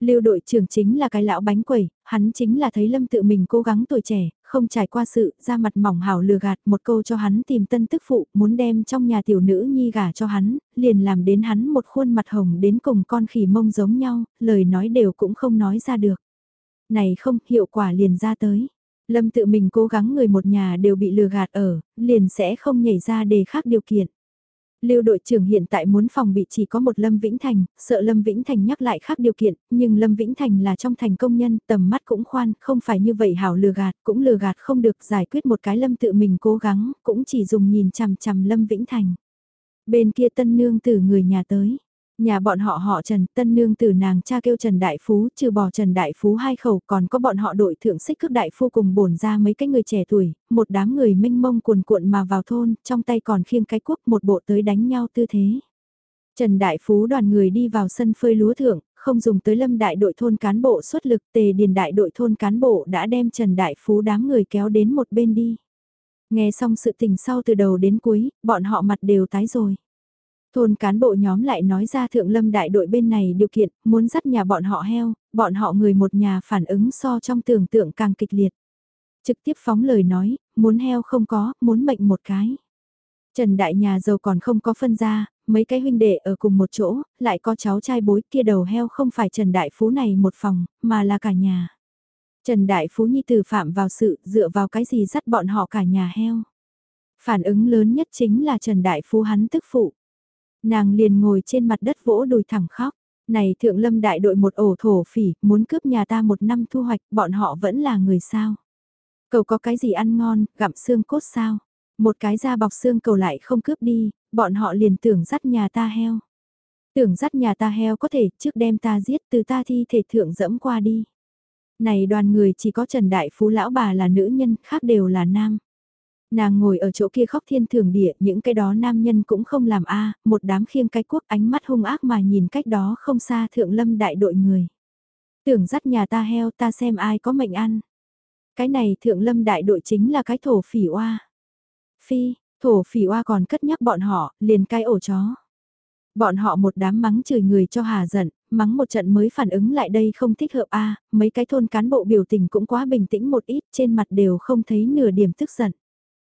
Lưu đội trưởng chính là cái lão bánh quẩy, hắn chính là thấy Lâm tự mình cố gắng tuổi trẻ, không trải qua sự, ra mặt mỏng hảo lừa gạt một câu cho hắn tìm tân tức phụ, muốn đem trong nhà tiểu nữ nhi gả cho hắn, liền làm đến hắn một khuôn mặt hồng đến cùng con khỉ mông giống nhau, lời nói đều cũng không nói ra được. Này không, hiệu quả liền ra tới. Lâm tự mình cố gắng người một nhà đều bị lừa gạt ở, liền sẽ không nhảy ra đề khác điều kiện. Lưu đội trưởng hiện tại muốn phòng bị chỉ có một Lâm Vĩnh Thành, sợ Lâm Vĩnh Thành nhắc lại khác điều kiện, nhưng Lâm Vĩnh Thành là trong thành công nhân, tầm mắt cũng khoan, không phải như vậy hảo lừa gạt, cũng lừa gạt không được giải quyết một cái Lâm tự mình cố gắng, cũng chỉ dùng nhìn chằm chằm Lâm Vĩnh Thành. Bên kia tân nương từ người nhà tới. Nhà bọn họ họ Trần, tân nương tử nàng cha kêu Trần Đại Phú, trừ bỏ Trần Đại Phú hai khẩu còn có bọn họ đội thượng xích cước Đại Phu cùng bổn ra mấy cái người trẻ tuổi, một đám người mênh mông cuồn cuộn mà vào thôn, trong tay còn khiêng cái quốc một bộ tới đánh nhau tư thế. Trần Đại Phú đoàn người đi vào sân phơi lúa thượng, không dùng tới lâm đại đội thôn cán bộ xuất lực tề điền đại đội thôn cán bộ đã đem Trần Đại Phú đám người kéo đến một bên đi. Nghe xong sự tình sau từ đầu đến cuối, bọn họ mặt đều tái rồi. Thôn cán bộ nhóm lại nói ra thượng lâm đại đội bên này điều kiện, muốn dắt nhà bọn họ heo, bọn họ người một nhà phản ứng so trong tưởng tượng càng kịch liệt. Trực tiếp phóng lời nói, muốn heo không có, muốn mệnh một cái. Trần đại nhà giàu còn không có phân ra, mấy cái huynh đệ ở cùng một chỗ, lại có cháu trai bối kia đầu heo không phải Trần Đại Phú này một phòng, mà là cả nhà. Trần Đại Phú Nhi tử phạm vào sự dựa vào cái gì dắt bọn họ cả nhà heo. Phản ứng lớn nhất chính là Trần Đại Phú hắn tức phụ. Nàng liền ngồi trên mặt đất vỗ đùi thẳng khóc. Này thượng lâm đại đội một ổ thổ phỉ, muốn cướp nhà ta một năm thu hoạch, bọn họ vẫn là người sao. Cầu có cái gì ăn ngon, gặm xương cốt sao. Một cái da bọc xương cầu lại không cướp đi, bọn họ liền tưởng dắt nhà ta heo. Tưởng dắt nhà ta heo có thể trước đem ta giết từ ta thi thể thượng dẫm qua đi. Này đoàn người chỉ có Trần Đại Phú lão bà là nữ nhân, khác đều là nam. Nàng ngồi ở chỗ kia khóc thiên thường địa, những cái đó nam nhân cũng không làm a một đám khiêng cái quốc ánh mắt hung ác mà nhìn cách đó không xa thượng lâm đại đội người. Tưởng dắt nhà ta heo ta xem ai có mệnh ăn. Cái này thượng lâm đại đội chính là cái thổ phỉ oa. Phi, thổ phỉ oa còn cất nhắc bọn họ, liền cái ổ chó. Bọn họ một đám mắng chửi người cho hà giận, mắng một trận mới phản ứng lại đây không thích hợp a mấy cái thôn cán bộ biểu tình cũng quá bình tĩnh một ít trên mặt đều không thấy nửa điểm tức giận.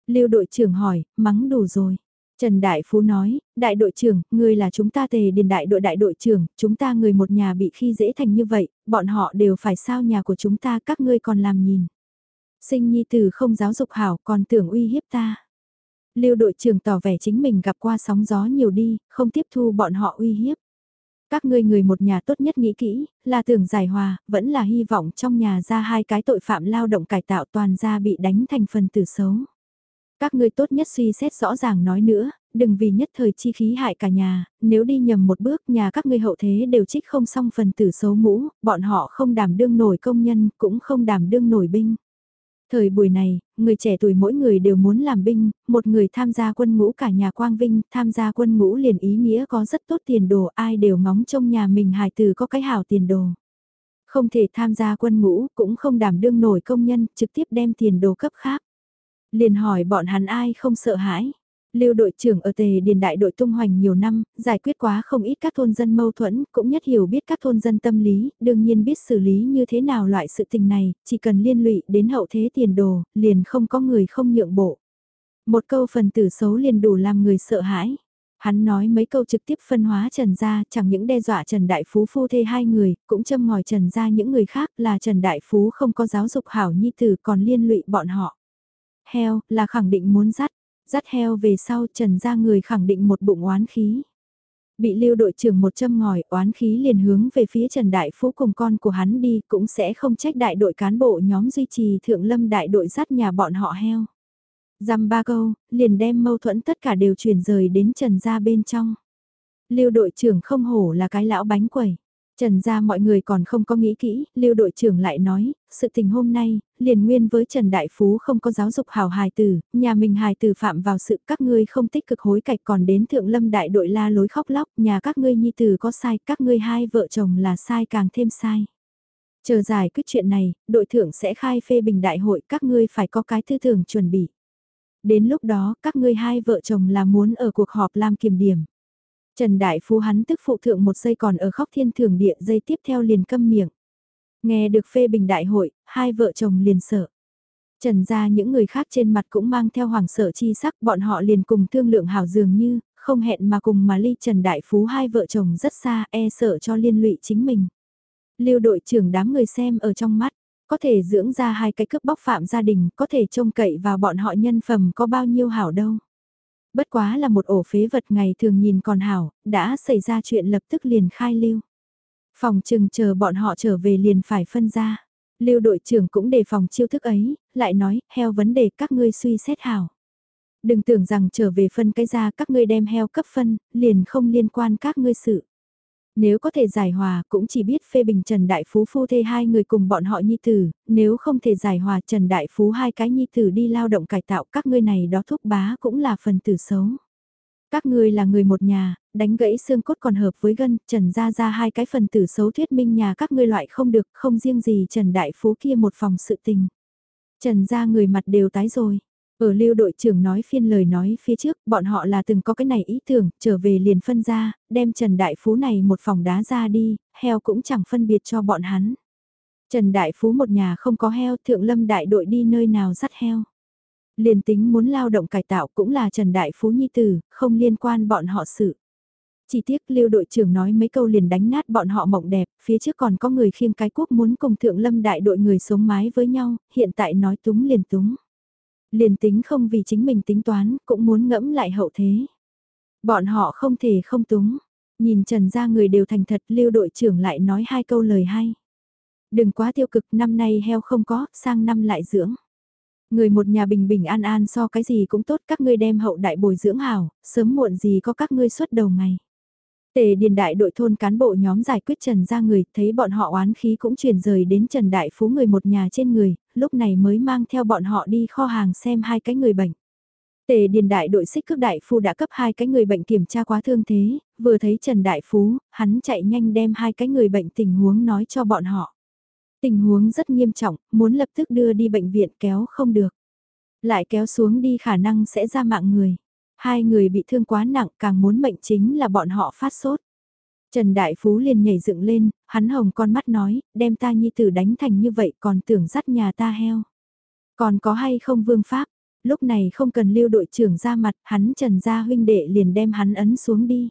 Lưu đội trưởng hỏi, mắng đủ rồi. Trần Đại Phú nói, đại đội trưởng, ngươi là chúng ta tề điền đại đội đại đội trưởng, chúng ta người một nhà bị khi dễ thành như vậy, bọn họ đều phải sao nhà của chúng ta các ngươi còn làm nhìn. Sinh nhi tử không giáo dục hảo còn tưởng uy hiếp ta. Lưu đội trưởng tỏ vẻ chính mình gặp qua sóng gió nhiều đi, không tiếp thu bọn họ uy hiếp. Các ngươi người một nhà tốt nhất nghĩ kỹ, là tưởng giải hòa, vẫn là hy vọng trong nhà ra hai cái tội phạm lao động cải tạo toàn ra bị đánh thành phần tử xấu. Các ngươi tốt nhất suy xét rõ ràng nói nữa, đừng vì nhất thời chi khí hại cả nhà, nếu đi nhầm một bước nhà các ngươi hậu thế đều trích không xong phần tử xấu mũ, bọn họ không đảm đương nổi công nhân, cũng không đảm đương nổi binh. Thời buổi này, người trẻ tuổi mỗi người đều muốn làm binh, một người tham gia quân ngũ cả nhà quang vinh, tham gia quân ngũ liền ý nghĩa có rất tốt tiền đồ, ai đều ngóng trong nhà mình hài từ có cái hảo tiền đồ. Không thể tham gia quân ngũ, cũng không đảm đương nổi công nhân, trực tiếp đem tiền đồ cấp khác. Liền hỏi bọn hắn ai không sợ hãi. Lưu đội trưởng ở tề điền đại đội tung hoành nhiều năm, giải quyết quá không ít các thôn dân mâu thuẫn, cũng nhất hiểu biết các thôn dân tâm lý, đương nhiên biết xử lý như thế nào loại sự tình này, chỉ cần liên lụy đến hậu thế tiền đồ, liền không có người không nhượng bộ. Một câu phần tử xấu liền đủ làm người sợ hãi. Hắn nói mấy câu trực tiếp phân hóa Trần gia, chẳng những đe dọa Trần Đại Phú phu thê hai người, cũng châm ngòi Trần gia những người khác là Trần Đại Phú không có giáo dục hảo nhi tử còn liên lụy bọn họ. Heo, là khẳng định muốn dắt, dắt heo về sau trần ra người khẳng định một bụng oán khí. Bị lưu đội trưởng một châm ngòi oán khí liền hướng về phía Trần Đại Phú cùng con của hắn đi cũng sẽ không trách đại đội cán bộ nhóm duy trì thượng lâm đại đội dắt nhà bọn họ heo. Dăm ba câu, liền đem mâu thuẫn tất cả đều chuyển rời đến Trần ra bên trong. Lưu đội trưởng không hổ là cái lão bánh quẩy. Trần gia mọi người còn không có nghĩ kỹ, lưu đội trưởng lại nói, sự tình hôm nay, liền nguyên với Trần Đại Phú không có giáo dục hào hài tử, nhà mình hài tử phạm vào sự các ngươi không tích cực hối cạch còn đến thượng lâm đại đội la lối khóc lóc, nhà các ngươi nhi tử có sai, các ngươi hai vợ chồng là sai càng thêm sai. Chờ giải quyết chuyện này, đội thưởng sẽ khai phê bình đại hội, các ngươi phải có cái tư tưởng chuẩn bị. Đến lúc đó, các ngươi hai vợ chồng là muốn ở cuộc họp làm kiểm điểm. Trần Đại Phú hắn tức phụ thượng một giây còn ở khóc thiên thường địa dây tiếp theo liền câm miệng. Nghe được phê bình đại hội, hai vợ chồng liền sợ. Trần ra những người khác trên mặt cũng mang theo hoàng sợ chi sắc bọn họ liền cùng thương lượng hảo dường như, không hẹn mà cùng mà ly Trần Đại Phú hai vợ chồng rất xa e sợ cho liên lụy chính mình. Lưu đội trưởng đám người xem ở trong mắt, có thể dưỡng ra hai cái cướp bóc phạm gia đình, có thể trông cậy vào bọn họ nhân phẩm có bao nhiêu hảo đâu. Bất quá là một ổ phế vật ngày thường nhìn còn hảo, đã xảy ra chuyện lập tức liền khai lưu. Phòng trừng chờ bọn họ trở về liền phải phân ra. Lưu đội trưởng cũng đề phòng chiêu thức ấy, lại nói, heo vấn đề các ngươi suy xét hảo. Đừng tưởng rằng trở về phân cái ra các ngươi đem heo cấp phân, liền không liên quan các ngươi sự. Nếu có thể giải hòa cũng chỉ biết phê bình Trần Đại Phú phu thê hai người cùng bọn họ nhi tử, nếu không thể giải hòa Trần Đại Phú hai cái nhi tử đi lao động cải tạo các ngươi này đó thúc bá cũng là phần tử xấu. Các ngươi là người một nhà, đánh gãy xương cốt còn hợp với gân, Trần ra ra hai cái phần tử xấu thuyết minh nhà các ngươi loại không được, không riêng gì Trần Đại Phú kia một phòng sự tình. Trần ra người mặt đều tái rồi. Ở lưu đội trưởng nói phiên lời nói phía trước, bọn họ là từng có cái này ý tưởng, trở về liền phân ra, đem Trần Đại Phú này một phòng đá ra đi, heo cũng chẳng phân biệt cho bọn hắn. Trần Đại Phú một nhà không có heo, thượng lâm đại đội đi nơi nào dắt heo. Liền tính muốn lao động cải tạo cũng là Trần Đại Phú Nhi Tử, không liên quan bọn họ sự. Chỉ tiếc lưu đội trưởng nói mấy câu liền đánh nát bọn họ mộng đẹp, phía trước còn có người khiêng cái quốc muốn cùng thượng lâm đại đội người sống mái với nhau, hiện tại nói túng liền túng. Liền tính không vì chính mình tính toán, cũng muốn ngẫm lại hậu thế. Bọn họ không thể không túng. Nhìn trần ra người đều thành thật lưu đội trưởng lại nói hai câu lời hay. Đừng quá tiêu cực năm nay heo không có, sang năm lại dưỡng. Người một nhà bình bình an an so cái gì cũng tốt các ngươi đem hậu đại bồi dưỡng hảo, sớm muộn gì có các ngươi xuất đầu ngày. Tề điền đại đội thôn cán bộ nhóm giải quyết Trần ra người, thấy bọn họ oán khí cũng chuyển rời đến Trần Đại Phú người một nhà trên người, lúc này mới mang theo bọn họ đi kho hàng xem hai cái người bệnh. Tề điền đại đội xích cước đại phu đã cấp hai cái người bệnh kiểm tra quá thương thế, vừa thấy Trần Đại Phú, hắn chạy nhanh đem hai cái người bệnh tình huống nói cho bọn họ. Tình huống rất nghiêm trọng, muốn lập tức đưa đi bệnh viện kéo không được. Lại kéo xuống đi khả năng sẽ ra mạng người. Hai người bị thương quá nặng càng muốn mệnh chính là bọn họ phát sốt. Trần Đại Phú liền nhảy dựng lên, hắn hồng con mắt nói, đem ta nhi tử đánh thành như vậy còn tưởng dắt nhà ta heo. Còn có hay không vương pháp, lúc này không cần lưu đội trưởng ra mặt, hắn Trần gia huynh đệ liền đem hắn ấn xuống đi.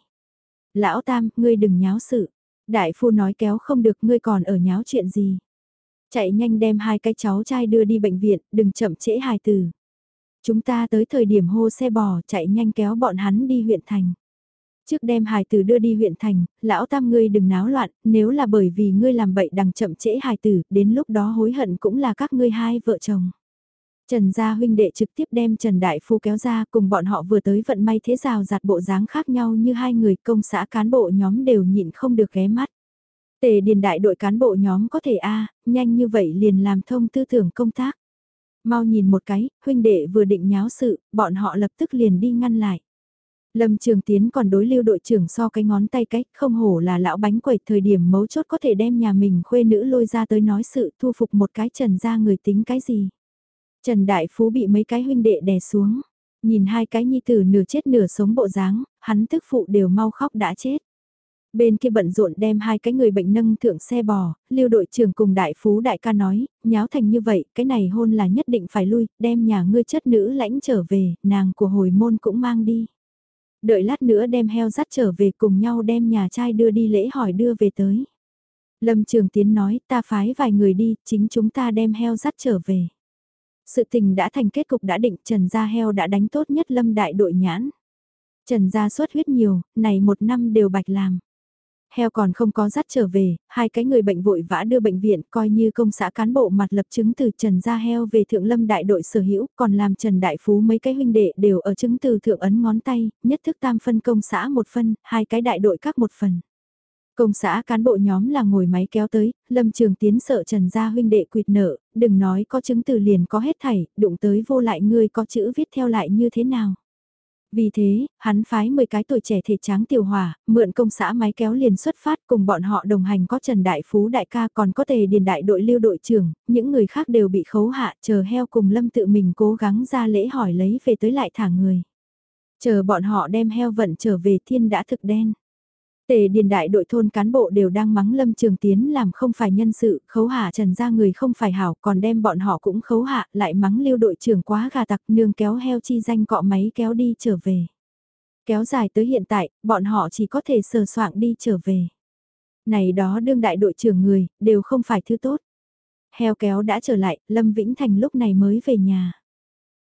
Lão Tam, ngươi đừng nháo sự. Đại Phu nói kéo không được ngươi còn ở nháo chuyện gì. Chạy nhanh đem hai cái cháu trai đưa đi bệnh viện, đừng chậm trễ hài tử. Chúng ta tới thời điểm hô xe bò chạy nhanh kéo bọn hắn đi huyện thành. Trước đem hài tử đưa đi huyện thành, lão tam ngươi đừng náo loạn, nếu là bởi vì ngươi làm bậy đằng chậm trễ hài tử, đến lúc đó hối hận cũng là các ngươi hai vợ chồng. Trần gia huynh đệ trực tiếp đem Trần Đại Phu kéo ra cùng bọn họ vừa tới vận may thế rào giặt bộ dáng khác nhau như hai người công xã cán bộ nhóm đều nhịn không được ghé mắt. Tề điền đại đội cán bộ nhóm có thể a nhanh như vậy liền làm thông tư tưởng công tác. Mau nhìn một cái, huynh đệ vừa định nháo sự, bọn họ lập tức liền đi ngăn lại. Lâm Trường Tiến còn đối lưu đội trưởng so cái ngón tay cách, không hổ là lão bánh quẩy thời điểm mấu chốt có thể đem nhà mình khuê nữ lôi ra tới nói sự thu phục một cái trần ra người tính cái gì. Trần Đại Phú bị mấy cái huynh đệ đè xuống, nhìn hai cái nhi tử nửa chết nửa sống bộ dáng, hắn tức phụ đều mau khóc đã chết. Bên kia bận rộn đem hai cái người bệnh nâng thượng xe bò, lưu đội trưởng cùng đại phú đại ca nói, nháo thành như vậy, cái này hôn là nhất định phải lui, đem nhà ngươi chất nữ lãnh trở về, nàng của hồi môn cũng mang đi. Đợi lát nữa đem heo dắt trở về cùng nhau đem nhà trai đưa đi lễ hỏi đưa về tới. Lâm Trường Tiến nói ta phái vài người đi, chính chúng ta đem heo dắt trở về. Sự tình đã thành kết cục đã định Trần Gia Heo đã đánh tốt nhất lâm đại đội nhãn. Trần Gia xuất huyết nhiều, này một năm đều bạch làm. Heo còn không có dắt trở về, hai cái người bệnh vội vã đưa bệnh viện coi như công xã cán bộ mặt lập chứng từ Trần Gia Heo về Thượng Lâm đại đội sở hữu, còn làm Trần Đại Phú mấy cái huynh đệ đều ở chứng từ Thượng ấn ngón tay, nhất thức tam phân công xã một phân, hai cái đại đội các một phần. Công xã cán bộ nhóm là ngồi máy kéo tới, Lâm Trường Tiến sợ Trần Gia huynh đệ quyệt nợ, đừng nói có chứng từ liền có hết thảy, đụng tới vô lại ngươi có chữ viết theo lại như thế nào. Vì thế, hắn phái 10 cái tuổi trẻ thể tráng tiểu hòa, mượn công xã máy kéo liền xuất phát cùng bọn họ đồng hành có Trần Đại Phú Đại ca còn có tề điền đại đội lưu đội trưởng, những người khác đều bị khấu hạ chờ heo cùng Lâm tự mình cố gắng ra lễ hỏi lấy về tới lại thả người. Chờ bọn họ đem heo vận trở về thiên đã thực đen. Tề điền đại đội thôn cán bộ đều đang mắng Lâm Trường Tiến làm không phải nhân sự, khấu hạ trần ra người không phải hảo, còn đem bọn họ cũng khấu hạ, lại mắng lưu đội trưởng quá gà tặc nương kéo heo chi danh cọ máy kéo đi trở về. Kéo dài tới hiện tại, bọn họ chỉ có thể sờ soạng đi trở về. Này đó đương đại đội trưởng người, đều không phải thứ tốt. Heo kéo đã trở lại, Lâm Vĩnh Thành lúc này mới về nhà.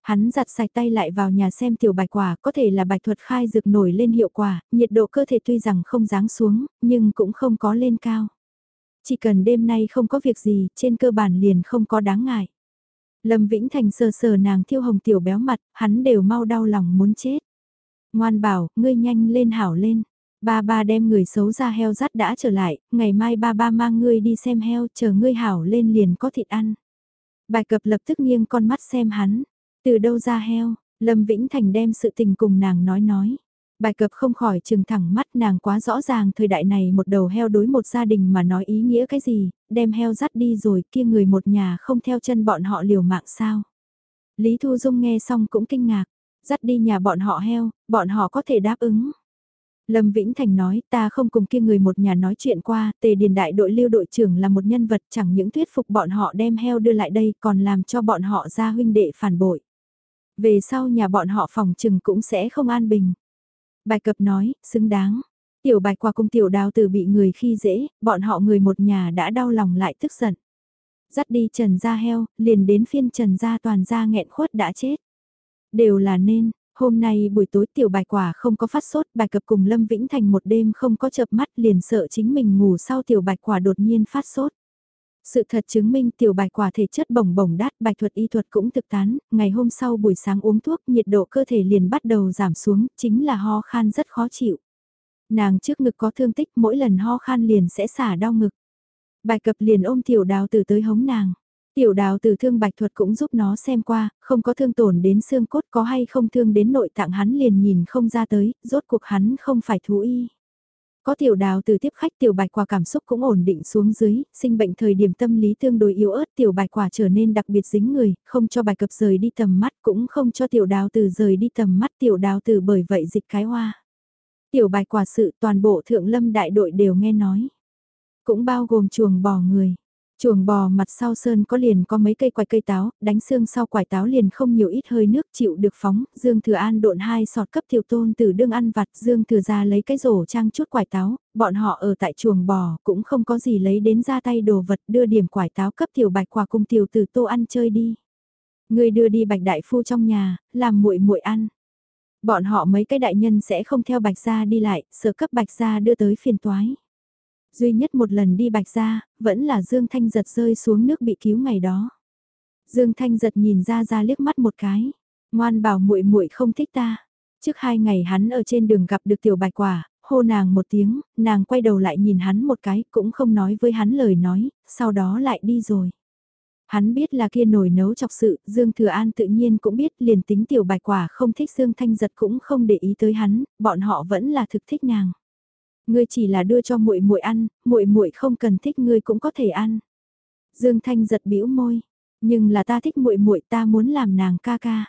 Hắn giặt sạch tay lại vào nhà xem tiểu bạch quả, có thể là bạch thuật khai dược nổi lên hiệu quả, nhiệt độ cơ thể tuy rằng không giáng xuống, nhưng cũng không có lên cao. Chỉ cần đêm nay không có việc gì, trên cơ bản liền không có đáng ngại. Lâm Vĩnh Thành sờ sờ nàng thiêu hồng tiểu béo mặt, hắn đều mau đau lòng muốn chết. Ngoan bảo, ngươi nhanh lên hảo lên. Ba ba đem người xấu ra heo dắt đã trở lại, ngày mai ba ba mang ngươi đi xem heo, chờ ngươi hảo lên liền có thịt ăn. Bài cập lập tức nghiêng con mắt xem hắn, từ đâu ra heo, Lâm Vĩnh Thành đem sự tình cùng nàng nói nói. Bài cập không khỏi trừng thẳng mắt nàng quá rõ ràng thời đại này một đầu heo đối một gia đình mà nói ý nghĩa cái gì, đem heo dắt đi rồi kia người một nhà không theo chân bọn họ liều mạng sao. Lý Thu Dung nghe xong cũng kinh ngạc, dắt đi nhà bọn họ heo, bọn họ có thể đáp ứng. Lâm Vĩnh Thành nói ta không cùng kia người một nhà nói chuyện qua, tề điền đại đội lưu đội trưởng là một nhân vật chẳng những thuyết phục bọn họ đem heo đưa lại đây còn làm cho bọn họ ra huynh đệ phản bội. Về sau nhà bọn họ phòng trừng cũng sẽ không an bình. Bài cập nói, xứng đáng. Tiểu bạch qua cung tiểu đào tử bị người khi dễ, bọn họ người một nhà đã đau lòng lại tức giận. Dắt đi trần ra heo, liền đến phiên trần ra toàn ra nghẹn khuất đã chết. Đều là nên, hôm nay buổi tối tiểu bạch quả không có phát sốt, bài cập cùng Lâm Vĩnh Thành một đêm không có chợp mắt liền sợ chính mình ngủ sau tiểu bạch quả đột nhiên phát sốt. Sự thật chứng minh tiểu bạch quả thể chất bồng bồng đát bạch thuật y thuật cũng thực tán, ngày hôm sau buổi sáng uống thuốc nhiệt độ cơ thể liền bắt đầu giảm xuống, chính là ho khan rất khó chịu. Nàng trước ngực có thương tích mỗi lần ho khan liền sẽ xả đau ngực. Bài cập liền ôm tiểu đào từ tới hống nàng. Tiểu đào từ thương bạch thuật cũng giúp nó xem qua, không có thương tổn đến xương cốt có hay không thương đến nội tạng hắn liền nhìn không ra tới, rốt cuộc hắn không phải thú y. Có tiểu đào từ tiếp khách tiểu bạch quả cảm xúc cũng ổn định xuống dưới, sinh bệnh thời điểm tâm lý tương đối yếu ớt tiểu bạch quả trở nên đặc biệt dính người, không cho bạch cập rời đi tầm mắt cũng không cho tiểu đào từ rời đi tầm mắt tiểu đào từ bởi vậy dịch cái hoa. Tiểu bạch quả sự toàn bộ thượng lâm đại đội đều nghe nói. Cũng bao gồm chuồng bò người. Chuồng bò mặt sau sơn có liền có mấy cây quài cây táo, đánh xương sau quải táo liền không nhiều ít hơi nước chịu được phóng, Dương Thừa An độn hai sọt cấp tiểu tôn từ đương ăn vặt, Dương Thừa ra lấy cái rổ trang chút quải táo, bọn họ ở tại chuồng bò cũng không có gì lấy đến ra tay đồ vật đưa điểm quải táo cấp tiểu bạch quả cùng tiểu tử tô ăn chơi đi. Người đưa đi bạch đại phu trong nhà, làm muội muội ăn. Bọn họ mấy cái đại nhân sẽ không theo bạch gia đi lại, sợ cấp bạch gia đưa tới phiền toái. Duy nhất một lần đi bạch ra vẫn là Dương Thanh giật rơi xuống nước bị cứu ngày đó. Dương Thanh giật nhìn ra ra liếc mắt một cái, ngoan bảo muội muội không thích ta. Trước hai ngày hắn ở trên đường gặp được tiểu bạch quả, hô nàng một tiếng, nàng quay đầu lại nhìn hắn một cái, cũng không nói với hắn lời nói, sau đó lại đi rồi. Hắn biết là kia nổi nấu chọc sự, Dương Thừa An tự nhiên cũng biết liền tính tiểu bạch quả không thích Dương Thanh giật cũng không để ý tới hắn, bọn họ vẫn là thực thích nàng. Ngươi chỉ là đưa cho muội muội ăn, muội muội không cần thích ngươi cũng có thể ăn. Dương Thanh giật bĩu môi, nhưng là ta thích muội muội, ta muốn làm nàng ca ca.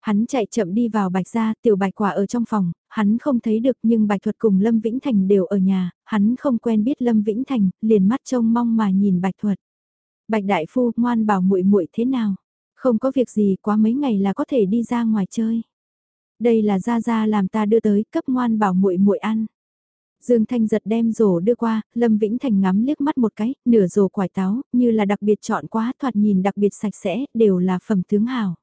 Hắn chạy chậm đi vào bạch gia, tiểu bạch quả ở trong phòng, hắn không thấy được nhưng bạch thuật cùng Lâm Vĩnh Thành đều ở nhà, hắn không quen biết Lâm Vĩnh Thành, liền mắt trông mong mà nhìn bạch thuật. Bạch đại phu ngoan bảo muội muội thế nào? Không có việc gì quá mấy ngày là có thể đi ra ngoài chơi. Đây là gia gia làm ta đưa tới cấp ngoan bảo muội muội ăn. Dương Thanh giật đem rổ đưa qua, Lâm Vĩnh Thành ngắm liếc mắt một cái, nửa rổ quải táo, như là đặc biệt chọn quá thoạt nhìn đặc biệt sạch sẽ, đều là phẩm tướng hảo.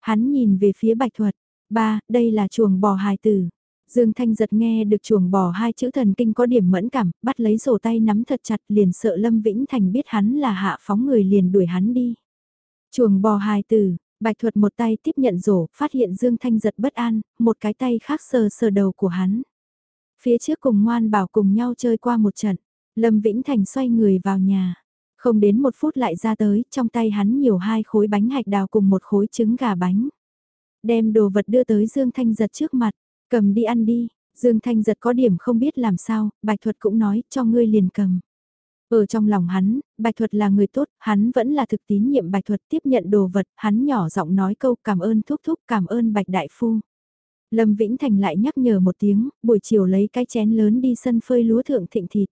Hắn nhìn về phía bạch thuật, ba, đây là chuồng bò hài tử. Dương Thanh giật nghe được chuồng bò hai chữ thần kinh có điểm mẫn cảm, bắt lấy rổ tay nắm thật chặt liền sợ Lâm Vĩnh Thành biết hắn là hạ phóng người liền đuổi hắn đi. Chuồng bò hài tử, Bạch thuật một tay tiếp nhận rổ, phát hiện Dương Thanh giật bất an, một cái tay khác sờ sờ đầu của hắn. Phía trước cùng ngoan bảo cùng nhau chơi qua một trận, Lâm Vĩnh Thành xoay người vào nhà. Không đến một phút lại ra tới, trong tay hắn nhiều hai khối bánh hạch đào cùng một khối trứng gà bánh. Đem đồ vật đưa tới Dương Thanh giật trước mặt, cầm đi ăn đi, Dương Thanh giật có điểm không biết làm sao, Bạch Thuật cũng nói, cho ngươi liền cầm. Ở trong lòng hắn, Bạch Thuật là người tốt, hắn vẫn là thực tín nhiệm Bạch Thuật tiếp nhận đồ vật, hắn nhỏ giọng nói câu cảm ơn thúc thúc cảm ơn Bạch Đại Phu. Lâm Vĩnh Thành lại nhắc nhở một tiếng, buổi chiều lấy cái chén lớn đi sân phơi lúa thượng thịnh thịt.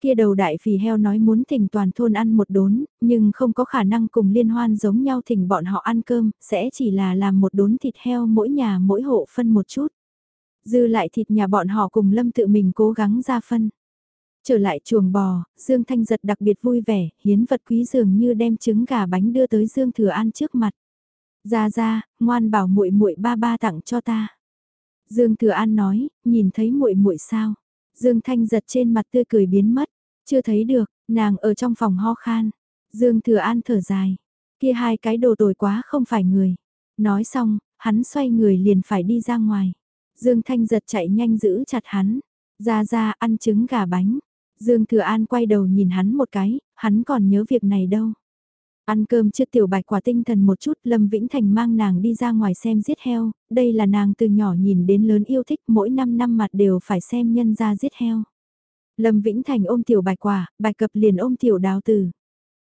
Kia đầu đại phì heo nói muốn thỉnh toàn thôn ăn một đốn, nhưng không có khả năng cùng liên hoan giống nhau thỉnh bọn họ ăn cơm, sẽ chỉ là làm một đốn thịt heo mỗi nhà mỗi hộ phân một chút. Dư lại thịt nhà bọn họ cùng Lâm tự mình cố gắng ra phân. Trở lại chuồng bò, Dương Thanh giật đặc biệt vui vẻ, hiến vật quý dường như đem trứng gà bánh đưa tới Dương Thừa An trước mặt. Ra ra, ngoan bảo muội muội ba ba tặng cho ta. Dương Thừa An nói, nhìn thấy muội muội sao? Dương Thanh giật trên mặt tươi cười biến mất, chưa thấy được, nàng ở trong phòng ho khan. Dương Thừa An thở dài, kia hai cái đồ tồi quá không phải người. Nói xong, hắn xoay người liền phải đi ra ngoài. Dương Thanh giật chạy nhanh giữ chặt hắn, ra ra ăn trứng gà bánh. Dương Thừa An quay đầu nhìn hắn một cái, hắn còn nhớ việc này đâu. Ăn cơm chưa tiểu bạch quả tinh thần một chút Lâm Vĩnh Thành mang nàng đi ra ngoài xem giết heo, đây là nàng từ nhỏ nhìn đến lớn yêu thích mỗi năm năm mặt đều phải xem nhân ra giết heo. Lâm Vĩnh Thành ôm tiểu bạch quả, bạch cập liền ôm tiểu đào từ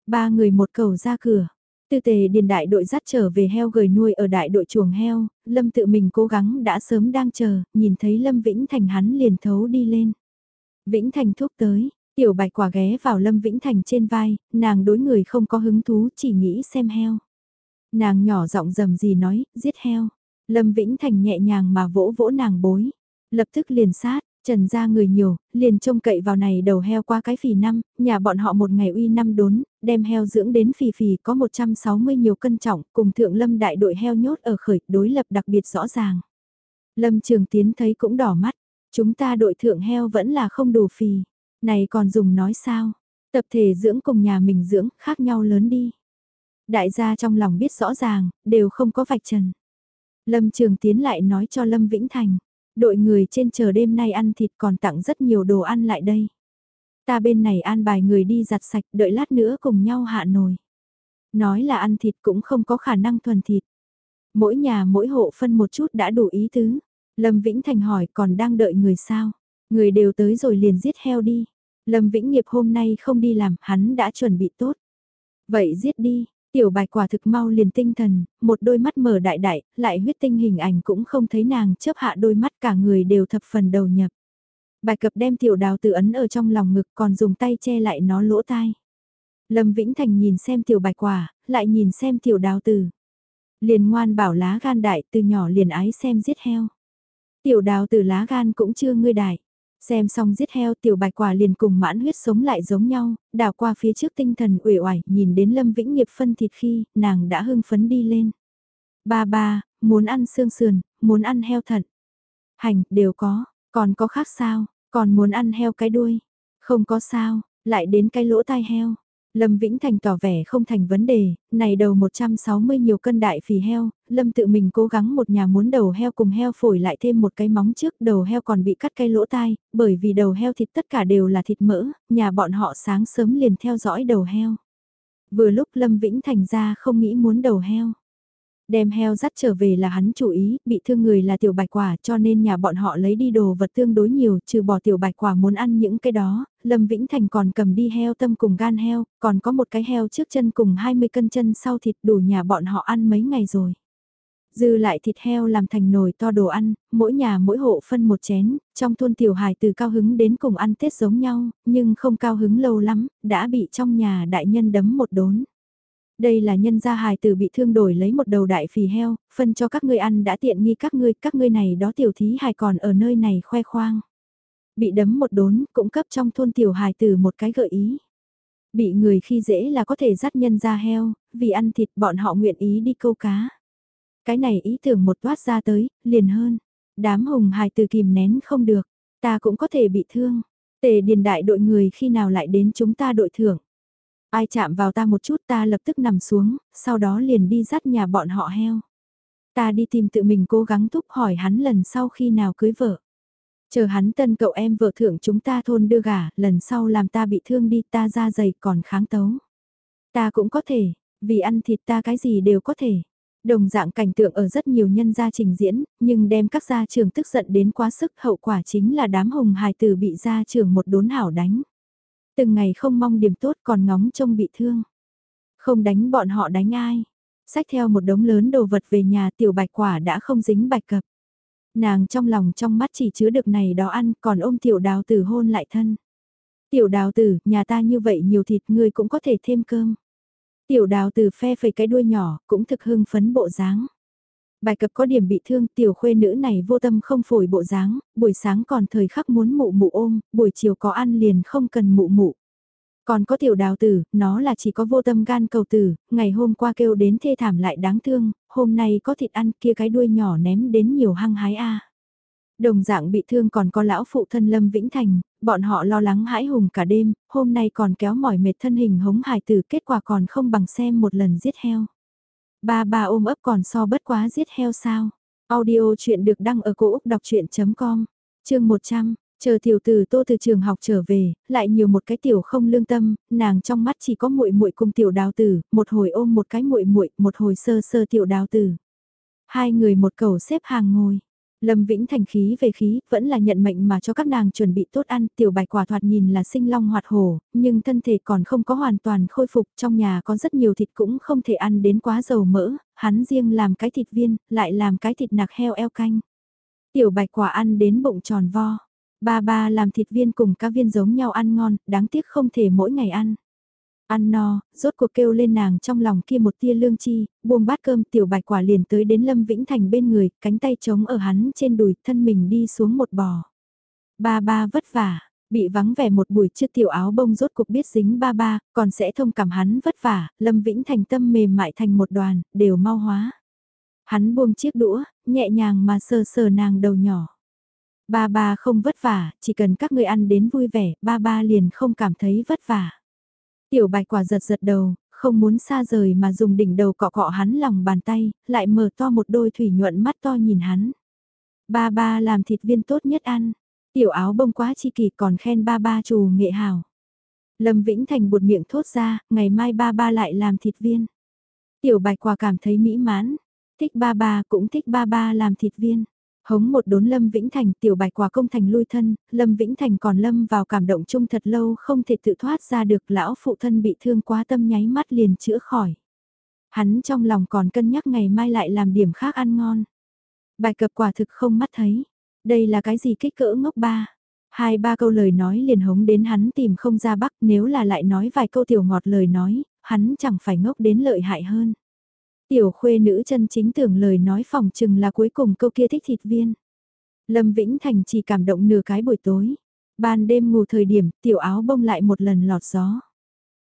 Ba người một cầu ra cửa. Tư tề điền đại đội dắt trở về heo gửi nuôi ở đại đội chuồng heo, Lâm tự mình cố gắng đã sớm đang chờ, nhìn thấy Lâm Vĩnh Thành hắn liền thấu đi lên. Vĩnh Thành thúc tới, Tiểu bạch quả ghé vào Lâm Vĩnh Thành trên vai, nàng đối người không có hứng thú chỉ nghĩ xem heo. Nàng nhỏ giọng dầm gì nói, giết heo. Lâm Vĩnh Thành nhẹ nhàng mà vỗ vỗ nàng bối. Lập tức liền sát, trần ra người nhiều, liền trông cậy vào này đầu heo qua cái phì năm, nhà bọn họ một ngày uy năm đốn, đem heo dưỡng đến phì phì có 160 nhiều cân trọng, cùng thượng lâm đại đội heo nhốt ở khởi đối lập đặc biệt rõ ràng. Lâm Trường Tiến thấy cũng đỏ mắt, chúng ta đội thượng heo vẫn là không đủ phì. Này còn dùng nói sao? Tập thể dưỡng cùng nhà mình dưỡng, khác nhau lớn đi. Đại gia trong lòng biết rõ ràng, đều không có vạch trần. Lâm Trường Tiến lại nói cho Lâm Vĩnh Thành, đội người trên chờ đêm nay ăn thịt còn tặng rất nhiều đồ ăn lại đây. Ta bên này an bài người đi giặt sạch, đợi lát nữa cùng nhau hạ nồi. Nói là ăn thịt cũng không có khả năng thuần thịt. Mỗi nhà mỗi hộ phân một chút đã đủ ý tứ. Lâm Vĩnh Thành hỏi còn đang đợi người sao? Người đều tới rồi liền giết heo đi. Lâm Vĩnh Nghiệp hôm nay không đi làm, hắn đã chuẩn bị tốt. Vậy giết đi, tiểu bạch quả thực mau liền tinh thần, một đôi mắt mở đại đại, lại huyết tinh hình ảnh cũng không thấy nàng chớp hạ đôi mắt cả người đều thập phần đầu nhập. Bạch cập đem tiểu đào tự ấn ở trong lòng ngực còn dùng tay che lại nó lỗ tai. Lâm Vĩnh Thành nhìn xem tiểu bạch quả, lại nhìn xem tiểu đào tử. Liền ngoan bảo lá gan đại từ nhỏ liền ái xem giết heo. Tiểu đào tử lá gan cũng chưa ngươi đại. Xem xong giết heo tiểu bạch quả liền cùng mãn huyết sống lại giống nhau, đào qua phía trước tinh thần uể oải nhìn đến Lâm Vĩnh Nghiệp phân thịt khi nàng đã hưng phấn đi lên. Ba ba, muốn ăn xương sườn, muốn ăn heo thận. Hành, đều có, còn có khác sao, còn muốn ăn heo cái đuôi. Không có sao, lại đến cái lỗ tai heo. Lâm Vĩnh Thành tỏ vẻ không thành vấn đề, này đầu 160 nhiều cân đại phì heo, Lâm tự mình cố gắng một nhà muốn đầu heo cùng heo phổi lại thêm một cái móng trước, đầu heo còn bị cắt cây lỗ tai, bởi vì đầu heo thịt tất cả đều là thịt mỡ, nhà bọn họ sáng sớm liền theo dõi đầu heo. Vừa lúc Lâm Vĩnh Thành ra không nghĩ muốn đầu heo. Đem heo dắt trở về là hắn chủ ý, bị thương người là tiểu bạch quả cho nên nhà bọn họ lấy đi đồ vật tương đối nhiều, trừ bỏ tiểu bạch quả muốn ăn những cái đó, Lâm Vĩnh Thành còn cầm đi heo tâm cùng gan heo, còn có một cái heo trước chân cùng 20 cân chân sau thịt đủ nhà bọn họ ăn mấy ngày rồi. Dư lại thịt heo làm thành nồi to đồ ăn, mỗi nhà mỗi hộ phân một chén, trong thôn tiểu hài từ cao hứng đến cùng ăn Tết giống nhau, nhưng không cao hứng lâu lắm, đã bị trong nhà đại nhân đấm một đốn. Đây là nhân gia hài tử bị thương đổi lấy một đầu đại phì heo, phân cho các ngươi ăn đã tiện nghi các ngươi, các ngươi này đó tiểu thí hài còn ở nơi này khoe khoang. Bị đấm một đốn, cũng cấp trong thôn tiểu hài tử một cái gợi ý. Bị người khi dễ là có thể dắt nhân ra heo, vì ăn thịt bọn họ nguyện ý đi câu cá. Cái này ý tưởng một toát ra tới, liền hơn. Đám hùng hài tử kìm nén không được, ta cũng có thể bị thương. Tề điền đại đội người khi nào lại đến chúng ta đội thưởng. Ai chạm vào ta một chút ta lập tức nằm xuống, sau đó liền đi dắt nhà bọn họ heo. Ta đi tìm tự mình cố gắng thúc hỏi hắn lần sau khi nào cưới vợ. Chờ hắn tân cậu em vợ thưởng chúng ta thôn đưa gả, lần sau làm ta bị thương đi ta ra giày còn kháng tấu. Ta cũng có thể, vì ăn thịt ta cái gì đều có thể. Đồng dạng cảnh tượng ở rất nhiều nhân gia trình diễn, nhưng đem các gia trưởng tức giận đến quá sức hậu quả chính là đám hồng hài tử bị gia trưởng một đốn hảo đánh. Từng ngày không mong điểm tốt còn ngóng trông bị thương. Không đánh bọn họ đánh ai. Xách theo một đống lớn đồ vật về nhà tiểu bạch quả đã không dính bạch cập. Nàng trong lòng trong mắt chỉ chứa được này đó ăn còn ôm tiểu đào tử hôn lại thân. Tiểu đào tử, nhà ta như vậy nhiều thịt ngươi cũng có thể thêm cơm. Tiểu đào tử phe phẩy cái đuôi nhỏ, cũng thực hưng phấn bộ dáng. Bài cập có điểm bị thương tiểu khuê nữ này vô tâm không phổi bộ dáng, buổi sáng còn thời khắc muốn mụ mụ ôm, buổi chiều có ăn liền không cần mụ mụ. Còn có tiểu đào tử, nó là chỉ có vô tâm gan cầu tử, ngày hôm qua kêu đến thê thảm lại đáng thương, hôm nay có thịt ăn kia cái đuôi nhỏ ném đến nhiều hăng hái a. Đồng dạng bị thương còn có lão phụ thân Lâm Vĩnh Thành, bọn họ lo lắng hãi hùng cả đêm, hôm nay còn kéo mỏi mệt thân hình hống hài tử kết quả còn không bằng xem một lần giết heo. Ba ba ôm ấp còn so bất quá giết heo sao. Audio chuyện được đăng ở cổ Úc đọc chuyện.com, chương 100. Chờ tiểu tử tô từ trường học trở về, lại nhiều một cái tiểu không lương tâm, nàng trong mắt chỉ có muội muội cùng tiểu đào tử, một hồi ôm một cái muội muội, một hồi sơ sơ tiểu đào tử. Hai người một cầu xếp hàng ngồi. Lâm Vĩnh Thành khí về khí, vẫn là nhận mệnh mà cho các nàng chuẩn bị tốt ăn, tiểu bạch quả thoạt nhìn là sinh long hoạt hổ, nhưng thân thể còn không có hoàn toàn khôi phục, trong nhà có rất nhiều thịt cũng không thể ăn đến quá dầu mỡ, hắn riêng làm cái thịt viên, lại làm cái thịt nạc heo eo canh. Tiểu bạch quả ăn đến bụng tròn vo, ba ba làm thịt viên cùng cá viên giống nhau ăn ngon, đáng tiếc không thể mỗi ngày ăn. Ăn no, rốt cuộc kêu lên nàng trong lòng kia một tia lương chi, buông bát cơm tiểu bạch quả liền tới đến Lâm Vĩnh Thành bên người, cánh tay trống ở hắn trên đùi, thân mình đi xuống một bò. Ba ba vất vả, bị vắng vẻ một buổi chưa tiểu áo bông rốt cuộc biết dính ba ba, còn sẽ thông cảm hắn vất vả, Lâm Vĩnh Thành tâm mềm mại thành một đoàn, đều mau hóa. Hắn buông chiếc đũa, nhẹ nhàng mà sờ sờ nàng đầu nhỏ. Ba ba không vất vả, chỉ cần các người ăn đến vui vẻ, ba ba liền không cảm thấy vất vả. Tiểu bạch quả giật giật đầu, không muốn xa rời mà dùng đỉnh đầu cọ cọ hắn lòng bàn tay, lại mở to một đôi thủy nhuận mắt to nhìn hắn. Ba ba làm thịt viên tốt nhất ăn, tiểu áo bông quá chi kỳ còn khen ba ba chủ nghệ hảo. Lâm Vĩnh Thành buột miệng thốt ra, ngày mai ba ba lại làm thịt viên. Tiểu bạch quả cảm thấy mỹ mãn, thích ba ba cũng thích ba ba làm thịt viên. Hống một đốn Lâm Vĩnh Thành tiểu bạch quả công thành lui thân, Lâm Vĩnh Thành còn lâm vào cảm động chung thật lâu không thể tự thoát ra được lão phụ thân bị thương quá tâm nháy mắt liền chữa khỏi. Hắn trong lòng còn cân nhắc ngày mai lại làm điểm khác ăn ngon. Bài cập quả thực không mắt thấy. Đây là cái gì kích cỡ ngốc ba. Hai ba câu lời nói liền hống đến hắn tìm không ra bắc nếu là lại nói vài câu tiểu ngọt lời nói, hắn chẳng phải ngốc đến lợi hại hơn. Tiểu khuê nữ chân chính tưởng lời nói phòng chừng là cuối cùng câu kia thích thịt viên. Lâm Vĩnh Thành chỉ cảm động nửa cái buổi tối. Ban đêm ngủ thời điểm, tiểu áo bông lại một lần lọt gió.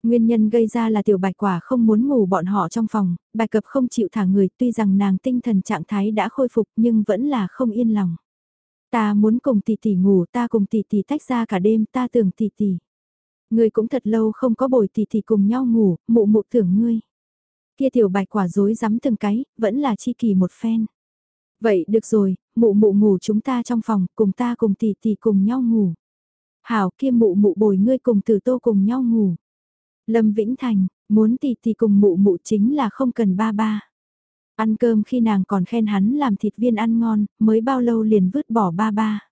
Nguyên nhân gây ra là tiểu bạch quả không muốn ngủ bọn họ trong phòng, bạch cập không chịu thả người tuy rằng nàng tinh thần trạng thái đã khôi phục nhưng vẫn là không yên lòng. Ta muốn cùng tỷ tỷ ngủ ta cùng tỷ tỷ tách ra cả đêm ta tưởng tỷ tỷ. Ngươi cũng thật lâu không có bồi tỷ tỷ cùng nhau ngủ, mụ mụ tưởng ngươi. Kia tiểu bạch quả dối rắm từng cái, vẫn là chi kỳ một phen. Vậy được rồi, mụ mụ ngủ chúng ta trong phòng, cùng ta cùng tỷ tỷ cùng nhau ngủ. Hảo kia mụ mụ bồi ngươi cùng tử tô cùng nhau ngủ. Lâm Vĩnh Thành, muốn tỷ tỷ cùng mụ mụ chính là không cần ba ba. Ăn cơm khi nàng còn khen hắn làm thịt viên ăn ngon, mới bao lâu liền vứt bỏ ba ba.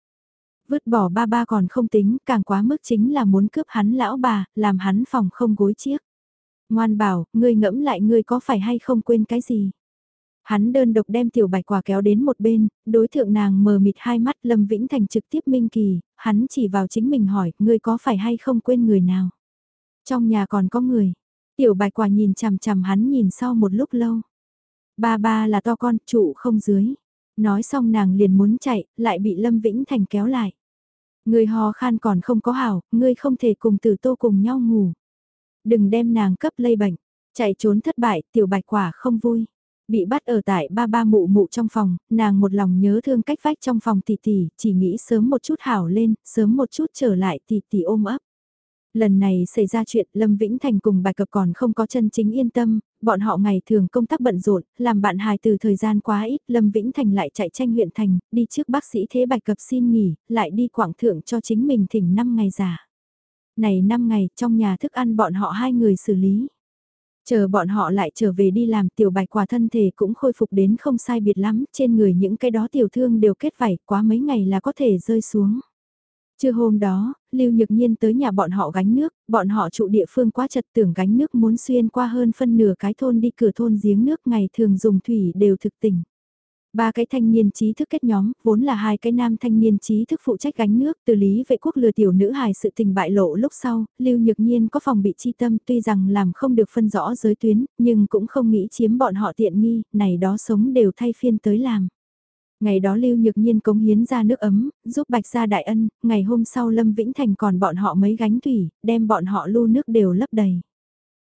Vứt bỏ ba ba còn không tính, càng quá mức chính là muốn cướp hắn lão bà, làm hắn phòng không gối chiếc. Ngoan bảo, ngươi ngẫm lại ngươi có phải hay không quên cái gì. Hắn đơn độc đem tiểu bạch quả kéo đến một bên, đối thượng nàng mờ mịt hai mắt Lâm Vĩnh Thành trực tiếp minh kỳ, hắn chỉ vào chính mình hỏi, ngươi có phải hay không quên người nào. Trong nhà còn có người, tiểu bạch quả nhìn chằm chằm hắn nhìn sau một lúc lâu. Ba ba là to con, trụ không dưới. Nói xong nàng liền muốn chạy, lại bị Lâm Vĩnh Thành kéo lại. Người hò khan còn không có hảo, ngươi không thể cùng tử tô cùng nhau ngủ. Đừng đem nàng cấp lây bệnh, chạy trốn thất bại, tiểu bạch quả không vui. Bị bắt ở tại ba ba mụ mụ trong phòng, nàng một lòng nhớ thương cách vách trong phòng tỷ tỷ, chỉ nghĩ sớm một chút hảo lên, sớm một chút trở lại tỷ tỷ ôm ấp. Lần này xảy ra chuyện Lâm Vĩnh Thành cùng bài cập còn không có chân chính yên tâm, bọn họ ngày thường công tác bận rộn, làm bạn hài từ thời gian quá ít, Lâm Vĩnh Thành lại chạy tranh huyện thành, đi trước bác sĩ thế bạch cập xin nghỉ, lại đi quảng thượng cho chính mình thỉnh 5 ngày giả. Này 5 ngày, trong nhà thức ăn bọn họ hai người xử lý. Chờ bọn họ lại trở về đi làm tiểu bạch quả thân thể cũng khôi phục đến không sai biệt lắm, trên người những cái đó tiểu thương đều kết vảy quá mấy ngày là có thể rơi xuống. Trưa hôm đó, Lưu Nhược Nhiên tới nhà bọn họ gánh nước, bọn họ trụ địa phương quá chật tưởng gánh nước muốn xuyên qua hơn phân nửa cái thôn đi cửa thôn giếng nước ngày thường dùng thủy đều thực tỉnh. Ba cái thanh niên trí thức kết nhóm, vốn là hai cái nam thanh niên trí thức phụ trách gánh nước, từ lý vệ quốc lừa tiểu nữ hài sự tình bại lộ lúc sau, Lưu Nhược Nhiên có phòng bị chi tâm tuy rằng làm không được phân rõ giới tuyến, nhưng cũng không nghĩ chiếm bọn họ tiện nghi, này đó sống đều thay phiên tới làm. Ngày đó Lưu Nhược Nhiên cống hiến ra nước ấm, giúp Bạch gia đại ân, ngày hôm sau Lâm Vĩnh Thành còn bọn họ mấy gánh thủy, đem bọn họ lưu nước đều lấp đầy.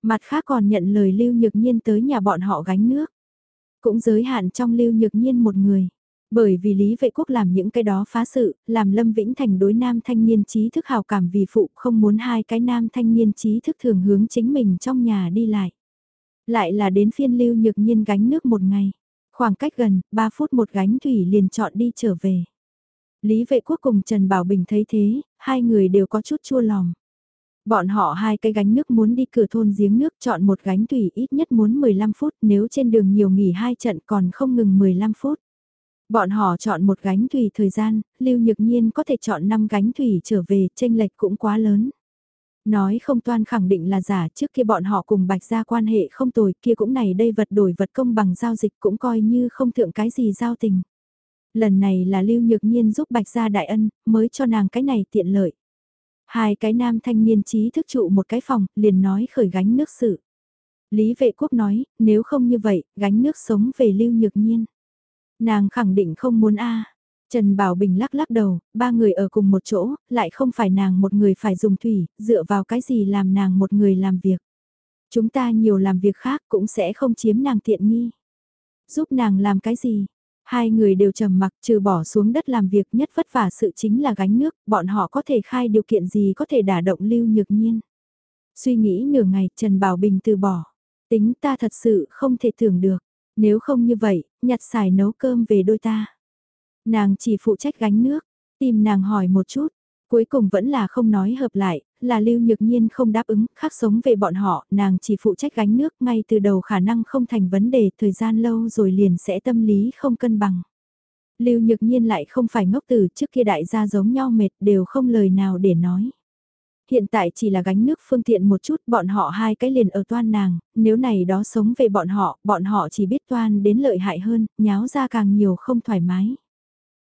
Mặt khác còn nhận lời Lưu Nhược Nhiên tới nhà bọn họ gánh nước. Cũng giới hạn trong Lưu Nhược Nhiên một người. Bởi vì Lý Vệ Quốc làm những cái đó phá sự, làm Lâm Vĩnh Thành đối nam thanh niên trí thức hào cảm vì phụ không muốn hai cái nam thanh niên trí thức thường hướng chính mình trong nhà đi lại. Lại là đến phiên Lưu Nhược Nhiên gánh nước một ngày. Khoảng cách gần, 3 phút một gánh thủy liền chọn đi trở về. Lý vệ quốc cùng Trần Bảo Bình thấy thế, hai người đều có chút chua lòng. Bọn họ hai cái gánh nước muốn đi cửa thôn giếng nước chọn một gánh thủy ít nhất muốn 15 phút nếu trên đường nhiều nghỉ hai trận còn không ngừng 15 phút. Bọn họ chọn một gánh thủy thời gian, Lưu Nhược Nhiên có thể chọn 5 gánh thủy trở về, tranh lệch cũng quá lớn. Nói không toan khẳng định là giả trước kia bọn họ cùng bạch gia quan hệ không tồi kia cũng này đây vật đổi vật công bằng giao dịch cũng coi như không thượng cái gì giao tình. Lần này là Lưu Nhược Nhiên giúp bạch gia đại ân mới cho nàng cái này tiện lợi. Hai cái nam thanh niên trí thức trụ một cái phòng liền nói khởi gánh nước sự. Lý vệ quốc nói nếu không như vậy gánh nước sống về Lưu Nhược Nhiên. Nàng khẳng định không muốn a Trần Bảo Bình lắc lắc đầu, ba người ở cùng một chỗ, lại không phải nàng một người phải dùng thủy, dựa vào cái gì làm nàng một người làm việc. Chúng ta nhiều làm việc khác cũng sẽ không chiếm nàng tiện nghi. Giúp nàng làm cái gì? Hai người đều trầm mặc trừ bỏ xuống đất làm việc nhất vất vả sự chính là gánh nước, bọn họ có thể khai điều kiện gì có thể đả động lưu nhược nhiên. Suy nghĩ nửa ngày Trần Bảo Bình từ bỏ. Tính ta thật sự không thể tưởng được. Nếu không như vậy, nhặt xài nấu cơm về đôi ta. Nàng chỉ phụ trách gánh nước, tìm nàng hỏi một chút, cuối cùng vẫn là không nói hợp lại, là Lưu Nhược Nhiên không đáp ứng, khác sống về bọn họ, nàng chỉ phụ trách gánh nước ngay từ đầu khả năng không thành vấn đề, thời gian lâu rồi liền sẽ tâm lý không cân bằng. Lưu Nhược Nhiên lại không phải ngốc từ trước kia đại gia giống nhau mệt đều không lời nào để nói. Hiện tại chỉ là gánh nước phương tiện một chút bọn họ hai cái liền ở toan nàng, nếu này đó sống về bọn họ, bọn họ chỉ biết toan đến lợi hại hơn, nháo ra càng nhiều không thoải mái.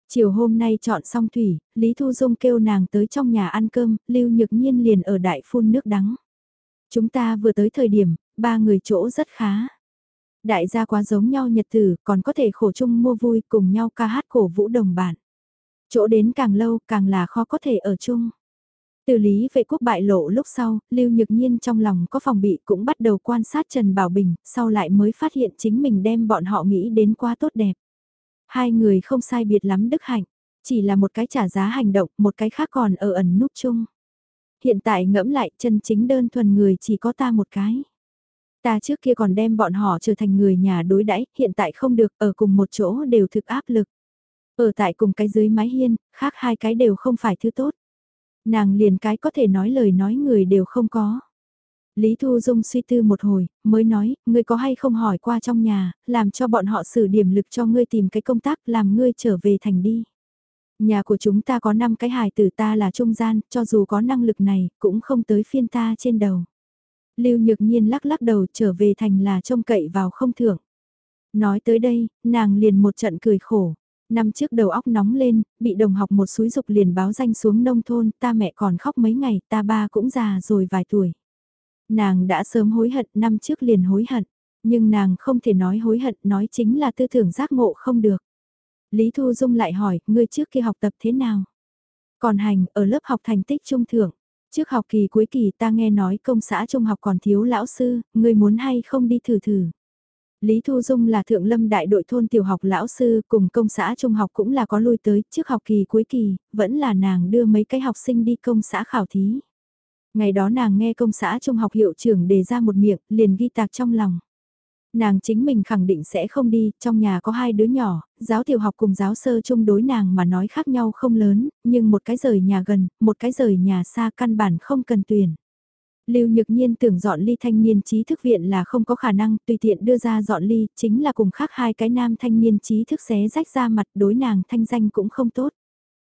Chiều hôm nay chọn xong thủy, Lý Thu Dung kêu nàng tới trong nhà ăn cơm, Lưu Nhược Nhiên liền ở đại phun nước đắng. Chúng ta vừa tới thời điểm, ba người chỗ rất khá. Đại gia quá giống nhau nhật tử, còn có thể khổ chung mua vui cùng nhau ca hát cổ vũ đồng bản. Chỗ đến càng lâu càng là khó có thể ở chung. Từ lý vệ quốc bại lộ lúc sau, Lưu Nhược Nhiên trong lòng có phòng bị cũng bắt đầu quan sát Trần Bảo Bình, sau lại mới phát hiện chính mình đem bọn họ nghĩ đến quá tốt đẹp. Hai người không sai biệt lắm đức hạnh, chỉ là một cái trả giá hành động, một cái khác còn ở ẩn núp chung. Hiện tại ngẫm lại chân chính đơn thuần người chỉ có ta một cái. Ta trước kia còn đem bọn họ trở thành người nhà đối đãi hiện tại không được ở cùng một chỗ đều thực áp lực. Ở tại cùng cái dưới mái hiên, khác hai cái đều không phải thứ tốt. Nàng liền cái có thể nói lời nói người đều không có. Lý Thu Dung suy tư một hồi, mới nói, ngươi có hay không hỏi qua trong nhà, làm cho bọn họ xử điểm lực cho ngươi tìm cái công tác làm ngươi trở về thành đi. Nhà của chúng ta có 5 cái hài tử ta là trung gian, cho dù có năng lực này, cũng không tới phiên ta trên đầu. Lưu Nhược Nhiên lắc lắc đầu trở về thành là trông cậy vào không thưởng. Nói tới đây, nàng liền một trận cười khổ. Năm trước đầu óc nóng lên, bị đồng học một suối dục liền báo danh xuống nông thôn, ta mẹ còn khóc mấy ngày, ta ba cũng già rồi vài tuổi. Nàng đã sớm hối hận, năm trước liền hối hận, nhưng nàng không thể nói hối hận, nói chính là tư tưởng giác ngộ không được. Lý Thu Dung lại hỏi, ngươi trước kia học tập thế nào? Còn hành, ở lớp học thành tích trung thưởng. Trước học kỳ cuối kỳ ta nghe nói công xã trung học còn thiếu lão sư, ngươi muốn hay không đi thử thử. Lý Thu Dung là thượng lâm đại đội thôn tiểu học lão sư cùng công xã trung học cũng là có lui tới trước học kỳ cuối kỳ, vẫn là nàng đưa mấy cái học sinh đi công xã khảo thí. Ngày đó nàng nghe công xã trung học hiệu trưởng đề ra một miệng, liền ghi tạc trong lòng. Nàng chính mình khẳng định sẽ không đi, trong nhà có hai đứa nhỏ, giáo tiểu học cùng giáo sơ chung đối nàng mà nói khác nhau không lớn, nhưng một cái rời nhà gần, một cái rời nhà xa căn bản không cần tuyển. Lưu Nhược Nhiên tưởng dọn ly thanh niên trí thức viện là không có khả năng tùy tiện đưa ra dọn ly, chính là cùng khác hai cái nam thanh niên trí thức xé rách ra mặt đối nàng thanh danh cũng không tốt.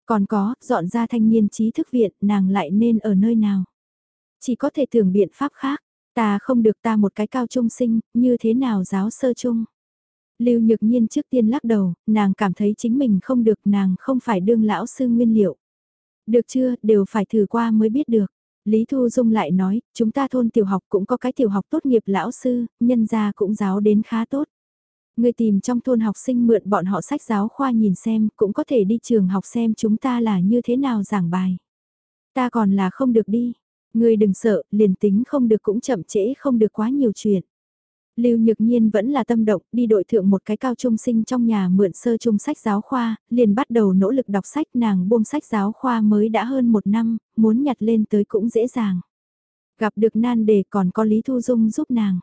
Còn có, dọn ra thanh niên trí thức viện, nàng lại nên ở nơi nào? Chỉ có thể tưởng biện pháp khác, ta không được ta một cái cao trung sinh, như thế nào giáo sơ trung? Lưu Nhược Nhiên trước tiên lắc đầu, nàng cảm thấy chính mình không được nàng không phải đương lão sư nguyên liệu. Được chưa, đều phải thử qua mới biết được. Lý Thu Dung lại nói, chúng ta thôn tiểu học cũng có cái tiểu học tốt nghiệp lão sư, nhân gia cũng giáo đến khá tốt. Người tìm trong thôn học sinh mượn bọn họ sách giáo khoa nhìn xem, cũng có thể đi trường học xem chúng ta là như thế nào giảng bài. Ta còn là không được đi ngươi đừng sợ, liền tính không được cũng chậm trễ không được quá nhiều chuyện. Lưu Nhược Nhiên vẫn là tâm động, đi đội thượng một cái cao trung sinh trong nhà mượn sơ trung sách giáo khoa, liền bắt đầu nỗ lực đọc sách nàng buông sách giáo khoa mới đã hơn một năm, muốn nhặt lên tới cũng dễ dàng. Gặp được nan đề còn có Lý Thu Dung giúp nàng.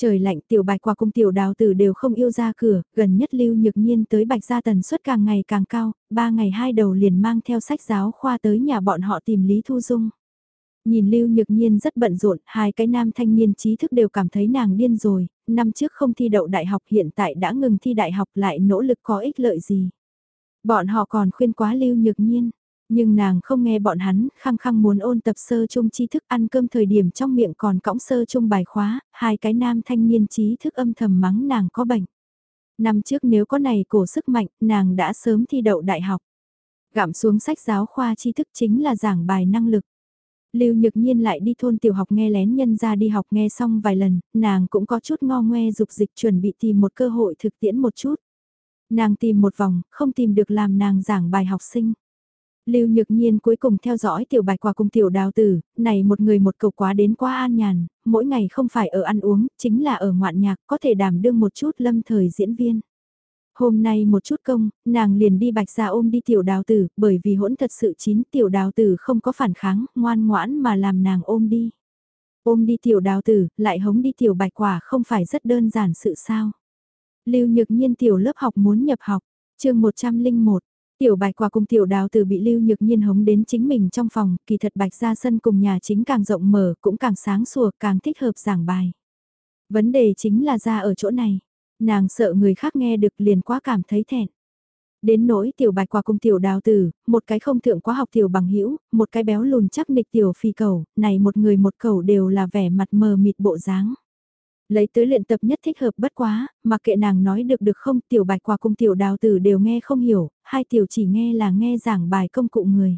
Trời lạnh tiểu bạch qua cung tiểu đào tử đều không yêu ra cửa, gần nhất Lưu Nhược Nhiên tới bạch gia tần suất càng ngày càng cao, ba ngày hai đầu liền mang theo sách giáo khoa tới nhà bọn họ tìm Lý Thu Dung. Nhìn Lưu Nhược Nhiên rất bận rộn, hai cái nam thanh niên trí thức đều cảm thấy nàng điên rồi, năm trước không thi đậu đại học hiện tại đã ngừng thi đại học lại nỗ lực có ích lợi gì. Bọn họ còn khuyên quá Lưu Nhược Nhiên, nhưng nàng không nghe bọn hắn, khăng khăng muốn ôn tập sơ trung tri thức ăn cơm thời điểm trong miệng còn cõng sơ trung bài khóa, hai cái nam thanh niên trí thức âm thầm mắng nàng có bệnh. Năm trước nếu có này cổ sức mạnh, nàng đã sớm thi đậu đại học. Gặm xuống sách giáo khoa tri thức chính là giảng bài năng lực. Lưu Nhược Nhiên lại đi thôn tiểu học nghe lén nhân ra đi học nghe xong vài lần, nàng cũng có chút ngo ngoe dục dịch chuẩn bị tìm một cơ hội thực tiễn một chút. Nàng tìm một vòng, không tìm được làm nàng giảng bài học sinh. Lưu Nhược Nhiên cuối cùng theo dõi tiểu bài qua cùng tiểu đào tử, này một người một cầu quá đến quá an nhàn, mỗi ngày không phải ở ăn uống, chính là ở ngoạn nhạc, có thể đảm đương một chút lâm thời diễn viên. Hôm nay một chút công, nàng liền đi bạch ra ôm đi tiểu đào tử, bởi vì hỗn thật sự chín tiểu đào tử không có phản kháng, ngoan ngoãn mà làm nàng ôm đi. Ôm đi tiểu đào tử, lại hống đi tiểu bạch quả không phải rất đơn giản sự sao. Lưu nhược nhiên tiểu lớp học muốn nhập học, chương 101, Tiểu bạch quả cùng tiểu đào tử bị lưu nhược nhiên hống đến chính mình trong phòng, kỳ thật bạch ra sân cùng nhà chính càng rộng mở, cũng càng sáng sủa, càng thích hợp giảng bài. Vấn đề chính là ra ở chỗ này. Nàng sợ người khác nghe được liền quá cảm thấy thẹn. Đến nỗi tiểu bạch quả cùng tiểu đào tử, một cái không thượng quá học tiểu bằng hữu một cái béo lùn chắc nịch tiểu phi cầu, này một người một cầu đều là vẻ mặt mờ mịt bộ dáng. Lấy tới luyện tập nhất thích hợp bất quá, mà kệ nàng nói được được không tiểu bạch quả cùng tiểu đào tử đều nghe không hiểu, hai tiểu chỉ nghe là nghe giảng bài công cụ người.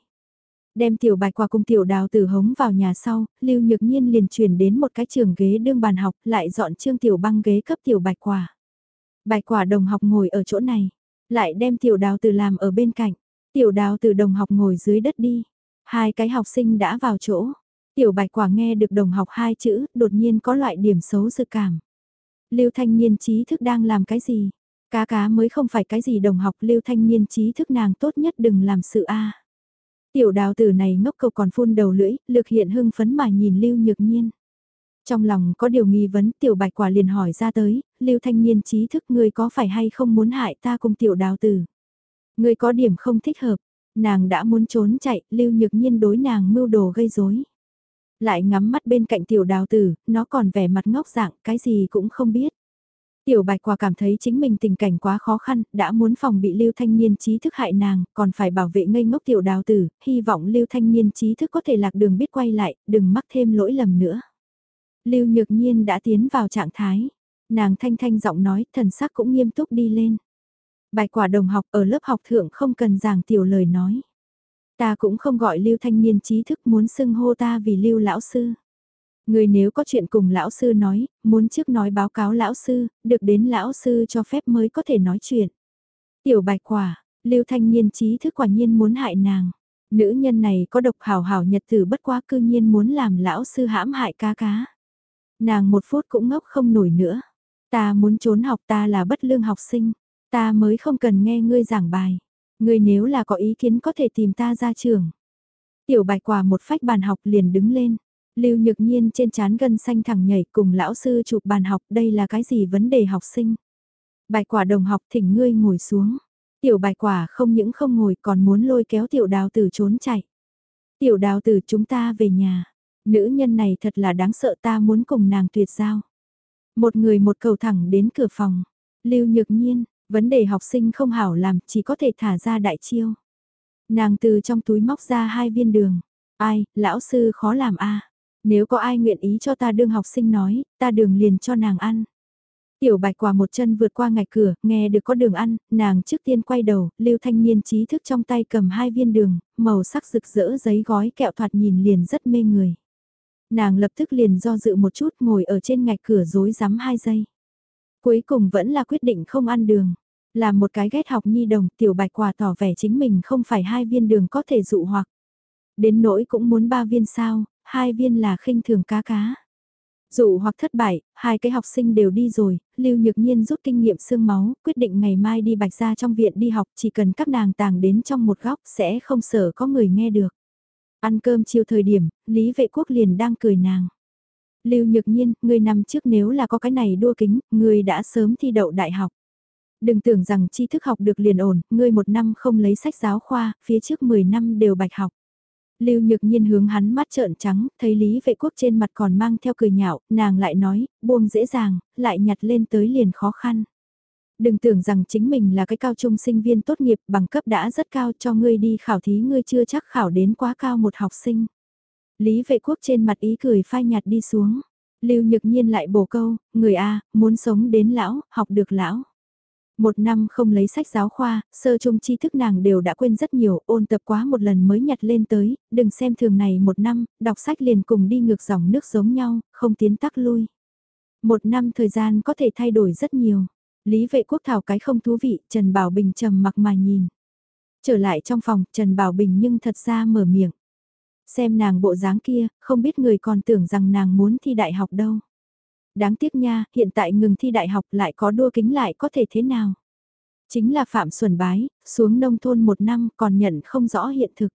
Đem tiểu bạch quả cùng tiểu đào tử hống vào nhà sau, Lưu Nhược Nhiên liền chuyển đến một cái trường ghế đương bàn học, lại dọn trương tiểu băng ghế cấp tiểu bạch quả. Bạch quả đồng học ngồi ở chỗ này, lại đem tiểu đào tử làm ở bên cạnh. Tiểu đào tử đồng học ngồi dưới đất đi. Hai cái học sinh đã vào chỗ. Tiểu bạch quả nghe được đồng học hai chữ, đột nhiên có loại điểm xấu dự cảm. Lưu thanh niên trí thức đang làm cái gì? Cá cá mới không phải cái gì đồng học lưu thanh niên trí thức nàng tốt nhất đừng làm sự a Tiểu đào tử này ngốc cầu còn phun đầu lưỡi, lực hiện hưng phấn mà nhìn lưu nhược nhiên. Trong lòng có điều nghi vấn tiểu bạch quả liền hỏi ra tới, lưu thanh niên trí thức ngươi có phải hay không muốn hại ta cùng tiểu đào tử. Ngươi có điểm không thích hợp, nàng đã muốn trốn chạy, lưu nhược nhiên đối nàng mưu đồ gây rối Lại ngắm mắt bên cạnh tiểu đào tử, nó còn vẻ mặt ngốc dạng, cái gì cũng không biết. Tiểu bạch quả cảm thấy chính mình tình cảnh quá khó khăn, đã muốn phòng bị lưu thanh niên trí thức hại nàng, còn phải bảo vệ ngây ngốc tiểu đào tử, hy vọng lưu thanh niên trí thức có thể lạc đường biết quay lại, đừng mắc thêm lỗi lầm nữa. Lưu Nhược Nhiên đã tiến vào trạng thái. Nàng thanh thanh giọng nói, thần sắc cũng nghiêm túc đi lên. Bài quả đồng học ở lớp học thượng không cần giảng tiểu lời nói. Ta cũng không gọi Lưu Thanh Niên trí thức muốn xưng hô ta vì Lưu Lão Sư. Người nếu có chuyện cùng Lão Sư nói, muốn trước nói báo cáo Lão Sư, được đến Lão Sư cho phép mới có thể nói chuyện. Tiểu bạch quả, Lưu Thanh Niên trí thức quả nhiên muốn hại nàng. Nữ nhân này có độc hào hào nhật tử bất quá cư nhiên muốn làm Lão Sư hãm hại cá cá. Nàng một phút cũng ngốc không nổi nữa. Ta muốn trốn học, ta là bất lương học sinh. Ta mới không cần nghe ngươi giảng bài. Ngươi nếu là có ý kiến có thể tìm ta ra trường. Tiểu bạch quả một phách bàn học liền đứng lên. Lưu nhược nhiên trên chán gân xanh thẳng nhảy cùng lão sư chụp bàn học, đây là cái gì vấn đề học sinh. Bạch quả đồng học thỉnh ngươi ngồi xuống. Tiểu bạch quả không những không ngồi còn muốn lôi kéo tiểu đào tử trốn chạy. Tiểu đào tử chúng ta về nhà. Nữ nhân này thật là đáng sợ ta muốn cùng nàng tuyệt giao. Một người một cầu thẳng đến cửa phòng. Lưu nhược nhiên, vấn đề học sinh không hảo làm chỉ có thể thả ra đại chiêu. Nàng từ trong túi móc ra hai viên đường. Ai, lão sư khó làm a Nếu có ai nguyện ý cho ta đương học sinh nói, ta đường liền cho nàng ăn. Tiểu bạch quả một chân vượt qua ngạch cửa, nghe được có đường ăn, nàng trước tiên quay đầu, lưu thanh niên trí thức trong tay cầm hai viên đường, màu sắc rực rỡ giấy gói kẹo thoạt nhìn liền rất mê người. Nàng lập tức liền do dự một chút ngồi ở trên ngạch cửa dối rắm hai giây. Cuối cùng vẫn là quyết định không ăn đường. Là một cái ghét học nhi đồng tiểu bạch quả tỏ vẻ chính mình không phải hai viên đường có thể dụ hoặc. Đến nỗi cũng muốn ba viên sao, hai viên là khinh thường cá cá. Dụ hoặc thất bại, hai cái học sinh đều đi rồi, Lưu Nhược Nhiên rút kinh nghiệm xương máu, quyết định ngày mai đi bạch ra trong viện đi học chỉ cần các nàng tàng đến trong một góc sẽ không sợ có người nghe được. Ăn cơm chiều thời điểm, Lý Vệ Quốc liền đang cười nàng. Lưu Nhược Nhiên, người năm trước nếu là có cái này đua kính, người đã sớm thi đậu đại học. Đừng tưởng rằng tri thức học được liền ổn, ngươi một năm không lấy sách giáo khoa, phía trước 10 năm đều bạch học. Lưu Nhược Nhiên hướng hắn mắt trợn trắng, thấy Lý Vệ Quốc trên mặt còn mang theo cười nhạo, nàng lại nói, buông dễ dàng, lại nhặt lên tới liền khó khăn. Đừng tưởng rằng chính mình là cái cao trung sinh viên tốt nghiệp bằng cấp đã rất cao cho ngươi đi khảo thí ngươi chưa chắc khảo đến quá cao một học sinh. Lý vệ quốc trên mặt ý cười phai nhạt đi xuống. Lưu nhược nhiên lại bổ câu, người A, muốn sống đến lão, học được lão. Một năm không lấy sách giáo khoa, sơ trung tri thức nàng đều đã quên rất nhiều, ôn tập quá một lần mới nhặt lên tới, đừng xem thường này một năm, đọc sách liền cùng đi ngược dòng nước giống nhau, không tiến tắc lui. Một năm thời gian có thể thay đổi rất nhiều. Lý vệ quốc thảo cái không thú vị, Trần Bảo Bình trầm mặc mà nhìn. Trở lại trong phòng, Trần Bảo Bình nhưng thật ra mở miệng. Xem nàng bộ dáng kia, không biết người còn tưởng rằng nàng muốn thi đại học đâu. Đáng tiếc nha, hiện tại ngừng thi đại học lại có đua kính lại có thể thế nào. Chính là Phạm Xuân Bái, xuống nông thôn một năm còn nhận không rõ hiện thực.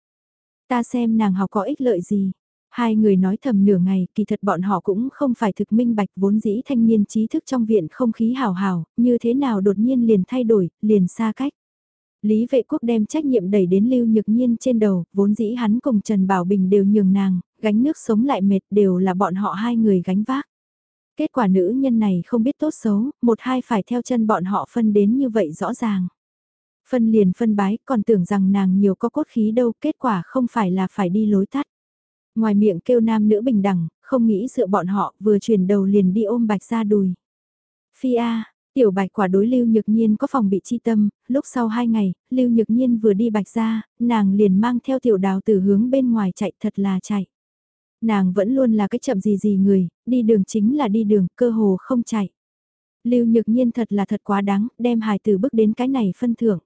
Ta xem nàng học có ích lợi gì, Hai người nói thầm nửa ngày, kỳ thật bọn họ cũng không phải thực minh bạch vốn dĩ thanh niên trí thức trong viện không khí hào hào, như thế nào đột nhiên liền thay đổi, liền xa cách. Lý vệ quốc đem trách nhiệm đẩy đến Lưu Nhược Nhiên trên đầu, vốn dĩ hắn cùng Trần Bảo Bình đều nhường nàng, gánh nước sống lại mệt đều là bọn họ hai người gánh vác. Kết quả nữ nhân này không biết tốt xấu, một hai phải theo chân bọn họ phân đến như vậy rõ ràng. Phân liền phân bái, còn tưởng rằng nàng nhiều có cốt khí đâu, kết quả không phải là phải đi lối tắt. Ngoài miệng kêu nam nữ bình đẳng, không nghĩ dựa bọn họ, vừa chuyển đầu liền đi ôm bạch ra đùi. Phi A, tiểu bạch quả đối Lưu Nhược Nhiên có phòng bị chi tâm, lúc sau hai ngày, Lưu Nhược Nhiên vừa đi bạch ra, nàng liền mang theo tiểu đào từ hướng bên ngoài chạy thật là chạy. Nàng vẫn luôn là cái chậm gì gì người, đi đường chính là đi đường, cơ hồ không chạy. Lưu Nhược Nhiên thật là thật quá đáng, đem hài từ bước đến cái này phân thưởng.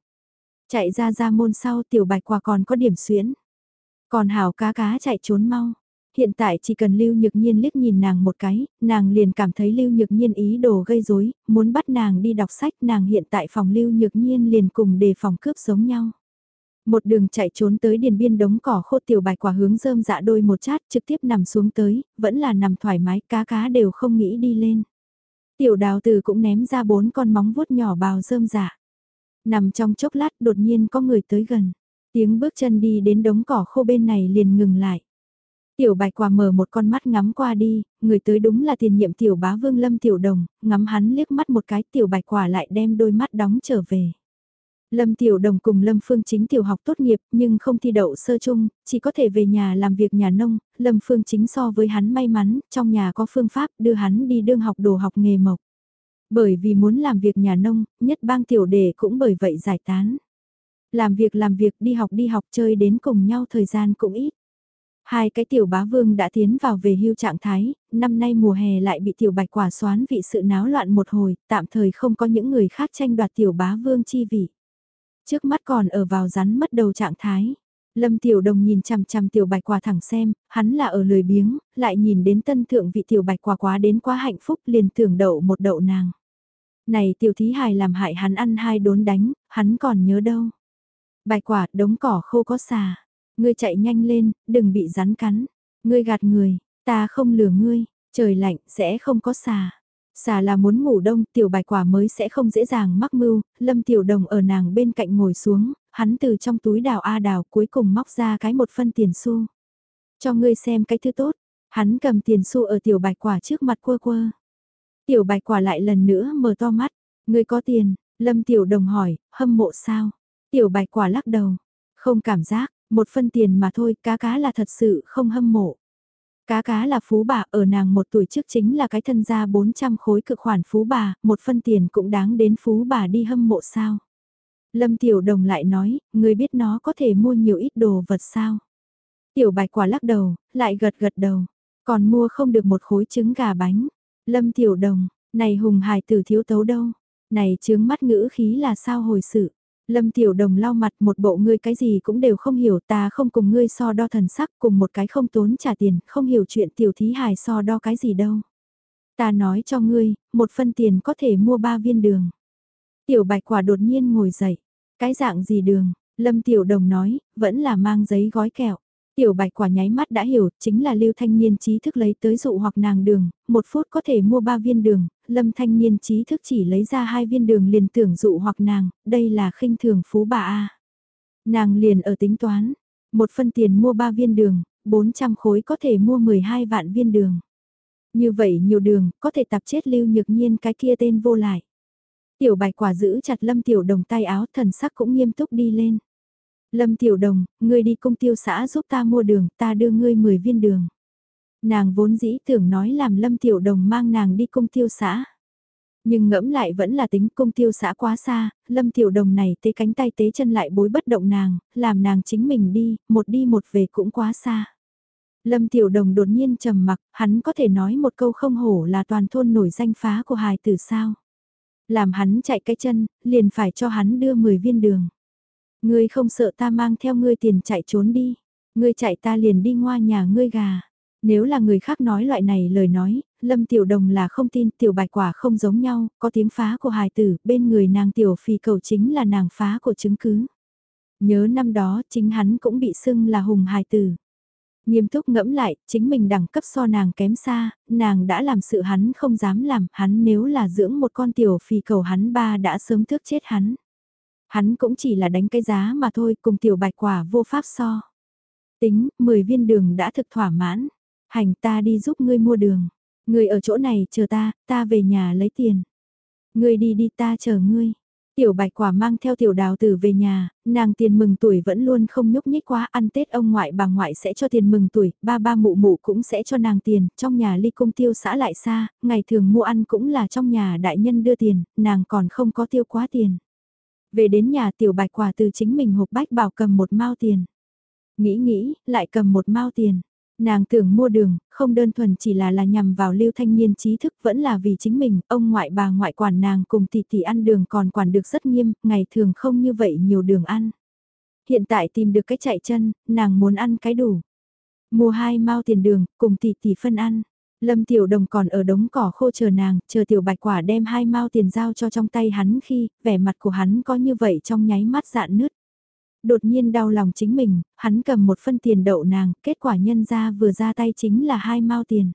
Chạy ra ra môn sau tiểu bạch quả còn có điểm xuyến. Còn hào cá cá chạy trốn mau. Hiện tại chỉ cần Lưu Nhược Nhiên liếc nhìn nàng một cái, nàng liền cảm thấy Lưu Nhược Nhiên ý đồ gây rối, muốn bắt nàng đi đọc sách, nàng hiện tại phòng Lưu Nhược Nhiên liền cùng đề phòng cướp giống nhau. Một đường chạy trốn tới điền biên đống cỏ khô tiểu bạch quả hướng rơm dạ đôi một chát trực tiếp nằm xuống tới, vẫn là nằm thoải mái, cá cá đều không nghĩ đi lên. Tiểu đào từ cũng ném ra bốn con móng vuốt nhỏ bào rơm dạ. Nằm trong chốc lát đột nhiên có người tới gần. Tiếng bước chân đi đến đống cỏ khô bên này liền ngừng lại. Tiểu bạch quả mở một con mắt ngắm qua đi, người tới đúng là tiền nhiệm tiểu bá vương lâm tiểu đồng, ngắm hắn liếc mắt một cái tiểu bạch quả lại đem đôi mắt đóng trở về. Lâm Tiểu Đồng cùng Lâm Phương Chính tiểu học tốt nghiệp nhưng không thi đậu sơ chung, chỉ có thể về nhà làm việc nhà nông, Lâm Phương Chính so với hắn may mắn, trong nhà có phương pháp đưa hắn đi đương học đồ học nghề mộc. Bởi vì muốn làm việc nhà nông, nhất bang tiểu đề cũng bởi vậy giải tán. Làm việc làm việc đi học đi học chơi đến cùng nhau thời gian cũng ít. Hai cái tiểu bá vương đã tiến vào về hưu trạng thái, năm nay mùa hè lại bị tiểu bạch quả xoán vị sự náo loạn một hồi, tạm thời không có những người khác tranh đoạt tiểu bá vương chi vị. Trước mắt còn ở vào rắn mất đầu trạng thái. Lâm Tiểu Đồng nhìn chằm chằm tiểu bạch quả thẳng xem, hắn là ở lười biếng, lại nhìn đến tân thượng vị tiểu bạch quả quá đến quá hạnh phúc liền tưởng đậu một đậu nàng. Này tiểu thí hài làm hại hắn ăn hai đốn đánh, hắn còn nhớ đâu bài quả đống cỏ khô có xà, ngươi chạy nhanh lên, đừng bị rắn cắn, ngươi gạt người, ta không lừa ngươi, trời lạnh sẽ không có xà. Xà là muốn ngủ đông, tiểu bài quả mới sẽ không dễ dàng mắc mưu, lâm tiểu đồng ở nàng bên cạnh ngồi xuống, hắn từ trong túi đào a đào cuối cùng móc ra cái một phân tiền xu. Cho ngươi xem cái thứ tốt, hắn cầm tiền xu ở tiểu bạch quả trước mặt quơ quơ. Tiểu bạch quả lại lần nữa mở to mắt, ngươi có tiền, lâm tiểu đồng hỏi, hâm mộ sao? Tiểu bạch quả lắc đầu, không cảm giác, một phân tiền mà thôi, cá cá là thật sự không hâm mộ. Cá cá là phú bà, ở nàng một tuổi trước chính là cái thân gia 400 khối cực khoản phú bà, một phân tiền cũng đáng đến phú bà đi hâm mộ sao. Lâm Tiểu Đồng lại nói, người biết nó có thể mua nhiều ít đồ vật sao. Tiểu bạch quả lắc đầu, lại gật gật đầu, còn mua không được một khối trứng gà bánh. Lâm Tiểu Đồng, này hùng hài tử thiếu tấu đâu, này chướng mắt ngữ khí là sao hồi sự. Lâm Tiểu Đồng lau mặt một bộ ngươi cái gì cũng đều không hiểu ta không cùng ngươi so đo thần sắc cùng một cái không tốn trả tiền, không hiểu chuyện tiểu thí hài so đo cái gì đâu. Ta nói cho ngươi, một phân tiền có thể mua ba viên đường. Tiểu bạch quả đột nhiên ngồi dậy, cái dạng gì đường, Lâm Tiểu Đồng nói, vẫn là mang giấy gói kẹo. Tiểu bạch quả nháy mắt đã hiểu, chính là lưu thanh niên trí thức lấy tới dụ hoặc nàng đường, một phút có thể mua ba viên đường, lâm thanh niên trí thức chỉ lấy ra hai viên đường liền tưởng dụ hoặc nàng, đây là khinh thường phú bà A. Nàng liền ở tính toán, một phân tiền mua ba viên đường, 400 khối có thể mua 12 vạn viên đường. Như vậy nhiều đường, có thể tập chết lưu nhược nhiên cái kia tên vô lại. Tiểu bạch quả giữ chặt lâm tiểu đồng tay áo thần sắc cũng nghiêm túc đi lên. Lâm Tiểu Đồng, ngươi đi công tiêu xã giúp ta mua đường, ta đưa ngươi 10 viên đường. Nàng vốn dĩ tưởng nói làm Lâm Tiểu Đồng mang nàng đi công tiêu xã. Nhưng ngẫm lại vẫn là tính công tiêu xã quá xa, Lâm Tiểu Đồng này tế cánh tay tế chân lại bối bất động nàng, làm nàng chính mình đi, một đi một về cũng quá xa. Lâm Tiểu Đồng đột nhiên trầm mặc, hắn có thể nói một câu không hổ là toàn thôn nổi danh phá của hài tử sao. Làm hắn chạy cái chân, liền phải cho hắn đưa 10 viên đường. Ngươi không sợ ta mang theo ngươi tiền chạy trốn đi. Ngươi chạy ta liền đi ngoa nhà ngươi gà. Nếu là người khác nói loại này lời nói, Lâm Tiểu Đồng là không tin tiểu bạch quả không giống nhau, có tiếng phá của hài tử, bên người nàng tiểu phi cầu chính là nàng phá của chứng cứ. Nhớ năm đó chính hắn cũng bị xưng là hùng hài tử. Nghiêm túc ngẫm lại, chính mình đẳng cấp so nàng kém xa, nàng đã làm sự hắn không dám làm, hắn nếu là dưỡng một con tiểu phi cầu hắn ba đã sớm thước chết hắn. Hắn cũng chỉ là đánh cái giá mà thôi cùng tiểu bạch quả vô pháp so. Tính, 10 viên đường đã thực thỏa mãn. Hành ta đi giúp ngươi mua đường. Ngươi ở chỗ này chờ ta, ta về nhà lấy tiền. Ngươi đi đi ta chờ ngươi. Tiểu bạch quả mang theo tiểu đào tử về nhà, nàng tiền mừng tuổi vẫn luôn không nhúc nhích quá, ăn Tết ông ngoại bà ngoại sẽ cho tiền mừng tuổi, ba ba mụ mụ cũng sẽ cho nàng tiền, trong nhà ly cung tiêu xã lại xa, ngày thường mua ăn cũng là trong nhà đại nhân đưa tiền, nàng còn không có tiêu quá tiền. Về đến nhà tiểu bạch quả từ chính mình hộp bách bảo cầm một mao tiền. Nghĩ nghĩ, lại cầm một mao tiền. Nàng tưởng mua đường, không đơn thuần chỉ là là nhằm vào lưu thanh niên trí thức vẫn là vì chính mình, ông ngoại bà ngoại quản nàng cùng tỷ tỷ ăn đường còn quản được rất nghiêm, ngày thường không như vậy nhiều đường ăn. Hiện tại tìm được cái chạy chân, nàng muốn ăn cái đủ. Mua hai mao tiền đường, cùng tỷ tỷ phân ăn. Lâm Tiểu Đồng còn ở đống cỏ khô chờ nàng, chờ Tiểu Bạch Quả đem hai mao tiền giao cho trong tay hắn khi, vẻ mặt của hắn có như vậy trong nháy mắt dạn nứt. Đột nhiên đau lòng chính mình, hắn cầm một phân tiền đậu nàng, kết quả nhân ra vừa ra tay chính là hai mao tiền.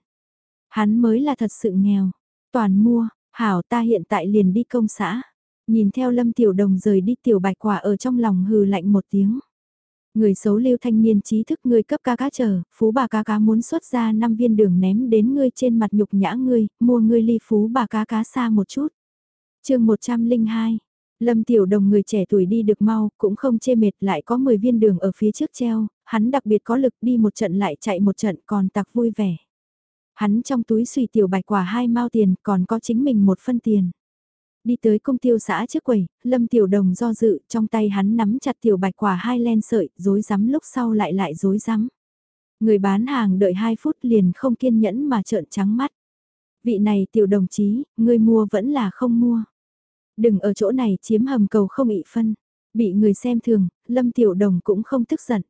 Hắn mới là thật sự nghèo. Toàn mua, hảo ta hiện tại liền đi công xã. Nhìn theo Lâm Tiểu Đồng rời đi Tiểu Bạch Quả ở trong lòng hừ lạnh một tiếng. Người xấu lưu thanh niên trí thức ngươi cấp ca cá chờ, phú bà cá cá muốn xuất ra 5 viên đường ném đến ngươi trên mặt nhục nhã ngươi, mua ngươi ly phú bà cá cá xa một chút. chương 102, Lâm Tiểu Đồng người trẻ tuổi đi được mau, cũng không chê mệt lại có 10 viên đường ở phía trước treo, hắn đặc biệt có lực đi một trận lại chạy một trận còn tặc vui vẻ. Hắn trong túi suy tiểu bạch quả hai mao tiền còn có chính mình một phân tiền. Đi tới công tiêu xã trước quầy, Lâm Tiểu Đồng do dự, trong tay hắn nắm chặt tiểu bạch quả hai len sợi, dối rắm lúc sau lại lại dối rắm. Người bán hàng đợi 2 phút liền không kiên nhẫn mà trợn trắng mắt. Vị này tiểu đồng chí, người mua vẫn là không mua. Đừng ở chỗ này chiếm hầm cầu không ị phân. Bị người xem thường, Lâm Tiểu Đồng cũng không tức giận.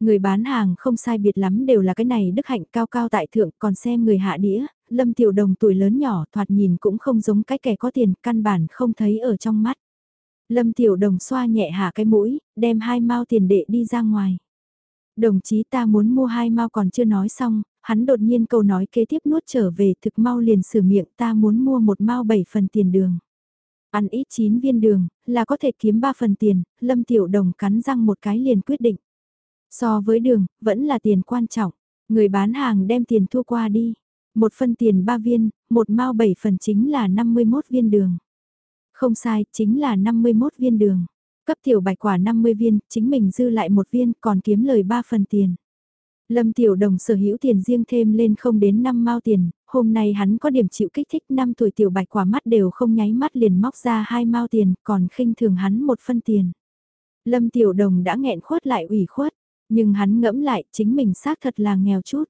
Người bán hàng không sai biệt lắm đều là cái này đức hạnh cao cao tại thượng còn xem người hạ đĩa, Lâm Tiểu Đồng tuổi lớn nhỏ thoạt nhìn cũng không giống cái kẻ có tiền căn bản không thấy ở trong mắt. Lâm Tiểu Đồng xoa nhẹ hạ cái mũi, đem hai mao tiền đệ đi ra ngoài. Đồng chí ta muốn mua hai mao còn chưa nói xong, hắn đột nhiên câu nói kế tiếp nuốt trở về thực mau liền sửa miệng ta muốn mua một mao bảy phần tiền đường. Ăn ít 9 viên đường, là có thể kiếm 3 phần tiền, Lâm Tiểu Đồng cắn răng một cái liền quyết định. So với đường, vẫn là tiền quan trọng. Người bán hàng đem tiền thua qua đi. Một phân tiền 3 viên, một mao 7 phần chính là 51 viên đường. Không sai, chính là 51 viên đường. Cấp tiểu bạch quả 50 viên, chính mình dư lại một viên, còn kiếm lời 3 phần tiền. Lâm Tiểu Đồng sở hữu tiền riêng thêm lên không đến 5 mao tiền, hôm nay hắn có điểm chịu kích thích năm tuổi tiểu bạch quả mắt đều không nháy mắt liền móc ra hai mao tiền, còn khinh thường hắn một phân tiền. Lâm Tiểu Đồng đã nghẹn khuất lại ủy khuất, nhưng hắn ngẫm lại chính mình xác thật là nghèo chút.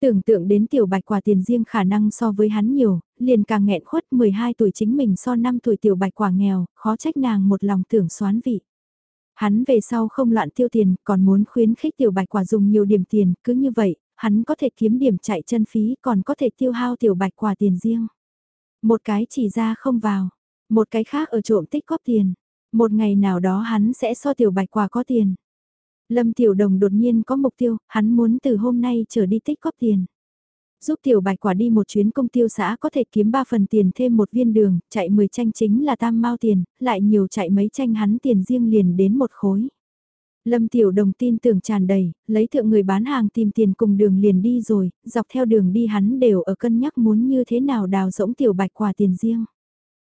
Tưởng tượng đến tiểu bạch quả tiền riêng khả năng so với hắn nhiều, liền càng nghẹn khuất 12 tuổi chính mình so 5 tuổi tiểu bạch quả nghèo, khó trách nàng một lòng tưởng xoán vị. Hắn về sau không loạn tiêu tiền, còn muốn khuyến khích tiểu bạch quả dùng nhiều điểm tiền, cứ như vậy, hắn có thể kiếm điểm chạy chân phí còn có thể tiêu hao tiểu bạch quả tiền riêng. Một cái chỉ ra không vào, một cái khác ở trộm tích góp tiền. Một ngày nào đó hắn sẽ so tiểu bạch quả có tiền. Lâm Tiểu Đồng đột nhiên có mục tiêu, hắn muốn từ hôm nay trở đi tích góp tiền. Giúp tiểu bạch quả đi một chuyến công tiêu xã có thể kiếm 3 phần tiền thêm một viên đường, chạy 10 tranh chính là tam mao tiền, lại nhiều chạy mấy tranh hắn tiền riêng liền đến một khối. Lâm Tiểu Đồng tin tưởng tràn đầy, lấy thượng người bán hàng tìm tiền cùng đường liền đi rồi, dọc theo đường đi hắn đều ở cân nhắc muốn như thế nào đào rỗng tiểu bạch quả tiền riêng.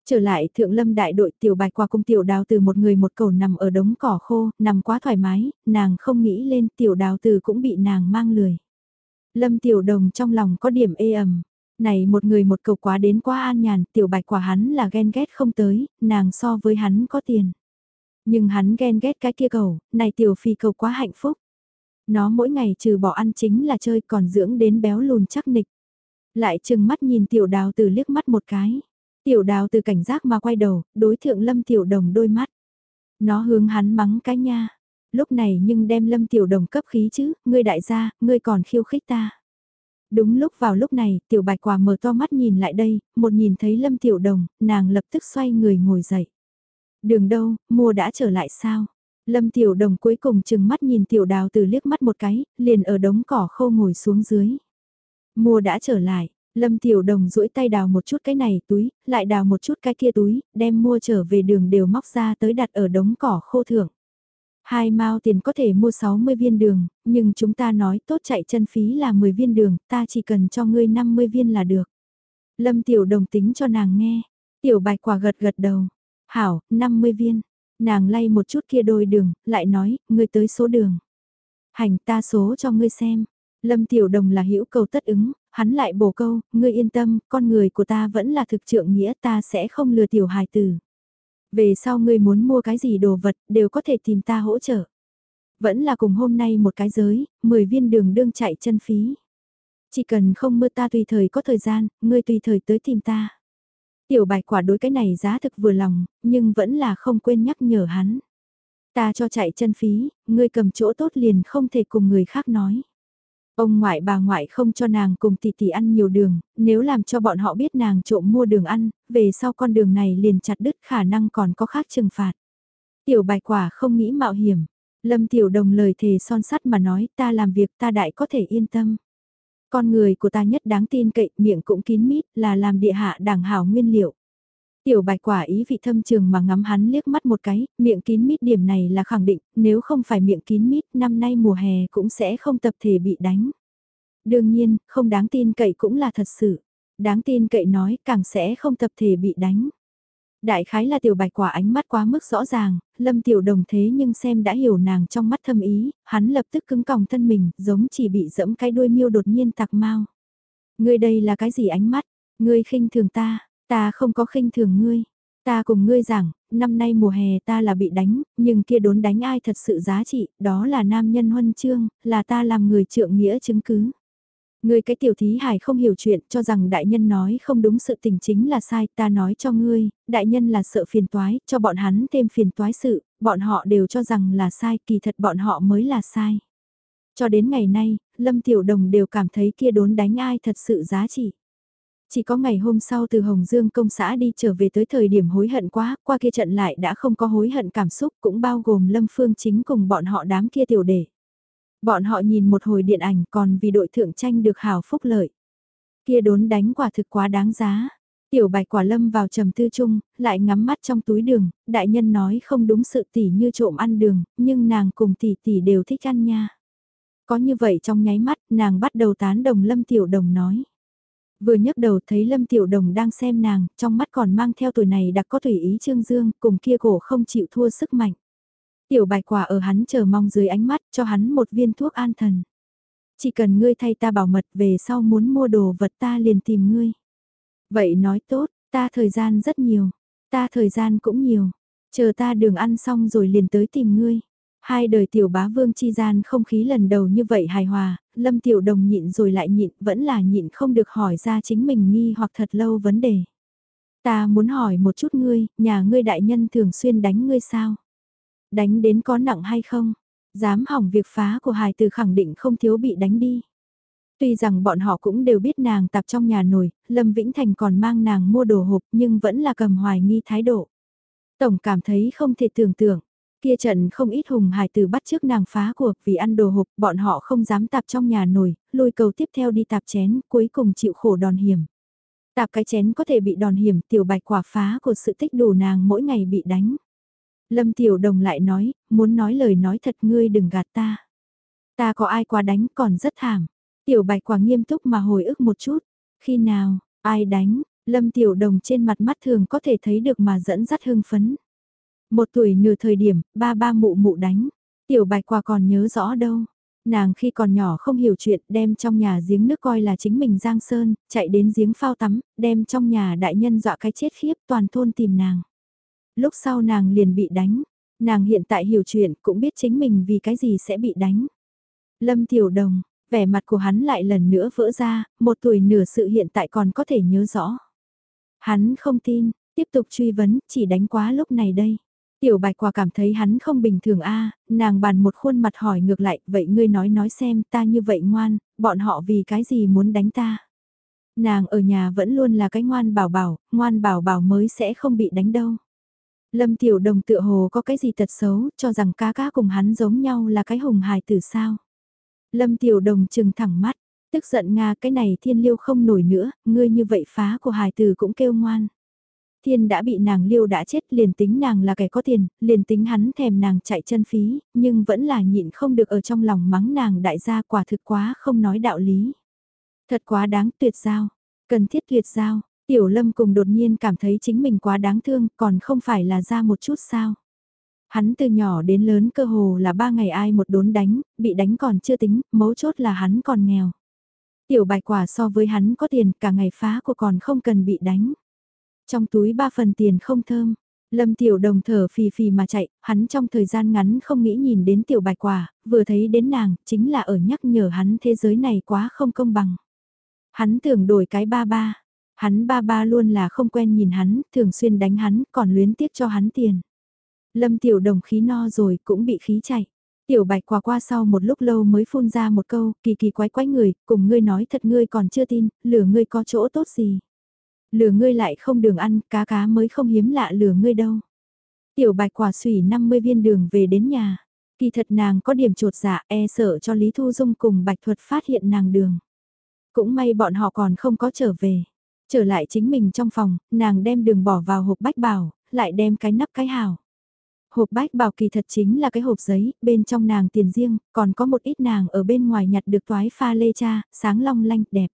Trở lại thượng lâm đại đội tiểu bạch quả cùng tiểu đào từ một người một cầu nằm ở đống cỏ khô, nằm quá thoải mái, nàng không nghĩ lên tiểu đào từ cũng bị nàng mang lười. Lâm tiểu đồng trong lòng có điểm ê ẩm, này một người một cầu quá đến quá an nhàn, tiểu bạch quả hắn là ghen ghét không tới, nàng so với hắn có tiền. Nhưng hắn ghen ghét cái kia cầu, này tiểu phi cầu quá hạnh phúc. Nó mỗi ngày trừ bỏ ăn chính là chơi còn dưỡng đến béo lùn chắc nịch. Lại chừng mắt nhìn tiểu đào từ liếc mắt một cái. Tiểu đào từ cảnh giác mà quay đầu, đối thượng lâm tiểu đồng đôi mắt. Nó hướng hắn mắng cái nha. Lúc này nhưng đem lâm tiểu đồng cấp khí chứ, ngươi đại gia, ngươi còn khiêu khích ta. Đúng lúc vào lúc này, tiểu bạch quả mở to mắt nhìn lại đây, một nhìn thấy lâm tiểu đồng, nàng lập tức xoay người ngồi dậy. Đường đâu, mua đã trở lại sao? Lâm Tiểu Đồng cuối cùng chừng mắt nhìn Tiểu Đào từ liếc mắt một cái, liền ở đống cỏ khô ngồi xuống dưới. Mua đã trở lại, Lâm Tiểu Đồng duỗi tay đào một chút cái này túi, lại đào một chút cái kia túi, đem mua trở về đường đều móc ra tới đặt ở đống cỏ khô thưởng. Hai mao tiền có thể mua 60 viên đường, nhưng chúng ta nói tốt chạy chân phí là 10 viên đường, ta chỉ cần cho ngươi 50 viên là được. Lâm Tiểu Đồng tính cho nàng nghe, Tiểu Bạch quả gật gật đầu, Hảo, 50 viên. Nàng lay một chút kia đôi đường, lại nói, ngươi tới số đường. Hành ta số cho ngươi xem. Lâm Tiểu Đồng là hữu cầu tất ứng, hắn lại bổ câu, ngươi yên tâm, con người của ta vẫn là thực trượng nghĩa ta sẽ không lừa tiểu hài tử. Về sau ngươi muốn mua cái gì đồ vật đều có thể tìm ta hỗ trợ. Vẫn là cùng hôm nay một cái giới, 10 viên đường đương chạy chân phí. Chỉ cần không mưa ta tùy thời có thời gian, ngươi tùy thời tới tìm ta. Tiểu bạch quả đối cái này giá thực vừa lòng, nhưng vẫn là không quên nhắc nhở hắn. Ta cho chạy chân phí, ngươi cầm chỗ tốt liền không thể cùng người khác nói. Ông ngoại bà ngoại không cho nàng cùng tỷ tỷ ăn nhiều đường, nếu làm cho bọn họ biết nàng trộm mua đường ăn, về sau con đường này liền chặt đứt khả năng còn có khác trừng phạt. Tiểu bài quả không nghĩ mạo hiểm. Lâm tiểu đồng lời thề son sắt mà nói ta làm việc ta đại có thể yên tâm. Con người của ta nhất đáng tin cậy, miệng cũng kín mít là làm địa hạ đảng hảo nguyên liệu. Tiểu bạch quả ý vị thâm trường mà ngắm hắn liếc mắt một cái, miệng kín mít điểm này là khẳng định, nếu không phải miệng kín mít, năm nay mùa hè cũng sẽ không tập thể bị đánh. Đương nhiên, không đáng tin cậy cũng là thật sự. Đáng tin cậy nói, càng sẽ không tập thể bị đánh. Đại khái là tiểu bạch quả ánh mắt quá mức rõ ràng, lâm tiểu đồng thế nhưng xem đã hiểu nàng trong mắt thâm ý, hắn lập tức cứng còng thân mình, giống chỉ bị dẫm cái đuôi miêu đột nhiên tạc mau. Ngươi đây là cái gì ánh mắt? Ngươi khinh thường ta, Ta không có khinh thường ngươi. Ta cùng ngươi rằng, năm nay mùa hè ta là bị đánh, nhưng kia đốn đánh ai thật sự giá trị, đó là nam nhân huân chương, là ta làm người trượng nghĩa chứng cứ. Ngươi cái tiểu thí hải không hiểu chuyện cho rằng đại nhân nói không đúng sự tình chính là sai, ta nói cho ngươi, đại nhân là sợ phiền toái, cho bọn hắn thêm phiền toái sự, bọn họ đều cho rằng là sai, kỳ thật bọn họ mới là sai. Cho đến ngày nay, Lâm Tiểu Đồng đều cảm thấy kia đốn đánh ai thật sự giá trị. Chỉ có ngày hôm sau từ Hồng Dương công xã đi trở về tới thời điểm hối hận quá, qua kia trận lại đã không có hối hận cảm xúc cũng bao gồm Lâm Phương chính cùng bọn họ đám kia tiểu đệ. Bọn họ nhìn một hồi điện ảnh còn vì đội thượng tranh được hào phúc lợi. Kia đốn đánh quả thực quá đáng giá. Tiểu bạch quả lâm vào trầm tư chung, lại ngắm mắt trong túi đường, đại nhân nói không đúng sự tỷ như trộm ăn đường, nhưng nàng cùng tỷ tỷ đều thích ăn nha. Có như vậy trong nháy mắt, nàng bắt đầu tán đồng lâm tiểu đồng nói. Vừa nhấc đầu thấy Lâm Tiểu Đồng đang xem nàng, trong mắt còn mang theo tuổi này đặc có tùy ý Trương Dương, cùng kia cổ không chịu thua sức mạnh. Tiểu bạch quả ở hắn chờ mong dưới ánh mắt cho hắn một viên thuốc an thần. Chỉ cần ngươi thay ta bảo mật về sau muốn mua đồ vật ta liền tìm ngươi. Vậy nói tốt, ta thời gian rất nhiều, ta thời gian cũng nhiều, chờ ta đường ăn xong rồi liền tới tìm ngươi. Hai đời tiểu bá vương chi gian không khí lần đầu như vậy hài hòa, lâm tiểu đồng nhịn rồi lại nhịn, vẫn là nhịn không được hỏi ra chính mình nghi hoặc thật lâu vấn đề. Ta muốn hỏi một chút ngươi, nhà ngươi đại nhân thường xuyên đánh ngươi sao? Đánh đến có nặng hay không? Dám hỏng việc phá của hài từ khẳng định không thiếu bị đánh đi. Tuy rằng bọn họ cũng đều biết nàng tạp trong nhà nổi Lâm Vĩnh Thành còn mang nàng mua đồ hộp nhưng vẫn là cầm hoài nghi thái độ. Tổng cảm thấy không thể tưởng tượng, Kia trận không ít hùng hải từ bắt trước nàng phá của vì ăn đồ hộp, bọn họ không dám tạp trong nhà nổi lôi cầu tiếp theo đi tạp chén, cuối cùng chịu khổ đòn hiểm. Tạp cái chén có thể bị đòn hiểm, tiểu bạch quả phá của sự tích đủ nàng mỗi ngày bị đánh. Lâm tiểu đồng lại nói, muốn nói lời nói thật ngươi đừng gạt ta. Ta có ai quá đánh còn rất thảm. Tiểu bạch quả nghiêm túc mà hồi ức một chút. Khi nào, ai đánh, lâm tiểu đồng trên mặt mắt thường có thể thấy được mà dẫn dắt hưng phấn. Một tuổi nửa thời điểm, ba ba mụ mụ đánh. Tiểu bạch quả còn nhớ rõ đâu. Nàng khi còn nhỏ không hiểu chuyện đem trong nhà giếng nước coi là chính mình giang sơn, chạy đến giếng phao tắm, đem trong nhà đại nhân dọa cái chết khiếp toàn thôn tìm nàng. Lúc sau nàng liền bị đánh, nàng hiện tại hiểu chuyện cũng biết chính mình vì cái gì sẽ bị đánh. Lâm Tiểu Đồng, vẻ mặt của hắn lại lần nữa vỡ ra, một tuổi nửa sự hiện tại còn có thể nhớ rõ. Hắn không tin, tiếp tục truy vấn, chỉ đánh quá lúc này đây. Tiểu bạch quả cảm thấy hắn không bình thường a nàng bàn một khuôn mặt hỏi ngược lại, vậy ngươi nói nói xem ta như vậy ngoan, bọn họ vì cái gì muốn đánh ta. Nàng ở nhà vẫn luôn là cái ngoan bảo bảo, ngoan bảo bảo mới sẽ không bị đánh đâu. Lâm tiểu đồng tựa hồ có cái gì tật xấu, cho rằng ca ca cùng hắn giống nhau là cái hùng hài tử sao. Lâm tiểu đồng trừng thẳng mắt, tức giận Nga cái này thiên liêu không nổi nữa, ngươi như vậy phá của hài tử cũng kêu ngoan. Thiên đã bị nàng liêu đã chết liền tính nàng là kẻ có tiền, liền tính hắn thèm nàng chạy chân phí, nhưng vẫn là nhịn không được ở trong lòng mắng nàng đại gia quả thực quá không nói đạo lý. Thật quá đáng tuyệt giao, cần thiết tuyệt giao, Tiểu lâm cùng đột nhiên cảm thấy chính mình quá đáng thương, còn không phải là ra một chút sao. Hắn từ nhỏ đến lớn cơ hồ là ba ngày ai một đốn đánh, bị đánh còn chưa tính, mấu chốt là hắn còn nghèo. Tiểu bạch quả so với hắn có tiền cả ngày phá của còn không cần bị đánh. Trong túi ba phần tiền không thơm, Lâm Tiểu Đồng thở phì phì mà chạy, hắn trong thời gian ngắn không nghĩ nhìn đến Tiểu Bạch Quả, vừa thấy đến nàng, chính là ở nhắc nhở hắn thế giới này quá không công bằng. Hắn tưởng đổi cái ba ba, hắn ba ba luôn là không quen nhìn hắn, thường xuyên đánh hắn, còn luyến tiếc cho hắn tiền. Lâm Tiểu Đồng khí no rồi cũng bị khí chạy. Tiểu Bạch Quả qua sau một lúc lâu mới phun ra một câu, kỳ kỳ quái quái người, cùng ngươi nói thật ngươi còn chưa tin, lửa ngươi có chỗ tốt gì. Lừa ngươi lại không đường ăn, cá cá mới không hiếm lạ lừa ngươi đâu. Tiểu bạch quả sủy 50 viên đường về đến nhà. Kỳ thật nàng có điểm trột dạ e sợ cho Lý Thu Dung cùng Bạch Thuật phát hiện nàng đường. Cũng may bọn họ còn không có trở về. Trở lại chính mình trong phòng, nàng đem đường bỏ vào hộp bách bảo, lại đem cái nắp cái hào. Hộp bách bảo kỳ thật chính là cái hộp giấy, bên trong nàng tiền riêng, còn có một ít nàng ở bên ngoài nhặt được toái pha lê cha, sáng long lanh, đẹp.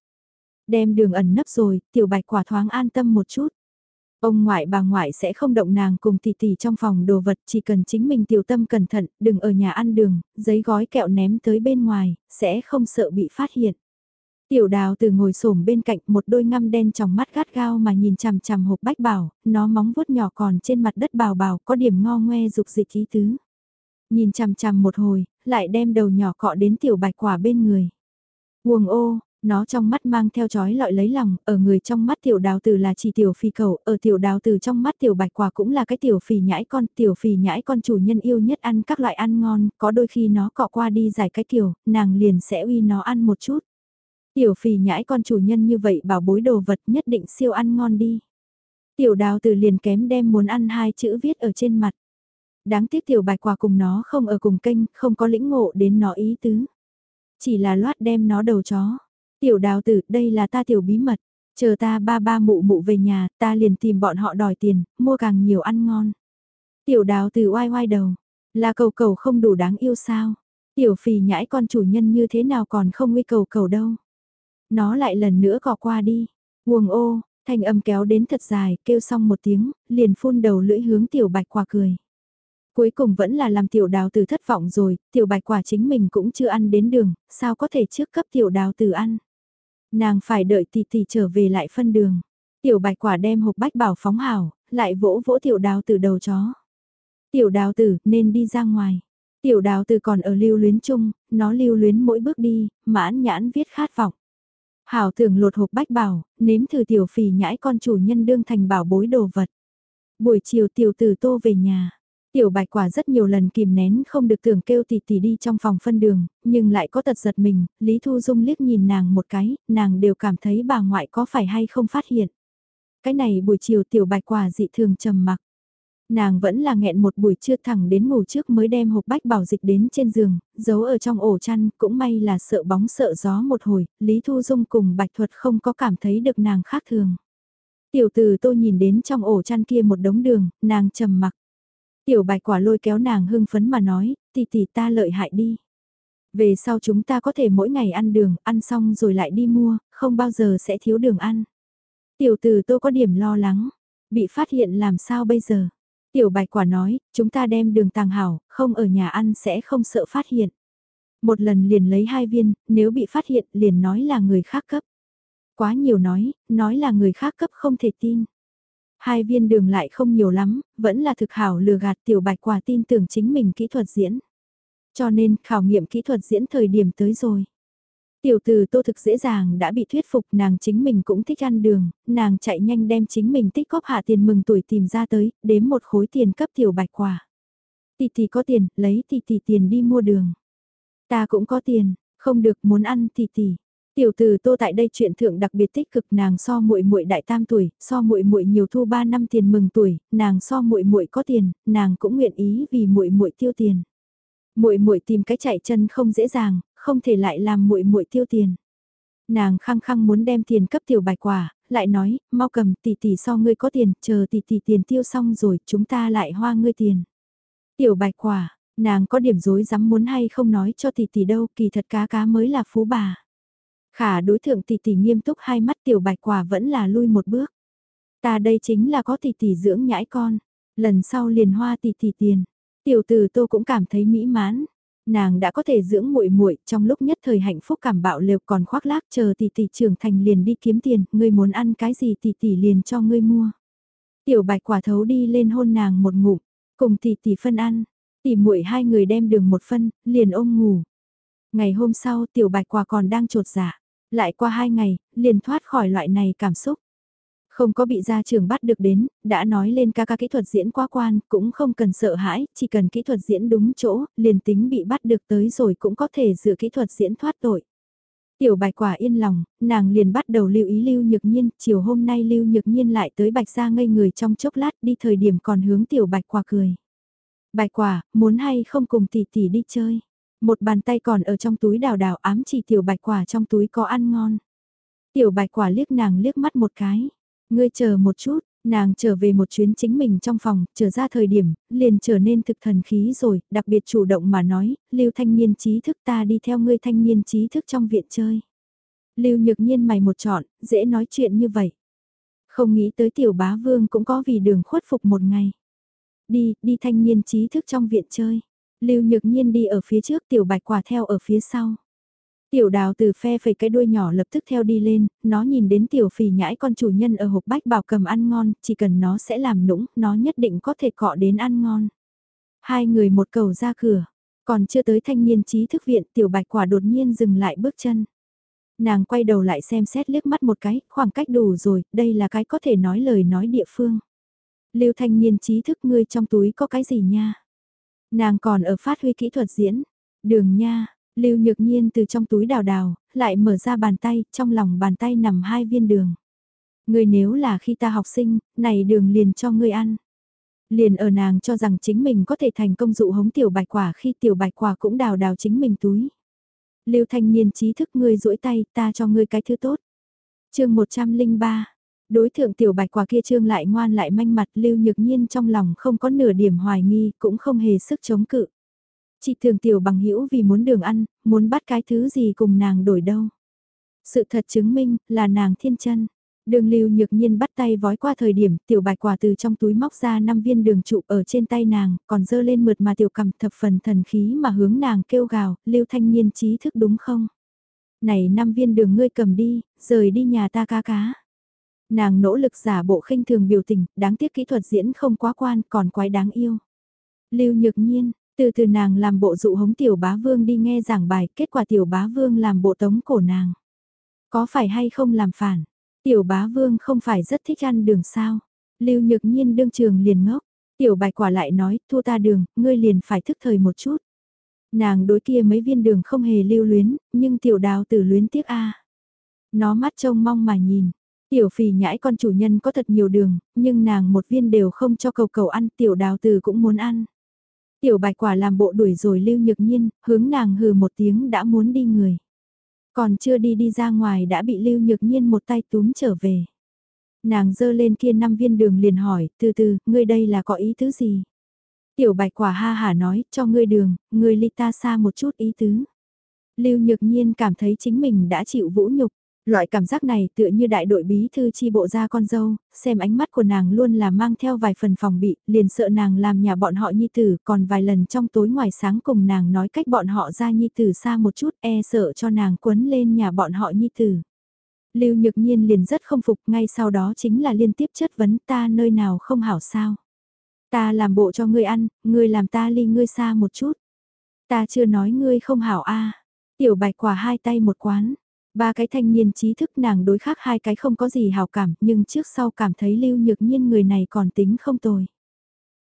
Đem đường ẩn nấp rồi, tiểu bạch quả thoáng an tâm một chút. Ông ngoại bà ngoại sẽ không động nàng cùng tỷ tỷ trong phòng đồ vật chỉ cần chính mình tiểu tâm cẩn thận, đừng ở nhà ăn đường, giấy gói kẹo ném tới bên ngoài, sẽ không sợ bị phát hiện. Tiểu đào từ ngồi xổm bên cạnh một đôi ngăm đen trong mắt gắt gao mà nhìn chằm chằm hộp bách bảo, nó móng vuốt nhỏ còn trên mặt đất bào bào có điểm ngo ngoe dục dịch ý tứ. Nhìn chằm chằm một hồi, lại đem đầu nhỏ cọ đến tiểu bạch quả bên người. Quồng ô, nó trong mắt mang theo chói lọi lấy lòng, ở người trong mắt tiểu đào tử là chỉ tiểu phi cầu, ở tiểu đào tử trong mắt tiểu bạch quả cũng là cái tiểu phì nhãi con, tiểu phì nhãi con chủ nhân yêu nhất ăn các loại ăn ngon, có đôi khi nó cọ qua đi giải cái kiểu, nàng liền sẽ uy nó ăn một chút. Tiểu phì nhãi con chủ nhân như vậy bảo bối đồ vật nhất định siêu ăn ngon đi. Tiểu đào tử liền kém đem muốn ăn hai chữ viết ở trên mặt. Đáng tiếc tiểu bạch quả cùng nó không ở cùng kênh, không có lĩnh ngộ đến nó ý tứ. Chỉ là loát đem nó đầu chó. Tiểu đào tử, đây là ta tiểu bí mật. Chờ ta ba ba mụ mụ về nhà, ta liền tìm bọn họ đòi tiền, mua càng nhiều ăn ngon. Tiểu đào tử oai oai đầu, là cầu cầu không đủ đáng yêu sao? Tiểu phì nhãi con chủ nhân như thế nào còn không nguy cầu cầu đâu. Nó lại lần nữa cọ qua đi. Nguồn ô, thanh âm kéo đến thật dài, kêu xong một tiếng, liền phun đầu lưỡi hướng tiểu bạch quả cười. Cuối cùng vẫn là làm tiểu đào tử thất vọng rồi, tiểu bạch quả chính mình cũng chưa ăn đến đường, sao có thể trước cấp tiểu đào tử ăn. Nàng phải đợi tỷ tỷ trở về lại phân đường. Tiểu bạch quả đem hộp bách bảo phóng hảo, lại vỗ vỗ tiểu đào từ đầu chó. Tiểu đào tử nên đi ra ngoài. Tiểu đào tử còn ở lưu luyến chung, nó lưu luyến mỗi bước đi, mãn nhãn viết khát vọng. Hảo thường lột hộp bách bảo, nếm thử tiểu phì nhãi con chủ nhân đương thành bảo bối đồ vật. Buổi chiều tiểu tử tô về nhà. Tiểu bạch quả rất nhiều lần kìm nén không được tưởng kêu tỷ tỷ đi trong phòng phân đường, nhưng lại có tật giật mình, Lý Thu Dung liếc nhìn nàng một cái, nàng đều cảm thấy bà ngoại có phải hay không phát hiện. Cái này buổi chiều tiểu bạch quả dị thường trầm mặc. Nàng vẫn là nghẹn một buổi trưa thẳng đến ngủ trước mới đem hộp bách bảo dịch đến trên giường, giấu ở trong ổ chăn, cũng may là sợ bóng sợ gió một hồi, Lý Thu Dung cùng bạch thuật không có cảm thấy được nàng khác thường. Tiểu từ tôi nhìn đến trong ổ chăn kia một đống đường, nàng trầm mặc. Tiểu bạch quả lôi kéo nàng hưng phấn mà nói, tỷ tỷ ta lợi hại đi. Về sau chúng ta có thể mỗi ngày ăn đường, ăn xong rồi lại đi mua, không bao giờ sẽ thiếu đường ăn. Tiểu tử tôi có điểm lo lắng, bị phát hiện làm sao bây giờ? Tiểu bạch quả nói, chúng ta đem đường tàng hảo, không ở nhà ăn sẽ không sợ phát hiện. Một lần liền lấy hai viên, nếu bị phát hiện liền nói là người khác cấp. Quá nhiều nói, nói là người khác cấp không thể tin. Hai viên đường lại không nhiều lắm, vẫn là thực hảo lừa gạt tiểu bạch quả tin tưởng chính mình kỹ thuật diễn. Cho nên khảo nghiệm kỹ thuật diễn thời điểm tới rồi. Tiểu từ tô thực dễ dàng đã bị thuyết phục nàng chính mình cũng thích ăn đường, nàng chạy nhanh đem chính mình tích góp hạ tiền mừng tuổi tìm ra tới, đếm một khối tiền cấp tiểu bạch quả. Tỷ tỷ có tiền, lấy tỷ tỷ tiền đi mua đường. Ta cũng có tiền, không được muốn ăn tỷ tỷ. Tiểu từ Tô tại đây chuyện thượng đặc biệt tích cực, nàng so muội muội đại tam tuổi, so muội muội nhiều thu 3 năm tiền mừng tuổi, nàng so muội muội có tiền, nàng cũng nguyện ý vì muội muội tiêu tiền. Muội muội tìm cái chạy chân không dễ dàng, không thể lại làm muội muội tiêu tiền. Nàng khăng khăng muốn đem tiền cấp tiểu bạch quả, lại nói, mau cầm tỷ tỷ so ngươi có tiền, chờ tỷ tỷ tiền tiêu xong rồi, chúng ta lại hoa ngươi tiền. Tiểu bạch quả, nàng có điểm dối dám muốn hay không nói cho tỷ tỷ đâu, kỳ thật cá cá mới là phú bà. Khả đối thượng tỷ tỷ nghiêm túc hai mắt tiểu bạch quả vẫn là lui một bước. Ta đây chính là có tỷ tỷ dưỡng nhãi con, lần sau liền hoa tỷ tỷ tiền. Tiểu tử Tô cũng cảm thấy mỹ mãn. Nàng đã có thể dưỡng muội muội, trong lúc nhất thời hạnh phúc cảm bạo lều còn khoác lác chờ tỷ tỷ trưởng thành liền đi kiếm tiền, ngươi muốn ăn cái gì tỷ tỷ liền cho ngươi mua. Tiểu Bạch quả thấu đi lên hôn nàng một ngụm, cùng tỷ tỷ phân ăn, tỷ muội hai người đem đường một phân, liền ôm ngủ. Ngày hôm sau tiểu Bạch quả còn đang trột dạ, lại qua hai ngày, liền thoát khỏi loại này cảm xúc. Không có bị gia trường bắt được đến, đã nói lên ca ca kỹ thuật diễn quá quan, cũng không cần sợ hãi, chỉ cần kỹ thuật diễn đúng chỗ, liền tính bị bắt được tới rồi cũng có thể dựa kỹ thuật diễn thoát tội. Tiểu bạch quả yên lòng, nàng liền bắt đầu lưu ý lưu nhược nhiên, chiều hôm nay lưu nhược nhiên lại tới bạch ra ngây người trong chốc lát đi thời điểm còn hướng tiểu bạch quả cười. Bạch quả, muốn hay không cùng tỷ tỷ đi chơi. Một bàn tay còn ở trong túi đào đào ám chỉ tiểu bạch quả trong túi có ăn ngon. Tiểu bạch quả liếc nàng liếc mắt một cái. Ngươi chờ một chút, nàng trở về một chuyến chính mình trong phòng, trở ra thời điểm, liền trở nên thực thần khí rồi, đặc biệt chủ động mà nói, lưu thanh niên trí thức ta đi theo ngươi thanh niên trí thức trong viện chơi. Lưu nhược nhiên mày một chọn, dễ nói chuyện như vậy. Không nghĩ tới tiểu bá vương cũng có vì đường khuất phục một ngày. Đi, đi thanh niên trí thức trong viện chơi. Lưu nhược nhiên đi ở phía trước tiểu bạch quả theo ở phía sau. Tiểu đào từ phe phẩy cái đuôi nhỏ lập tức theo đi lên, nó nhìn đến tiểu phì nhãi con chủ nhân ở hộp bách bảo cầm ăn ngon, chỉ cần nó sẽ làm nũng, nó nhất định có thể cọ đến ăn ngon. Hai người một cầu ra cửa, còn chưa tới thanh niên trí thức viện tiểu bạch quả đột nhiên dừng lại bước chân. Nàng quay đầu lại xem xét liếc mắt một cái, khoảng cách đủ rồi, đây là cái có thể nói lời nói địa phương. Lưu thanh niên trí thức ngươi trong túi có cái gì nha? Nàng còn ở phát huy kỹ thuật diễn. Đường nha, Lưu Nhược Nhiên từ trong túi đào đào, lại mở ra bàn tay, trong lòng bàn tay nằm hai viên đường. Ngươi nếu là khi ta học sinh, này đường liền cho ngươi ăn. Liền ở nàng cho rằng chính mình có thể thành công dụ hống tiểu bạch quả khi tiểu bạch quả cũng đào đào chính mình túi. Lưu thanh niên trí thức ngươi duỗi tay, ta cho ngươi cái thứ tốt. chương 103, đối thượng tiểu bạch quả kia trương lại ngoan lại manh mặt lưu nhược nhiên trong lòng không có nửa điểm hoài nghi, cũng không hề sức chống cự. Chị thường tiểu bằng hữu vì muốn đường ăn, muốn bắt cái thứ gì cùng nàng đổi đâu. Sự thật chứng minh là nàng thiên chân. Đường lưu nhược nhiên bắt tay vói qua thời điểm tiểu bạch quả từ trong túi móc ra 5 viên đường trụ ở trên tay nàng, còn dơ lên mượt mà tiểu cầm thập phần thần khí mà hướng nàng kêu gào, lưu thanh niên trí thức đúng không? Này 5 viên đường ngươi cầm đi, rời đi nhà ta cá cá. Nàng nỗ lực giả bộ khinh thường biểu tình, đáng tiếc kỹ thuật diễn không quá quan còn quái đáng yêu. Lưu nhược nhiên, từ từ nàng làm bộ dụ hống tiểu bá vương đi nghe giảng bài, kết quả tiểu bá vương làm bộ tống cổ nàng. Có phải hay không làm phản? Tiểu bá vương không phải rất thích ăn đường sao? Lưu nhược nhiên đương trường liền ngốc. Tiểu bài quả lại nói, thua ta đường, ngươi liền phải thức thời một chút. Nàng đối kia mấy viên đường không hề lưu luyến, nhưng tiểu đào tử luyến tiếc a. Nó mắt trông mong mà nhìn. Tiểu phì nhãi con chủ nhân có thật nhiều đường, nhưng nàng một viên đều không cho cầu cầu ăn, tiểu đào từ cũng muốn ăn. Tiểu bạch quả làm bộ đuổi rồi lưu nhược nhiên, hướng nàng hừ một tiếng đã muốn đi người. Còn chưa đi đi ra ngoài đã bị lưu nhược nhiên một tay túm trở về. Nàng dơ lên kia năm viên đường liền hỏi, từ từ, ngươi đây là có ý tứ gì? Tiểu bạch quả ha hả nói, cho ngươi đường, ngươi ly ta xa một chút ý tứ. Lưu nhược nhiên cảm thấy chính mình đã chịu vũ nhục. Loại cảm giác này tựa như đại đội bí thư chi bộ ra con dâu, xem ánh mắt của nàng luôn là mang theo vài phần phòng bị, liền sợ nàng làm nhà bọn họ nhi tử, còn vài lần trong tối ngoài sáng cùng nàng nói cách bọn họ ra nhi tử xa một chút, e sợ cho nàng quấn lên nhà bọn họ nhi tử. Lưu Nhược Nhiên liền rất không phục, ngay sau đó chính là liên tiếp chất vấn ta nơi nào không hảo sao. Ta làm bộ cho ngươi ăn, ngươi làm ta ly ngươi xa một chút. Ta chưa nói ngươi không hảo a. Tiểu Bạch quả hai tay một quán. Ba cái thanh niên trí thức nàng đối khác hai cái không có gì hào cảm nhưng trước sau cảm thấy lưu nhược nhiên người này còn tính không tồi.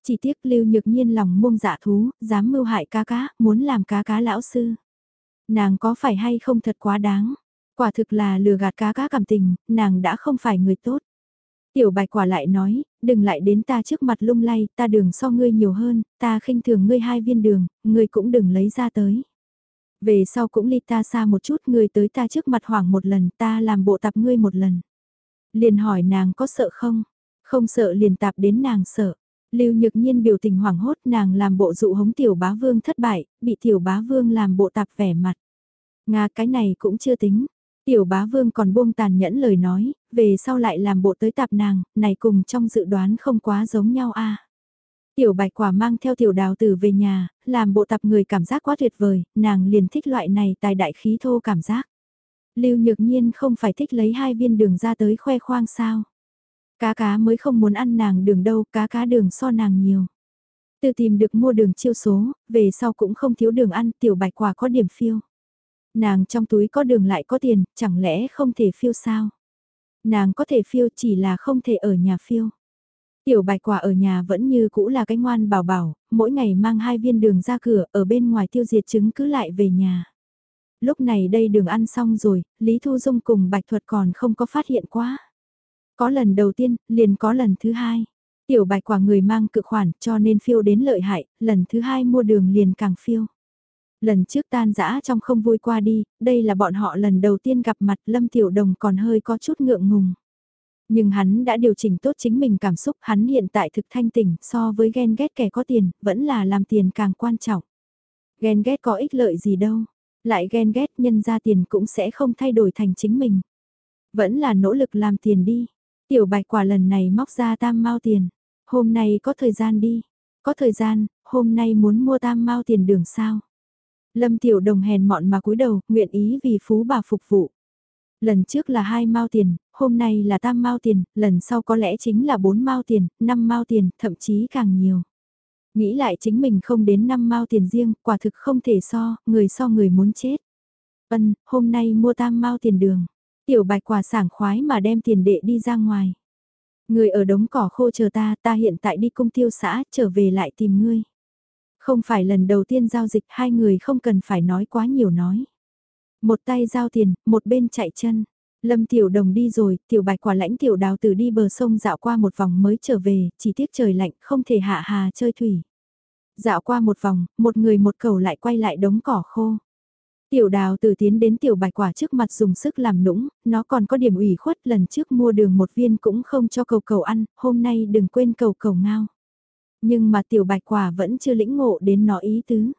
Chỉ tiếc lưu nhược nhiên lòng muông dạ thú, dám mưu hại cá cá, muốn làm cá cá lão sư. Nàng có phải hay không thật quá đáng? Quả thực là lừa gạt cá cá cảm tình, nàng đã không phải người tốt. Tiểu bạch quả lại nói, đừng lại đến ta trước mặt lung lay, ta đường so ngươi nhiều hơn, ta khinh thường ngươi hai viên đường, ngươi cũng đừng lấy ra tới. Về sau cũng ly ta xa một chút người tới ta trước mặt hoảng một lần ta làm bộ tập ngươi một lần. Liền hỏi nàng có sợ không? Không sợ liền tạp đến nàng sợ. Lưu Nhược Nhiên biểu tình hoảng hốt nàng làm bộ dụ hống tiểu bá vương thất bại, bị tiểu bá vương làm bộ tạp vẻ mặt. Nga cái này cũng chưa tính. Tiểu bá vương còn buông tàn nhẫn lời nói, về sau lại làm bộ tới tạp nàng, này cùng trong dự đoán không quá giống nhau a. Tiểu bạch quả mang theo tiểu đào tử về nhà, làm bộ tập người cảm giác quá tuyệt vời, nàng liền thích loại này tài đại khí thô cảm giác. Lưu nhược nhiên không phải thích lấy hai viên đường ra tới khoe khoang sao. Cá cá mới không muốn ăn nàng đường đâu, cá cá đường so nàng nhiều. Từ tìm được mua đường chiêu số, về sau cũng không thiếu đường ăn, tiểu bạch quả có điểm phiêu. Nàng trong túi có đường lại có tiền, chẳng lẽ không thể phiêu sao? Nàng có thể phiêu chỉ là không thể ở nhà phiêu. Tiểu bạch quả ở nhà vẫn như cũ là cái ngoan bảo bảo, mỗi ngày mang hai viên đường ra cửa, ở bên ngoài tiêu diệt trứng cứ lại về nhà. Lúc này đây đường ăn xong rồi, Lý Thu Dung cùng Bạch Thuật còn không có phát hiện quá. Có lần đầu tiên, liền có lần thứ hai. Tiểu bạch quả người mang cự khoản cho nên phiêu đến lợi hại, lần thứ hai mua đường liền càng phiêu. Lần trước tan dã trong không vui qua đi, đây là bọn họ lần đầu tiên gặp mặt Lâm Tiểu Đồng còn hơi có chút ngượng ngùng. Nhưng hắn đã điều chỉnh tốt chính mình cảm xúc, hắn hiện tại thực thanh tỉnh so với ghen ghét kẻ có tiền, vẫn là làm tiền càng quan trọng. Ghen ghét có ích lợi gì đâu, lại ghen ghét nhân ra tiền cũng sẽ không thay đổi thành chính mình. Vẫn là nỗ lực làm tiền đi. Tiểu bạch quả lần này móc ra tam mao tiền. Hôm nay có thời gian đi. Có thời gian, hôm nay muốn mua tam mao tiền đường sao. Lâm tiểu đồng hèn mọn mà cúi đầu, nguyện ý vì phú bà phục vụ. Lần trước là hai mao tiền, hôm nay là tam mao tiền, lần sau có lẽ chính là bốn mao tiền, năm mao tiền, thậm chí càng nhiều. Nghĩ lại chính mình không đến năm mao tiền riêng, quả thực không thể so, người so người muốn chết. Vân, hôm nay mua tam mao tiền đường. Tiểu bạch quả sảng khoái mà đem tiền đệ đi ra ngoài. Người ở đống cỏ khô chờ ta, ta hiện tại đi cung tiêu xã, trở về lại tìm ngươi. Không phải lần đầu tiên giao dịch hai người không cần phải nói quá nhiều nói. Một tay giao tiền, một bên chạy chân. Lâm Tiểu Đồng đi rồi, Tiểu Bạch quả lãnh Tiểu Đào từ đi bờ sông dạo qua một vòng mới trở về, chỉ tiếc trời lạnh không thể hạ hà chơi thủy. Dạo qua một vòng, một người một cầu lại quay lại đống cỏ khô. Tiểu đào từ tiến đến tiểu bạch quả trước mặt dùng sức làm nũng, nó còn có điểm ủy khuất lần trước mua đường một viên cũng không cho cầu cầu ăn, hôm nay đừng quên cầu cầu ngao. Nhưng mà tiểu bạch quả vẫn chưa lĩnh ngộ đến nó ý tứ.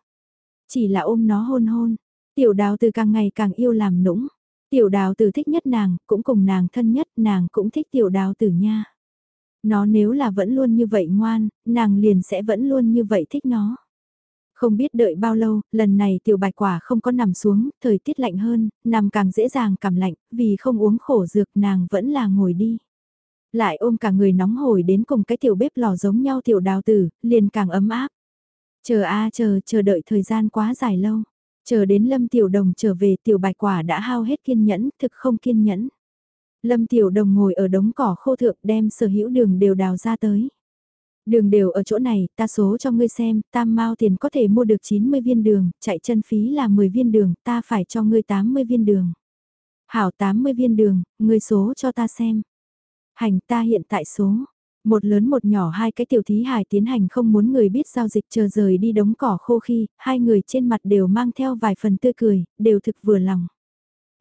Chỉ là ôm nó hôn hôn, tiểu đào từ càng ngày càng yêu làm nũng. Tiểu đào Tử thích nhất nàng, cũng cùng nàng thân nhất, nàng cũng thích tiểu đào tử nha. Nó nếu là vẫn luôn như vậy ngoan, nàng liền sẽ vẫn luôn như vậy thích nó. Không biết đợi bao lâu, lần này tiểu bạch quả không có nằm xuống, thời tiết lạnh hơn, nằm càng dễ dàng cảm lạnh, vì không uống khổ dược nàng vẫn là ngồi đi. Lại ôm cả người nóng hổi đến cùng cái tiểu bếp lò giống nhau tiểu đào tử, liền càng ấm áp. Chờ a chờ, chờ đợi thời gian quá dài lâu. Chờ đến lâm tiểu đồng trở về tiểu bạch quả đã hao hết kiên nhẫn, thực không kiên nhẫn. Lâm tiểu đồng ngồi ở đống cỏ khô thượng đem sở hữu đường đều đào ra tới. Đường đều ở chỗ này, ta số cho ngươi xem, tam mao tiền có thể mua được 90 viên đường, chạy chân phí là 10 viên đường, ta phải cho ngươi 80 viên đường. Hảo 80 viên đường, ngươi số cho ta xem. Hành ta hiện tại số. Một lớn một nhỏ hai cái tiểu thí hài tiến hành không muốn người biết giao dịch chờ rời đi đống cỏ khô khi, hai người trên mặt đều mang theo vài phần tươi cười, đều thực vừa lòng.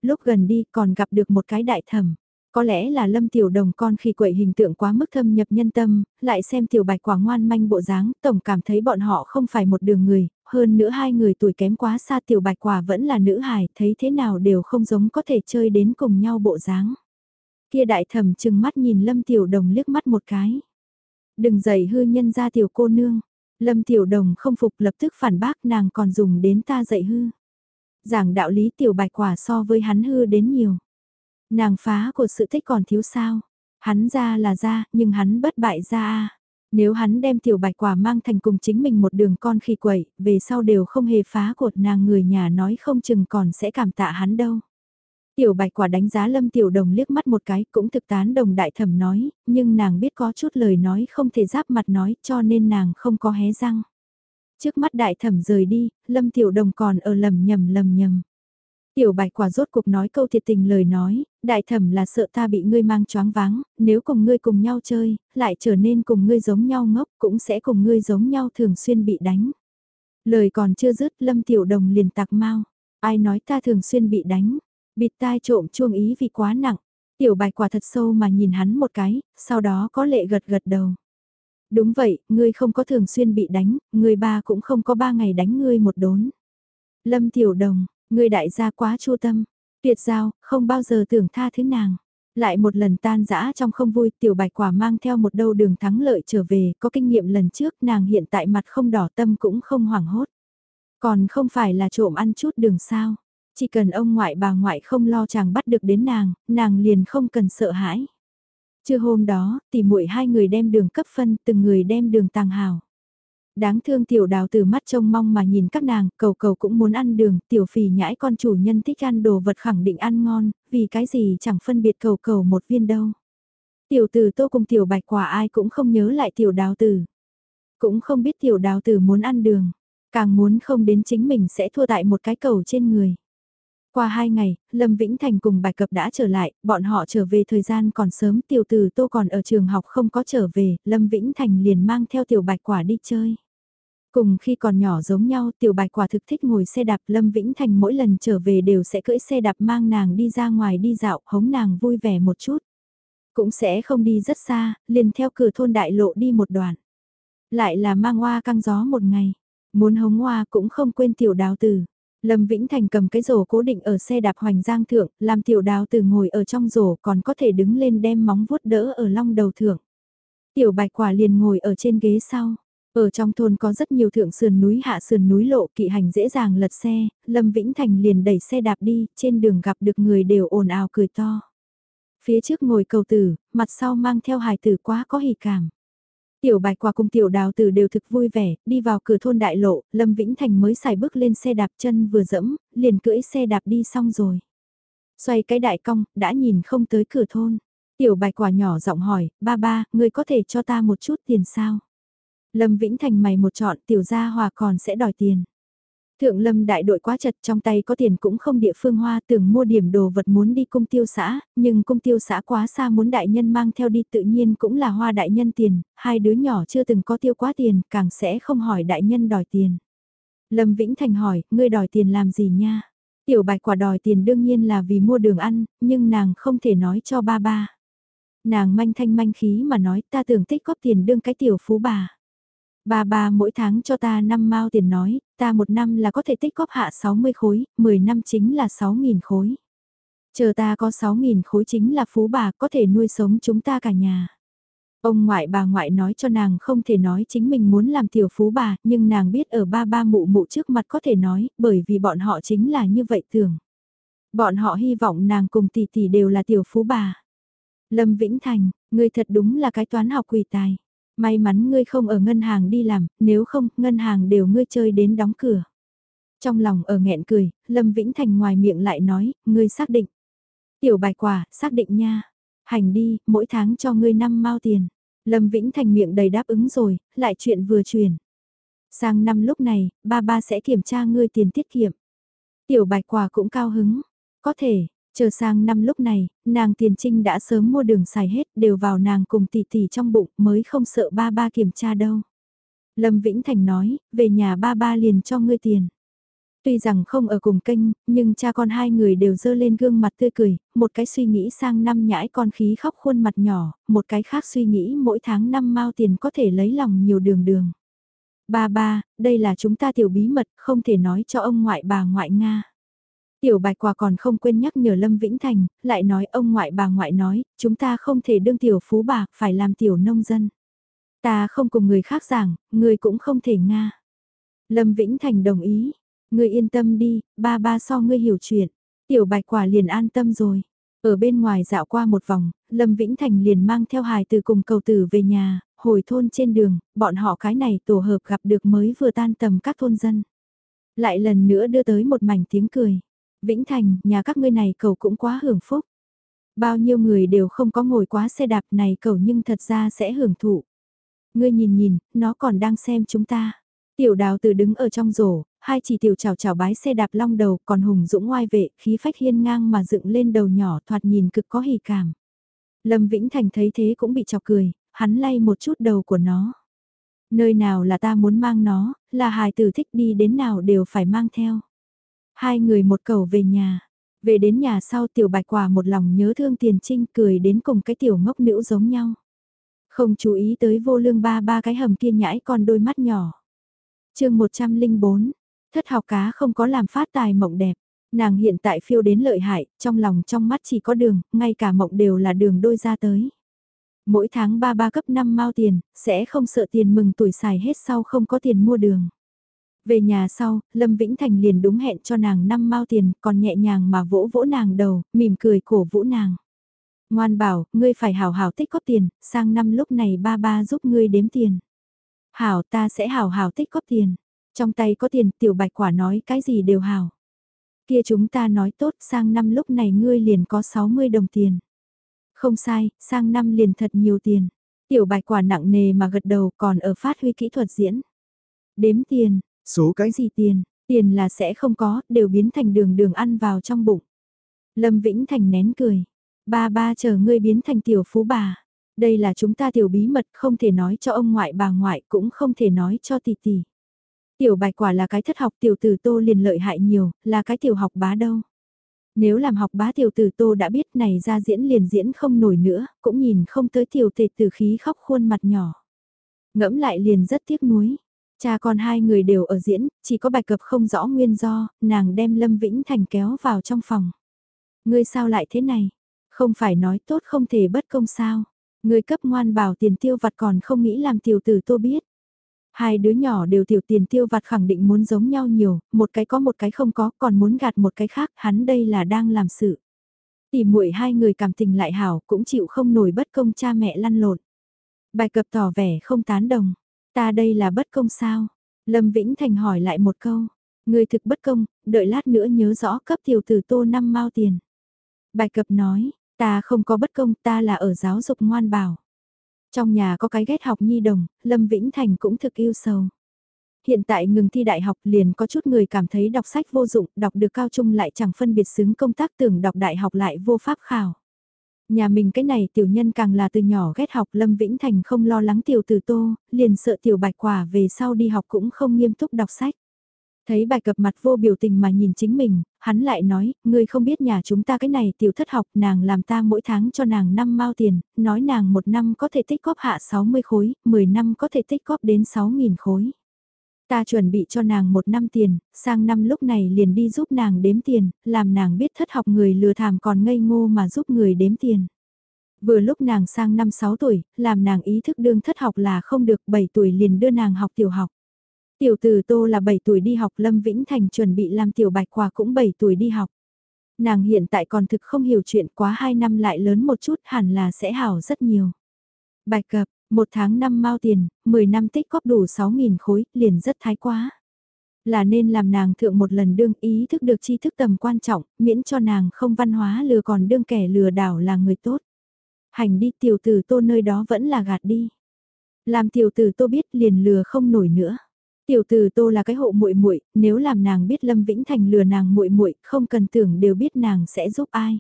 Lúc gần đi còn gặp được một cái đại thẩm. Có lẽ là lâm tiểu đồng con khi quậy hình tượng quá mức thâm nhập nhân tâm, lại xem tiểu bạch quả ngoan manh bộ dáng, tổng cảm thấy bọn họ không phải một đường người, hơn nữa hai người tuổi kém quá xa tiểu bạch quả vẫn là nữ hài, thấy thế nào đều không giống có thể chơi đến cùng nhau bộ dáng. Kia đại thẩm chừng mắt nhìn lâm tiểu đồng liếc mắt một cái. Đừng dậy hư nhân ra tiểu cô nương. Lâm tiểu đồng không phục lập tức phản bác nàng còn dùng đến ta dạy hư. Giảng đạo lý tiểu bạch quả so với hắn hư đến nhiều. Nàng phá của sự thích còn thiếu sao. Hắn ra là ra, nhưng hắn bất bại ra a. Nếu hắn đem tiểu bạch quả mang thành cùng chính mình một đường con khi quẩy, về sau đều không hề phá cột nàng người nhà nói không chừng còn sẽ cảm tạ hắn đâu. Tiểu bạch quả đánh giá lâm tiểu đồng liếc mắt một cái cũng thực tán đồng đại thẩm nói, nhưng nàng biết có chút lời nói không thể giáp mặt nói cho nên nàng không có hé răng. Trước mắt đại thẩm rời đi, lâm tiểu đồng còn ở lầm nhầm lầm nhầm. Tiểu bạch quả rốt cuộc nói câu thiệt tình lời nói, đại thẩm là sợ ta bị ngươi mang choáng váng, nếu cùng ngươi cùng nhau chơi, lại trở nên cùng ngươi giống nhau ngốc cũng sẽ cùng ngươi giống nhau thường xuyên bị đánh. Lời còn chưa dứt lâm tiểu đồng liền tạc mau, ai nói ta thường xuyên bị đánh, bịt tai trộm chuông ý vì quá nặng. Tiểu bạch quả thật sâu mà nhìn hắn một cái, sau đó có lệ gật gật đầu. Đúng vậy, ngươi không có thường xuyên bị đánh, người ba cũng không có ba ngày đánh ngươi một đốn. Lâm tiểu đồng, Ngươi đại gia quá chu tâm. Tuyệt giao, không bao giờ tưởng tha thứ nàng. Lại một lần tan dã trong không vui, tiểu bạch quả mang theo một đâu đường thắng lợi trở về, có kinh nghiệm lần trước nàng hiện tại mặt không đỏ tâm cũng không hoảng hốt. Còn không phải là trộm ăn chút đường sao. Chỉ cần ông ngoại bà ngoại không lo chàng bắt được đến nàng, nàng liền không cần sợ hãi. Trưa hôm đó, tỉ muội hai người đem đường cấp phân, từng người đem đường tàng hào. Đáng thương tiểu đào từ mắt trông mong mà nhìn các nàng, cầu cầu cũng muốn ăn đường, tiểu phì nhãi con chủ nhân thích ăn đồ vật khẳng định ăn ngon, vì cái gì chẳng phân biệt cầu cầu một viên đâu. Tiểu tử tô cùng tiểu bạch quả ai cũng không nhớ lại tiểu đào tử. Cũng không biết tiểu đào tử muốn ăn đường, càng muốn không đến chính mình sẽ thua tại một cái cầu trên người. Qua hai ngày, Lâm Vĩnh Thành cùng bạch cập đã trở lại, bọn họ trở về thời gian còn sớm tiểu tử tô còn ở trường học không có trở về, Lâm Vĩnh Thành liền mang theo tiểu bạch quả đi chơi. Cùng khi còn nhỏ giống nhau tiểu bạch quả thực thích ngồi xe đạp Lâm Vĩnh Thành mỗi lần trở về đều sẽ cưỡi xe đạp mang nàng đi ra ngoài đi dạo hống nàng vui vẻ một chút. Cũng sẽ không đi rất xa, liền theo cửa thôn đại lộ đi một đoạn. Lại là mang hoa căng gió một ngày, muốn hống hoa cũng không quên tiểu đào tử. Lâm Vĩnh Thành cầm cái rổ cố định ở xe đạp hoành giang thượng, làm tiểu đào từ ngồi ở trong rổ còn có thể đứng lên đem móng vuốt đỡ ở long đầu thượng. Tiểu bạch quả liền ngồi ở trên ghế sau. Ở trong thôn có rất nhiều thượng sườn núi hạ sườn núi lộ kỵ hành dễ dàng lật xe, Lâm Vĩnh Thành liền đẩy xe đạp đi, trên đường gặp được người đều ồn ào cười to. Phía trước ngồi cầu tử, mặt sau mang theo hài tử quá có hỉ cảm. Tiểu bạch quả cùng tiểu đào tử đều thực vui vẻ, đi vào cửa thôn đại lộ, Lâm Vĩnh Thành mới xài bước lên xe đạp chân vừa dẫm, liền cưỡi xe đạp đi xong rồi. Xoay cái đại cong, đã nhìn không tới cửa thôn. Tiểu bạch quả nhỏ giọng hỏi, ba ba, ngươi có thể cho ta một chút tiền sao? Lâm Vĩnh Thành mày một chọn tiểu gia hòa còn sẽ đòi tiền. Thượng lâm đại đội quá chật trong tay có tiền cũng không địa phương hoa tưởng mua điểm đồ vật muốn đi cung tiêu xã, nhưng cung tiêu xã quá xa muốn đại nhân mang theo đi tự nhiên cũng là hoa đại nhân tiền, hai đứa nhỏ chưa từng có tiêu quá tiền, càng sẽ không hỏi đại nhân đòi tiền. Lâm Vĩnh Thành hỏi, ngươi đòi tiền làm gì nha? Tiểu bạch quả đòi tiền đương nhiên là vì mua đường ăn, nhưng nàng không thể nói cho ba ba. Nàng manh thanh manh khí mà nói ta tưởng tích góp tiền đương cái tiểu phú bà. Ba ba mỗi tháng cho ta 5 mao tiền nói, ta một năm là có thể tích góp hạ 60 khối, 10 năm chính là 6.000 khối. Chờ ta có 6.000 khối chính là phú bà có thể nuôi sống chúng ta cả nhà. Ông ngoại bà ngoại nói cho nàng không thể nói chính mình muốn làm tiểu phú bà, nhưng nàng biết ở ba ba mụ mụ trước mặt có thể nói, bởi vì bọn họ chính là như vậy tưởng. Bọn họ hy vọng nàng cùng tỷ tỷ đều là tiểu phú bà. Lâm Vĩnh Thành, người thật đúng là cái toán học quỷ tài. May mắn ngươi không ở ngân hàng đi làm, nếu không, ngân hàng đều ngươi chơi đến đóng cửa. Trong lòng ở nghẹn cười, Lâm Vĩnh Thành ngoài miệng lại nói, ngươi xác định. Tiểu bài quả, xác định nha. Hành đi, mỗi tháng cho ngươi năm mao tiền. Lâm Vĩnh Thành miệng đầy đáp ứng rồi, lại chuyện vừa truyền. Sang năm lúc này, ba ba sẽ kiểm tra ngươi tiền tiết kiệm. Tiểu bạch quả cũng cao hứng. Có thể, Chờ sang năm lúc này, nàng tiền trinh đã sớm mua đường xài hết đều vào nàng cùng tỷ tỷ trong bụng mới không sợ ba ba kiểm tra đâu. Lâm Vĩnh Thành nói, về nhà ba ba liền cho ngươi tiền. Tuy rằng không ở cùng kênh, nhưng cha con hai người đều dơ lên gương mặt tươi cười, một cái suy nghĩ sang năm nhãi con khí khóc khuôn mặt nhỏ, một cái khác suy nghĩ mỗi tháng năm mao tiền có thể lấy lòng nhiều đường đường. Ba ba, đây là chúng ta tiểu bí mật, không thể nói cho ông ngoại bà ngoại Nga. Tiểu bạch quả còn không quên nhắc nhở Lâm Vĩnh Thành, lại nói ông ngoại bà ngoại nói, chúng ta không thể đương tiểu phú bà, phải làm tiểu nông dân. Ta không cùng người khác giảng, người cũng không thể nga. Lâm Vĩnh Thành đồng ý, người yên tâm đi, ba ba so ngươi hiểu chuyện. Tiểu bạch quả liền an tâm rồi. Ở bên ngoài dạo qua một vòng, Lâm Vĩnh Thành liền mang theo hài từ cùng cầu tử về nhà, hồi thôn trên đường, bọn họ cái này tổ hợp gặp được mới vừa tan tầm các thôn dân. Lại lần nữa đưa tới một mảnh tiếng cười. Vĩnh Thành, nhà các ngươi này cầu cũng quá hưởng phúc. Bao nhiêu người đều không có ngồi quá xe đạp này cầu nhưng thật ra sẽ hưởng thụ. Ngươi nhìn nhìn, nó còn đang xem chúng ta. Tiểu đào từ đứng ở trong rổ, hai chỉ tiểu chào chào bái xe đạp long đầu còn hùng dũng ngoai vệ, khí phách hiên ngang mà dựng lên đầu nhỏ thoạt nhìn cực có hỉ cảm. Lâm Vĩnh Thành thấy thế cũng bị chọc cười, hắn lay một chút đầu của nó. Nơi nào là ta muốn mang nó, là hài tử thích đi đến nào đều phải mang theo. Hai người một cầu về nhà. Về đến nhà sau tiểu bạch quả một lòng nhớ thương tiền trinh cười đến cùng cái tiểu ngốc nữ giống nhau. Không chú ý tới vô lương ba ba cái hầm kia nhãi con đôi mắt nhỏ. chương 104, thất học cá không có làm phát tài mộng đẹp. Nàng hiện tại phiêu đến lợi hại, trong lòng trong mắt chỉ có đường, ngay cả mộng đều là đường đôi ra tới. Mỗi tháng ba ba cấp 5 mao tiền, sẽ không sợ tiền mừng tuổi xài hết sau không có tiền mua đường. Về nhà sau, Lâm Vĩnh Thành liền đúng hẹn cho nàng 5 mao tiền, còn nhẹ nhàng mà vỗ vỗ nàng đầu, mỉm cười cổ vũ nàng. Ngoan bảo, ngươi phải hảo hảo tích góp tiền, sang năm lúc này ba ba giúp ngươi đếm tiền. Hảo ta sẽ hảo hảo tích góp tiền. Trong tay có tiền tiểu bạch quả nói cái gì đều hảo. Kia chúng ta nói tốt sang năm lúc này ngươi liền có 60 đồng tiền. Không sai, sang năm liền thật nhiều tiền. Tiểu bạch quả nặng nề mà gật đầu còn ở phát huy kỹ thuật diễn. Đếm tiền, số cái gì tiền, tiền là sẽ không có, đều biến thành đường đường ăn vào trong bụng. Lâm Vĩnh Thành nén cười. Ba ba chờ ngươi biến thành tiểu phú bà. Đây là chúng ta tiểu bí mật không thể nói cho ông ngoại bà ngoại cũng không thể nói cho tỷ tỷ. Tiểu bạch quả là cái thất học tiểu tử tô liền lợi hại nhiều, là cái tiểu học bá đâu. Nếu làm học bá tiểu tử tô đã biết này ra diễn liền diễn không nổi nữa, cũng nhìn không tới tiểu tệt tử khí khóc khuôn mặt nhỏ. Ngẫm lại liền rất tiếc nuối. Cha con hai người đều ở diễn, chỉ có bạch cập không rõ nguyên do, nàng đem Lâm Vĩnh Thành kéo vào trong phòng. Ngươi sao lại thế này? Không phải nói tốt không thể bất công sao? Ngươi cấp ngoan bảo tiền tiêu vặt còn không nghĩ làm tiểu tử tô biết. Hai đứa nhỏ đều tiểu tiền tiêu vặt khẳng định muốn giống nhau nhiều, một cái có một cái không có, còn muốn gạt một cái khác, hắn đây là đang làm sự. Tỉ muội hai người cảm tình lại hảo, cũng chịu không nổi bất công cha mẹ lăn lộn. Bài cập tỏ vẻ không tán đồng. Ta đây là bất công sao? Lâm Vĩnh Thành hỏi lại một câu. Người thực bất công, đợi lát nữa nhớ rõ cấp tiểu tử tô năm mao tiền. Bài cập nói, ta không có bất công, ta là ở giáo dục ngoan bảo. Trong nhà có cái ghét học nhi đồng, Lâm Vĩnh Thành cũng thực yêu sầu. Hiện tại ngừng thi đại học liền có chút người cảm thấy đọc sách vô dụng, đọc được cao trung lại chẳng phân biệt xứng công tác tưởng đọc đại học lại vô pháp khảo. Nhà mình cái này tiểu nhân càng là từ nhỏ ghét học Lâm Vĩnh Thành không lo lắng tiểu từ tô, liền sợ tiểu bạch quả về sau đi học cũng không nghiêm túc đọc sách. Thấy bài cập mặt vô biểu tình mà nhìn chính mình, hắn lại nói, ngươi không biết nhà chúng ta cái này tiểu thất học nàng làm ta mỗi tháng cho nàng 5 mao tiền, nói nàng một năm có thể tích góp hạ 60 khối, 10 năm có thể tích góp đến 6.000 khối. Ta chuẩn bị cho nàng một năm tiền, sang năm lúc này liền đi giúp nàng đếm tiền, làm nàng biết thất học người lừa thảm còn ngây ngô mà giúp người đếm tiền. Vừa lúc nàng sang năm 6 tuổi, làm nàng ý thức đương thất học là không được 7 tuổi liền đưa nàng học tiểu học. Tiểu tử Tô là 7 tuổi đi học Lâm Vĩnh Thành chuẩn bị làm tiểu bạch quả cũng 7 tuổi đi học. Nàng hiện tại còn thực không hiểu chuyện quá 2 năm lại lớn một chút hẳn là sẽ hảo rất nhiều. Bạch cập, một tháng năm mao tiền, 10 năm tích góp đủ 6.000 khối, liền rất thái quá. Là nên làm nàng thượng một lần đương ý thức được tri thức tầm quan trọng, miễn cho nàng không văn hóa lừa còn đương kẻ lừa đảo là người tốt. Hành đi tiểu tử tô nơi đó vẫn là gạt đi. Làm tiểu tử tô biết liền lừa không nổi nữa. Tiểu tử Tô là cái hộ muội muội, nếu làm nàng biết Lâm Vĩnh Thành lừa nàng muội muội, không cần tưởng đều biết nàng sẽ giúp ai.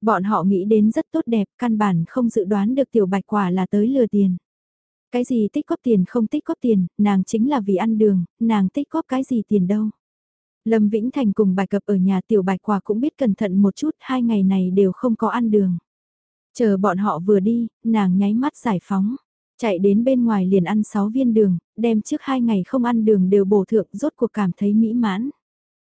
Bọn họ nghĩ đến rất tốt đẹp, căn bản không dự đoán được tiểu bạch quả là tới lừa tiền. Cái gì tích góp tiền không tích góp tiền, nàng chính là vì ăn đường, nàng tích góp cái gì tiền đâu. Lâm Vĩnh Thành cùng bài cập ở nhà tiểu bạch quả cũng biết cẩn thận một chút, hai ngày này đều không có ăn đường. Chờ bọn họ vừa đi, nàng nháy mắt giải phóng. Chạy đến bên ngoài liền ăn 6 viên đường, đem trước hai ngày không ăn đường đều bổ thượng rốt cuộc cảm thấy mỹ mãn.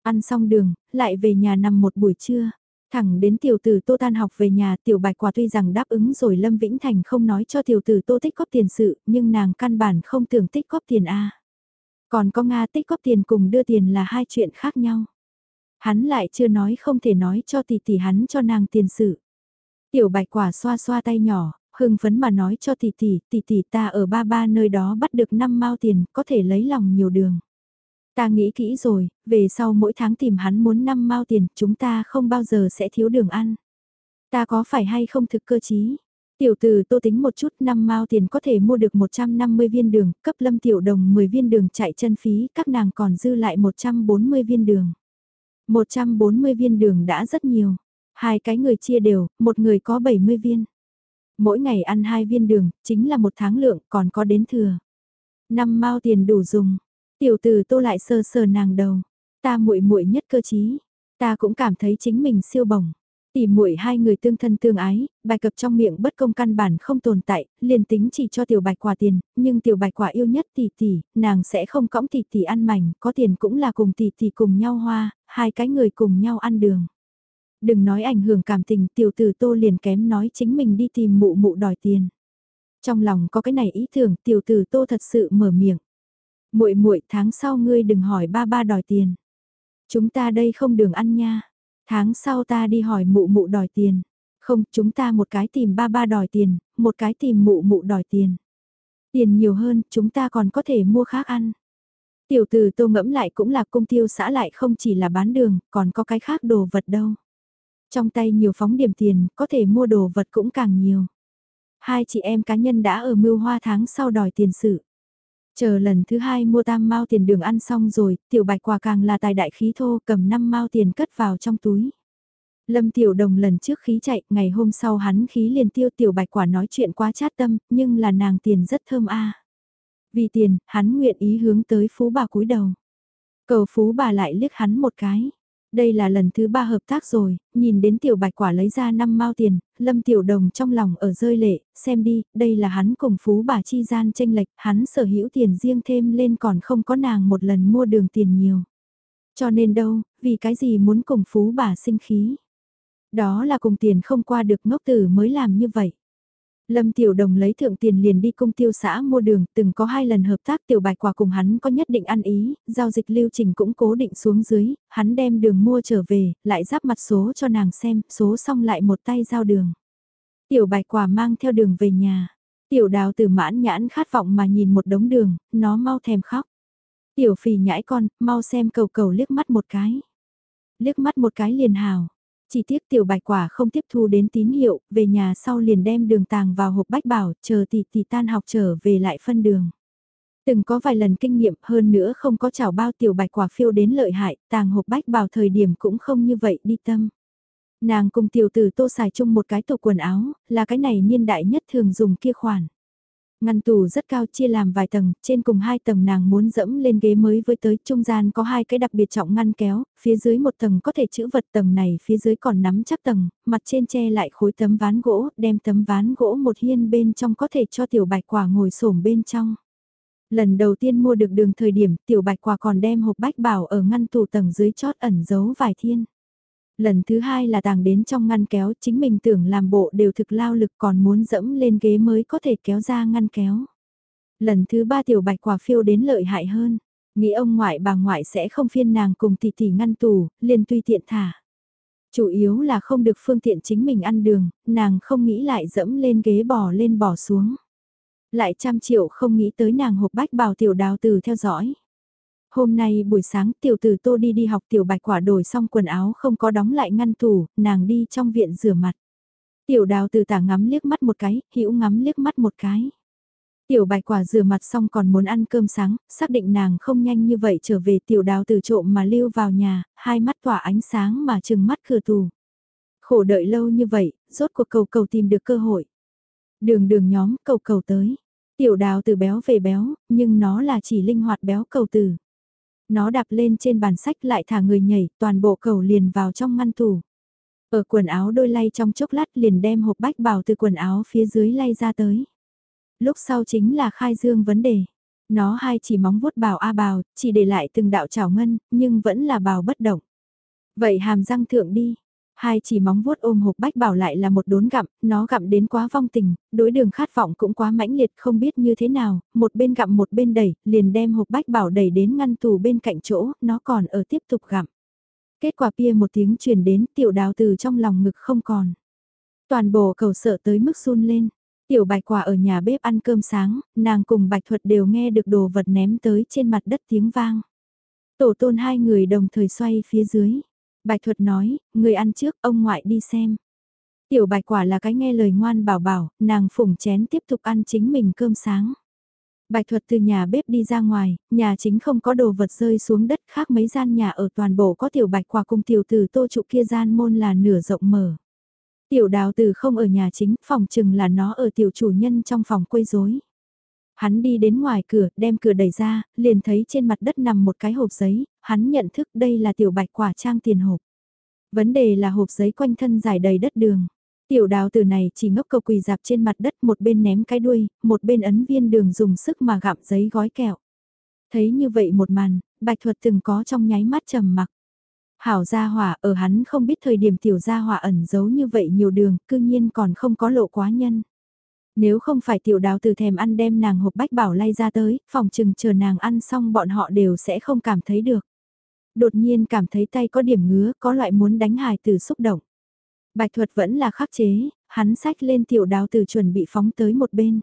Ăn xong đường, lại về nhà nằm một buổi trưa. Thẳng đến tiểu tử Tô tan học về nhà tiểu bạch quả tuy rằng đáp ứng rồi Lâm Vĩnh Thành không nói cho tiểu tử Tô tích góp tiền sự, nhưng nàng căn bản không tưởng tích góp tiền A. Còn có Nga tích góp tiền cùng đưa tiền là hai chuyện khác nhau. Hắn lại chưa nói không thể nói cho tỷ tỷ hắn cho nàng tiền sự. Tiểu bạch quả xoa xoa tay nhỏ, hưng phấn mà nói cho tỷ tỷ, tỷ tỷ ta ở ba ba nơi đó bắt được năm mao tiền, có thể lấy lòng nhiều đường. Ta nghĩ kỹ rồi, về sau mỗi tháng tìm hắn muốn năm mao tiền, chúng ta không bao giờ sẽ thiếu đường ăn. Ta có phải hay không thực cơ chí? Tiểu tử tô tính một chút năm mao tiền có thể mua được 150 viên đường, cấp lâm tiểu đồng 10 viên đường chạy chân phí, các nàng còn dư lại 140 viên đường. 140 viên đường đã rất nhiều. Hai cái người chia đều, một người có 70 viên. Mỗi ngày ăn hai viên đường, chính là một tháng lượng, còn có đến thừa. Năm mao tiền đủ dùng. Tiểu tử tô lại sờ sờ nàng đầu. Ta muội muội nhất cơ chí. Ta cũng cảm thấy chính mình siêu bổng. Tỷ muội hai người tương thân tương ái, bài cập trong miệng bất công căn bản không tồn tại, liền tính chỉ cho tiểu bạch quả tiền, nhưng tiểu bạch quả yêu nhất tỷ tỷ, nàng sẽ không cõng tỷ tỷ ăn mảnh, có tiền cũng là cùng tỷ tỷ cùng nhau hoa, hai cái người cùng nhau ăn đường. Đừng nói ảnh hưởng cảm tình tiểu tử tô liền kém nói chính mình đi tìm mụ mụ đòi tiền. Trong lòng có cái này ý tưởng tiểu tử tô thật sự mở miệng muội muội tháng sau ngươi đừng hỏi ba ba đòi tiền. Chúng ta đây không đường ăn nha. Tháng sau ta đi hỏi mụ mụ đòi tiền. Không, chúng ta một cái tìm ba ba đòi tiền, một cái tìm mụ mụ đòi tiền. Tiền nhiều hơn, chúng ta còn có thể mua khác ăn. Tiểu từ tô ngẫm lại cũng là công tiêu xã lại không chỉ là bán đường, còn có cái khác đồ vật đâu. Trong tay nhiều phóng điểm tiền, có thể mua đồ vật cũng càng nhiều. Hai chị em cá nhân đã ở mưu hoa tháng sau đòi tiền sự. Chờ lần thứ hai mua tam mao tiền đường ăn xong rồi, tiểu bạch quả càng là tài đại khí thô cầm năm mao tiền cất vào trong túi. Lâm Tiểu Đồng lần trước khí chạy, ngày hôm sau hắn khí liền tiêu tiểu bạch quả nói chuyện quá chát tâm, nhưng là nàng tiền rất thơm a. Vì tiền, hắn nguyện ý hướng tới phú bà cúi đầu. Cầu phú bà lại liếc hắn một cái. Đây là lần thứ ba hợp tác rồi, nhìn đến tiểu bạch quả lấy ra năm mao tiền, lâm tiểu đồng trong lòng ở rơi lệ, xem đi, đây là hắn cùng phú bà chi gian tranh lệch, hắn sở hữu tiền riêng thêm lên còn không có nàng một lần mua đường tiền nhiều. Cho nên đâu, vì cái gì muốn cùng phú bà sinh khí. Đó là cùng tiền không qua được ngốc tử mới làm như vậy. Lâm Tiểu Đồng lấy thượng tiền liền đi công tiêu xã mua đường, từng có hai lần hợp tác tiểu bạch quả cùng hắn có nhất định ăn ý, giao dịch lưu trình cũng cố định xuống dưới, hắn đem đường mua trở về, lại giáp mặt số cho nàng xem, số xong lại một tay giao đường. Tiểu bạch quả mang theo đường về nhà, tiểu đào từ mãn nhãn khát vọng mà nhìn một đống đường, nó mau thèm khóc. Tiểu phì nhãi con, mau xem cầu cầu liếc mắt một cái. Liếc mắt một cái liền hào. Chỉ tiếc tiểu bạch quả không tiếp thu đến tín hiệu, về nhà sau liền đem đường tàng vào hộp bách bảo, chờ tỷ tỷ tan học trở về lại phân đường. Từng có vài lần kinh nghiệm hơn nữa không có chảo bao tiểu bạch quả phiêu đến lợi hại, tàng hộp bách bảo thời điểm cũng không như vậy đi tâm. Nàng cùng tiểu tử tô xài chung một cái tổ quần áo, là cái này niên đại nhất thường dùng kia khoản. Ngăn tủ rất cao chia làm vài tầng, trên cùng hai tầng nàng muốn dẫm lên ghế mới với tới, trung gian có hai cái đặc biệt trọng ngăn kéo, phía dưới một tầng có thể chữ vật tầng này phía dưới còn nắm chắc tầng, mặt trên che lại khối tấm ván gỗ, đem tấm ván gỗ một hiên bên trong có thể cho tiểu bạch quả ngồi xổm bên trong. Lần đầu tiên mua được đường thời điểm tiểu bạch quả còn đem hộp bách bảo ở ngăn tủ tầng dưới chót ẩn giấu vài thiên. Lần thứ hai là tàng đến trong ngăn kéo chính mình tưởng làm bộ đều thực lao lực còn muốn dẫm lên ghế mới có thể kéo ra ngăn kéo. Lần thứ ba tiểu bạch quả phiêu đến lợi hại hơn. Nghĩ ông ngoại bà ngoại sẽ không phiên nàng cùng tỷ tỷ ngăn tủ, liền tùy tiện thả. Chủ yếu là không được phương tiện chính mình ăn đường, nàng không nghĩ lại dẫm lên ghế bỏ lên bỏ xuống. Lại trăm triệu không nghĩ tới nàng hộp bách bảo tiểu đào từ theo dõi. Hôm nay buổi sáng tiểu tử tô đi đi học tiểu bạch quả đổi xong quần áo không có đóng lại ngăn tủ, nàng đi trong viện rửa mặt. Tiểu đào từ tả ngắm liếc mắt một cái, hữu ngắm liếc mắt một cái. Tiểu bạch quả rửa mặt xong còn muốn ăn cơm sáng, xác định nàng không nhanh như vậy trở về tiểu đào từ trộm mà lưu vào nhà, hai mắt tỏa ánh sáng mà chừng mắt cửa tù. Khổ đợi lâu như vậy, rốt cuộc cầu cầu tìm được cơ hội. Đường đường nhóm cầu cầu tới. Tiểu đào từ béo về béo, nhưng nó là chỉ linh hoạt béo cầu từ. Nó đạp lên trên bàn sách lại thả người nhảy, toàn bộ cầu liền vào trong ngăn tủ. Ở quần áo đôi lay trong chốc lát liền đem hộp bách bảo từ quần áo phía dưới lay ra tới. Lúc sau chính là khai dương vấn đề. Nó hai chỉ móng vuốt bào a bào, chỉ để lại từng đạo trảo ngân, nhưng vẫn là bào bất động. Vậy hàm răng thượng đi, Hai chỉ móng vuốt ôm hộp bách bảo lại là một đốn gặm, nó gặm đến quá vong tình, đối đường khát vọng cũng quá mãnh liệt không biết như thế nào, một bên gặm một bên đẩy, liền đem hộp bách bảo đẩy đến ngăn tủ bên cạnh chỗ, nó còn ở tiếp tục gặm. Kết quả pia một tiếng truyền đến tiểu đào từ trong lòng ngực không còn. Toàn bộ cầu sợ tới mức run lên. Tiểu bạch quả ở nhà bếp ăn cơm sáng, nàng cùng bạch thuật đều nghe được đồ vật ném tới trên mặt đất tiếng vang. Tổ tôn hai người đồng thời xoay phía dưới. Bạch thuật nói, người ăn trước, ông ngoại đi xem. Tiểu bạch quả là cái nghe lời ngoan bảo bảo, nàng phủng chén tiếp tục ăn chính mình cơm sáng. Bạch thuật từ nhà bếp đi ra ngoài, nhà chính không có đồ vật rơi xuống đất khác mấy gian nhà ở toàn bộ có tiểu bạch quả cùng tiểu Từ tô trụ kia gian môn là nửa rộng mở. Tiểu đào Từ không ở nhà chính, phòng chừng là nó ở tiểu chủ nhân trong phòng quấy rối. Hắn đi đến ngoài cửa, đem cửa đẩy ra, liền thấy trên mặt đất nằm một cái hộp giấy, hắn nhận thức đây là tiểu bạch quả trang tiền hộp. Vấn đề là hộp giấy quanh thân dài đầy đất đường. Tiểu đào từ này chỉ ngốc cầu quỳ dạp trên mặt đất một bên ném cái đuôi, một bên ấn viên đường dùng sức mà gặm giấy gói kẹo. Thấy như vậy một màn, bạch thuật từng có trong nháy mắt trầm mặc. Hảo gia hỏa ở hắn không biết thời điểm tiểu gia hỏa ẩn giấu như vậy nhiều đường, cư nhiên còn không có lộ quá nhân. Nếu không phải tiểu đào từ thèm ăn đem nàng hộp bách bảo lay ra tới, phòng chừng chờ nàng ăn xong bọn họ đều sẽ không cảm thấy được. Đột nhiên cảm thấy tay có điểm ngứa, có loại muốn đánh hài từ xúc động. Bạch thuật vẫn là khắc chế, hắn sách lên tiểu đào từ chuẩn bị phóng tới một bên.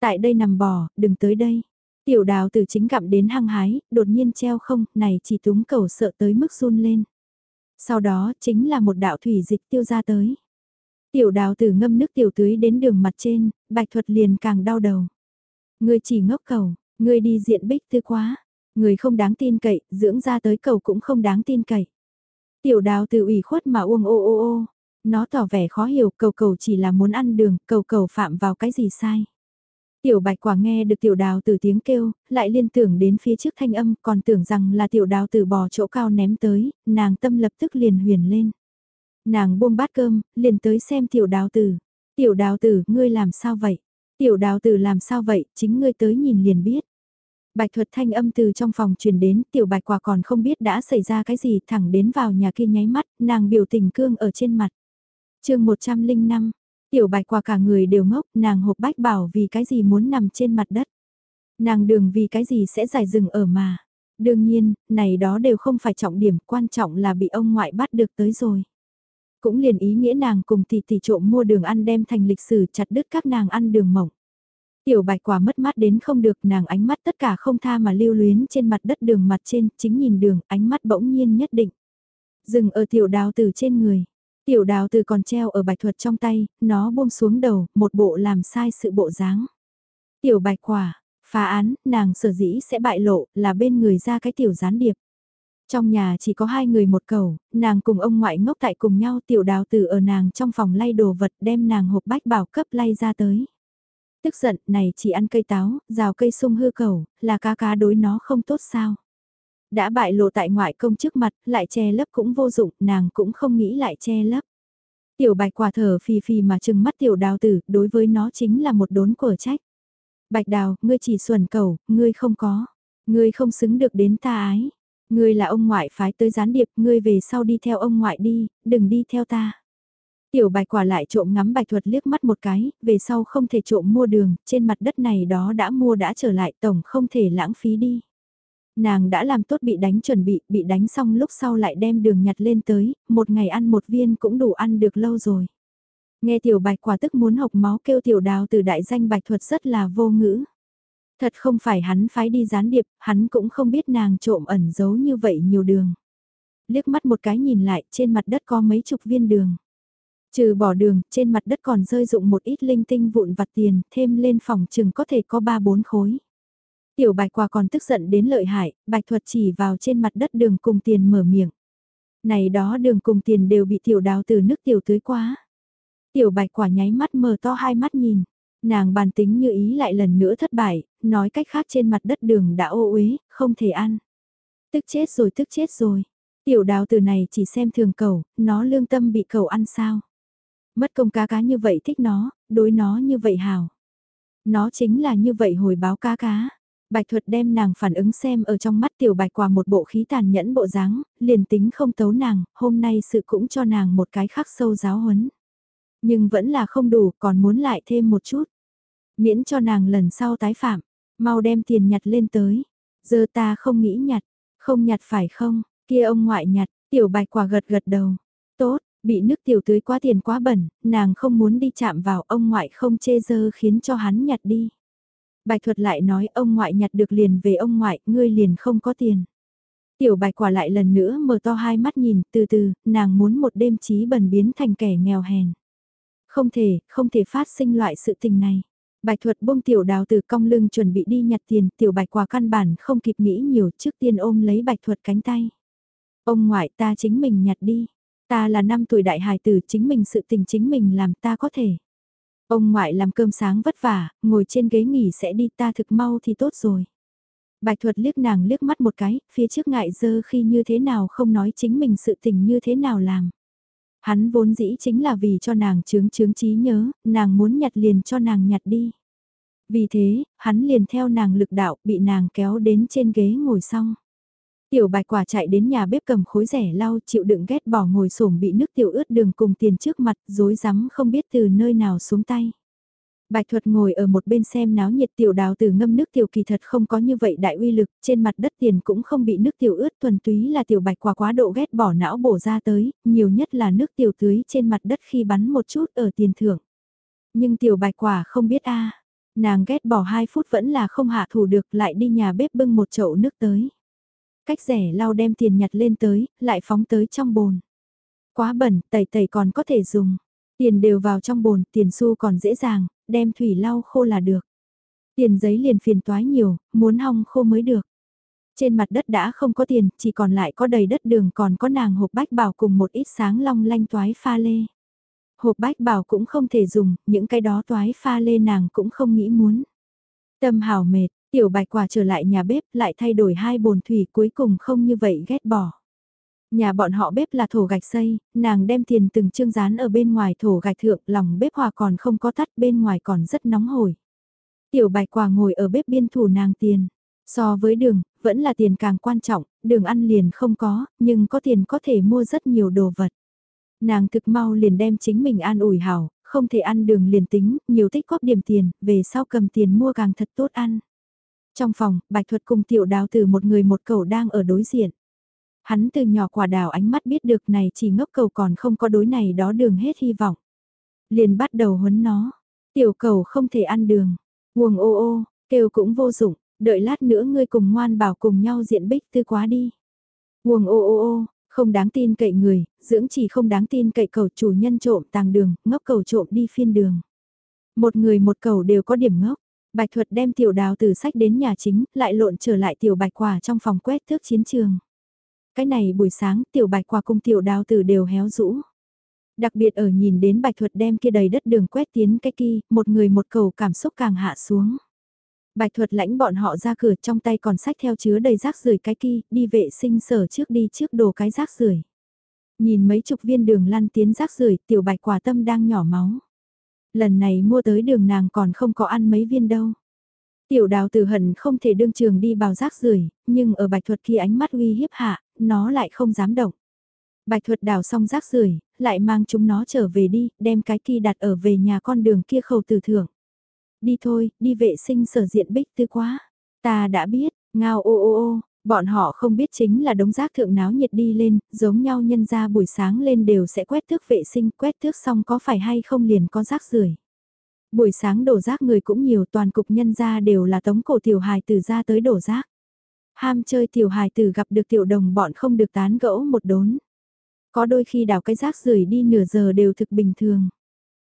Tại đây nằm bò, đừng tới đây. Tiểu đào từ chính gặm đến hăng hái, đột nhiên treo không, này chỉ túng cầu sợ tới mức run lên. Sau đó chính là một đạo thủy dịch tiêu ra tới. Tiểu đào từ ngâm nước tiểu tưới đến đường mặt trên, bạch thuật liền càng đau đầu. Người chỉ ngốc cầu, người đi diện bích tư quá, người không đáng tin cậy, dưỡng ra tới cầu cũng không đáng tin cậy. Tiểu đào tử ủy khuất mà uông ô ô ô, nó tỏ vẻ khó hiểu cầu cầu chỉ là muốn ăn đường, cầu cầu phạm vào cái gì sai. Tiểu bạch quả nghe được tiểu đào từ tiếng kêu, lại liên tưởng đến phía trước thanh âm, còn tưởng rằng là tiểu đào từ bò chỗ cao ném tới, nàng tâm lập tức liền huyền lên. Nàng buông bát cơm, liền tới xem tiểu đào tử. Tiểu đào tử, ngươi làm sao vậy? Tiểu đào tử làm sao vậy, chính ngươi tới nhìn liền biết. Bạch thuật thanh âm từ trong phòng truyền đến, tiểu bạch quả còn không biết đã xảy ra cái gì, thẳng đến vào nhà kia nháy mắt, nàng biểu tình cương ở trên mặt. chương 105, tiểu bạch quả cả người đều ngốc, nàng hộp bách bảo vì cái gì muốn nằm trên mặt đất. Nàng đường vì cái gì sẽ giải rừng ở mà. Đương nhiên, này đó đều không phải trọng điểm, quan trọng là bị ông ngoại bắt được tới rồi. Cũng liền ý nghĩa nàng cùng tỷ tỷ trộm mua đường ăn đem thành lịch sử chặt đứt các nàng ăn đường mỏng. Tiểu bạch quả mất mát đến không được nàng ánh mắt tất cả không tha mà lưu luyến trên mặt đất đường mặt trên, chính nhìn đường, ánh mắt bỗng nhiên nhất định. Dừng ở tiểu đào từ trên người. Tiểu đào từ còn treo ở bạch thuật trong tay, nó buông xuống đầu, một bộ làm sai sự bộ dáng. Tiểu bạch quả, phá án, nàng sở dĩ sẽ bại lộ, là bên người ra cái tiểu gián điệp. Trong nhà chỉ có hai người một cầu, nàng cùng ông ngoại ngốc tại cùng nhau tiểu đào tử ở nàng trong phòng lay đồ vật đem nàng hộp bách bảo cấp lay ra tới. Tức giận này chỉ ăn cây táo, rào cây sung hư cầu, là cá cá đối nó không tốt sao. Đã bại lộ tại ngoại công trước mặt, lại che lấp cũng vô dụng, nàng cũng không nghĩ lại che lấp. Tiểu bạch quả thở phì phì mà trừng mắt tiểu đào tử, đối với nó chính là một đốn của trách. Bạch đào, ngươi chỉ xuẩn cầu, ngươi không có. Ngươi không xứng được đến ta ái. Ngươi là ông ngoại phái tới gián điệp, ngươi về sau đi theo ông ngoại đi, đừng đi theo ta. Tiểu bạch quả lại trộm ngắm bạch thuật liếc mắt một cái, về sau không thể trộm mua đường, trên mặt đất này đó đã mua đã trở lại tổng không thể lãng phí đi. Nàng đã làm tốt bị đánh chuẩn bị, bị đánh xong lúc sau lại đem đường nhặt lên tới, một ngày ăn một viên cũng đủ ăn được lâu rồi. Nghe tiểu bạch quả tức muốn học máu kêu tiểu đào từ đại danh bạch thuật rất là vô ngữ. Thật không phải hắn phái đi gián điệp, hắn cũng không biết nàng trộm ẩn giấu như vậy nhiều đường. Liếc mắt một cái nhìn lại, trên mặt đất có mấy chục viên đường. Trừ bỏ đường, trên mặt đất còn rơi dụng một ít linh tinh vụn vặt tiền, thêm lên phòng chừng có thể có 3-4 khối. Tiểu bạch quả còn tức giận đến lợi hại, bạch thuật chỉ vào trên mặt đất đường cùng tiền mở miệng. Này đó đường cùng tiền đều bị tiểu đào từ nước tiểu tưới quá. Tiểu bạch quả nháy mắt mở to hai mắt nhìn. Nàng bàn tính như ý lại lần nữa thất bại, nói cách khác trên mặt đất đường đã ô uế, không thể ăn. Tức chết rồi tức chết rồi. Tiểu đào từ này chỉ xem thường cầu, nó lương tâm bị cầu ăn sao. Mất công cá cá như vậy thích nó, đối nó như vậy hào. Nó chính là như vậy hồi báo cá cá. Bạch thuật đem nàng phản ứng xem ở trong mắt tiểu bạch quả một bộ khí tàn nhẫn bộ dáng, liền tính không tấu nàng, hôm nay sự cũng cho nàng một cái khắc sâu giáo huấn. Nhưng vẫn là không đủ, còn muốn lại thêm một chút. Miễn cho nàng lần sau tái phạm, mau đem tiền nhặt lên tới. Giờ ta không nghĩ nhặt, không nhặt phải không, kia ông ngoại nhặt, tiểu bạch quả gật gật đầu. Tốt, bị nước tiểu tưới quá tiền quá bẩn, nàng không muốn đi chạm vào ông ngoại không chê dơ khiến cho hắn nhặt đi. Bạch thuật lại nói ông ngoại nhặt được liền về ông ngoại, ngươi liền không có tiền. Tiểu bạch quả lại lần nữa mở to hai mắt nhìn, từ từ, nàng muốn một đêm trí bẩn biến thành kẻ nghèo hèn. Không thể, không thể phát sinh loại sự tình này. Bạch thuật buông tiểu đào từ cong lưng chuẩn bị đi nhặt tiền, tiểu bạch quả căn bản không kịp nghĩ nhiều trước tiên ôm lấy bạch thuật cánh tay. Ông ngoại ta chính mình nhặt đi, ta là năm tuổi đại hài tử chính mình sự tình chính mình làm ta có thể. Ông ngoại làm cơm sáng vất vả, ngồi trên ghế nghỉ sẽ đi ta thực mau thì tốt rồi. Bạch thuật liếc nàng liếc mắt một cái, phía trước ngại dơ khi như thế nào không nói chính mình sự tình như thế nào làm. Hắn vốn dĩ chính là vì cho nàng chướng chướng trí nhớ, nàng muốn nhặt liền cho nàng nhặt đi. Vì thế, hắn liền theo nàng lực đạo bị nàng kéo đến trên ghế ngồi xong. Tiểu bạch quả chạy đến nhà bếp cầm khối rẻ lau chịu đựng ghét bỏ ngồi xổm bị nước tiểu ướt đường cùng tiền trước mặt dối rắm không biết từ nơi nào xuống tay. Bạch thuật ngồi ở một bên xem náo nhiệt tiểu đào từ ngâm nước tiểu kỳ thật không có như vậy đại uy lực, trên mặt đất tiền cũng không bị nước tiểu ướt thuần túy là tiểu bạch quả quá độ ghét bỏ não bổ ra tới, nhiều nhất là nước tiểu tưới trên mặt đất khi bắn một chút ở tiền thưởng. Nhưng tiểu bạch quả không biết a nàng ghét bỏ 2 phút vẫn là không hạ thủ được lại đi nhà bếp bưng một chậu nước tới. Cách rẻ lau đem tiền nhặt lên tới, lại phóng tới trong bồn. Quá bẩn, tẩy tẩy còn có thể dùng. Tiền đều vào trong bồn, tiền xu còn dễ dàng, đem thủy lau khô là được. Tiền giấy liền phiền toái nhiều, muốn hong khô mới được. Trên mặt đất đã không có tiền, chỉ còn lại có đầy đất đường còn có nàng hộp bách bảo cùng một ít sáng long lanh toái pha lê. Hộp bách bảo cũng không thể dùng, những cái đó toái pha lê nàng cũng không nghĩ muốn. Tâm hào mệt, tiểu bạch quả trở lại nhà bếp lại thay đổi hai bồn thủy cuối cùng không như vậy ghét bỏ. Nhà bọn họ bếp là thổ gạch xây, nàng đem tiền từng chương rán ở bên ngoài thổ gạch thượng, lòng bếp hòa còn không có tắt bên ngoài còn rất nóng hổi. Tiểu bạch quả ngồi ở bếp biên thủ nàng tiền. So với đường, vẫn là tiền càng quan trọng, đường ăn liền không có, nhưng có tiền có thể mua rất nhiều đồ vật. Nàng thực mau liền đem chính mình an ủi hảo, không thể ăn đường liền tính, nhiều tích góp điểm tiền, về sau cầm tiền mua càng thật tốt ăn. Trong phòng, Bạch Thuật cùng tiểu đào từ một người một cầu đang ở đối diện. Hắn từ nhỏ quả đào ánh mắt biết được này chỉ ngốc cầu còn không có đối này đó đường hết hy vọng. Liền bắt đầu huấn nó. Tiểu cầu không thể ăn đường. Nguồn ô ô, kêu cũng vô dụng, đợi lát nữa ngươi cùng ngoan bảo cùng nhau diện bích tư quá đi. Nguồn ô ô ô, không đáng tin cậy người, dưỡng chỉ không đáng tin cậy cầu chủ nhân trộm tàng đường, ngốc cầu trộm đi phiên đường. Một người một cầu đều có điểm ngốc. Bạch thuật đem tiểu đào từ sách đến nhà chính, lại lộn trở lại tiểu bạch quả trong phòng quét thước chiến trường. Cái này buổi sáng tiểu bạch quả cùng tiểu đào tử đều héo rũ. Đặc biệt ở nhìn đến bạch thuật đem kia đầy đất đường quét tiến cái kia, một người một cầu cảm xúc càng hạ xuống. Bạch thuật lãnh bọn họ ra cửa trong tay còn sách theo chứa đầy rác rưởi cái kia, đi vệ sinh sở trước đi trước đồ cái rác rưởi. Nhìn mấy chục viên đường lăn tiến rác rưởi tiểu bạch quả tâm đang nhỏ máu. Lần này mua tới đường nàng còn không có ăn mấy viên đâu. Tiểu đào tử hận không thể đương trường đi bào rác rưởi nhưng ở bạch thuật khi ánh mắt uy hiếp hạ, nó lại không dám động. Bạch thuật đào xong rác rưởi lại mang chúng nó trở về đi, đem cái kia đặt ở về nhà con đường kia khẩu từ thưởng. Đi thôi, đi vệ sinh sở diện bích tư quá. Ta đã biết, ngao ô ô ô, bọn họ không biết chính là đống rác thượng náo nhiệt đi lên, giống nhau nhân ra buổi sáng lên đều sẽ quét thước vệ sinh, quét thước xong có phải hay không liền có rác rưởi Buổi sáng đổ rác người cũng nhiều toàn cục nhân ra đều là tống cổ tiểu hài từ ra tới đổ rác. Ham chơi tiểu hài tử gặp được tiểu đồng bọn không được tán gẫu một đốn. Có đôi khi đào cái rác rưởi đi nửa giờ đều thực bình thường.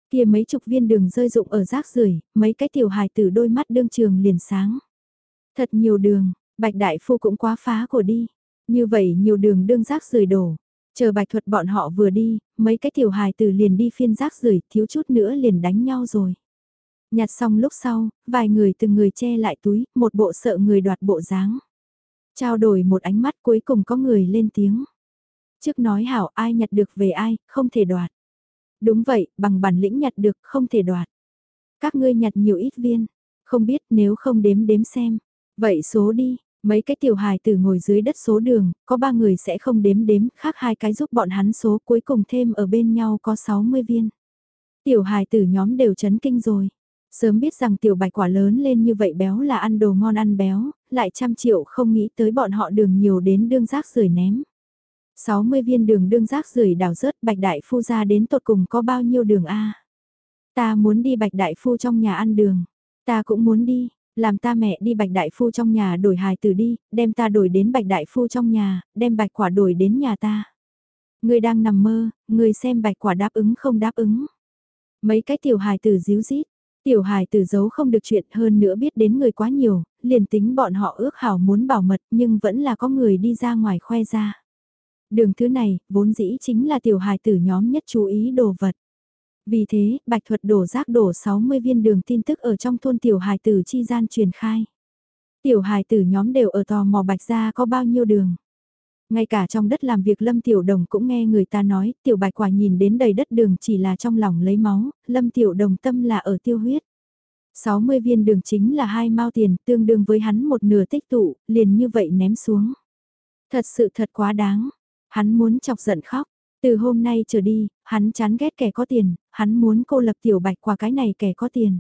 Kia mấy chục viên đường rơi rụng ở rác rưởi, mấy cái tiểu hài tử đôi mắt đương trường liền sáng. Thật nhiều đường, bạch đại phu cũng quá phá của đi. Như vậy nhiều đường đương rác rưởi đổ. Chờ bạch thuật bọn họ vừa đi, mấy cái tiểu hài tử liền đi phiên rác rưởi thiếu chút nữa liền đánh nhau rồi. Nhặt xong lúc sau, vài người từng người che lại túi, một bộ sợ người đoạt bộ dáng. Trao đổi một ánh mắt cuối cùng có người lên tiếng. Trước nói hảo ai nhặt được về ai, không thể đoạt. Đúng vậy, bằng bản lĩnh nhặt được, không thể đoạt. Các ngươi nhặt nhiều ít viên, không biết nếu không đếm đếm xem. Vậy số đi, mấy cái tiểu hài tử ngồi dưới đất số đường, có ba người sẽ không đếm đếm, khác hai cái giúp bọn hắn số cuối cùng thêm ở bên nhau có 60 viên. Tiểu hài tử nhóm đều chấn kinh rồi. Sớm biết rằng tiểu bạch quả lớn lên như vậy béo là ăn đồ ngon ăn béo, lại trăm triệu không nghĩ tới bọn họ đường nhiều đến đương rác rưởi ném. 60 viên đường đương rác rưởi đào rớt bạch đại phu ra đến tột cùng có bao nhiêu đường A. Ta muốn đi bạch đại phu trong nhà ăn đường. Ta cũng muốn đi, làm ta mẹ đi bạch đại phu trong nhà đổi hài tử đi, đem ta đổi đến bạch đại phu trong nhà, đem bạch quả đổi đến nhà ta. Người đang nằm mơ, người xem bạch quả đáp ứng không đáp ứng. Mấy cái tiểu hài tử díu dít, Tiểu hài tử giấu không được chuyện hơn nữa biết đến người quá nhiều, liền tính bọn họ ước hảo muốn bảo mật nhưng vẫn là có người đi ra ngoài khoe ra. Đường thứ này, vốn dĩ chính là tiểu hài tử nhóm nhất chú ý đồ vật. Vì thế, Bạch Thuật đổ rác đổ 60 viên đường tin tức ở trong thôn tiểu hài tử chi gian truyền khai. Tiểu hài tử nhóm đều ở tò mò Bạch ra có bao nhiêu đường. Ngay cả trong đất làm việc Lâm Tiểu Đồng cũng nghe người ta nói, Tiểu Bạch quả nhìn đến đầy đất đường chỉ là trong lòng lấy máu, Lâm Tiểu Đồng tâm là ở tiêu huyết. 60 viên đường chính là hai mao tiền, tương đương với hắn một nửa tích tụ, liền như vậy ném xuống. Thật sự thật quá đáng. Hắn muốn chọc giận khóc. Từ hôm nay trở đi, hắn chán ghét kẻ có tiền, hắn muốn cô lập tiểu bạch qua cái này kẻ có tiền.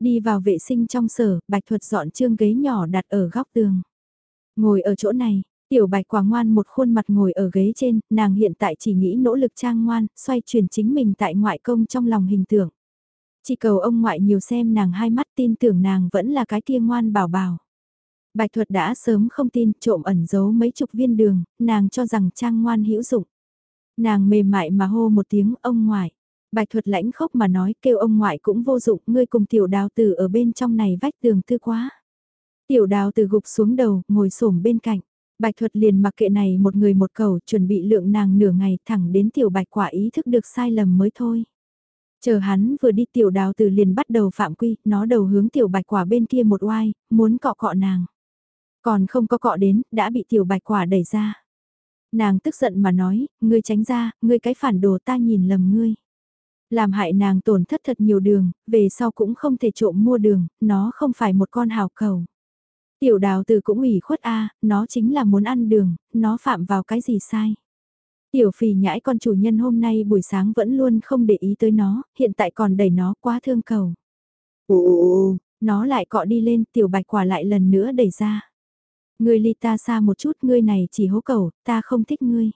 Đi vào vệ sinh trong sở, bạch thuật dọn trương ghế nhỏ đặt ở góc tường. Ngồi ở chỗ này, tiểu bạch quả ngoan một khuôn mặt ngồi ở ghế trên, nàng hiện tại chỉ nghĩ nỗ lực trang ngoan, xoay chuyển chính mình tại ngoại công trong lòng hình tượng. Chỉ cầu ông ngoại nhiều xem nàng hai mắt tin tưởng nàng vẫn là cái kia ngoan bảo bảo. Bạch thuật đã sớm không tin trộm ẩn giấu mấy chục viên đường, nàng cho rằng trang ngoan hữu dụng. Nàng mềm mại mà hô một tiếng ông ngoại. Bạch thuật lãnh khốc mà nói kêu ông ngoại cũng vô dụng, ngươi cùng tiểu đào tử ở bên trong này vách tường tư quá. Tiểu đào tử gục xuống đầu, ngồi xổm bên cạnh. Bạch thuật liền mặc kệ này một người một cầu chuẩn bị lượng nàng nửa ngày thẳng đến tiểu bạch quả ý thức được sai lầm mới thôi. Chờ hắn vừa đi tiểu đào tử liền bắt đầu phạm quy, nó đầu hướng tiểu bạch quả bên kia một oai, muốn cọ cọ nàng. Còn không có cọ đến, đã bị tiểu bạch quả đẩy ra. Nàng tức giận mà nói, ngươi tránh ra, ngươi cái phản đồ ta nhìn lầm ngươi. Làm hại nàng tổn thất thật nhiều đường, về sau cũng không thể trộm mua đường, nó không phải một con hào cầu. Tiểu đào từ cũng ủy khuất a nó chính là muốn ăn đường, nó phạm vào cái gì sai. Tiểu phì nhãi con chủ nhân hôm nay buổi sáng vẫn luôn không để ý tới nó, hiện tại còn đẩy nó quá thương cầu. Ồ, nó lại cọ đi lên, tiểu bạch quả lại lần nữa đẩy ra. Ngươi ly ta xa một chút, ngươi này chỉ hố cầu, ta không thích ngươi.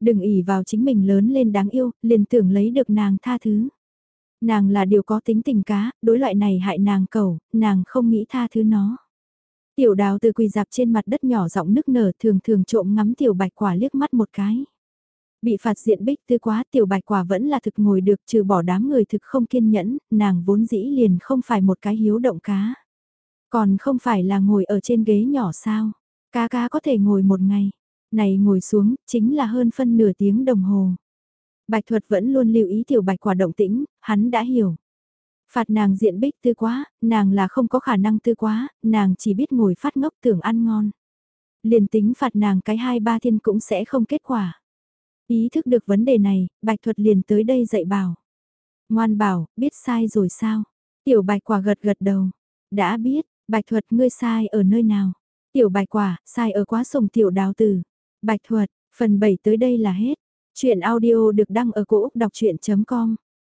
Đừng ỉ vào chính mình lớn lên đáng yêu, liền tưởng lấy được nàng tha thứ. Nàng là điều có tính tình cá, đối loại này hại nàng cầu, nàng không nghĩ tha thứ nó. Tiểu đào từ quỳ dạp trên mặt đất nhỏ giọng nức nở thường thường trộm ngắm tiểu bạch quả liếc mắt một cái. Bị phạt diện bích tư quá tiểu bạch quả vẫn là thực ngồi được trừ bỏ đám người thực không kiên nhẫn, nàng vốn dĩ liền không phải một cái hiếu động cá. Còn không phải là ngồi ở trên ghế nhỏ sao, cá cá có thể ngồi một ngày, này ngồi xuống chính là hơn phân nửa tiếng đồng hồ. Bạch thuật vẫn luôn lưu ý tiểu bạch quả động tĩnh, hắn đã hiểu. Phạt nàng diện bích tư quá, nàng là không có khả năng tư quá, nàng chỉ biết ngồi phát ngốc tưởng ăn ngon. Liền tính phạt nàng cái hai ba thiên cũng sẽ không kết quả. Ý thức được vấn đề này, bạch thuật liền tới đây dạy bảo. Ngoan bảo, biết sai rồi sao? Tiểu bạch quả gật gật đầu. Đã biết, bạch thuật ngươi sai ở nơi nào? Tiểu bạch quả, sai ở quá sùng tiểu đào tử. Bạch thuật, phần 7 tới đây là hết. Chuyện audio được đăng ở cổ Úc đọc chuyện.com